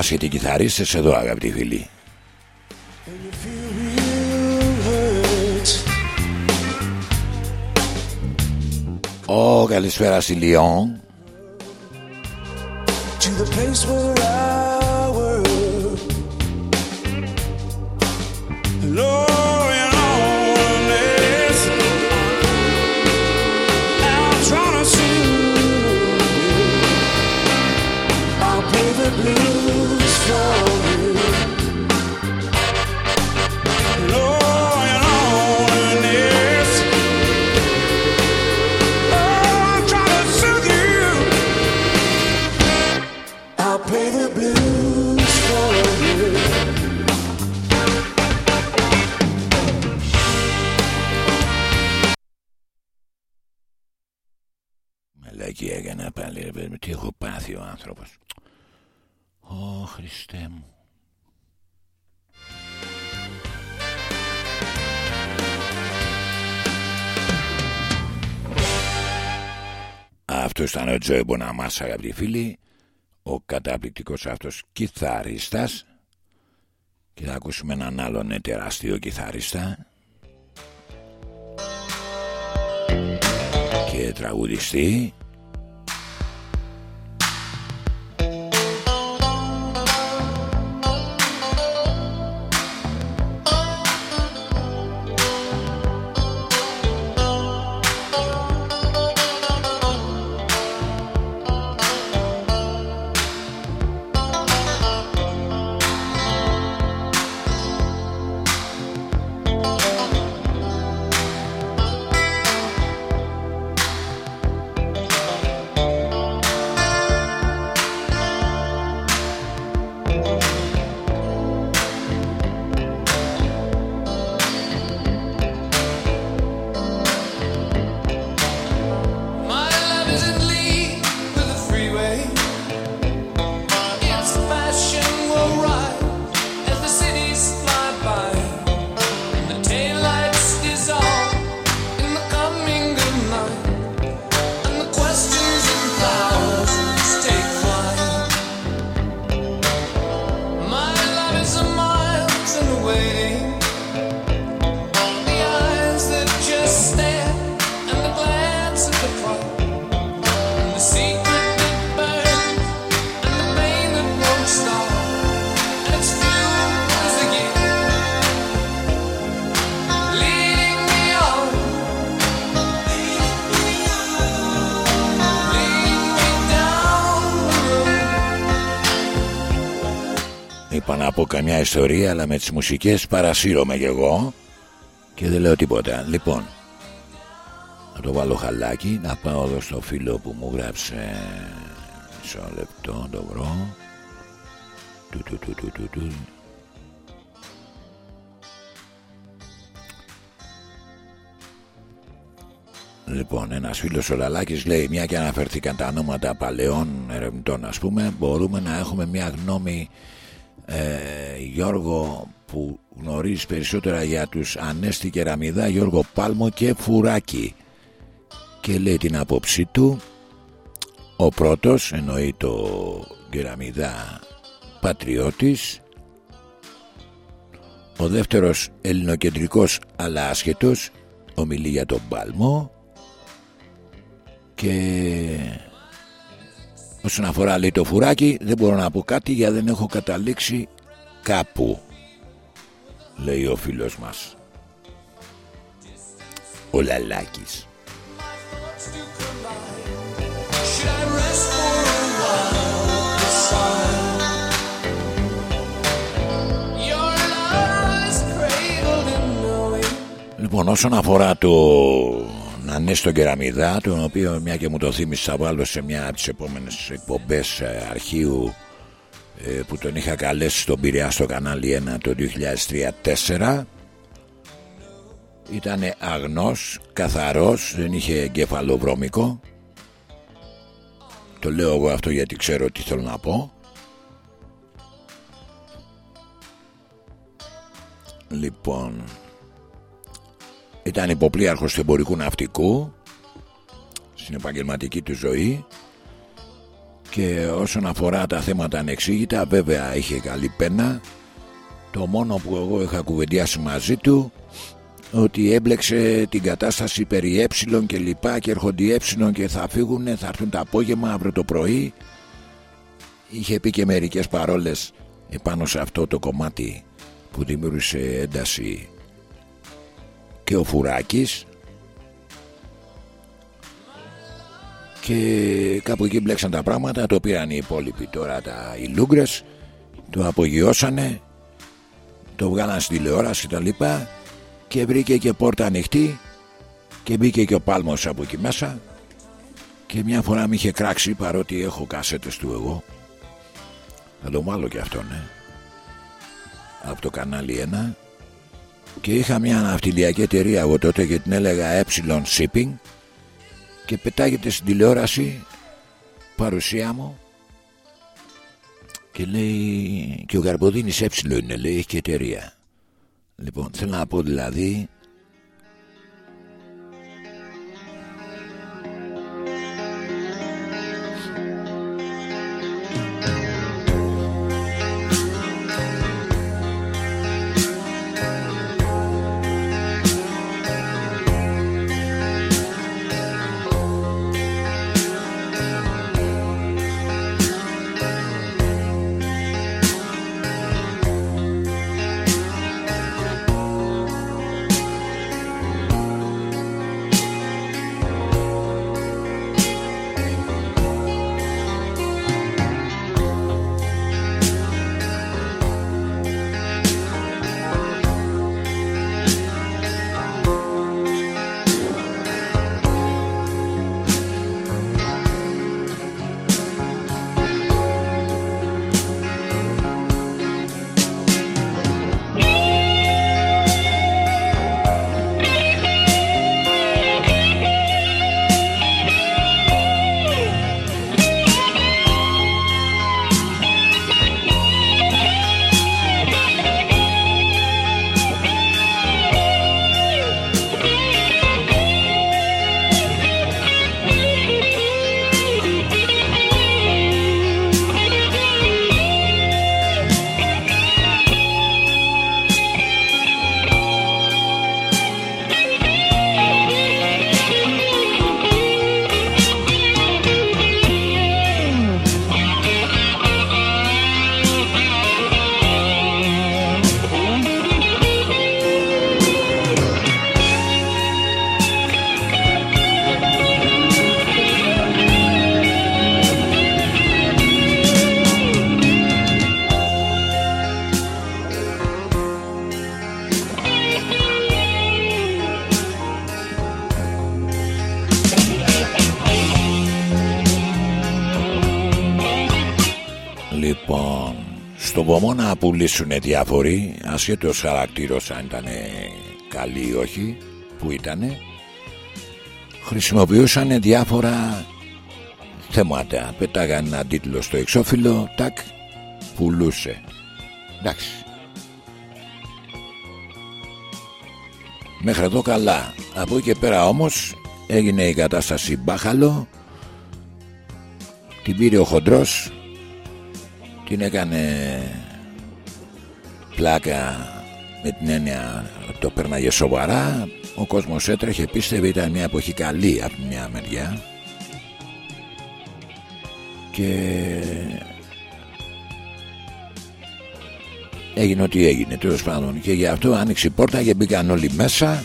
άσχετοι κιθαρίστες εδώ αγαπητοί φίλοι. Ω, oh, καλησπέρα στη Λιόν. Αυτό ήταν ο Τζόι Μποναμάς αγαπητοί φίλοι Ο καταπληκτικός αυτός κιθαρίστας. Και θα ακούσουμε έναν άλλον ε, τεράστιο κιθαρίστα. Και τραγουδιστή ιστορία αλλά με τις μουσικές παρασύρωμαι κι εγώ και δεν λέω τίποτα. Λοιπόν, να το βάλω χαλάκι, να πάω εδώ στο φίλο που μου γράψε μισό λεπτό, το βρω. Του, του, του, του, του, του. Λοιπόν, ένας φίλος ο Λαλάκης λέει μια και αναφέρθηκαν τα ονόματα παλαιών ερευνητών ας πούμε μπορούμε να έχουμε μια γνώμη ε, Γιώργο που γνωρίζεις περισσότερα για τους Ανέστη Κεραμιδά Γιώργο Πάλμο και Φουράκη. Και λέει την άποψή του ο πρώτος εννοεί το Κεραμιδά πατριώτης. Ο δεύτερος ελληνοκεντρικός αλλά άσχετος ομιλεί για τον Πάλμο. Και όσον αφορά λέει το φουράκι δεν μπορώ να πω κάτι γιατί δεν έχω καταλήξει κάπου λέει ο φίλος μας. Ο Λαλάκης. Should I rest for a while beside your love is cradled in knowing Λοιπόν όσον αφορά το Ανέστο Κεραμιδά τον οποίο μια και μου το θύμισε θα βάλω σε μια από τις επόμενες εκπομπές ε, αρχείου ε, που τον είχα καλέσει στον Πειραιά στο κανάλι 1 το 2003-2004 ήταν αγνός, καθαρός, δεν είχε εγκεφαλοβρώμικο. Το λέω εγώ αυτό γιατί ξέρω τι θέλω να πω. Λοιπόν Ήταν υποπλήρχος του εμπορικού ναυτικού Στην επαγγελματική του ζωή Και όσον αφορά τα θέματα ανεξήγητα Βέβαια είχε καλή πένα. Το μόνο που εγώ είχα κουβεντιάσει μαζί του ότι έμπλεξε την κατάσταση περί ε και λοιπά και έρχονται οι ε και θα φύγουν, θα έρθουν το απόγευμα αύριο το πρωί. Είχε πει και μερικές παρόλες επάνω σε αυτό το κομμάτι που δημιούργησε ένταση. Και ο Φουράκης και κάπου εκεί μπλέξαν τα πράγματα το πήραν οι υπόλοιποι τώρα τα οι Λούγκρες το απογειώσανε το βγάλαν στη τηλεόραση τα λοιπά και βρήκε και πόρτα ανοιχτή και μπήκε και ο Πάλμος από εκεί μέσα και μια φορά με είχε κράξει παρότι έχω κασέτες του εγώ. Θα το μάλλω και αυτό ναι από το κανάλι 1 και είχα μια ναυτιλιακή εταιρεία εγώ τότε και την έλεγα ε Shipping και πετάγεται στην τηλεόραση παρουσία μου. Και λέει και ο Καρποδίνης ε είναι λέει έχει και εταιρεία. Λοιπόν θέλω να πω δηλαδή να πουλήσουν διάφοροι, ασχέτως χαρακτήρος αν ήταν καλή ή όχι, που ήτανε, χρησιμοποιούσαν διάφορα θέματα. Πετάγανε ένα τίτλο στο εξώφυλλο, τάκ, πουλούσε. Εντάξει. Μέχρι εδώ καλά. Από εκεί και πέρα όμως έγινε η κατάσταση μπάχαλο. Την πήρε ο χοντρός την έκανε πλάκα με την έννοια το πέρναγε σοβαρά ο κόσμος έτρεχε πίστευε ήταν μια εποχή καλή από μια μεριά και έγινε ό,τι έγινε τέλος πάντων και γι' αυτό άνοιξε η πόρτα και μπήκαν όλοι μέσα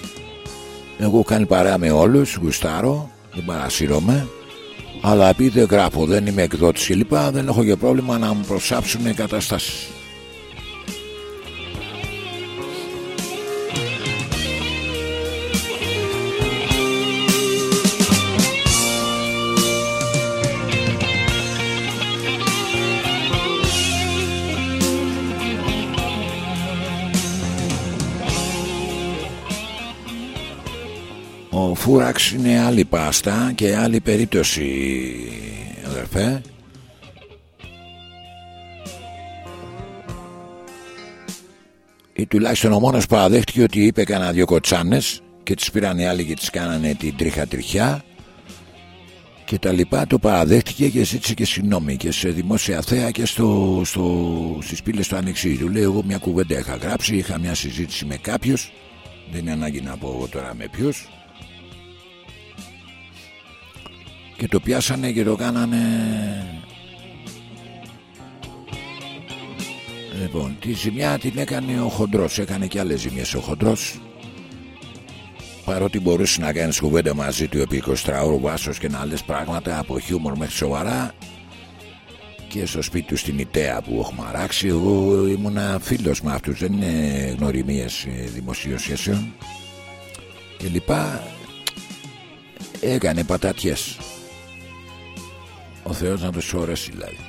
εγώ κάνει παρέα με όλους γουστάρω δεν παρασύρωμαι αλλά επειδή δεν γράφω, δεν είμαι εκδότης κλπ. Δεν έχω και πρόβλημα να μου προσάψουν καταστάσεις. Ο Φούραξ είναι άλλη πάστα και άλλη περίπτωση αδερφέ. Ή τουλάχιστον ο μόνος παραδέχτηκε ότι είπε κανένα δυο κοτσάνες και τις πήραν οι άλλοι και τις κάνανε την τρίχα τριχιά και τα λοιπά το παραδέχτηκε και ζήτησε και συγγνώμη και σε δημόσια θέα και στο, στο, στις πύλες του Ανοιξή του λέει εγώ μια κουβέντα είχα γράψει είχα μια συζήτηση με κάποιους. Δεν είναι ανάγκη να πω εγώ τώρα με ποιους και το πιάσανε και το κάνανε. Λοιπόν, τη ζημιά την έκανε ο Χοντρός. Έκανε και άλλες ζημιές ο Χοντρός. Παρότι μπορούσε να κάνεις κουβέντα μαζί του επί 24 ώρο βάσος και να λες πράγματα από χιούμορ μέχρι σοβαρά. Και στο σπίτι του στην Ιταία που έχουμε αράξει εγώ ήμουνα φίλος με αυτούς. Δεν είναι γνωριμίες δημοσίων σχέσεων και λοιπά. Έκανε πατατιές ο Θεός να το σώρεσει δηλαδή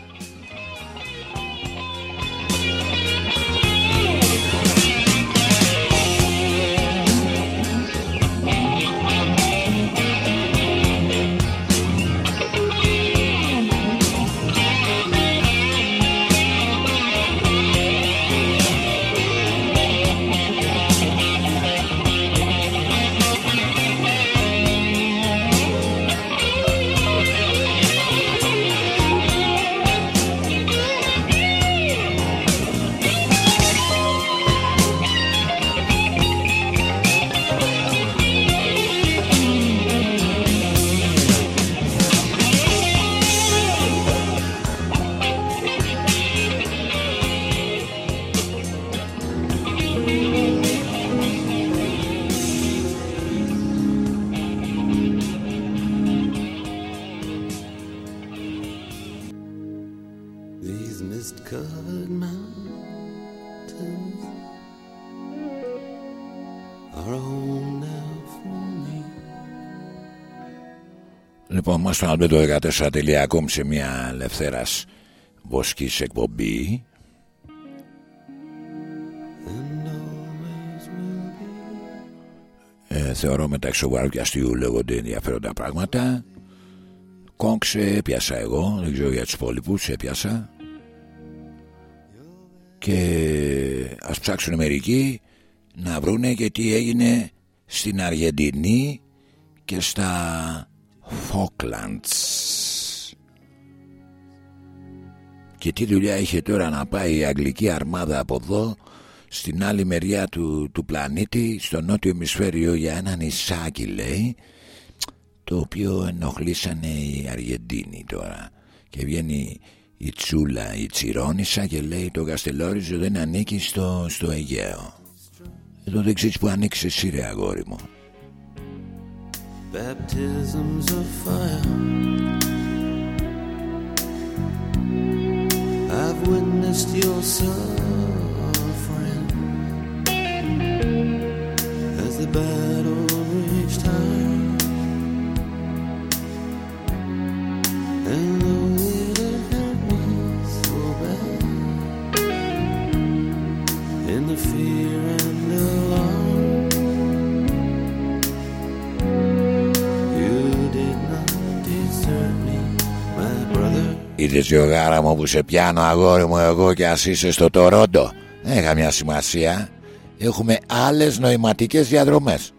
Λοιπόν, μας το albedo14.com σε μια ελευθέρας βοσκής εκπομπή. Ε, θεωρώ μεταξύ σοβαρού και αστείου λέγονται ενδιαφέροντα πράγματα. Κόγκς έπιασα εγώ, δεν ξέρω για τους υπόλοιπους, έπιασα. Και ας ψάξουν μερικοί να βρούνε και τι έγινε στην Αργεντινή και στα Falklands. Και τι δουλειά είχε τώρα να πάει η Αγγλική αρμάδα από εδώ στην άλλη μεριά του, του πλανήτη στο νότιο ημισφαίριο για ένα νησάκι λέει το οποίο ενοχλήσανε οι Αργεντίνοι τώρα. Και βγαίνει η Τσούλα η Τσιρόνισσα και λέει το Καστελόριζο δεν ανήκει στο, στο Αιγαίο εδώ δεν ξέρεις που ανήκεις εσύ ρε αγόρι μου Baptisms of fire. I've witnessed your suffering as the battle reached high. And though it hurt me so bad, in the fear brother. Είδες Γιωγάρα μου που σε πιάνω αγόρι μου εγώ και ας είσαι στο Τορόντο Δεν είχα μια σημασία Έχουμε άλλες νοηματικές διαδρομές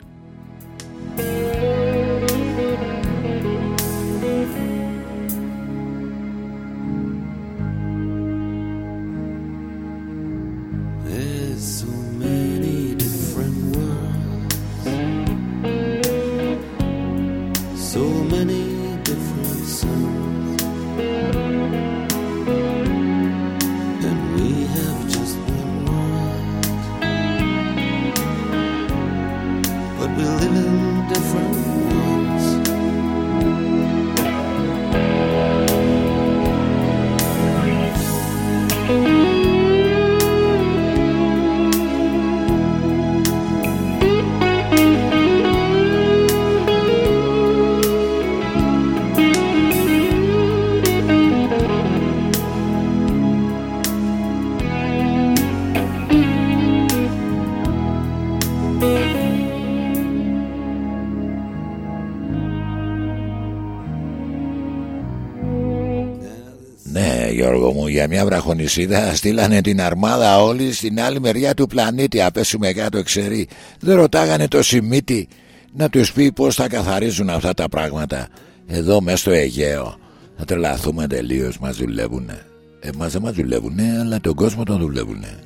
βραχονισίδα στείλανε την αρμάδα όλοι στην άλλη μεριά του πλανήτη. Απέσουμε κάτω εξαιρεί. Δεν ρωτάγανε το Σιμίτι να τους πει πως θα καθαρίζουν αυτά τα πράγματα. Εδώ μέσα στο Αιγαίο. Θα τρελαθούμε τελείως. Μας δουλεύουνε. Εμάς δεν μας δουλεύουνε αλλά τον κόσμο τον δουλεύουνε.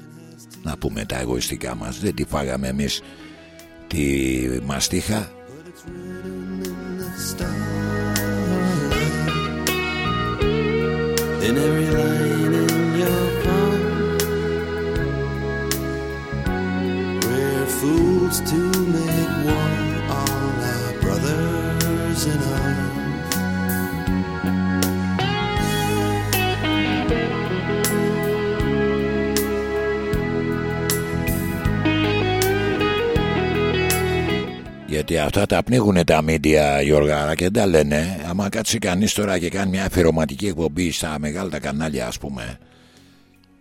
Να πούμε τα εγωιστικά μας. Δεν τη φάγαμε εμείς τη μαστίχα. In every line fools to make war on our brothers in arms. Γιατί αυτά τα πνίγουν τα μίντια Γιώργαρα και δεν τα λένε. Άμα κάτσει κανείς τώρα και κάνει μια αφιερωματική εκπομπή στα μεγάλα τα κανάλια, ας πούμε,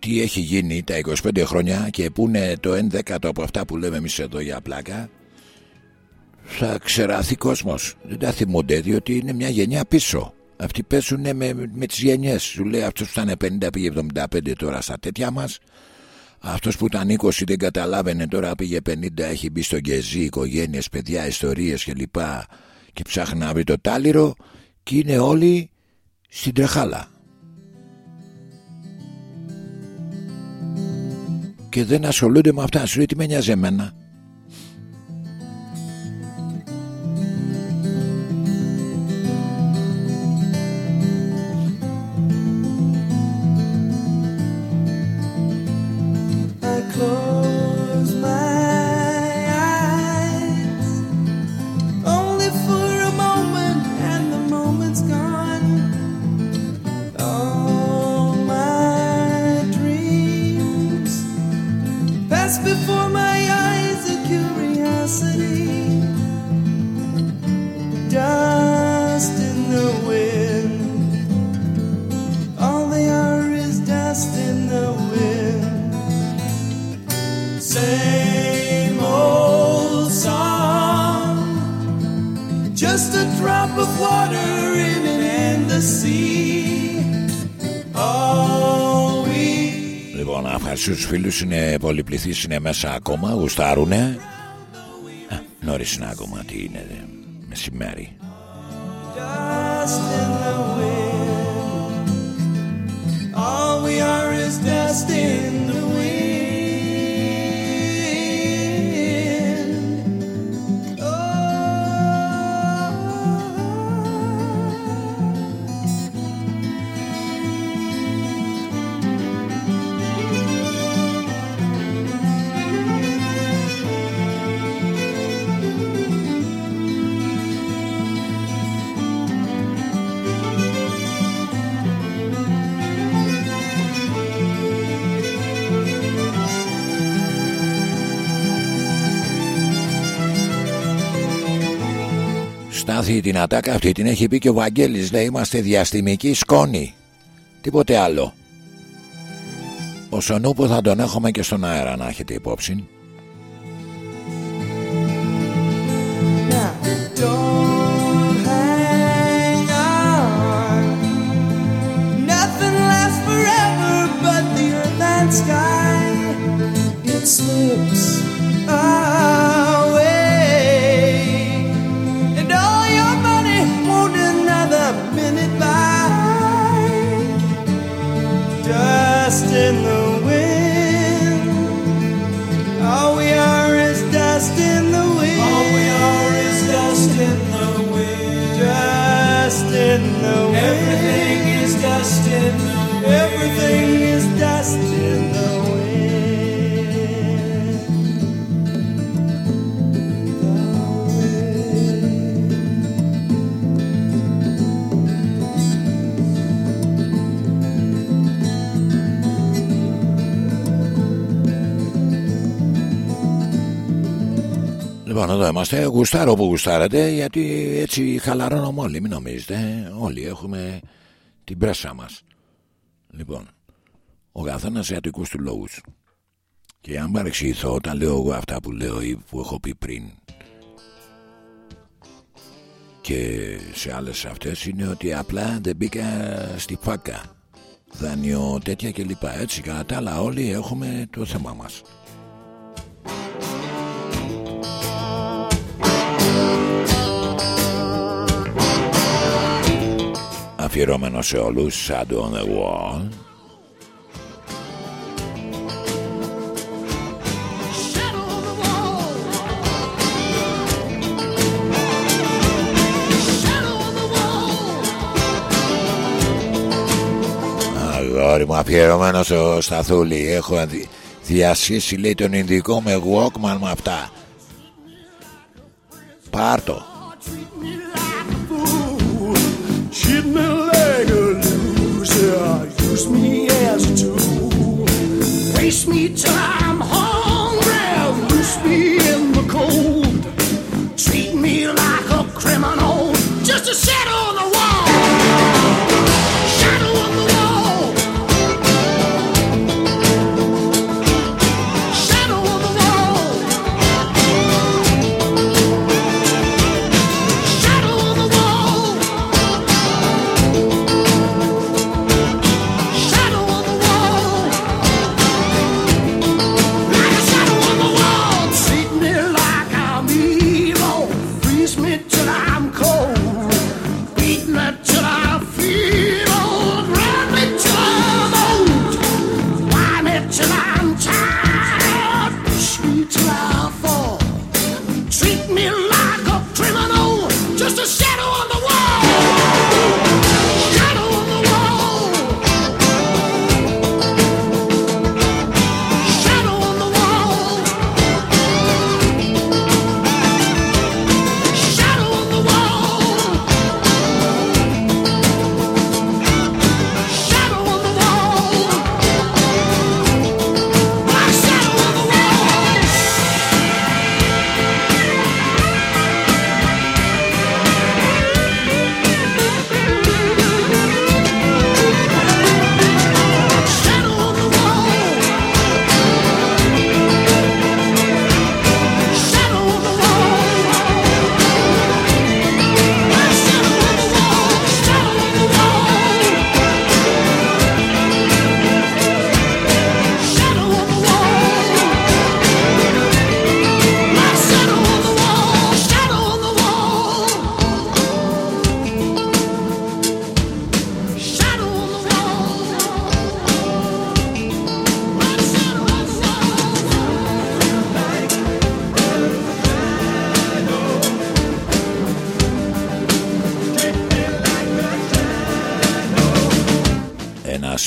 τι έχει γίνει τα 25 χρόνια και πού είναι το 1 δέκατο από αυτά που λέμε εμείς εδώ για πλάκα, θα ξεραθεί κόσμος. Δεν τα θυμούνται διότι είναι μια γενιά πίσω. Αυτοί πέσουν με, με τις γενιές. Σου λέει αυτός που ήταν 50 πήγε 75 τώρα στα τέτοια μας. Αυτός που ήταν 20 δεν καταλάβαινε τώρα πήγε 50 έχει μπει στο γκεζί, οικογένειες, παιδιά, ιστορίες και λοιπά και ψάχνει να βρει το τάλιρο και είναι όλοι στην τρεχάλα. Και δεν ασχολούνται με αυτά. Σου λέει τι με νοιάζει εμένα; I close drop of water in an endless sea. All we Λοιπόν, ευχαριστώ τους φίλους είναι πολυπληθείς, είναι μέσα ακόμα, γουστάρουνε. Α, νωρίς είναι ακόμα, τι είναι, δε, μεσημέρι. dust Στάθη την ατάκα αυτή την έχει πει και ο Βαγγέλης λέει είμαστε διαστημική σκόνη. Τίποτε άλλο. Ο Σονούπο θα τον έχουμε και στον αέρα να έχετε υπόψη. Now, εδώ είμαστε. Γουστάρω που γουστάρετε Γιατί έτσι χαλαρώνουμε όλοι Μην νομίζετε. Όλοι έχουμε την πρέσα μας. Λοιπόν Ο καθένας για δικούς του λόγους Και αν παρεξηγηθώ Όταν λέω εγώ αυτά που λέω Ή που έχω πει πριν Και σε άλλες αυτές Είναι ότι απλά δεν μπήκα στη φάκα. Δάνειο τέτοια κλπ. Έτσι κατά τα άλλα όλοι έχουμε το θέμα μας αφιερώμενο σε όλους Shadow on the Wall Αγόρι μου αφιερωμένος στο Σταθούλη Έχω αντι- διασχίσει λέει τον Ινδικό με Walkman με αυτά. Πάρτο Treat me like a loser, use me as a tool. Waste me I'm hungry, loose me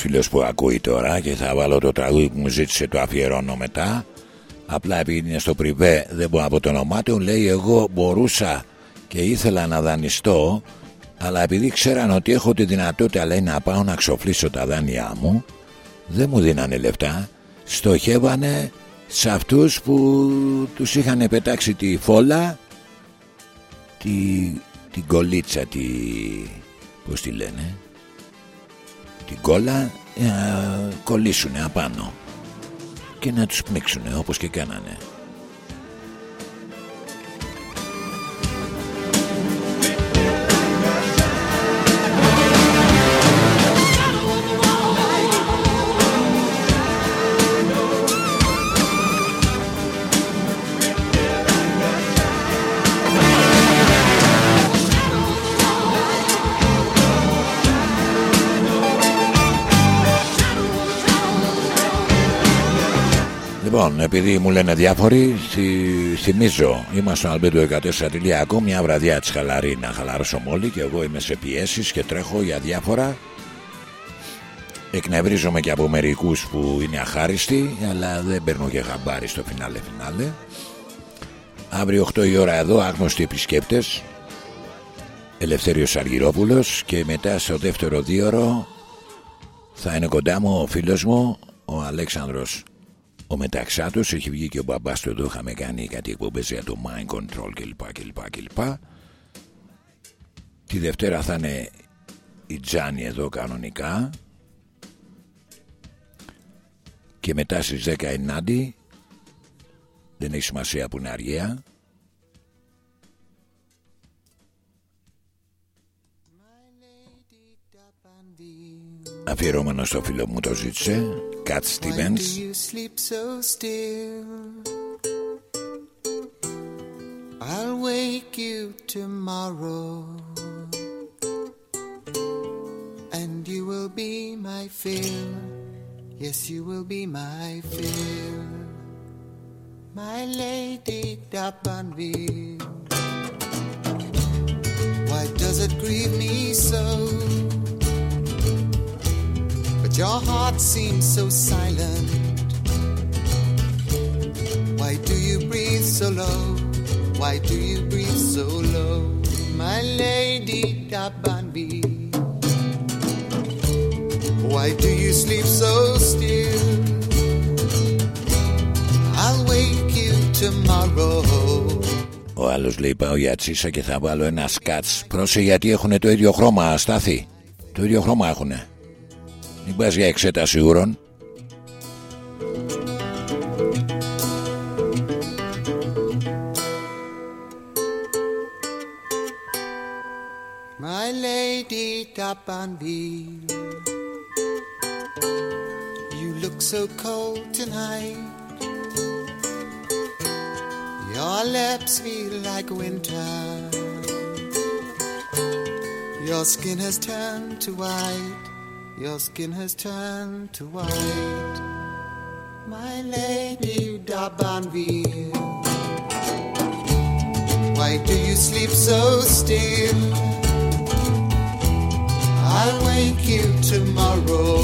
φίλος που ακούει τώρα και θα βάλω το τραγούδι που μου ζήτησε το αφιερώνω μετά. Απλά επειδή είναι στο πριβέ δεν μπορώ να πω το όνομά του. Λέει εγώ μπορούσα και ήθελα να δανειστώ αλλά επειδή ξέραν ότι έχω τη δυνατότητα λέει να πάω να ξοφλήσω τα δάνειά μου δεν μου δίνανε λεφτά. Στοχεύανε σε αυτούς που τους είχαν πετάξει τη φόλα τη, την κολίτσα τη, πώς τη λένε την κόλλα ε, να κολλήσουνε απάνω και να τους πνίξουνε όπως και κάνανε Λοιπόν, επειδή μου λένε διάφοροι, θυ- θυμίζω, είμαστε στο albedo14.com, μια βραδιά της χαλαρή να χαλαρώσω μόλι και εγώ είμαι σε πιέσεις και τρέχω για διάφορα. Εκνευρίζομαι και από μερικούς που είναι αχάριστοι, αλλά δεν παίρνω και χαμπάρι στο φινάλε φινάλε. Αύριο 8 η ώρα εδώ, άγνωστοι επισκέπτες, Ελευθέριος Αργυρόπουλος και μετά στο δεύτερο δίωρο θα είναι κοντά μου ο φίλος μου, ο Αλέξανδρος ο Μεταξάτος έχει βγει και ο μπαμπάς του. Εδώ είχαμε κάνει κάτι εκπομπές για το mind control κλπ κλπ κλπ. Τη Δευτέρα θα είναι η Τζάνι εδώ κανονικά. Και μετά στις 10 η Νάντι. Δεν έχει σημασία που είναι αργαία αφιερώμενο στο φίλο μου το ζήτησε Cat Why Stevens do you sleep so still? I'll wake you tomorrow, and you will be my fill. Yes, you will be my fill, my lady Dabanville. Why does it grieve me so? But your heart seems so silent. Why do you breathe so low? Why do you breathe so low? My lady Dabanbi. Why do you sleep so still? I'll wake you tomorrow. Ο άλλος λέει πάω για τσίσα και θα βάλω ένα σκάτς Πρόσε γιατί έχουν το ίδιο χρώμα Στάθη Το ίδιο χρώμα έχουνε Μην πας για εξέταση ούρων My lady Dabanville, you look so cold tonight. Your lips feel like winter. Your skin has turned to white. Your skin has turned to white. My lady Dabanville, why do you sleep so still? I'll wake you tomorrow,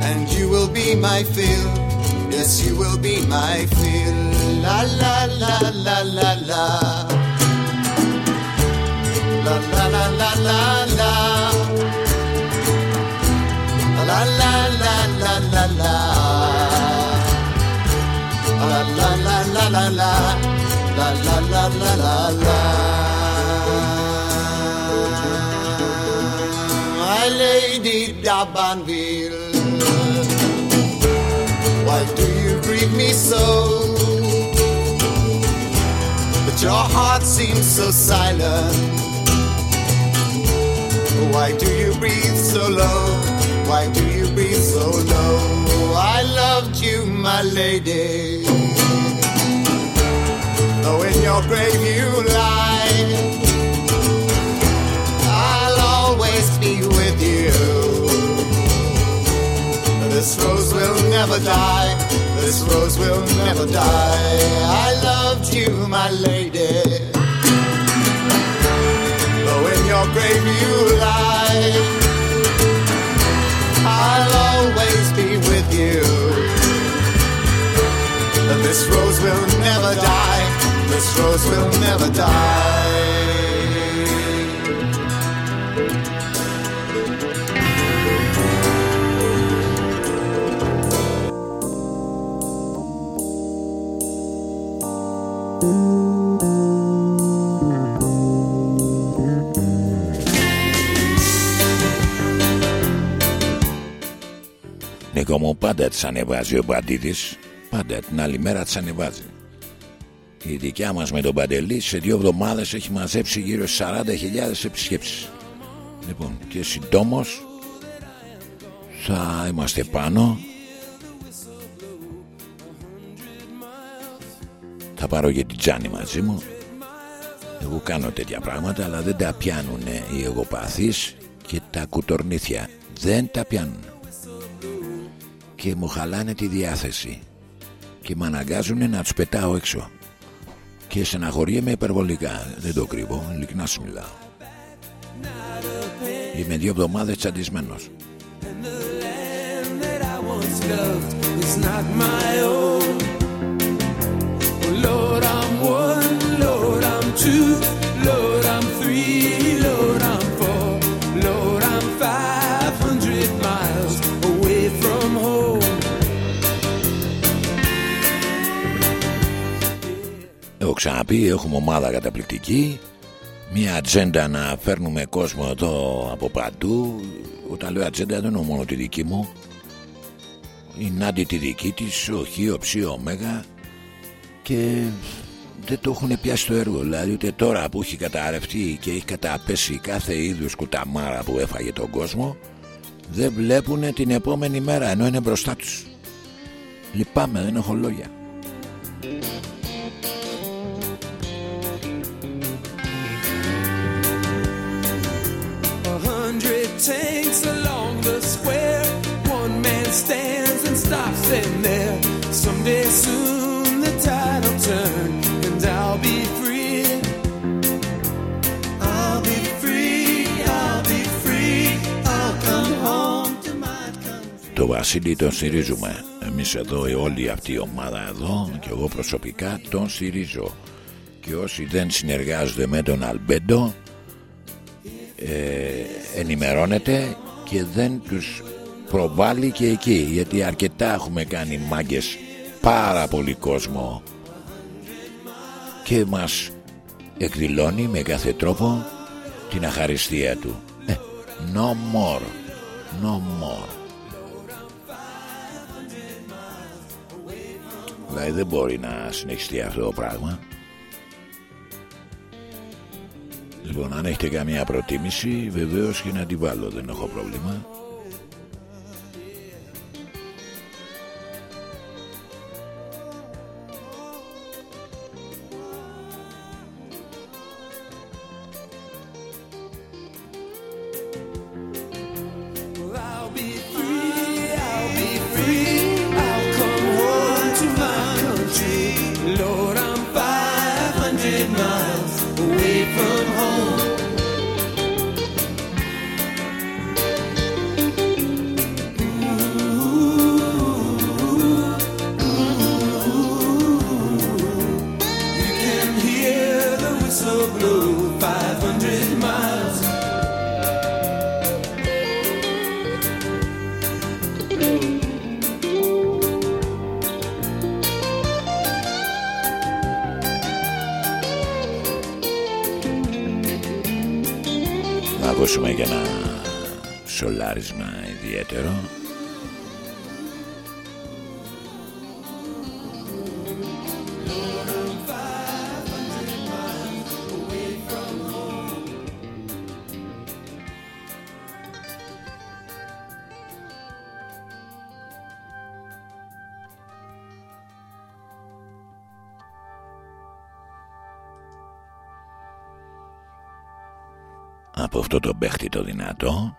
and you will be my fill. Yes, you will be my fill. La la la la la la. La la la la la la. Dabanville, why do you grieve me so? But your heart seems so silent. Why do you breathe so low? Why do you breathe so low? I loved you, my lady. Though in your grave you lie, I'll always be with you. This rose will never die. This rose will never die. I loved you, my lady. Though in your grave you lie, I'll always be with you. This rose will never die. This rose will never die. Νίκο μου πάντα τις ανεβάζει ο Μπαντίδης Πάντα την άλλη μέρα τις ανεβάζει. Η δικιά μας με τον Παντελή σε δύο εβδομάδες έχει μαζέψει γύρω στις 40.000 επισκέψεις. Λοιπόν και συντόμως θα είμαστε πάνω. Θα πάρω και την Τζάνη μαζί μου. Εγώ κάνω τέτοια πράγματα αλλά δεν τα πιάνουν οι εγωπαθείς και τα κουτορνήθια. Δεν τα πιάνουν και μου χαλάνε τη διάθεση. Και με αναγκάζουν να τους πετάω έξω. Και στεναχωριέμαι υπερβολικά. Δεν το κρύβω, ειλικρινά σου μιλάω. Είμαι δύο εβδομάδες τσαντισμένος. That I once loved is not my own. Oh, Lord, I'm one, Lord, I'm two, ξαναπεί έχουμε ομάδα καταπληκτική Μια ατζέντα να φέρνουμε κόσμο εδώ από παντού. Όταν λέω ατζέντα δεν εννοώ μόνο τη δική μου. Η Νάντι τη δική της, ο Χ, ο Ψ, ο Ωμέγα. Και δεν το έχουν πιάσει το έργο. Δηλαδή ούτε τώρα που έχει καταρρευτεί και έχει καταπέσει κάθε είδους κουταμάρα που έφαγε τον κόσμο Δεν βλέπουν την επόμενη μέρα ενώ είναι μπροστά τους. Λυπάμαι δεν έχω λόγια tanks along the square. One man stands and stops them there. Someday soon the tide will turn and I'll be free. I'll be free, I'll be free. I'll come home to my Το Βασίλη τον στηρίζουμε Εμείς εδώ όλη αυτή η ομάδα εδώ Και εγώ προσωπικά τον στηρίζω Και όσοι δεν συνεργάζονται με τον Αλμπέντο ε, Ενημερώνεται Και δεν τους προβάλλει και εκεί Γιατί αρκετά έχουμε κάνει μάγκες Πάρα πολύ κόσμο. Και μας εκδηλώνει με κάθε τρόπο Την αχαριστία του. Ε, No more No more. Δηλαδή δεν μπορεί να συνεχιστεί αυτό το πράγμα Λοιπόν αν έχετε καμία προτίμηση Βεβαίως και να τη βάλω Δεν έχω πρόβλημα από αυτό το παίχτη το δυνατό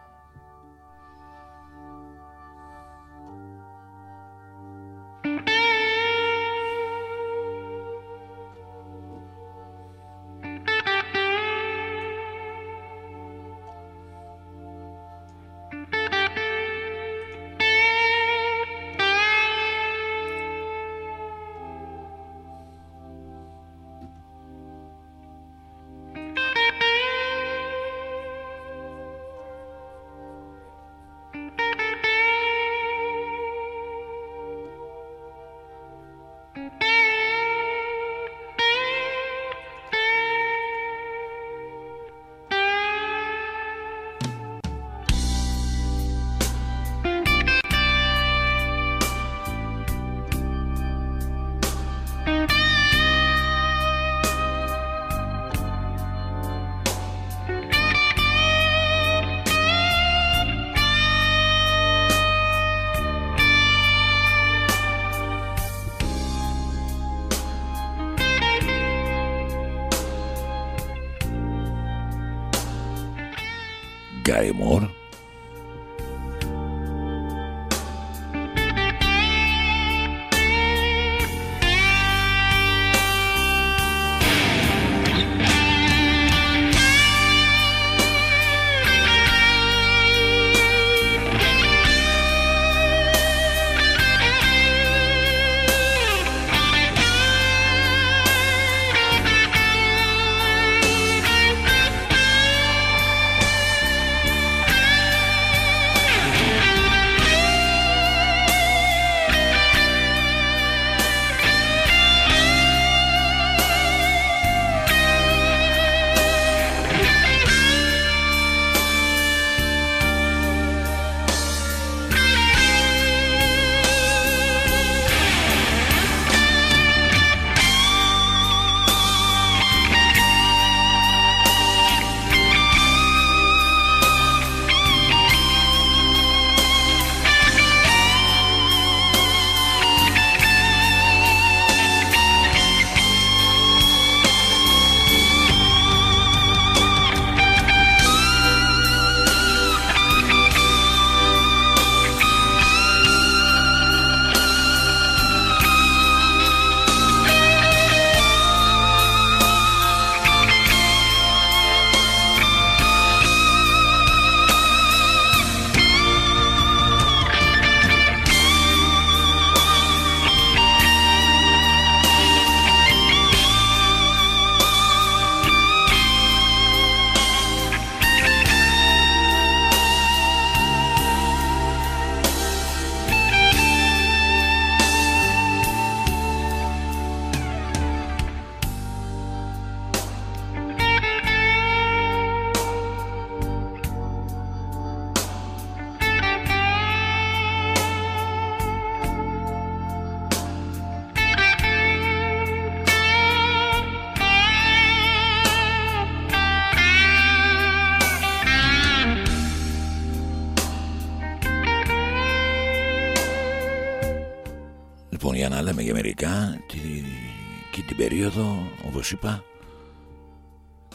την περίοδο, όπως είπα,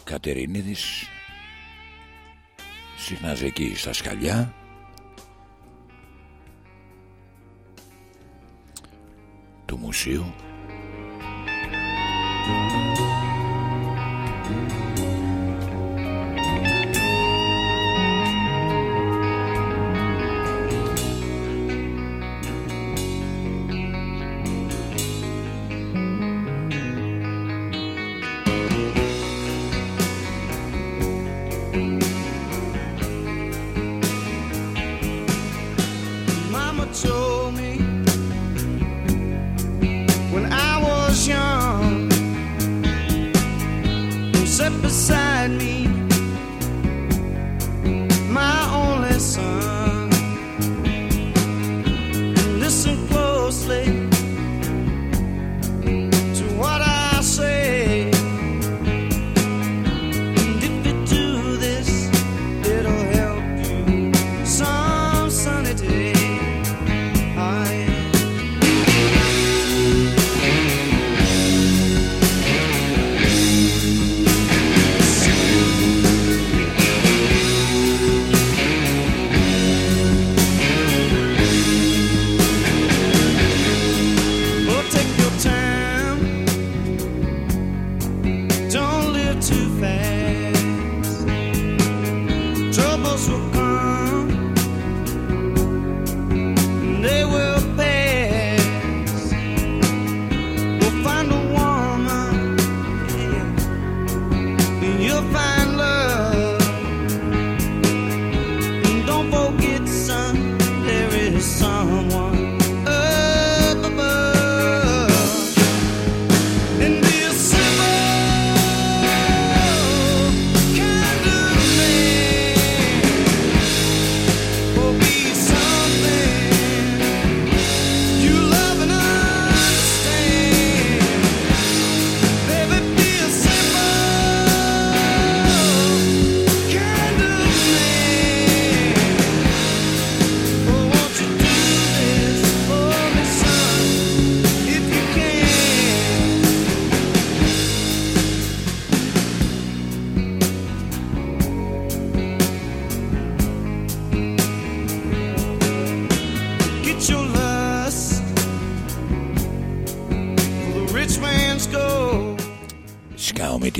Κατερινίδης συχνάζε εκεί στα σκαλιά. Του μουσείου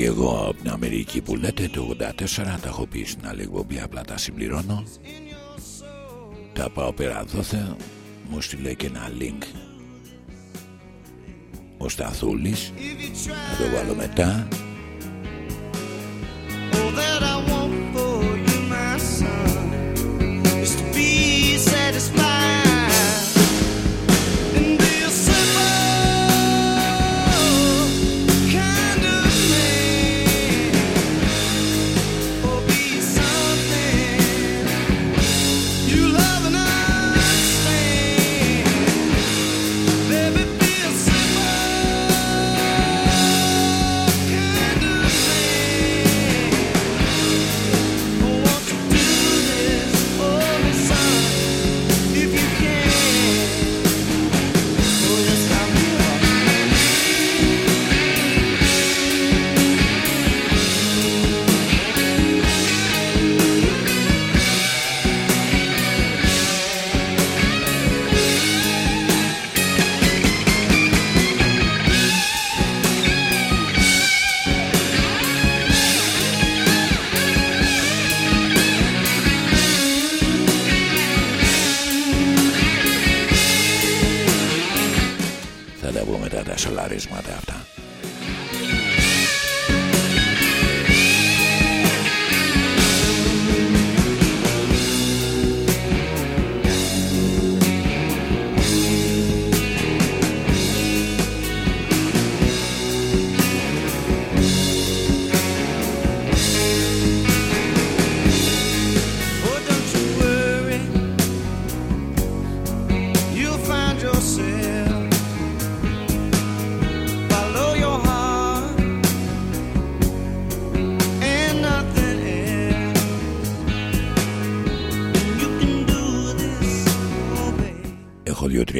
Σκάω τι εγώ από την Αμερική που λέτε το 84 τα έχω πει στην άλλη εκπομπή απλά τα συμπληρώνω. Τα πάω πέρα δόθε μου στείλε και ένα link. Ο Σταθούλης θα το βάλω μετά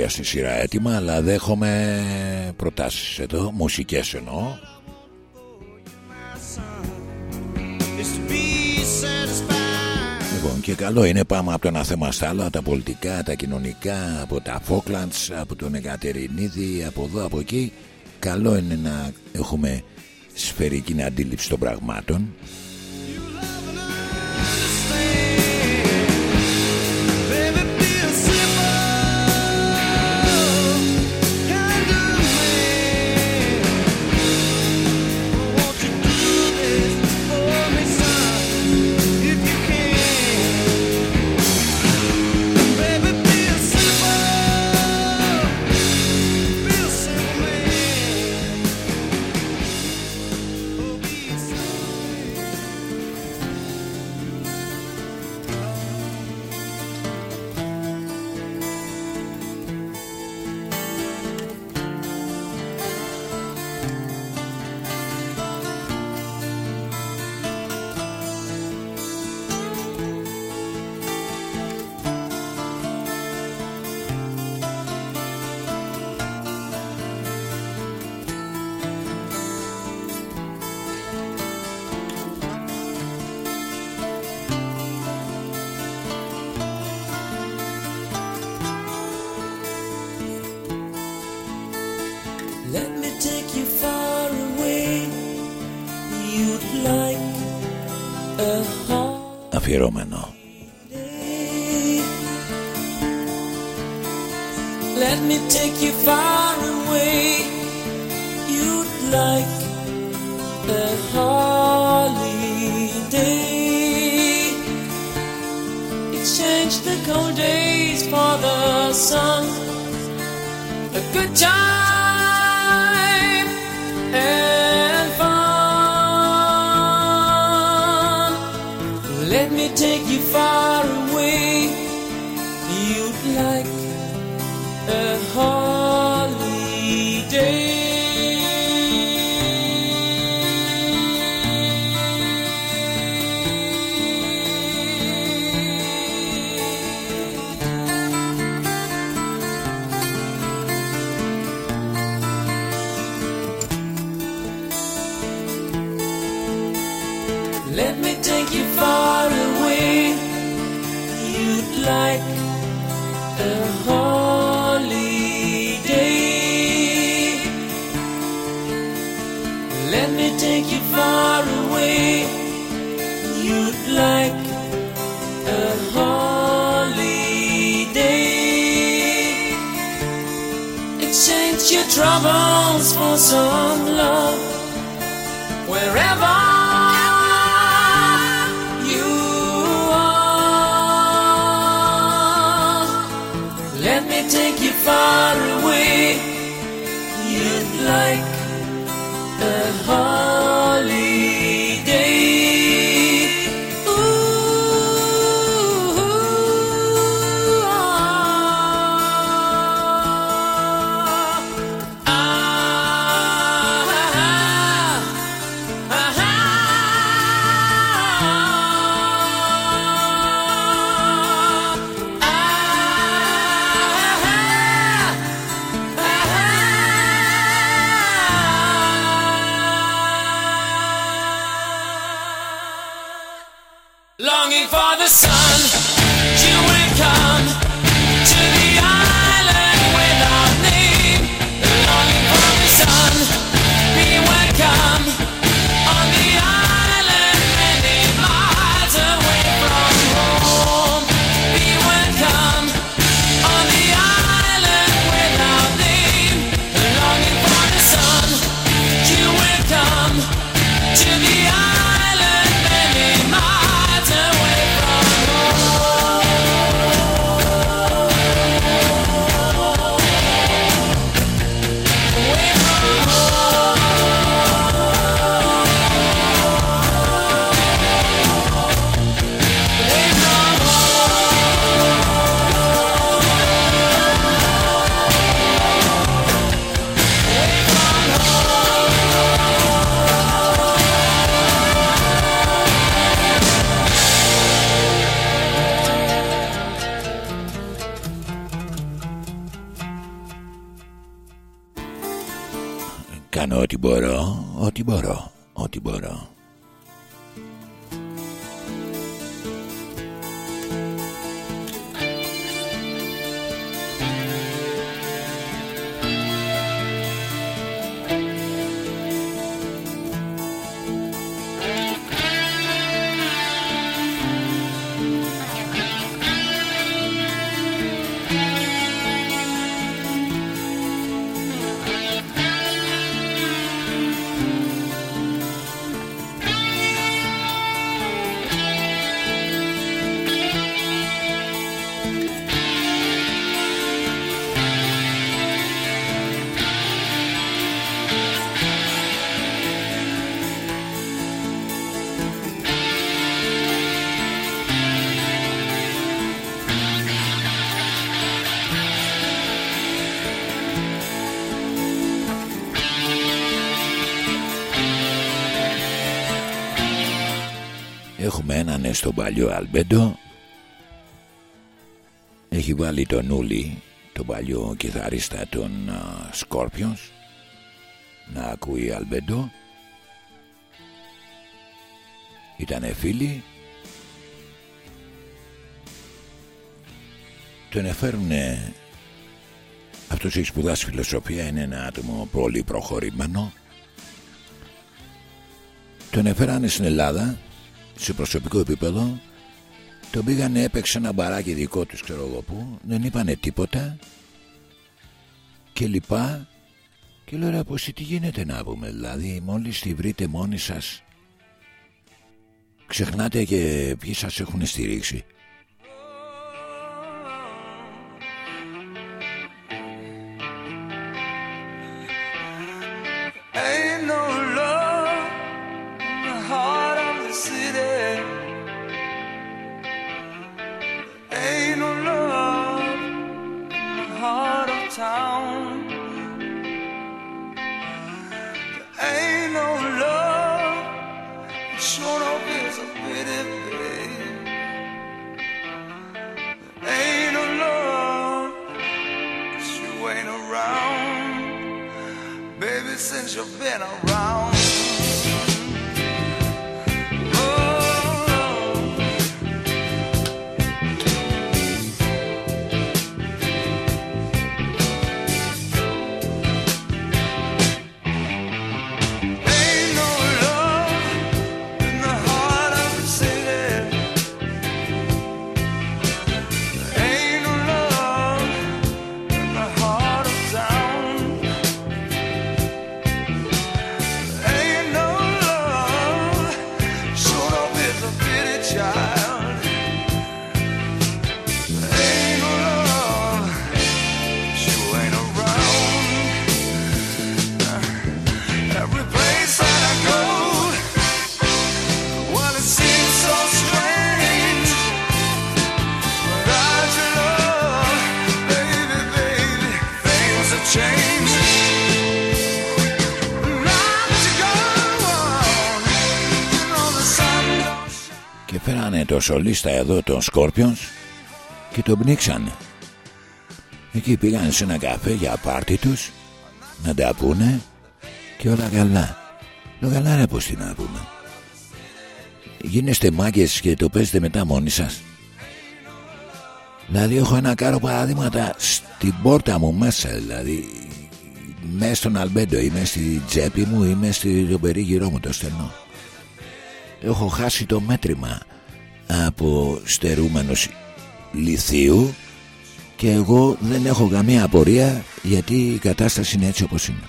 Έχω δύο-τρία στη σειρά έτοιμα αλλά δέχομαι προτάσεις εδώ μουσικές εννοώ Is to be satisfied. Λοιπόν και καλό είναι πάμε από το ένα θέμα στα άλλα Τα πολιτικά, τα κοινωνικά Από τα Φόκλαντς, από τον Εγκατερινίδη Από εδώ, από εκεί Καλό είναι να έχουμε σφαιρική αντίληψη των πραγμάτων Αφιερώμενο holiday. Let me take you far away. You'd like a holiday. Exchange the cold days for the sun. A good time Some Έχουμε έναν στον παλιό Αλμπέντο. Έχει βάλει τον Ούλη Τον παλιό κιθαρίστα των Σκόρπιος Να ακούει Αλμπέντο. Ήτανε φίλοι. Τον εφέρουνε Αυτός έχει σπουδάσει φιλοσοφία Είναι ένα άτομο πολύ προχωρημένο. Τον εφέρανε στην Ελλάδα σε προσωπικό επίπεδο τον πήγανε έπαιξε ένα μπαράκι δικό τους ξέρω εγώ που δεν είπανε τίποτα και λοιπά. Και λέω ρε πως τι γίνεται να πούμε δηλαδή μόλις τη βρείτε μόνοι σας ξεχνάτε και ποιοι σας έχουν στηρίξει σολίστα εδώ τον Σκόρπιονς και τον πνίξανε. Εκεί πήγαν σε ένα καφέ για πάρτι τους να τα πούνε και όλα καλά. Λέω καλά ρε πως τι να πούμε. Γίνεστε μάγκες και το παίζετε μετά μόνοι σας. Δηλαδή έχω ένα κάρο παραδείγματα στην πόρτα μου μέσα δηλαδή μέσα στον Αλμπέντο είμαι στη τσέπη μου είμαι στο περίγυρό μου το στενό έχω χάσει το μέτρημα από στερούμενος λιθίου και εγώ δεν έχω καμία απορία γιατί η κατάσταση είναι έτσι όπως είναι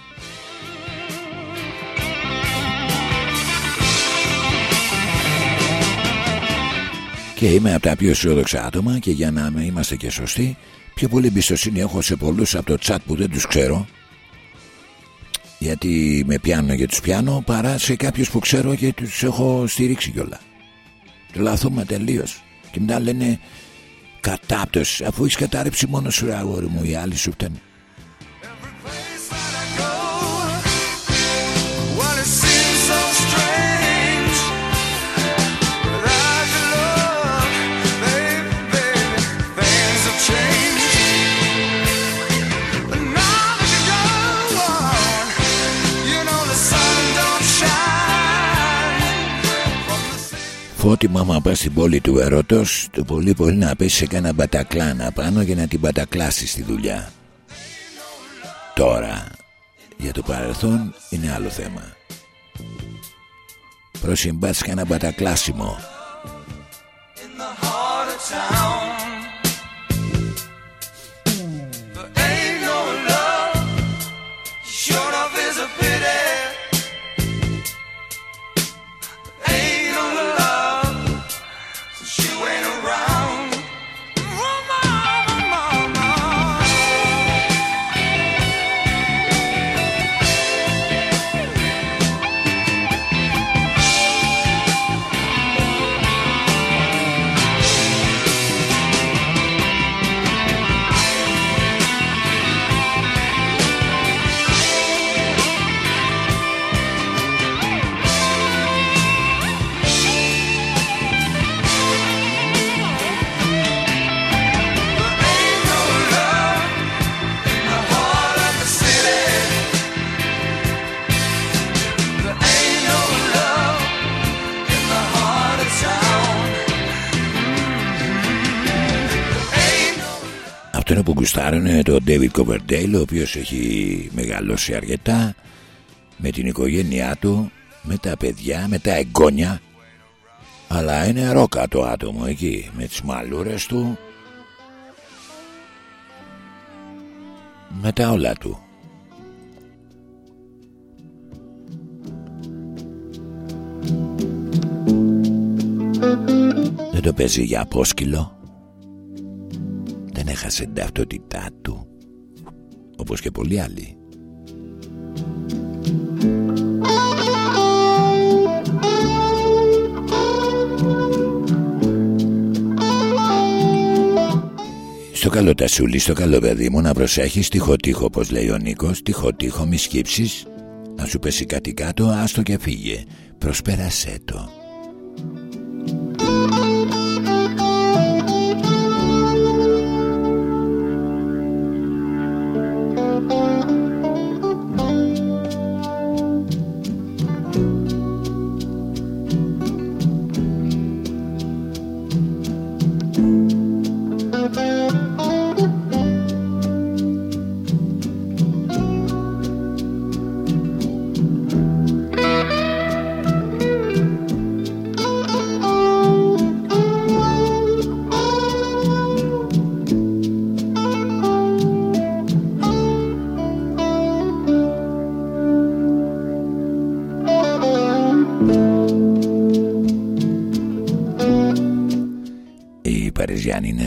και είμαι από τα πιο αισιόδοξα άτομα και για να είμαστε και σωστοί πιο πολύ εμπιστοσύνη έχω σε πολλούς από το τσάτ που δεν τους ξέρω γιατί με πιάνω και τους πιάνω παρά σε κάποιους που ξέρω και τους έχω στηρίξει κιόλα. Τρελαθούμε τελείως και μετά λένε κατάπτωση αφού έχεις κατάρρεψει μόνος σου ρε αγόρι μου οι άλλοι σου φταίνουν. Shine. Φώτη άμα πας στην πόλη του Ερώτος το πολύ πολύ να πέσει σε κάνα μπατακλάνα πάνω για να την μπατακλάσεις στη δουλειά. Τώρα για το παρελθόν είναι άλλο θέμα. Προσυμπάτς κάνα μπατακλάσιμο. Αυτό είναι που γουστάρουν το David Coverdale ο οποίος έχει μεγαλώσει αρκετά με την οικογένειά του με τα παιδιά, με τα εγγόνια. Αλλά είναι ρόκα το άτομο εκεί με τις μαλούρες του με τα όλα του. Δεν το παίζει για απόσκυλο Δεν έχασε την ταυτότητά του Όπως και πολλοί άλλοι. Στο καλό τασούλι, στο καλό παιδί μου να προσέχεις τυχό τύχο όπως λέει ο Νίκος Τυχό τύχο μη σκύψεις. Να σου πέσει κάτι κάτω άστο και φύγε. Προσπέρασέ το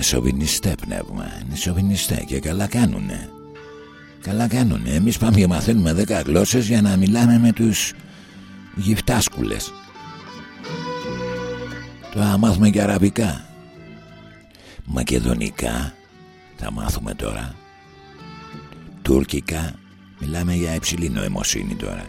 σοβινιστέ πνεύμα Είναι σοβινιστέ και καλά κάνουνε. Καλά κάνουνε. Εμείς πάμε και μαθαίνουμε δέκα γλώσσες Για να μιλάμε με τους γυφτάσκουλες. Τώρα μάθουμε και αραβικά. Μακεδονικά Θα μάθουμε τώρα. Τουρκικά Μιλάμε για υψηλή νοημοσύνη τώρα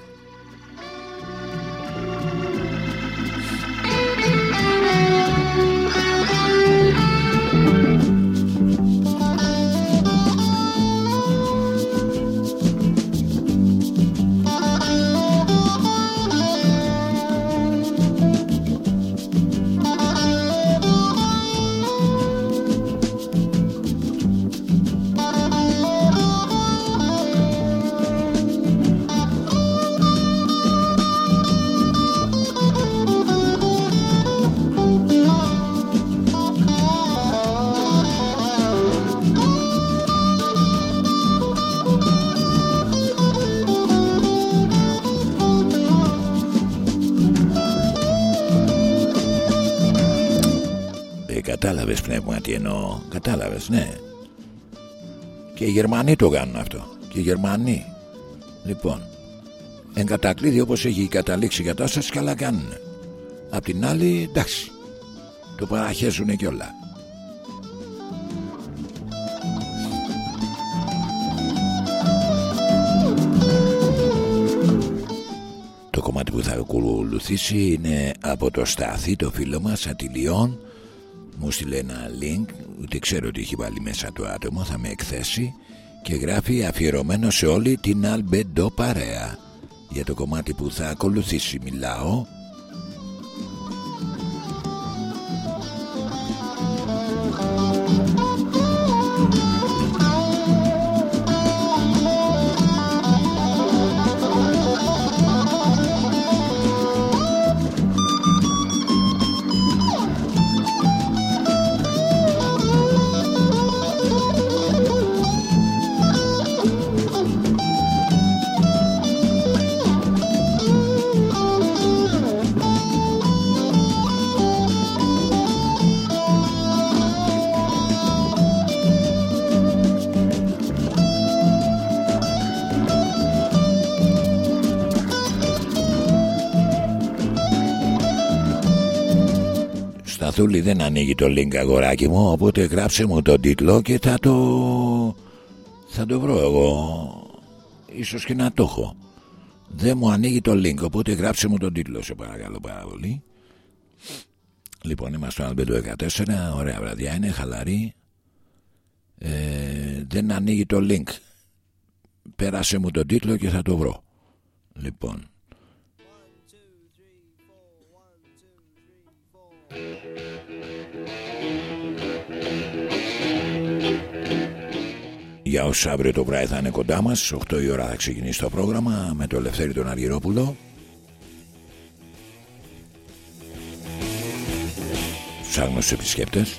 Κατάλαβες πνεύμα τι εννοώ. Κατάλαβες ναι. Και οι Γερμανοί το κάνουν αυτό. Και οι Γερμανοί. Λοιπόν Εν κατακλείδη όπως έχει καταλήξει η κατάσταση Καλά κάνουν Απ' την άλλη εντάξει. Το παραχέζουν κιόλα. Το κομμάτι που θα ακολουθήσει είναι από το Στάθη, το φίλο μας, Ατυλιών. Μου στείλε ένα link, ούτε ξέρω τι έχει βάλει μέσα το άτομο, θα με εκθέσει και γράφει αφιερωμένο σε όλη την Αλμπεντό παρέα. Για το κομμάτι που θα ακολουθήσει μιλάω. Σταθούλη δεν ανοίγει το link αγοράκι μου Οπότε γράψε μου τον τίτλο και θα το Θα το βρω εγώ Ίσως και να το έχω. Δεν μου ανοίγει το link Οπότε γράψε μου τον τίτλο σε παρακαλώ πάρα πολύ. Λοιπόν είμαστε στο Αλμπέντο 14 Ωραία βραδιά είναι χαλαρή. Ε, Δεν ανοίγει το link. Πέρασε μου τον τίτλο και θα το βρω. Λοιπόν Για όσους αύριο το βράδυ θα είναι κοντά μας 8 η ώρα θα ξεκινήσει το πρόγραμμα Με το Ελευθέρη τον Αργυρόπουλο. Τους άγνωστους επισκέπτες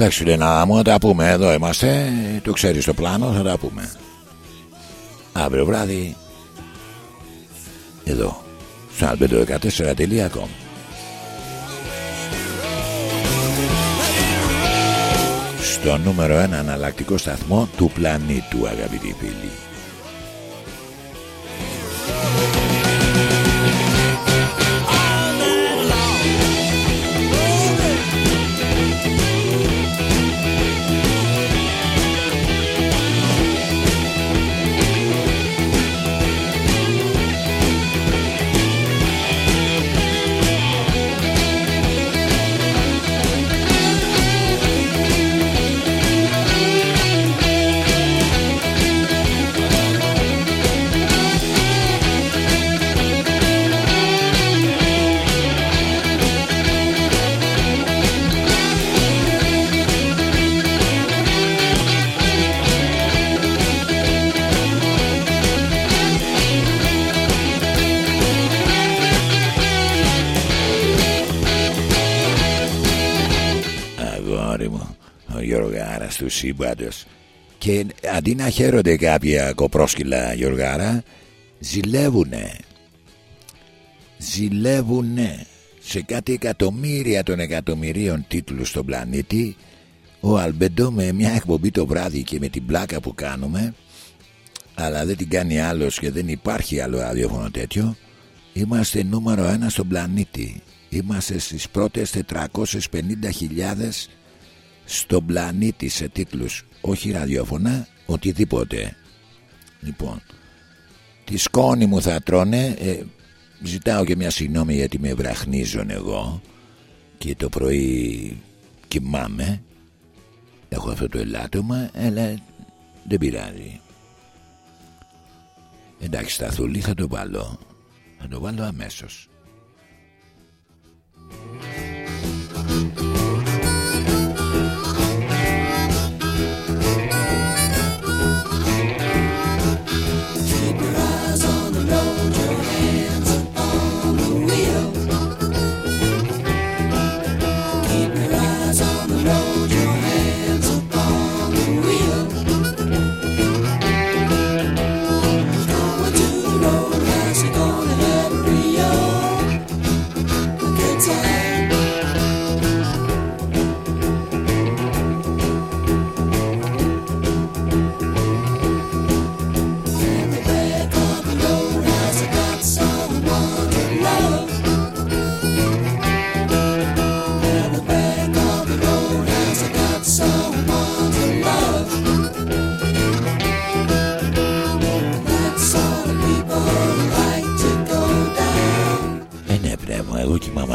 Εντάξει φίλε να μου τα πούμε. Εδώ είμαστε. Το ξέρεις το πλάνο θα τα πούμε. Αύριο βράδυ. Εδώ. Στο albedo14.com Στο νούμερο ένα αναλλακτικό σταθμό του πλανήτου αγαπητοί φίλοι Γιωργάρας του σύμπαντος Και αντί να χαίρονται κάποια κοπρόσκυλα Γιωργάρα Ζηλεύουνε. Ζηλεύουνε. Σε κάτι εκατομμύρια των εκατομμυρίων τίτλους στον πλανήτη Ο Αλμπεντό με μια εκπομπή το βράδυ και με την πλάκα που κάνουμε αλλά δεν την κάνει άλλος και δεν υπάρχει άλλο ραδιόφωνο τέτοιο είμαστε νούμερο ένα στον πλανήτη. Είμαστε στις πρώτες 450.000 στον πλανήτη σε τίτλους όχι ραδιόφωνα οτιδήποτε. Λοιπόν Τη σκόνη μου θα τρώνε ε, Ζητάω και μια συγγνώμη γιατί με βραχνίζουν εγώ Και το πρωί κοιμάμαι. Έχω αυτό το ελάττωμα Αλλά δεν πειράζει. Εντάξει Σταθούλη θα το βάλω. Θα το βάλω αμέσως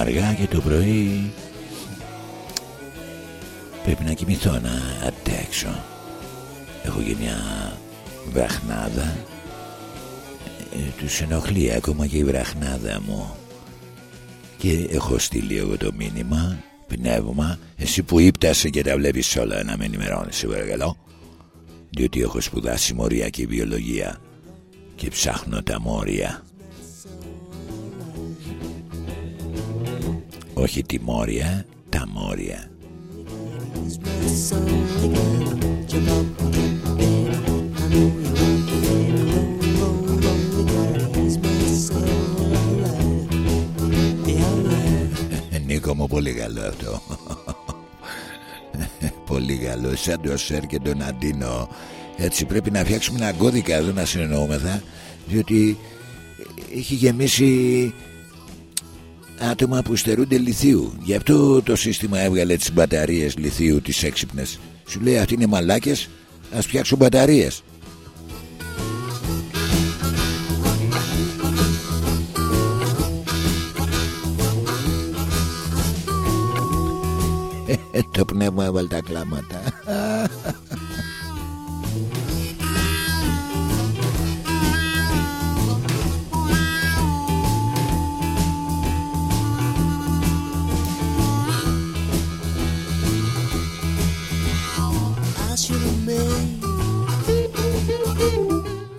αργά και το πρωί πρέπει να κοιμηθώ να αντέξω. Έχω και μια βραχνάδα. Ε, τους ενοχλεί ακόμα και η βραχνάδα μου. Και έχω στείλει εγώ το μήνυμα, πνεύμα, εσύ που ύπτασε και τα βλέπεις όλα να με ενημερώνεις, σε παρακαλώ. Διότι έχω σπουδάσει μοριακή βιολογία και ψάχνω τα μόρια. Όχι τη μόρια, τα μόρια. Ε, Νίκο μου πολύ καλό αυτό Πολύ καλό Σαν το Σέρ και τον Αντίνο Έτσι πρέπει να φτιάξουμε ένα κώδικα εδώ να συνεννοούμεθα Διότι έχει γεμίσει άτομα που στερούνται λιθίου. Γι' αυτό το σύστημα έβγαλε τις μπαταρίες λιθίου τις έξυπνες. Σου λέει αυτοί είναι μαλάκες Ας φτιάξουν μπαταρίες Ε, Το πνεύμα έβαλε τα κλάματα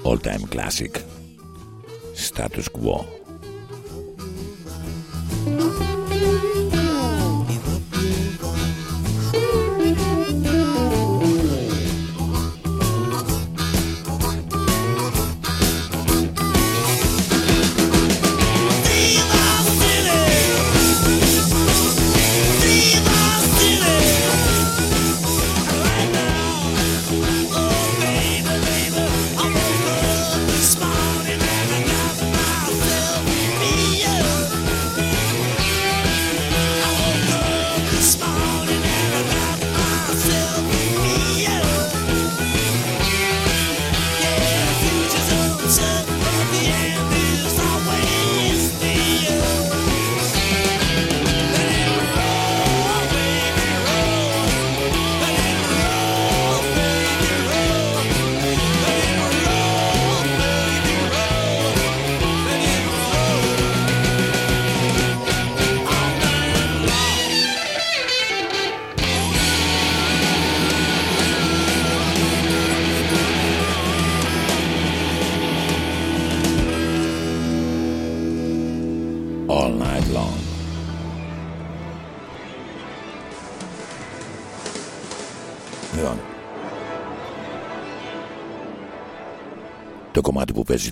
All time classic. Status quo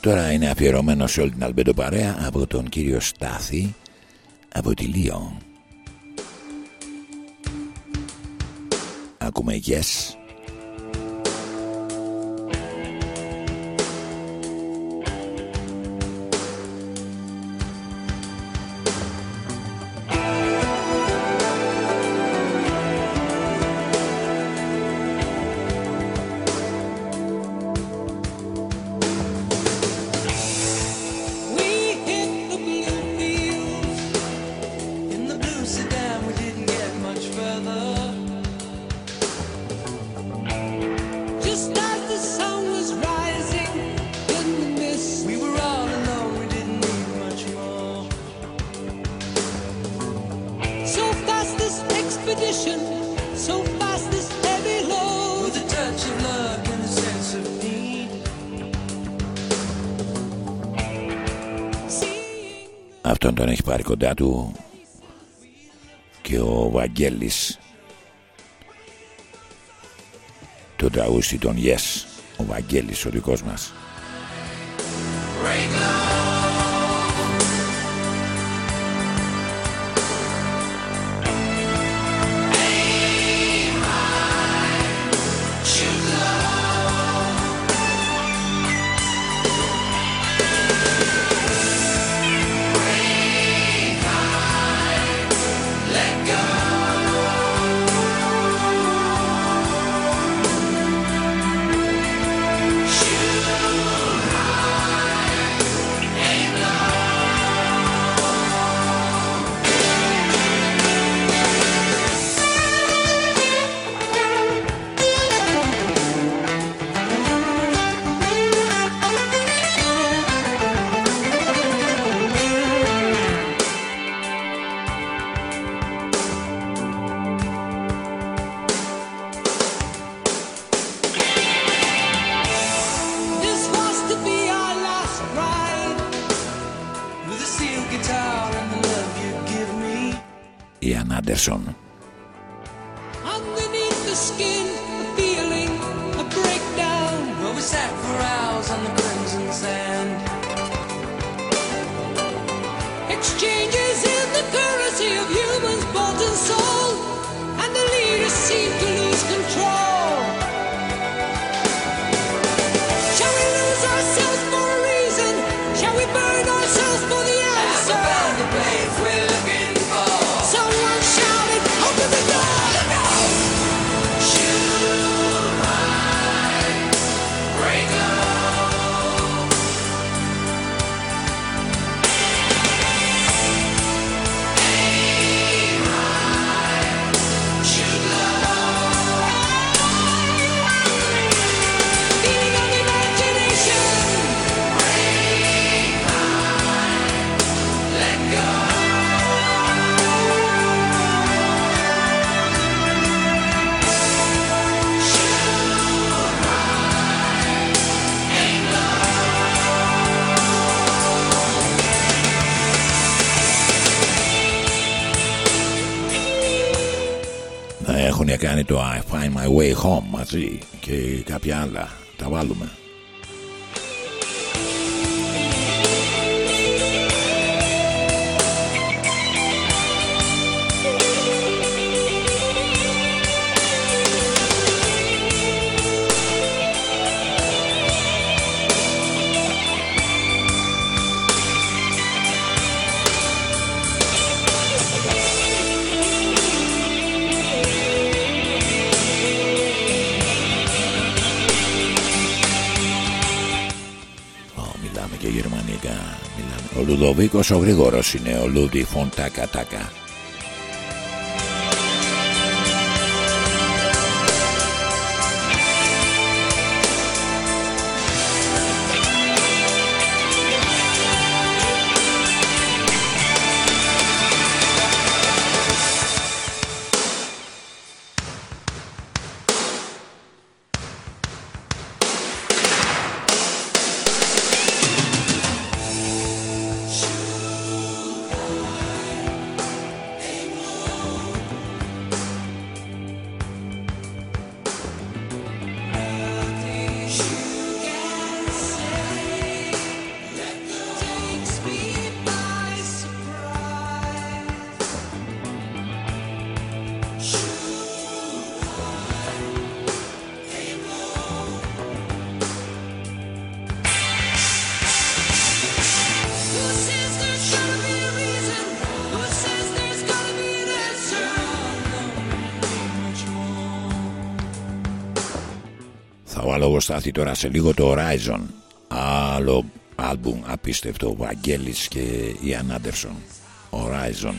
τώρα είναι αφιερωμένο σε όλη την Αλμπέντο Παρέα από τον κύριο Στάθη από τη Λίον. Ακούμε yes. κοντά του και ο Βαγγέλης το τραγούδι των Yes ο Βαγγέλης ο δικός μας. Way Home μαζί και κάποια άλλα. Τα βάλουμε. Βίκος ο Γρήγορος είναι ο Λούντι Φοντάκα Τάκα. τώρα σε λίγο το Horizon. Άλλο άλμπουμ απίστευτο Βαγγέλης και η Ανάντερσον Horizon.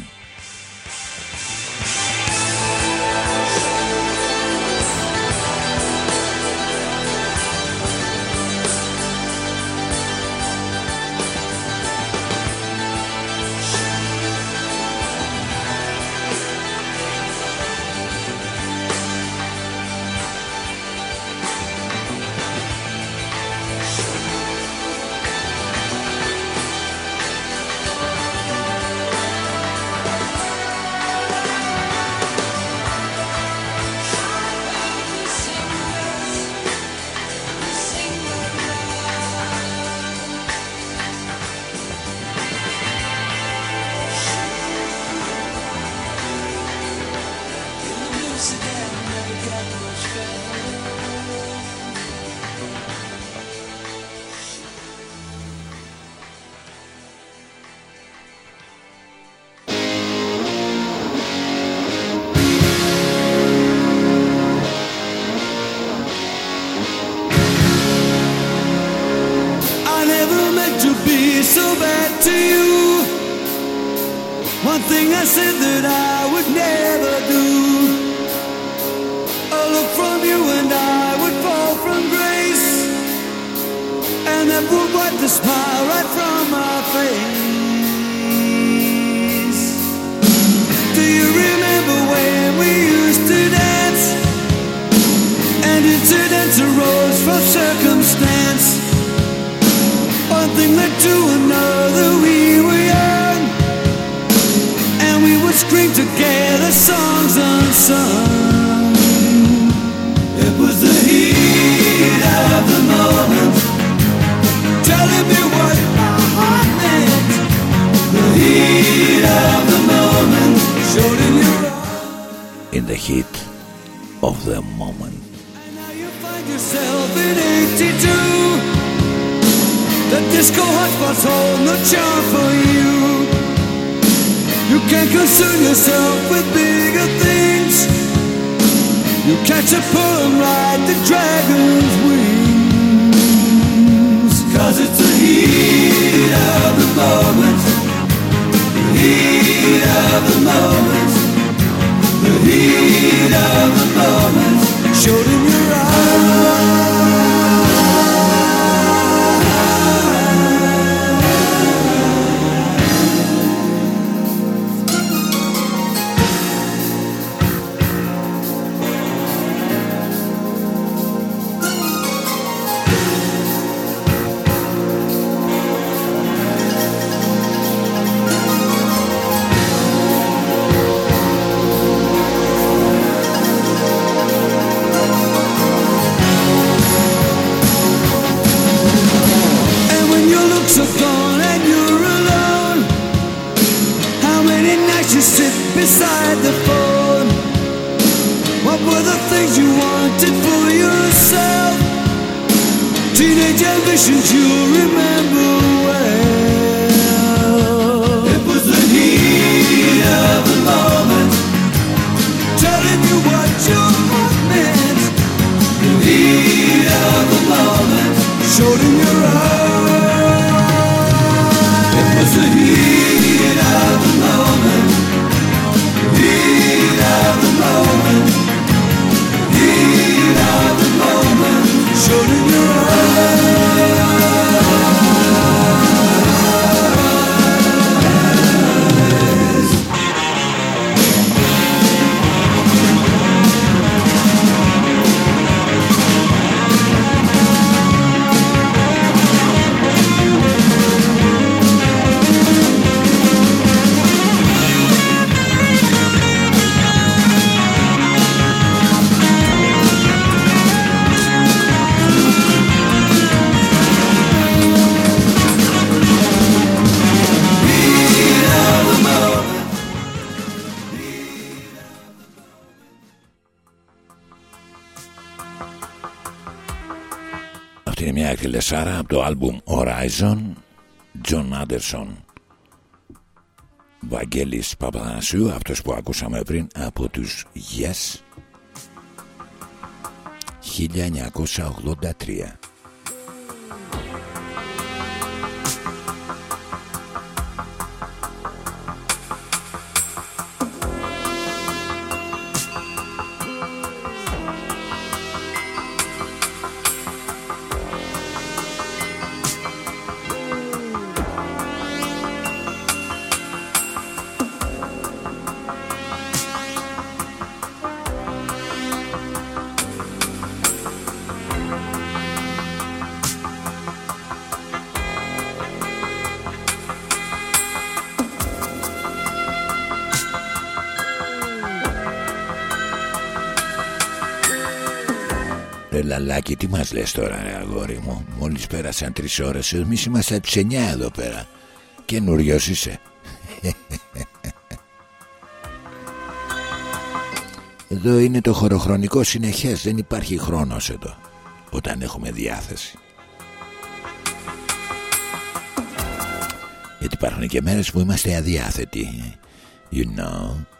άλμπουμ Horizon John Anderson Βαγγέλης Παπαθανασίου αυτός που ακούσαμε πριν από τους Yes. 1983 Και τι μας λες τώρα ρε αγόρι μου; Μόλις πέρασαν τρεις ώρες Εμείς είμαστε από τις 9 εδώ πέρα. Καινούριος είσαι. Εδώ είναι το χωροχρονικό συνεχές Δεν υπάρχει χρόνος εδώ Όταν έχουμε διάθεση. Γιατί υπάρχουν και μέρες που είμαστε αδιάθετοι You know.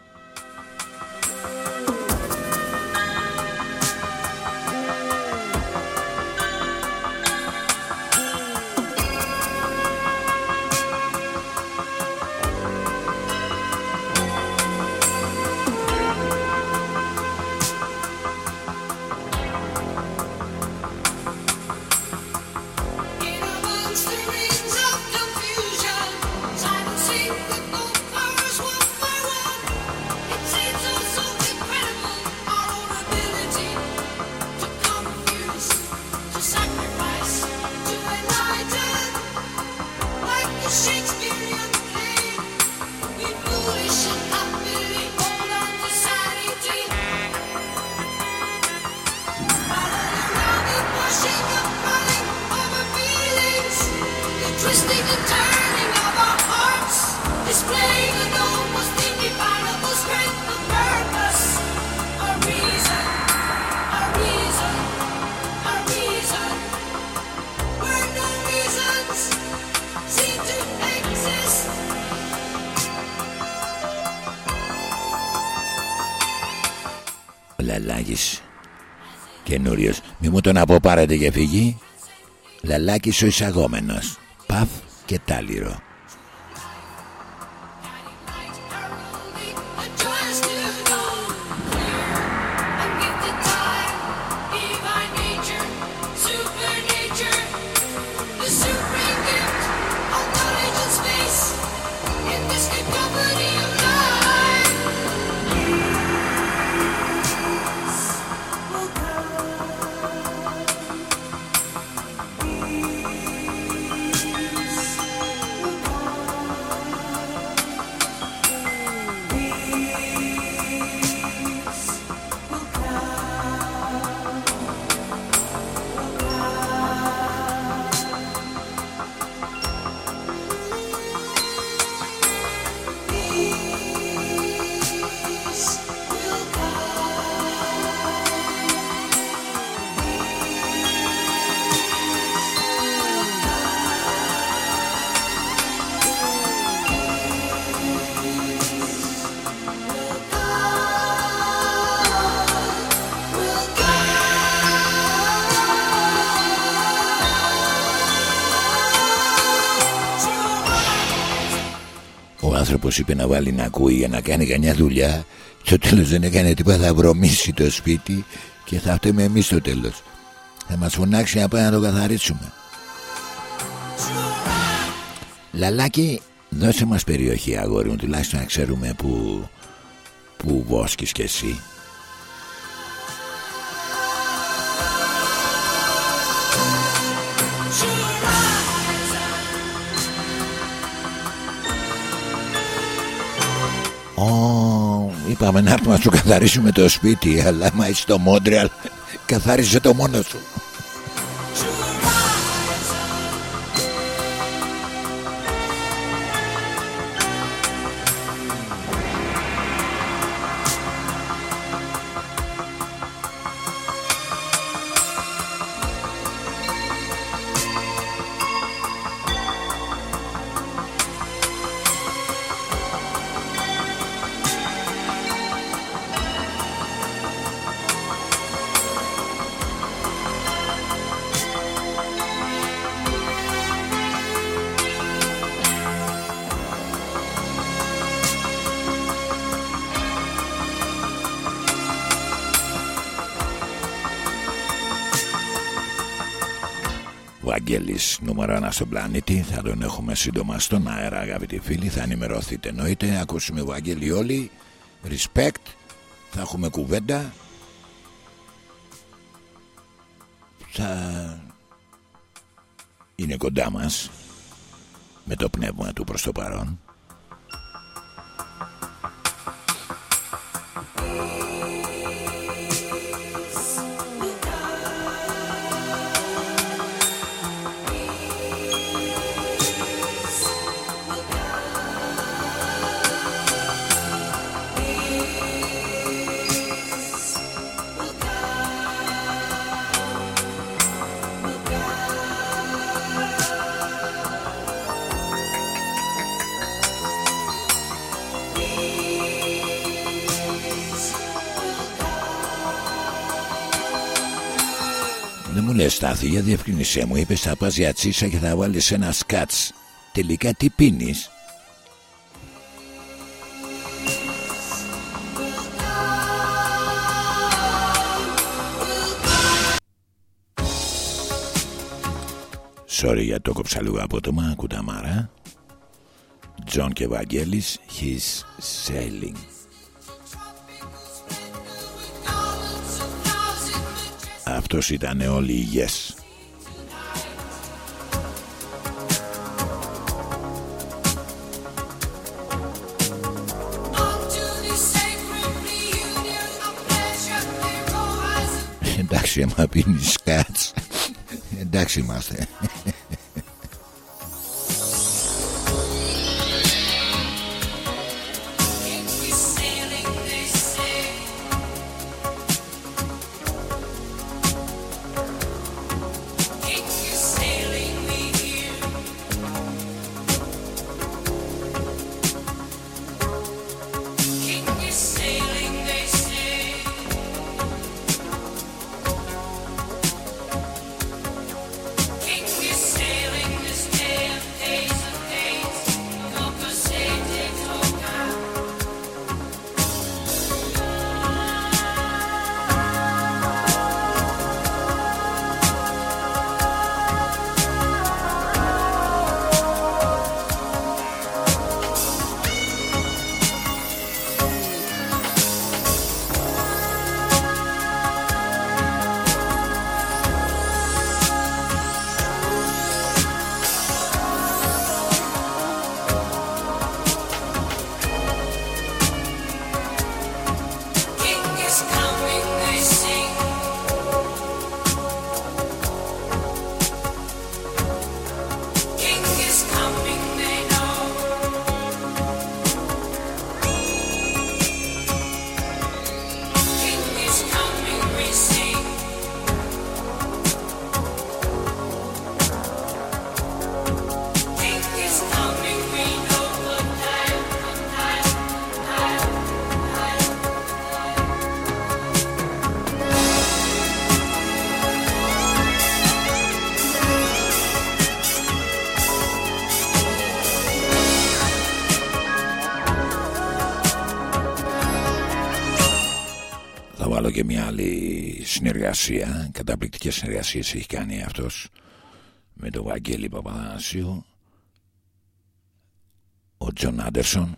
Καινούριος. Μη μου τον αποπάρετε και φύγει Λαλάκης ο εισαγόμενος. Παφ και τάλιρο είπε να βάλει να ακούει για να κάνει κανιά δουλειά. Στο τέλος δεν έκανε τίποτα Θα βρωμίσει το σπίτι Και θα φταίμε εμείς στο τέλος. Θα μας φωνάξει να πάμε να το καθαρίσουμε. Λαλάκι Δώσε μας περιοχή αγόρι μου Τουλάχιστον να ξέρουμε που Που βόσκεις κι εσύ Ω, είπαμε να έρθουμε να σου καθαρίσουμε το σπίτι Αλλά μα είσαι στο Μόντρεαλ. Καθάρισε το μόνο σου Βαγγέλης νούμερο ένα στον πλανήτη. Θα τον έχουμε σύντομα στον αέρα αγαπητοί φίλοι. Θα ενημερωθείτε εννοείται. Ακούσουμε Βαγγέλη όλοι. Respect. Θα έχουμε κουβέντα. Θα Είναι κοντά μας Με το πνεύμα του προς το παρόν Στάθη για διευκρινισέ μου Είπες θα πας για τσίσα και θα βάλεις ένα scotch. Τελικά τι πίνεις; Sorry για το κόψα λίγο απότομα Κουταμάρα. Τζον και Βαγγέλης He's sailing αυτός ήταν όλοι οι yes. Εντάξει, άμα πίνεις κάτς, εντάξει είμαστε. συνεργασία, καταπληκτικές συνεργασίες έχει κάνει αυτός με τον Βαγγέλη Παπαθανασίου, ο Τζον Άντερσον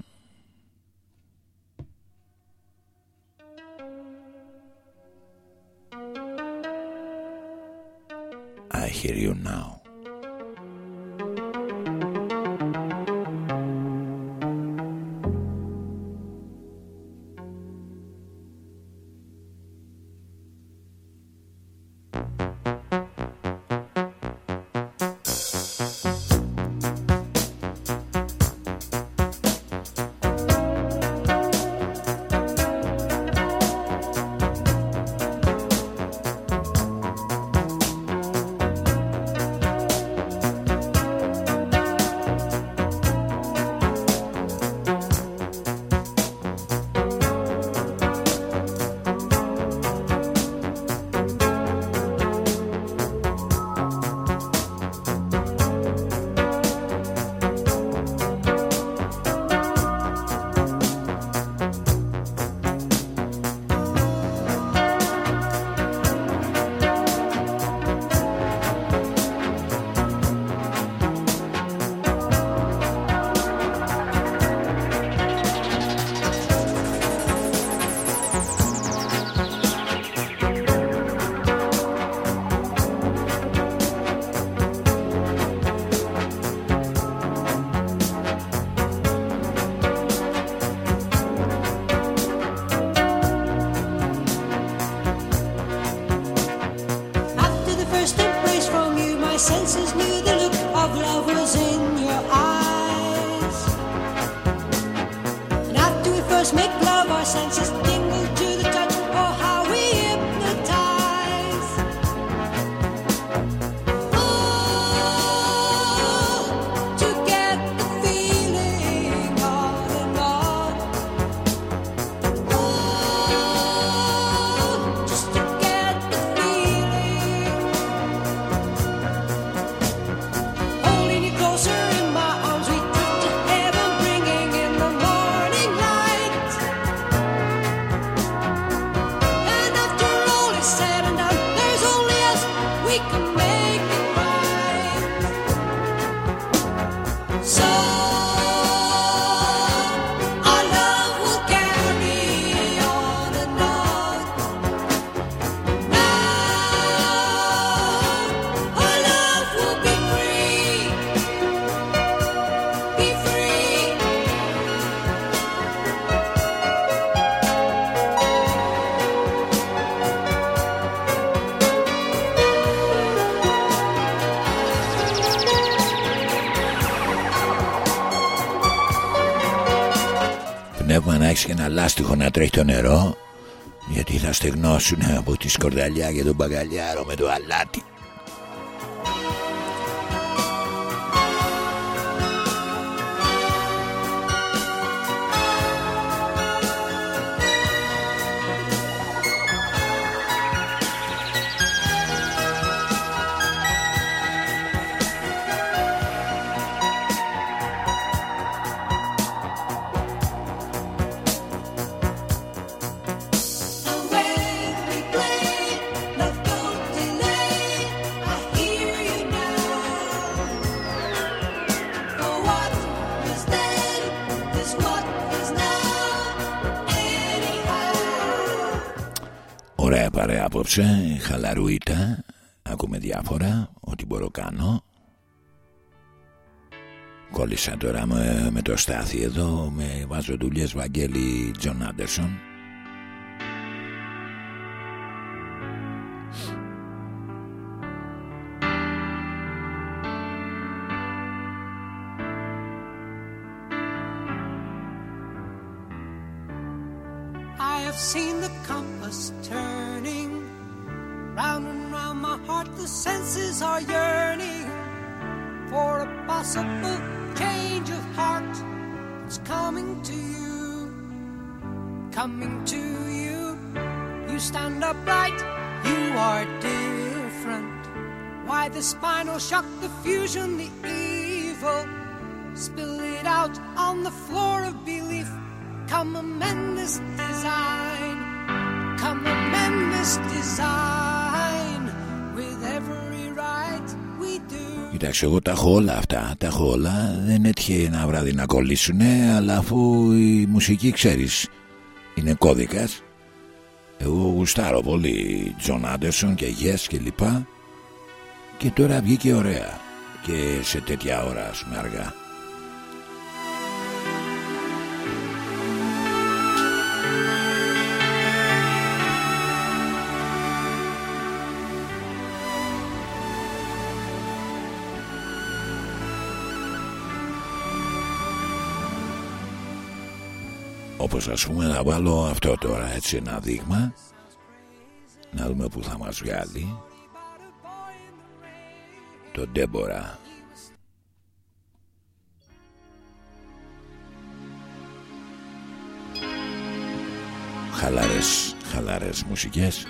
ένα λάστιχο να τρέχει το νερό γιατί θα στεγνώσουν από τη σκορδαλιά και τον μπαγκαλιάρο με το αλάτι. Χαλαρούιτα, ακούμε διάφορα, ό,τι μπορώ κάνω. Κόλλησα τώρα με, με το Στάθη εδώ, με βάζω δουλειές Βαγγέλη Τζον Άντερσον. Κοιτάξτε, εγώ τα έχω όλα αυτά, τα έχω όλα. Δεν έτυχε ένα βράδυ να κολλήσουνε, αλλά αφού η μουσική ξέρεις είναι κώδικας. Εγώ γουστάρω πολύ Τζον Άντερσον και Yes και λοιπά. Και τώρα βγήκε ωραία. Και σε τέτοια ώρα, ας πούμε, αργά. Όπως ας πούμε να βάλω αυτό τώρα έτσι ένα δείγμα. Να δούμε που θα μας βγάλει. Το Deborah. Χαλαρές, χαλαρές μουσικές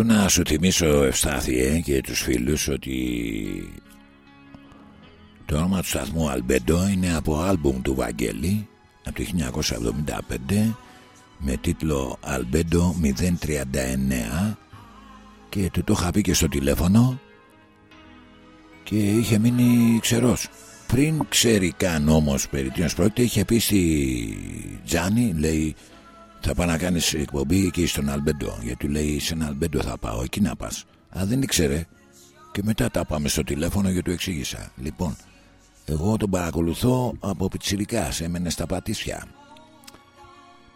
Εξάλλου να σου θυμίσω Ευστάθιε και τους φίλους ότι το όνομα του σταθμού Αλμπέντο είναι από άλμπουμ του Βαγγέλη από το 1975 με τίτλο Αλμπέντο 039 και του το είχα πει και στο τηλέφωνο και είχε μείνει ξερός. Πριν ξέρει καν όμως περί τίνος πρόκειται είχε πει στη Τζάνι λέει θα πάω να κάνεις εκπομπή εκεί στον Αλμπέντο γιατί του λέει σε ένα Αλμπέντο θα πάω εκεί να πας αλλά δεν ήξερε. Και μετά τα πάμε στο τηλέφωνο και του εξήγησα. Λοιπόν εγώ τον παρακολουθώ από πιτσιρικάς έμενε στα Πατήσια.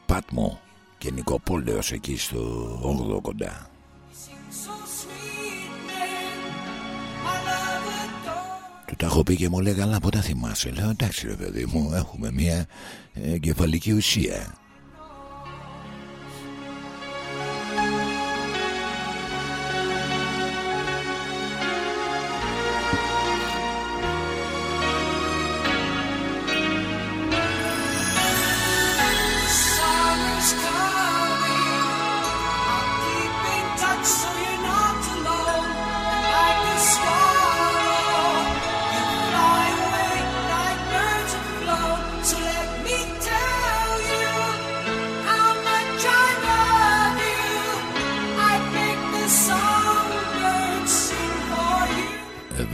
Πάτμο και Νικοπόλεως εκεί στο 8 κοντά. Του τα έχω πει και μου λέει καλά από τα θυμάσαι Λέω εντάξει ρε παιδί μου έχουμε μια ε, κεφαλική ουσία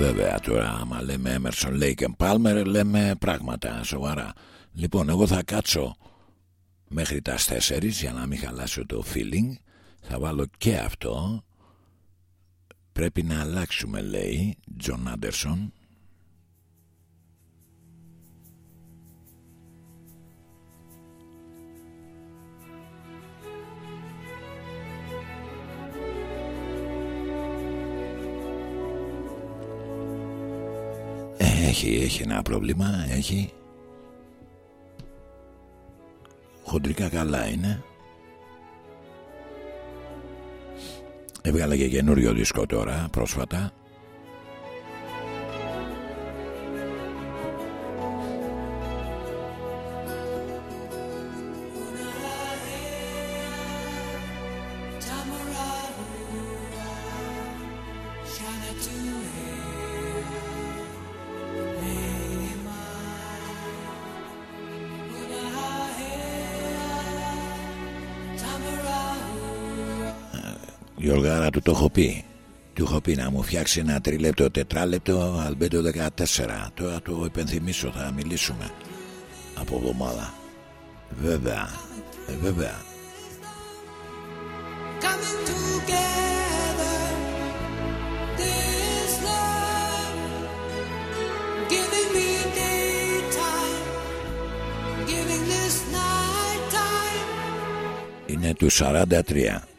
βέβαια τώρα άμα λέμε Emerson Lake and Palmer λέμε πράγματα σοβαρά. Λοιπόν εγώ θα κάτσω μέχρι τα 4 για να μην χαλάσω το feeling. Θα βάλω και αυτό. Πρέπει να αλλάξουμε λέει Τζον Άντερσον. Έχει, έχει ένα πρόβλημα, έχει. Χοντρικά καλά είναι. Έβγαλε και καινούριο δίσκο τώρα, πρόσφατα. Γιώργαρα του το έχω πει. Του έχω πει να μου φτιάξει ένα τρίλεπτο, τετράλεπτο, αλμπέντο 14. Τώρα το υπενθυμίσω, θα μιλήσουμε από εβδομάδα. Βέβαια, ε, βέβαια. coming together. This love giving me daytime, giving this night time. Είναι του 43.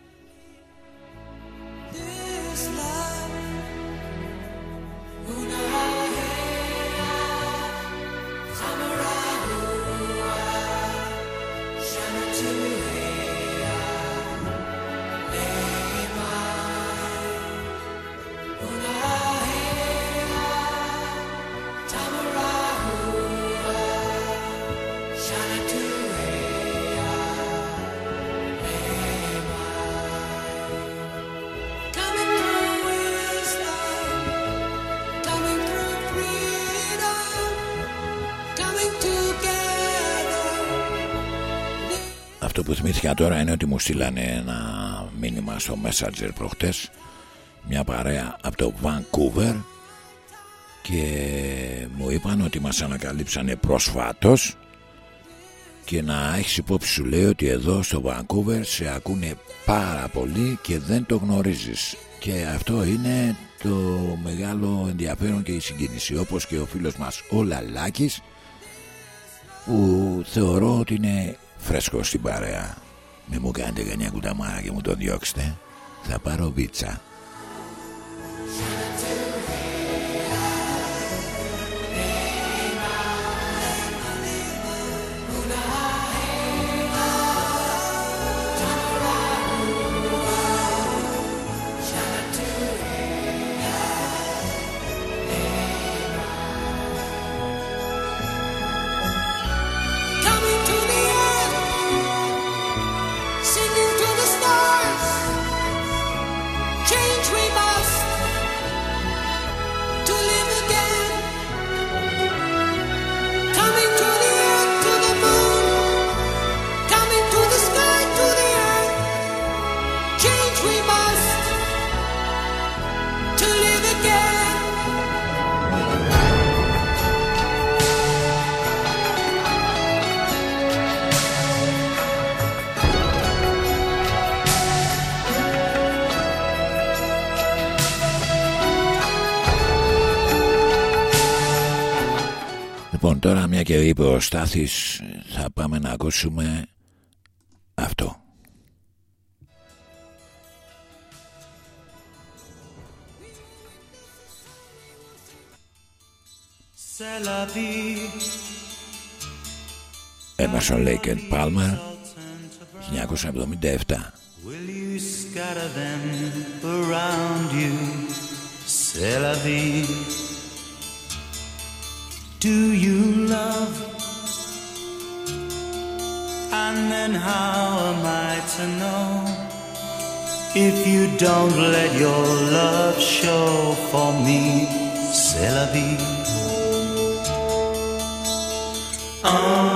Αυτό που θυμήθηκα τώρα είναι ότι μου στείλανε ένα μήνυμα στο Messenger προχτές μια παρέα από το Vancouver και μου είπαν ότι μας ανακαλύψανε προσφάτως και να έχεις υπόψη σου λέει ότι εδώ στο Vancouver σε ακούνε πάρα πολύ και δεν το γνωρίζεις. Και αυτό είναι το μεγάλο ενδιαφέρον και η συγκίνηση όπως και ο φίλος μας ο Λαλάκης που θεωρώ ότι είναι φρέσκος στην παρέα μην μου κάνετε κανένα κουταμάρα και μου το διώξετε. Θα πάρω βίτσα και είπε ο θα πάμε να ακούσουμε αυτό. Έμασον Λέικεν Πάλμα 1977 Do you love? And then how am I to know? If you don't let your love show for me, c'est la vie. Oh,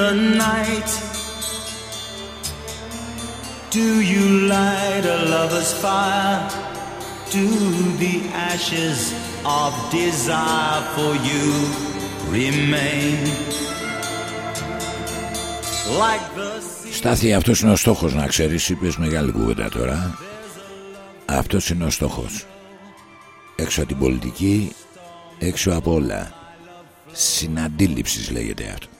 the night, do you light a lover's fire? Do the ashes of desire for you remain; Like the Στάθη, αυτός είναι ο στόχος να ξέρεις, είπες μεγάλη κουβέντα τώρα. Αυτός είναι ο στόχος. Έξω από την πολιτική, έξω από όλα. Συναντήληψης λέγεται αυτό.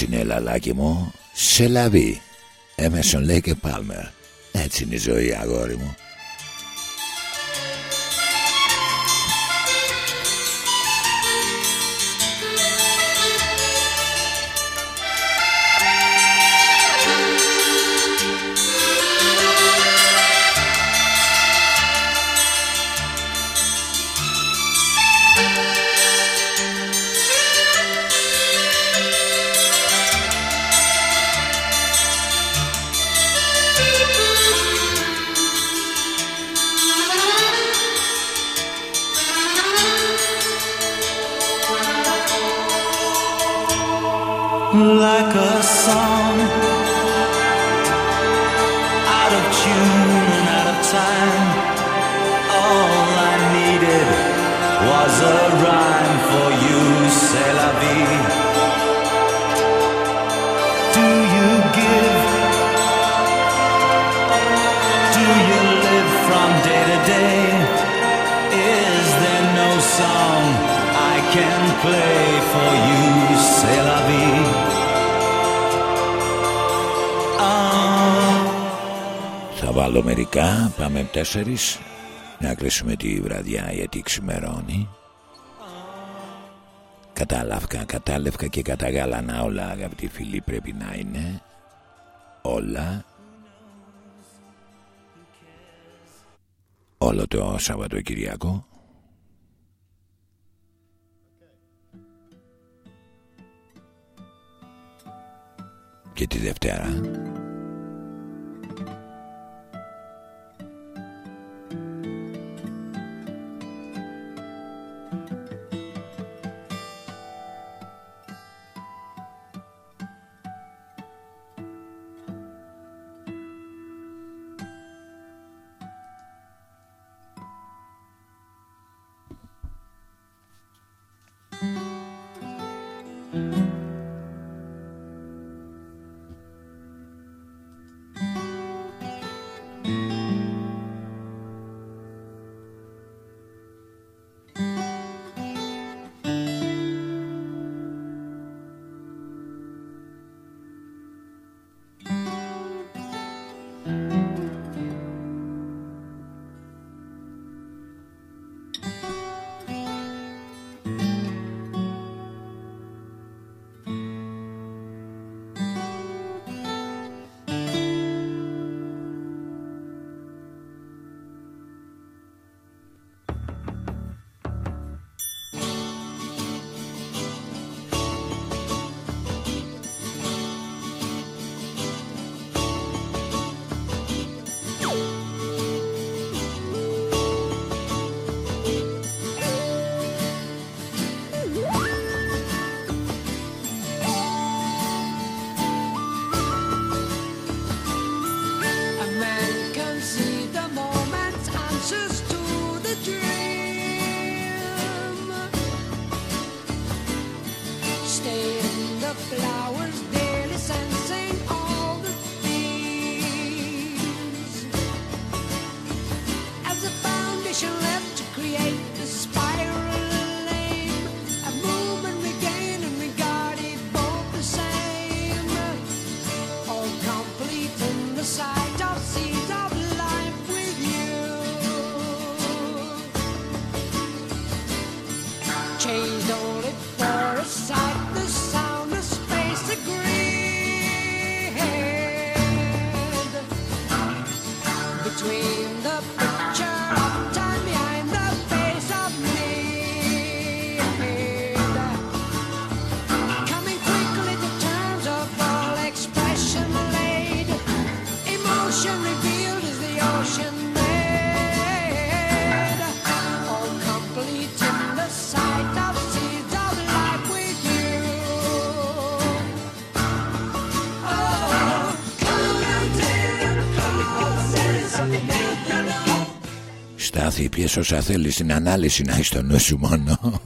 Έτσι είναι λαλάκι μου. Σε λαβή Έμεσον λέει και Πάλμερ Έτσι είναι η ζωή αγόρι μου Θα βάλω μερικά Πάμε τέσσερις. Να κλείσουμε τη βραδιά γιατί ξημερώνει. Κατάλαβκα, κατάλευκα και καταγάλανα όλα αγαπητοί φίλοι πρέπει να είναι. Όλα. Όλο το Σαββατοκυριακό. Και τη Δευτέρα Στάθη πιες όσα θέλεις στην ανάλυση να έχεις το νου σου μόνο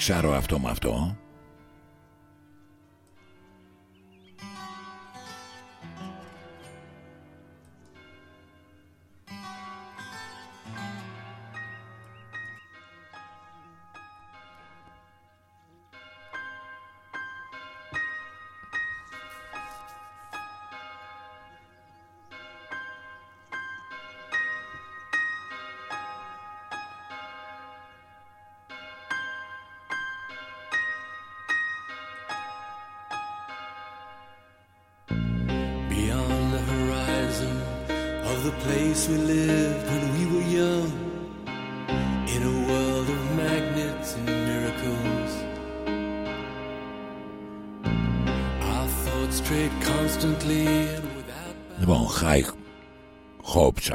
Μιξάρω αυτό με αυτό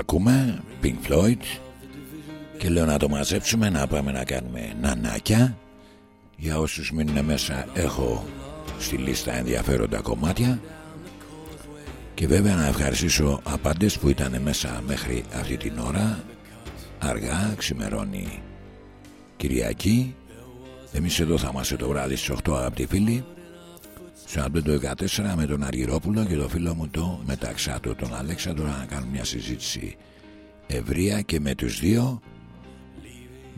ακούμε Pink Floyd. Και λέω να το μαζέψουμε Να πάμε να κάνουμε νανάκια. Για όσους μείνουν μέσα Έχω στη λίστα ενδιαφέροντα κομμάτια. Και βέβαια να ευχαριστήσω απάντες που ήταν μέσα μέχρι αυτή την ώρα. Αργά ξημερώνει Κυριακή. Εμείς εδώ θα είμαστε το βράδυ στις 8 αγαπητοί φίλοι στο 14 με τον Αργυρόπουλο και το φίλο μου το Μεταξάτο τον Αλέξανδρο να κάνουμε μια συζήτηση ευρεία και με τους δύο.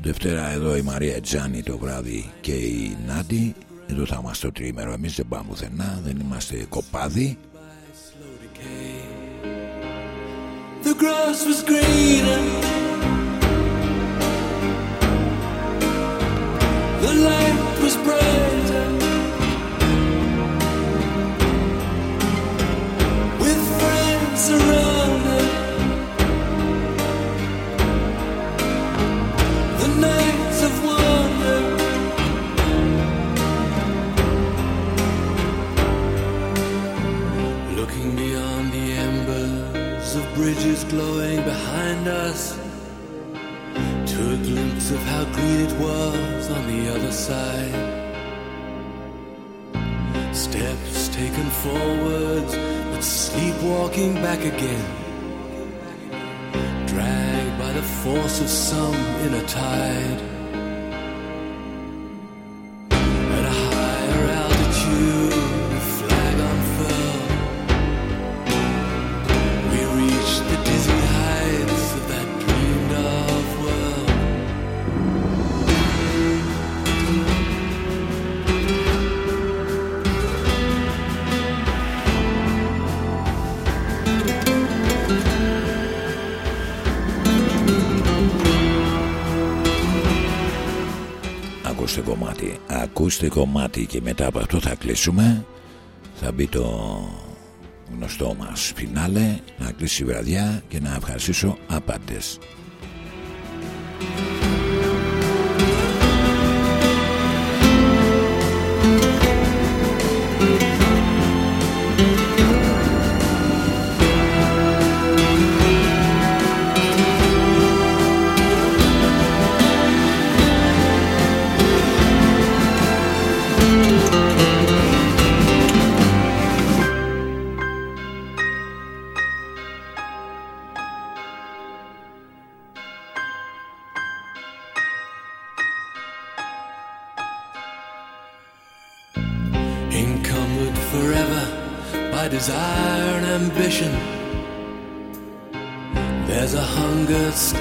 Δευτέρα εδώ η Μαρία Τζάνη το βράδυ και η Νάντι. Εδώ θα είμαστε το τρίμερο. Εμείς δεν πάμε πουθενά δεν είμαστε κοπάδι. The grass was greener. The light glowing behind us. To a glimpse of how green it was on the other side. Steps taken forwards, but sleepwalking back again. Dragged by the force of some inner tide. At a higher altitude, Ακούστε κομμάτι. Ακούστε κομμάτι και μετά από αυτό θα κλείσουμε. Θα μπει το γνωστό μας φινάλε Να κλείσει η βραδιά και να ευχαριστήσω άπαντες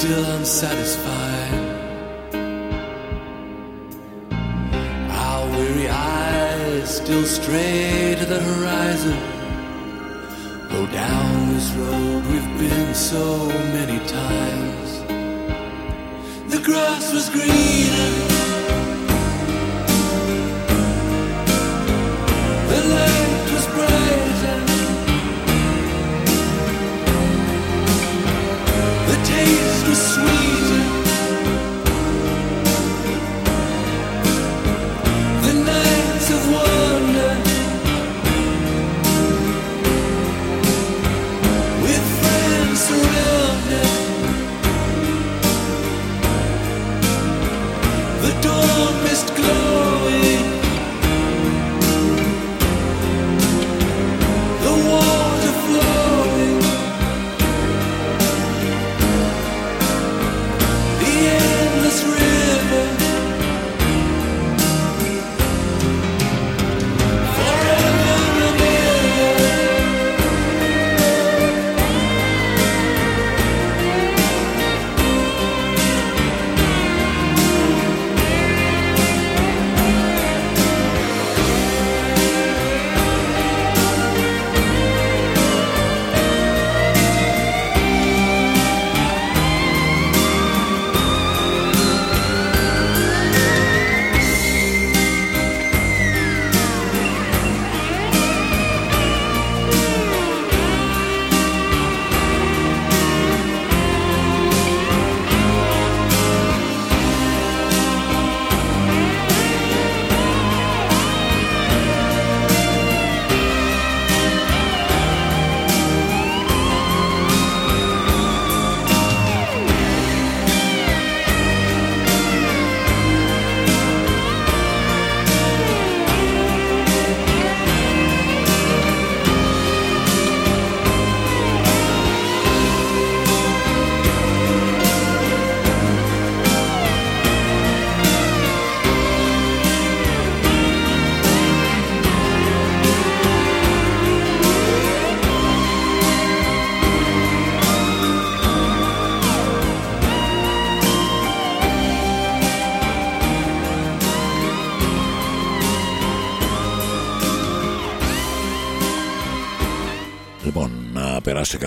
still unsatisfied. Our weary eyes still stray to the horizon. Go down this road we've been so many times. The grass was greener. The light the sweet.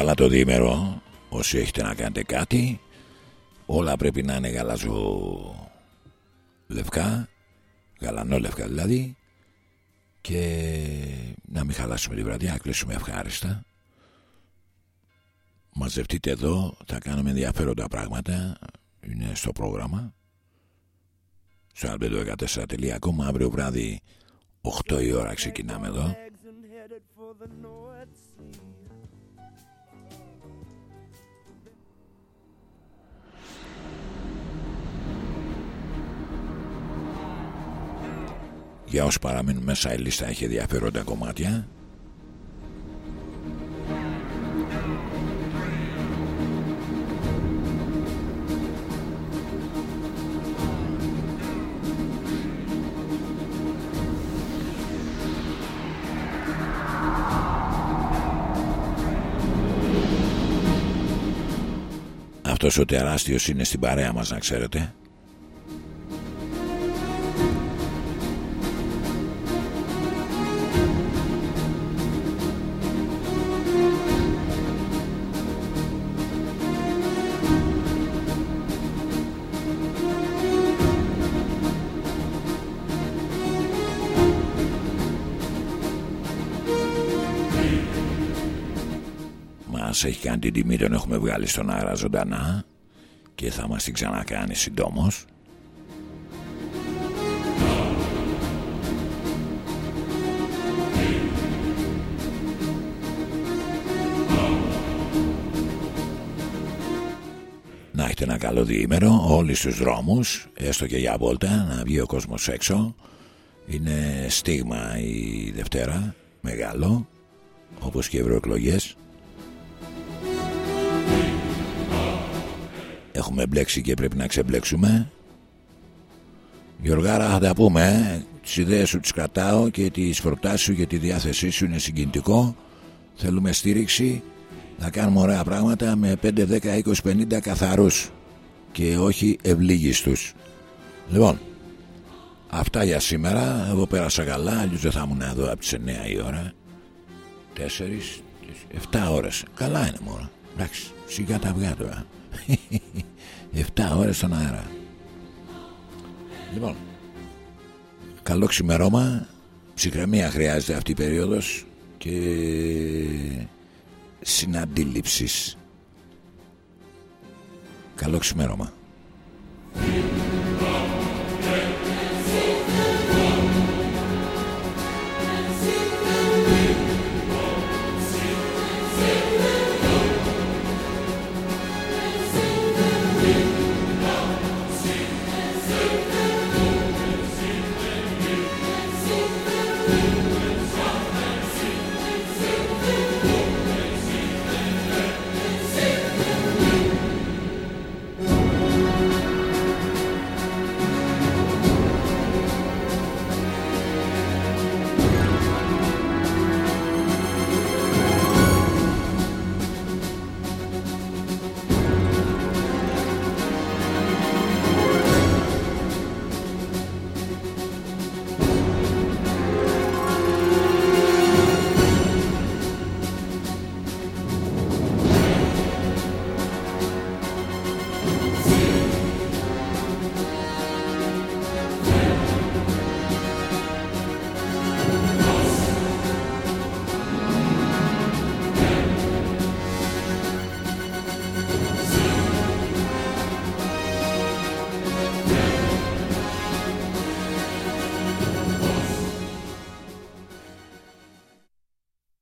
Καλά το διήμερο. Όσοι έχετε να κάνετε κάτι Όλα πρέπει να είναι γαλαζο λευκά Γαλανόλευκα δηλαδή Και να μην χαλάσουμε τη βραδιά Να κλείσουμε ευχάριστα. Μαζευτείτε εδώ Θα κάνουμε ενδιαφέροντα πράγματα. Είναι στο πρόγραμμα. Στο albedo14.com Αύριο βράδυ 8 η ώρα ξεκινάμε εδώ Για όσοι παραμείνουν μέσα η λίστα έχει ενδιαφέροντα κομμάτια. Αυτός ο τεράστιος είναι στην παρέα μας να ξέρετε Μας έχει κάνει την τιμή τον έχουμε βγάλει στον αέρα ζωντανά και θα μας την ξανακάνει συντόμως. Να έχετε ένα καλό διήμερο όλοι στους δρόμους έστω και για βόλτα να βγει ο κόσμος έξω. Είναι στίγμα η Δευτέρα μεγάλο όπως και οι ευρωεκλογές Έχουμε μπλέξει και πρέπει να ξεμπλέξουμε. Γιωργάρα θα τα πούμε ε. Τις ιδέες σου τις κρατάω Και τις προτάσεις σου και τη διάθεσή σου είναι συγκινητικό. Θέλουμε στήριξη Να κάνουμε ωραία πράγματα Με 5, 10, 20, 50 καθαρούς Και όχι ευλίγιστους. Λοιπόν Αυτά για σήμερα. Εγώ πέρασα καλά Αλλιώς δεν θα ήμουν εδώ από τις 9 η ώρα. 4 7 ώρες. Καλά είναι μόνο Εντάξει σιγά τα αυγά τώρα 7 ώρες στον αέρα. Λοιπόν Καλό ξημερώμα. Ψυχραιμία χρειάζεται αυτή η περίοδος Και Συναντήληψης. Καλό ξημέρωμα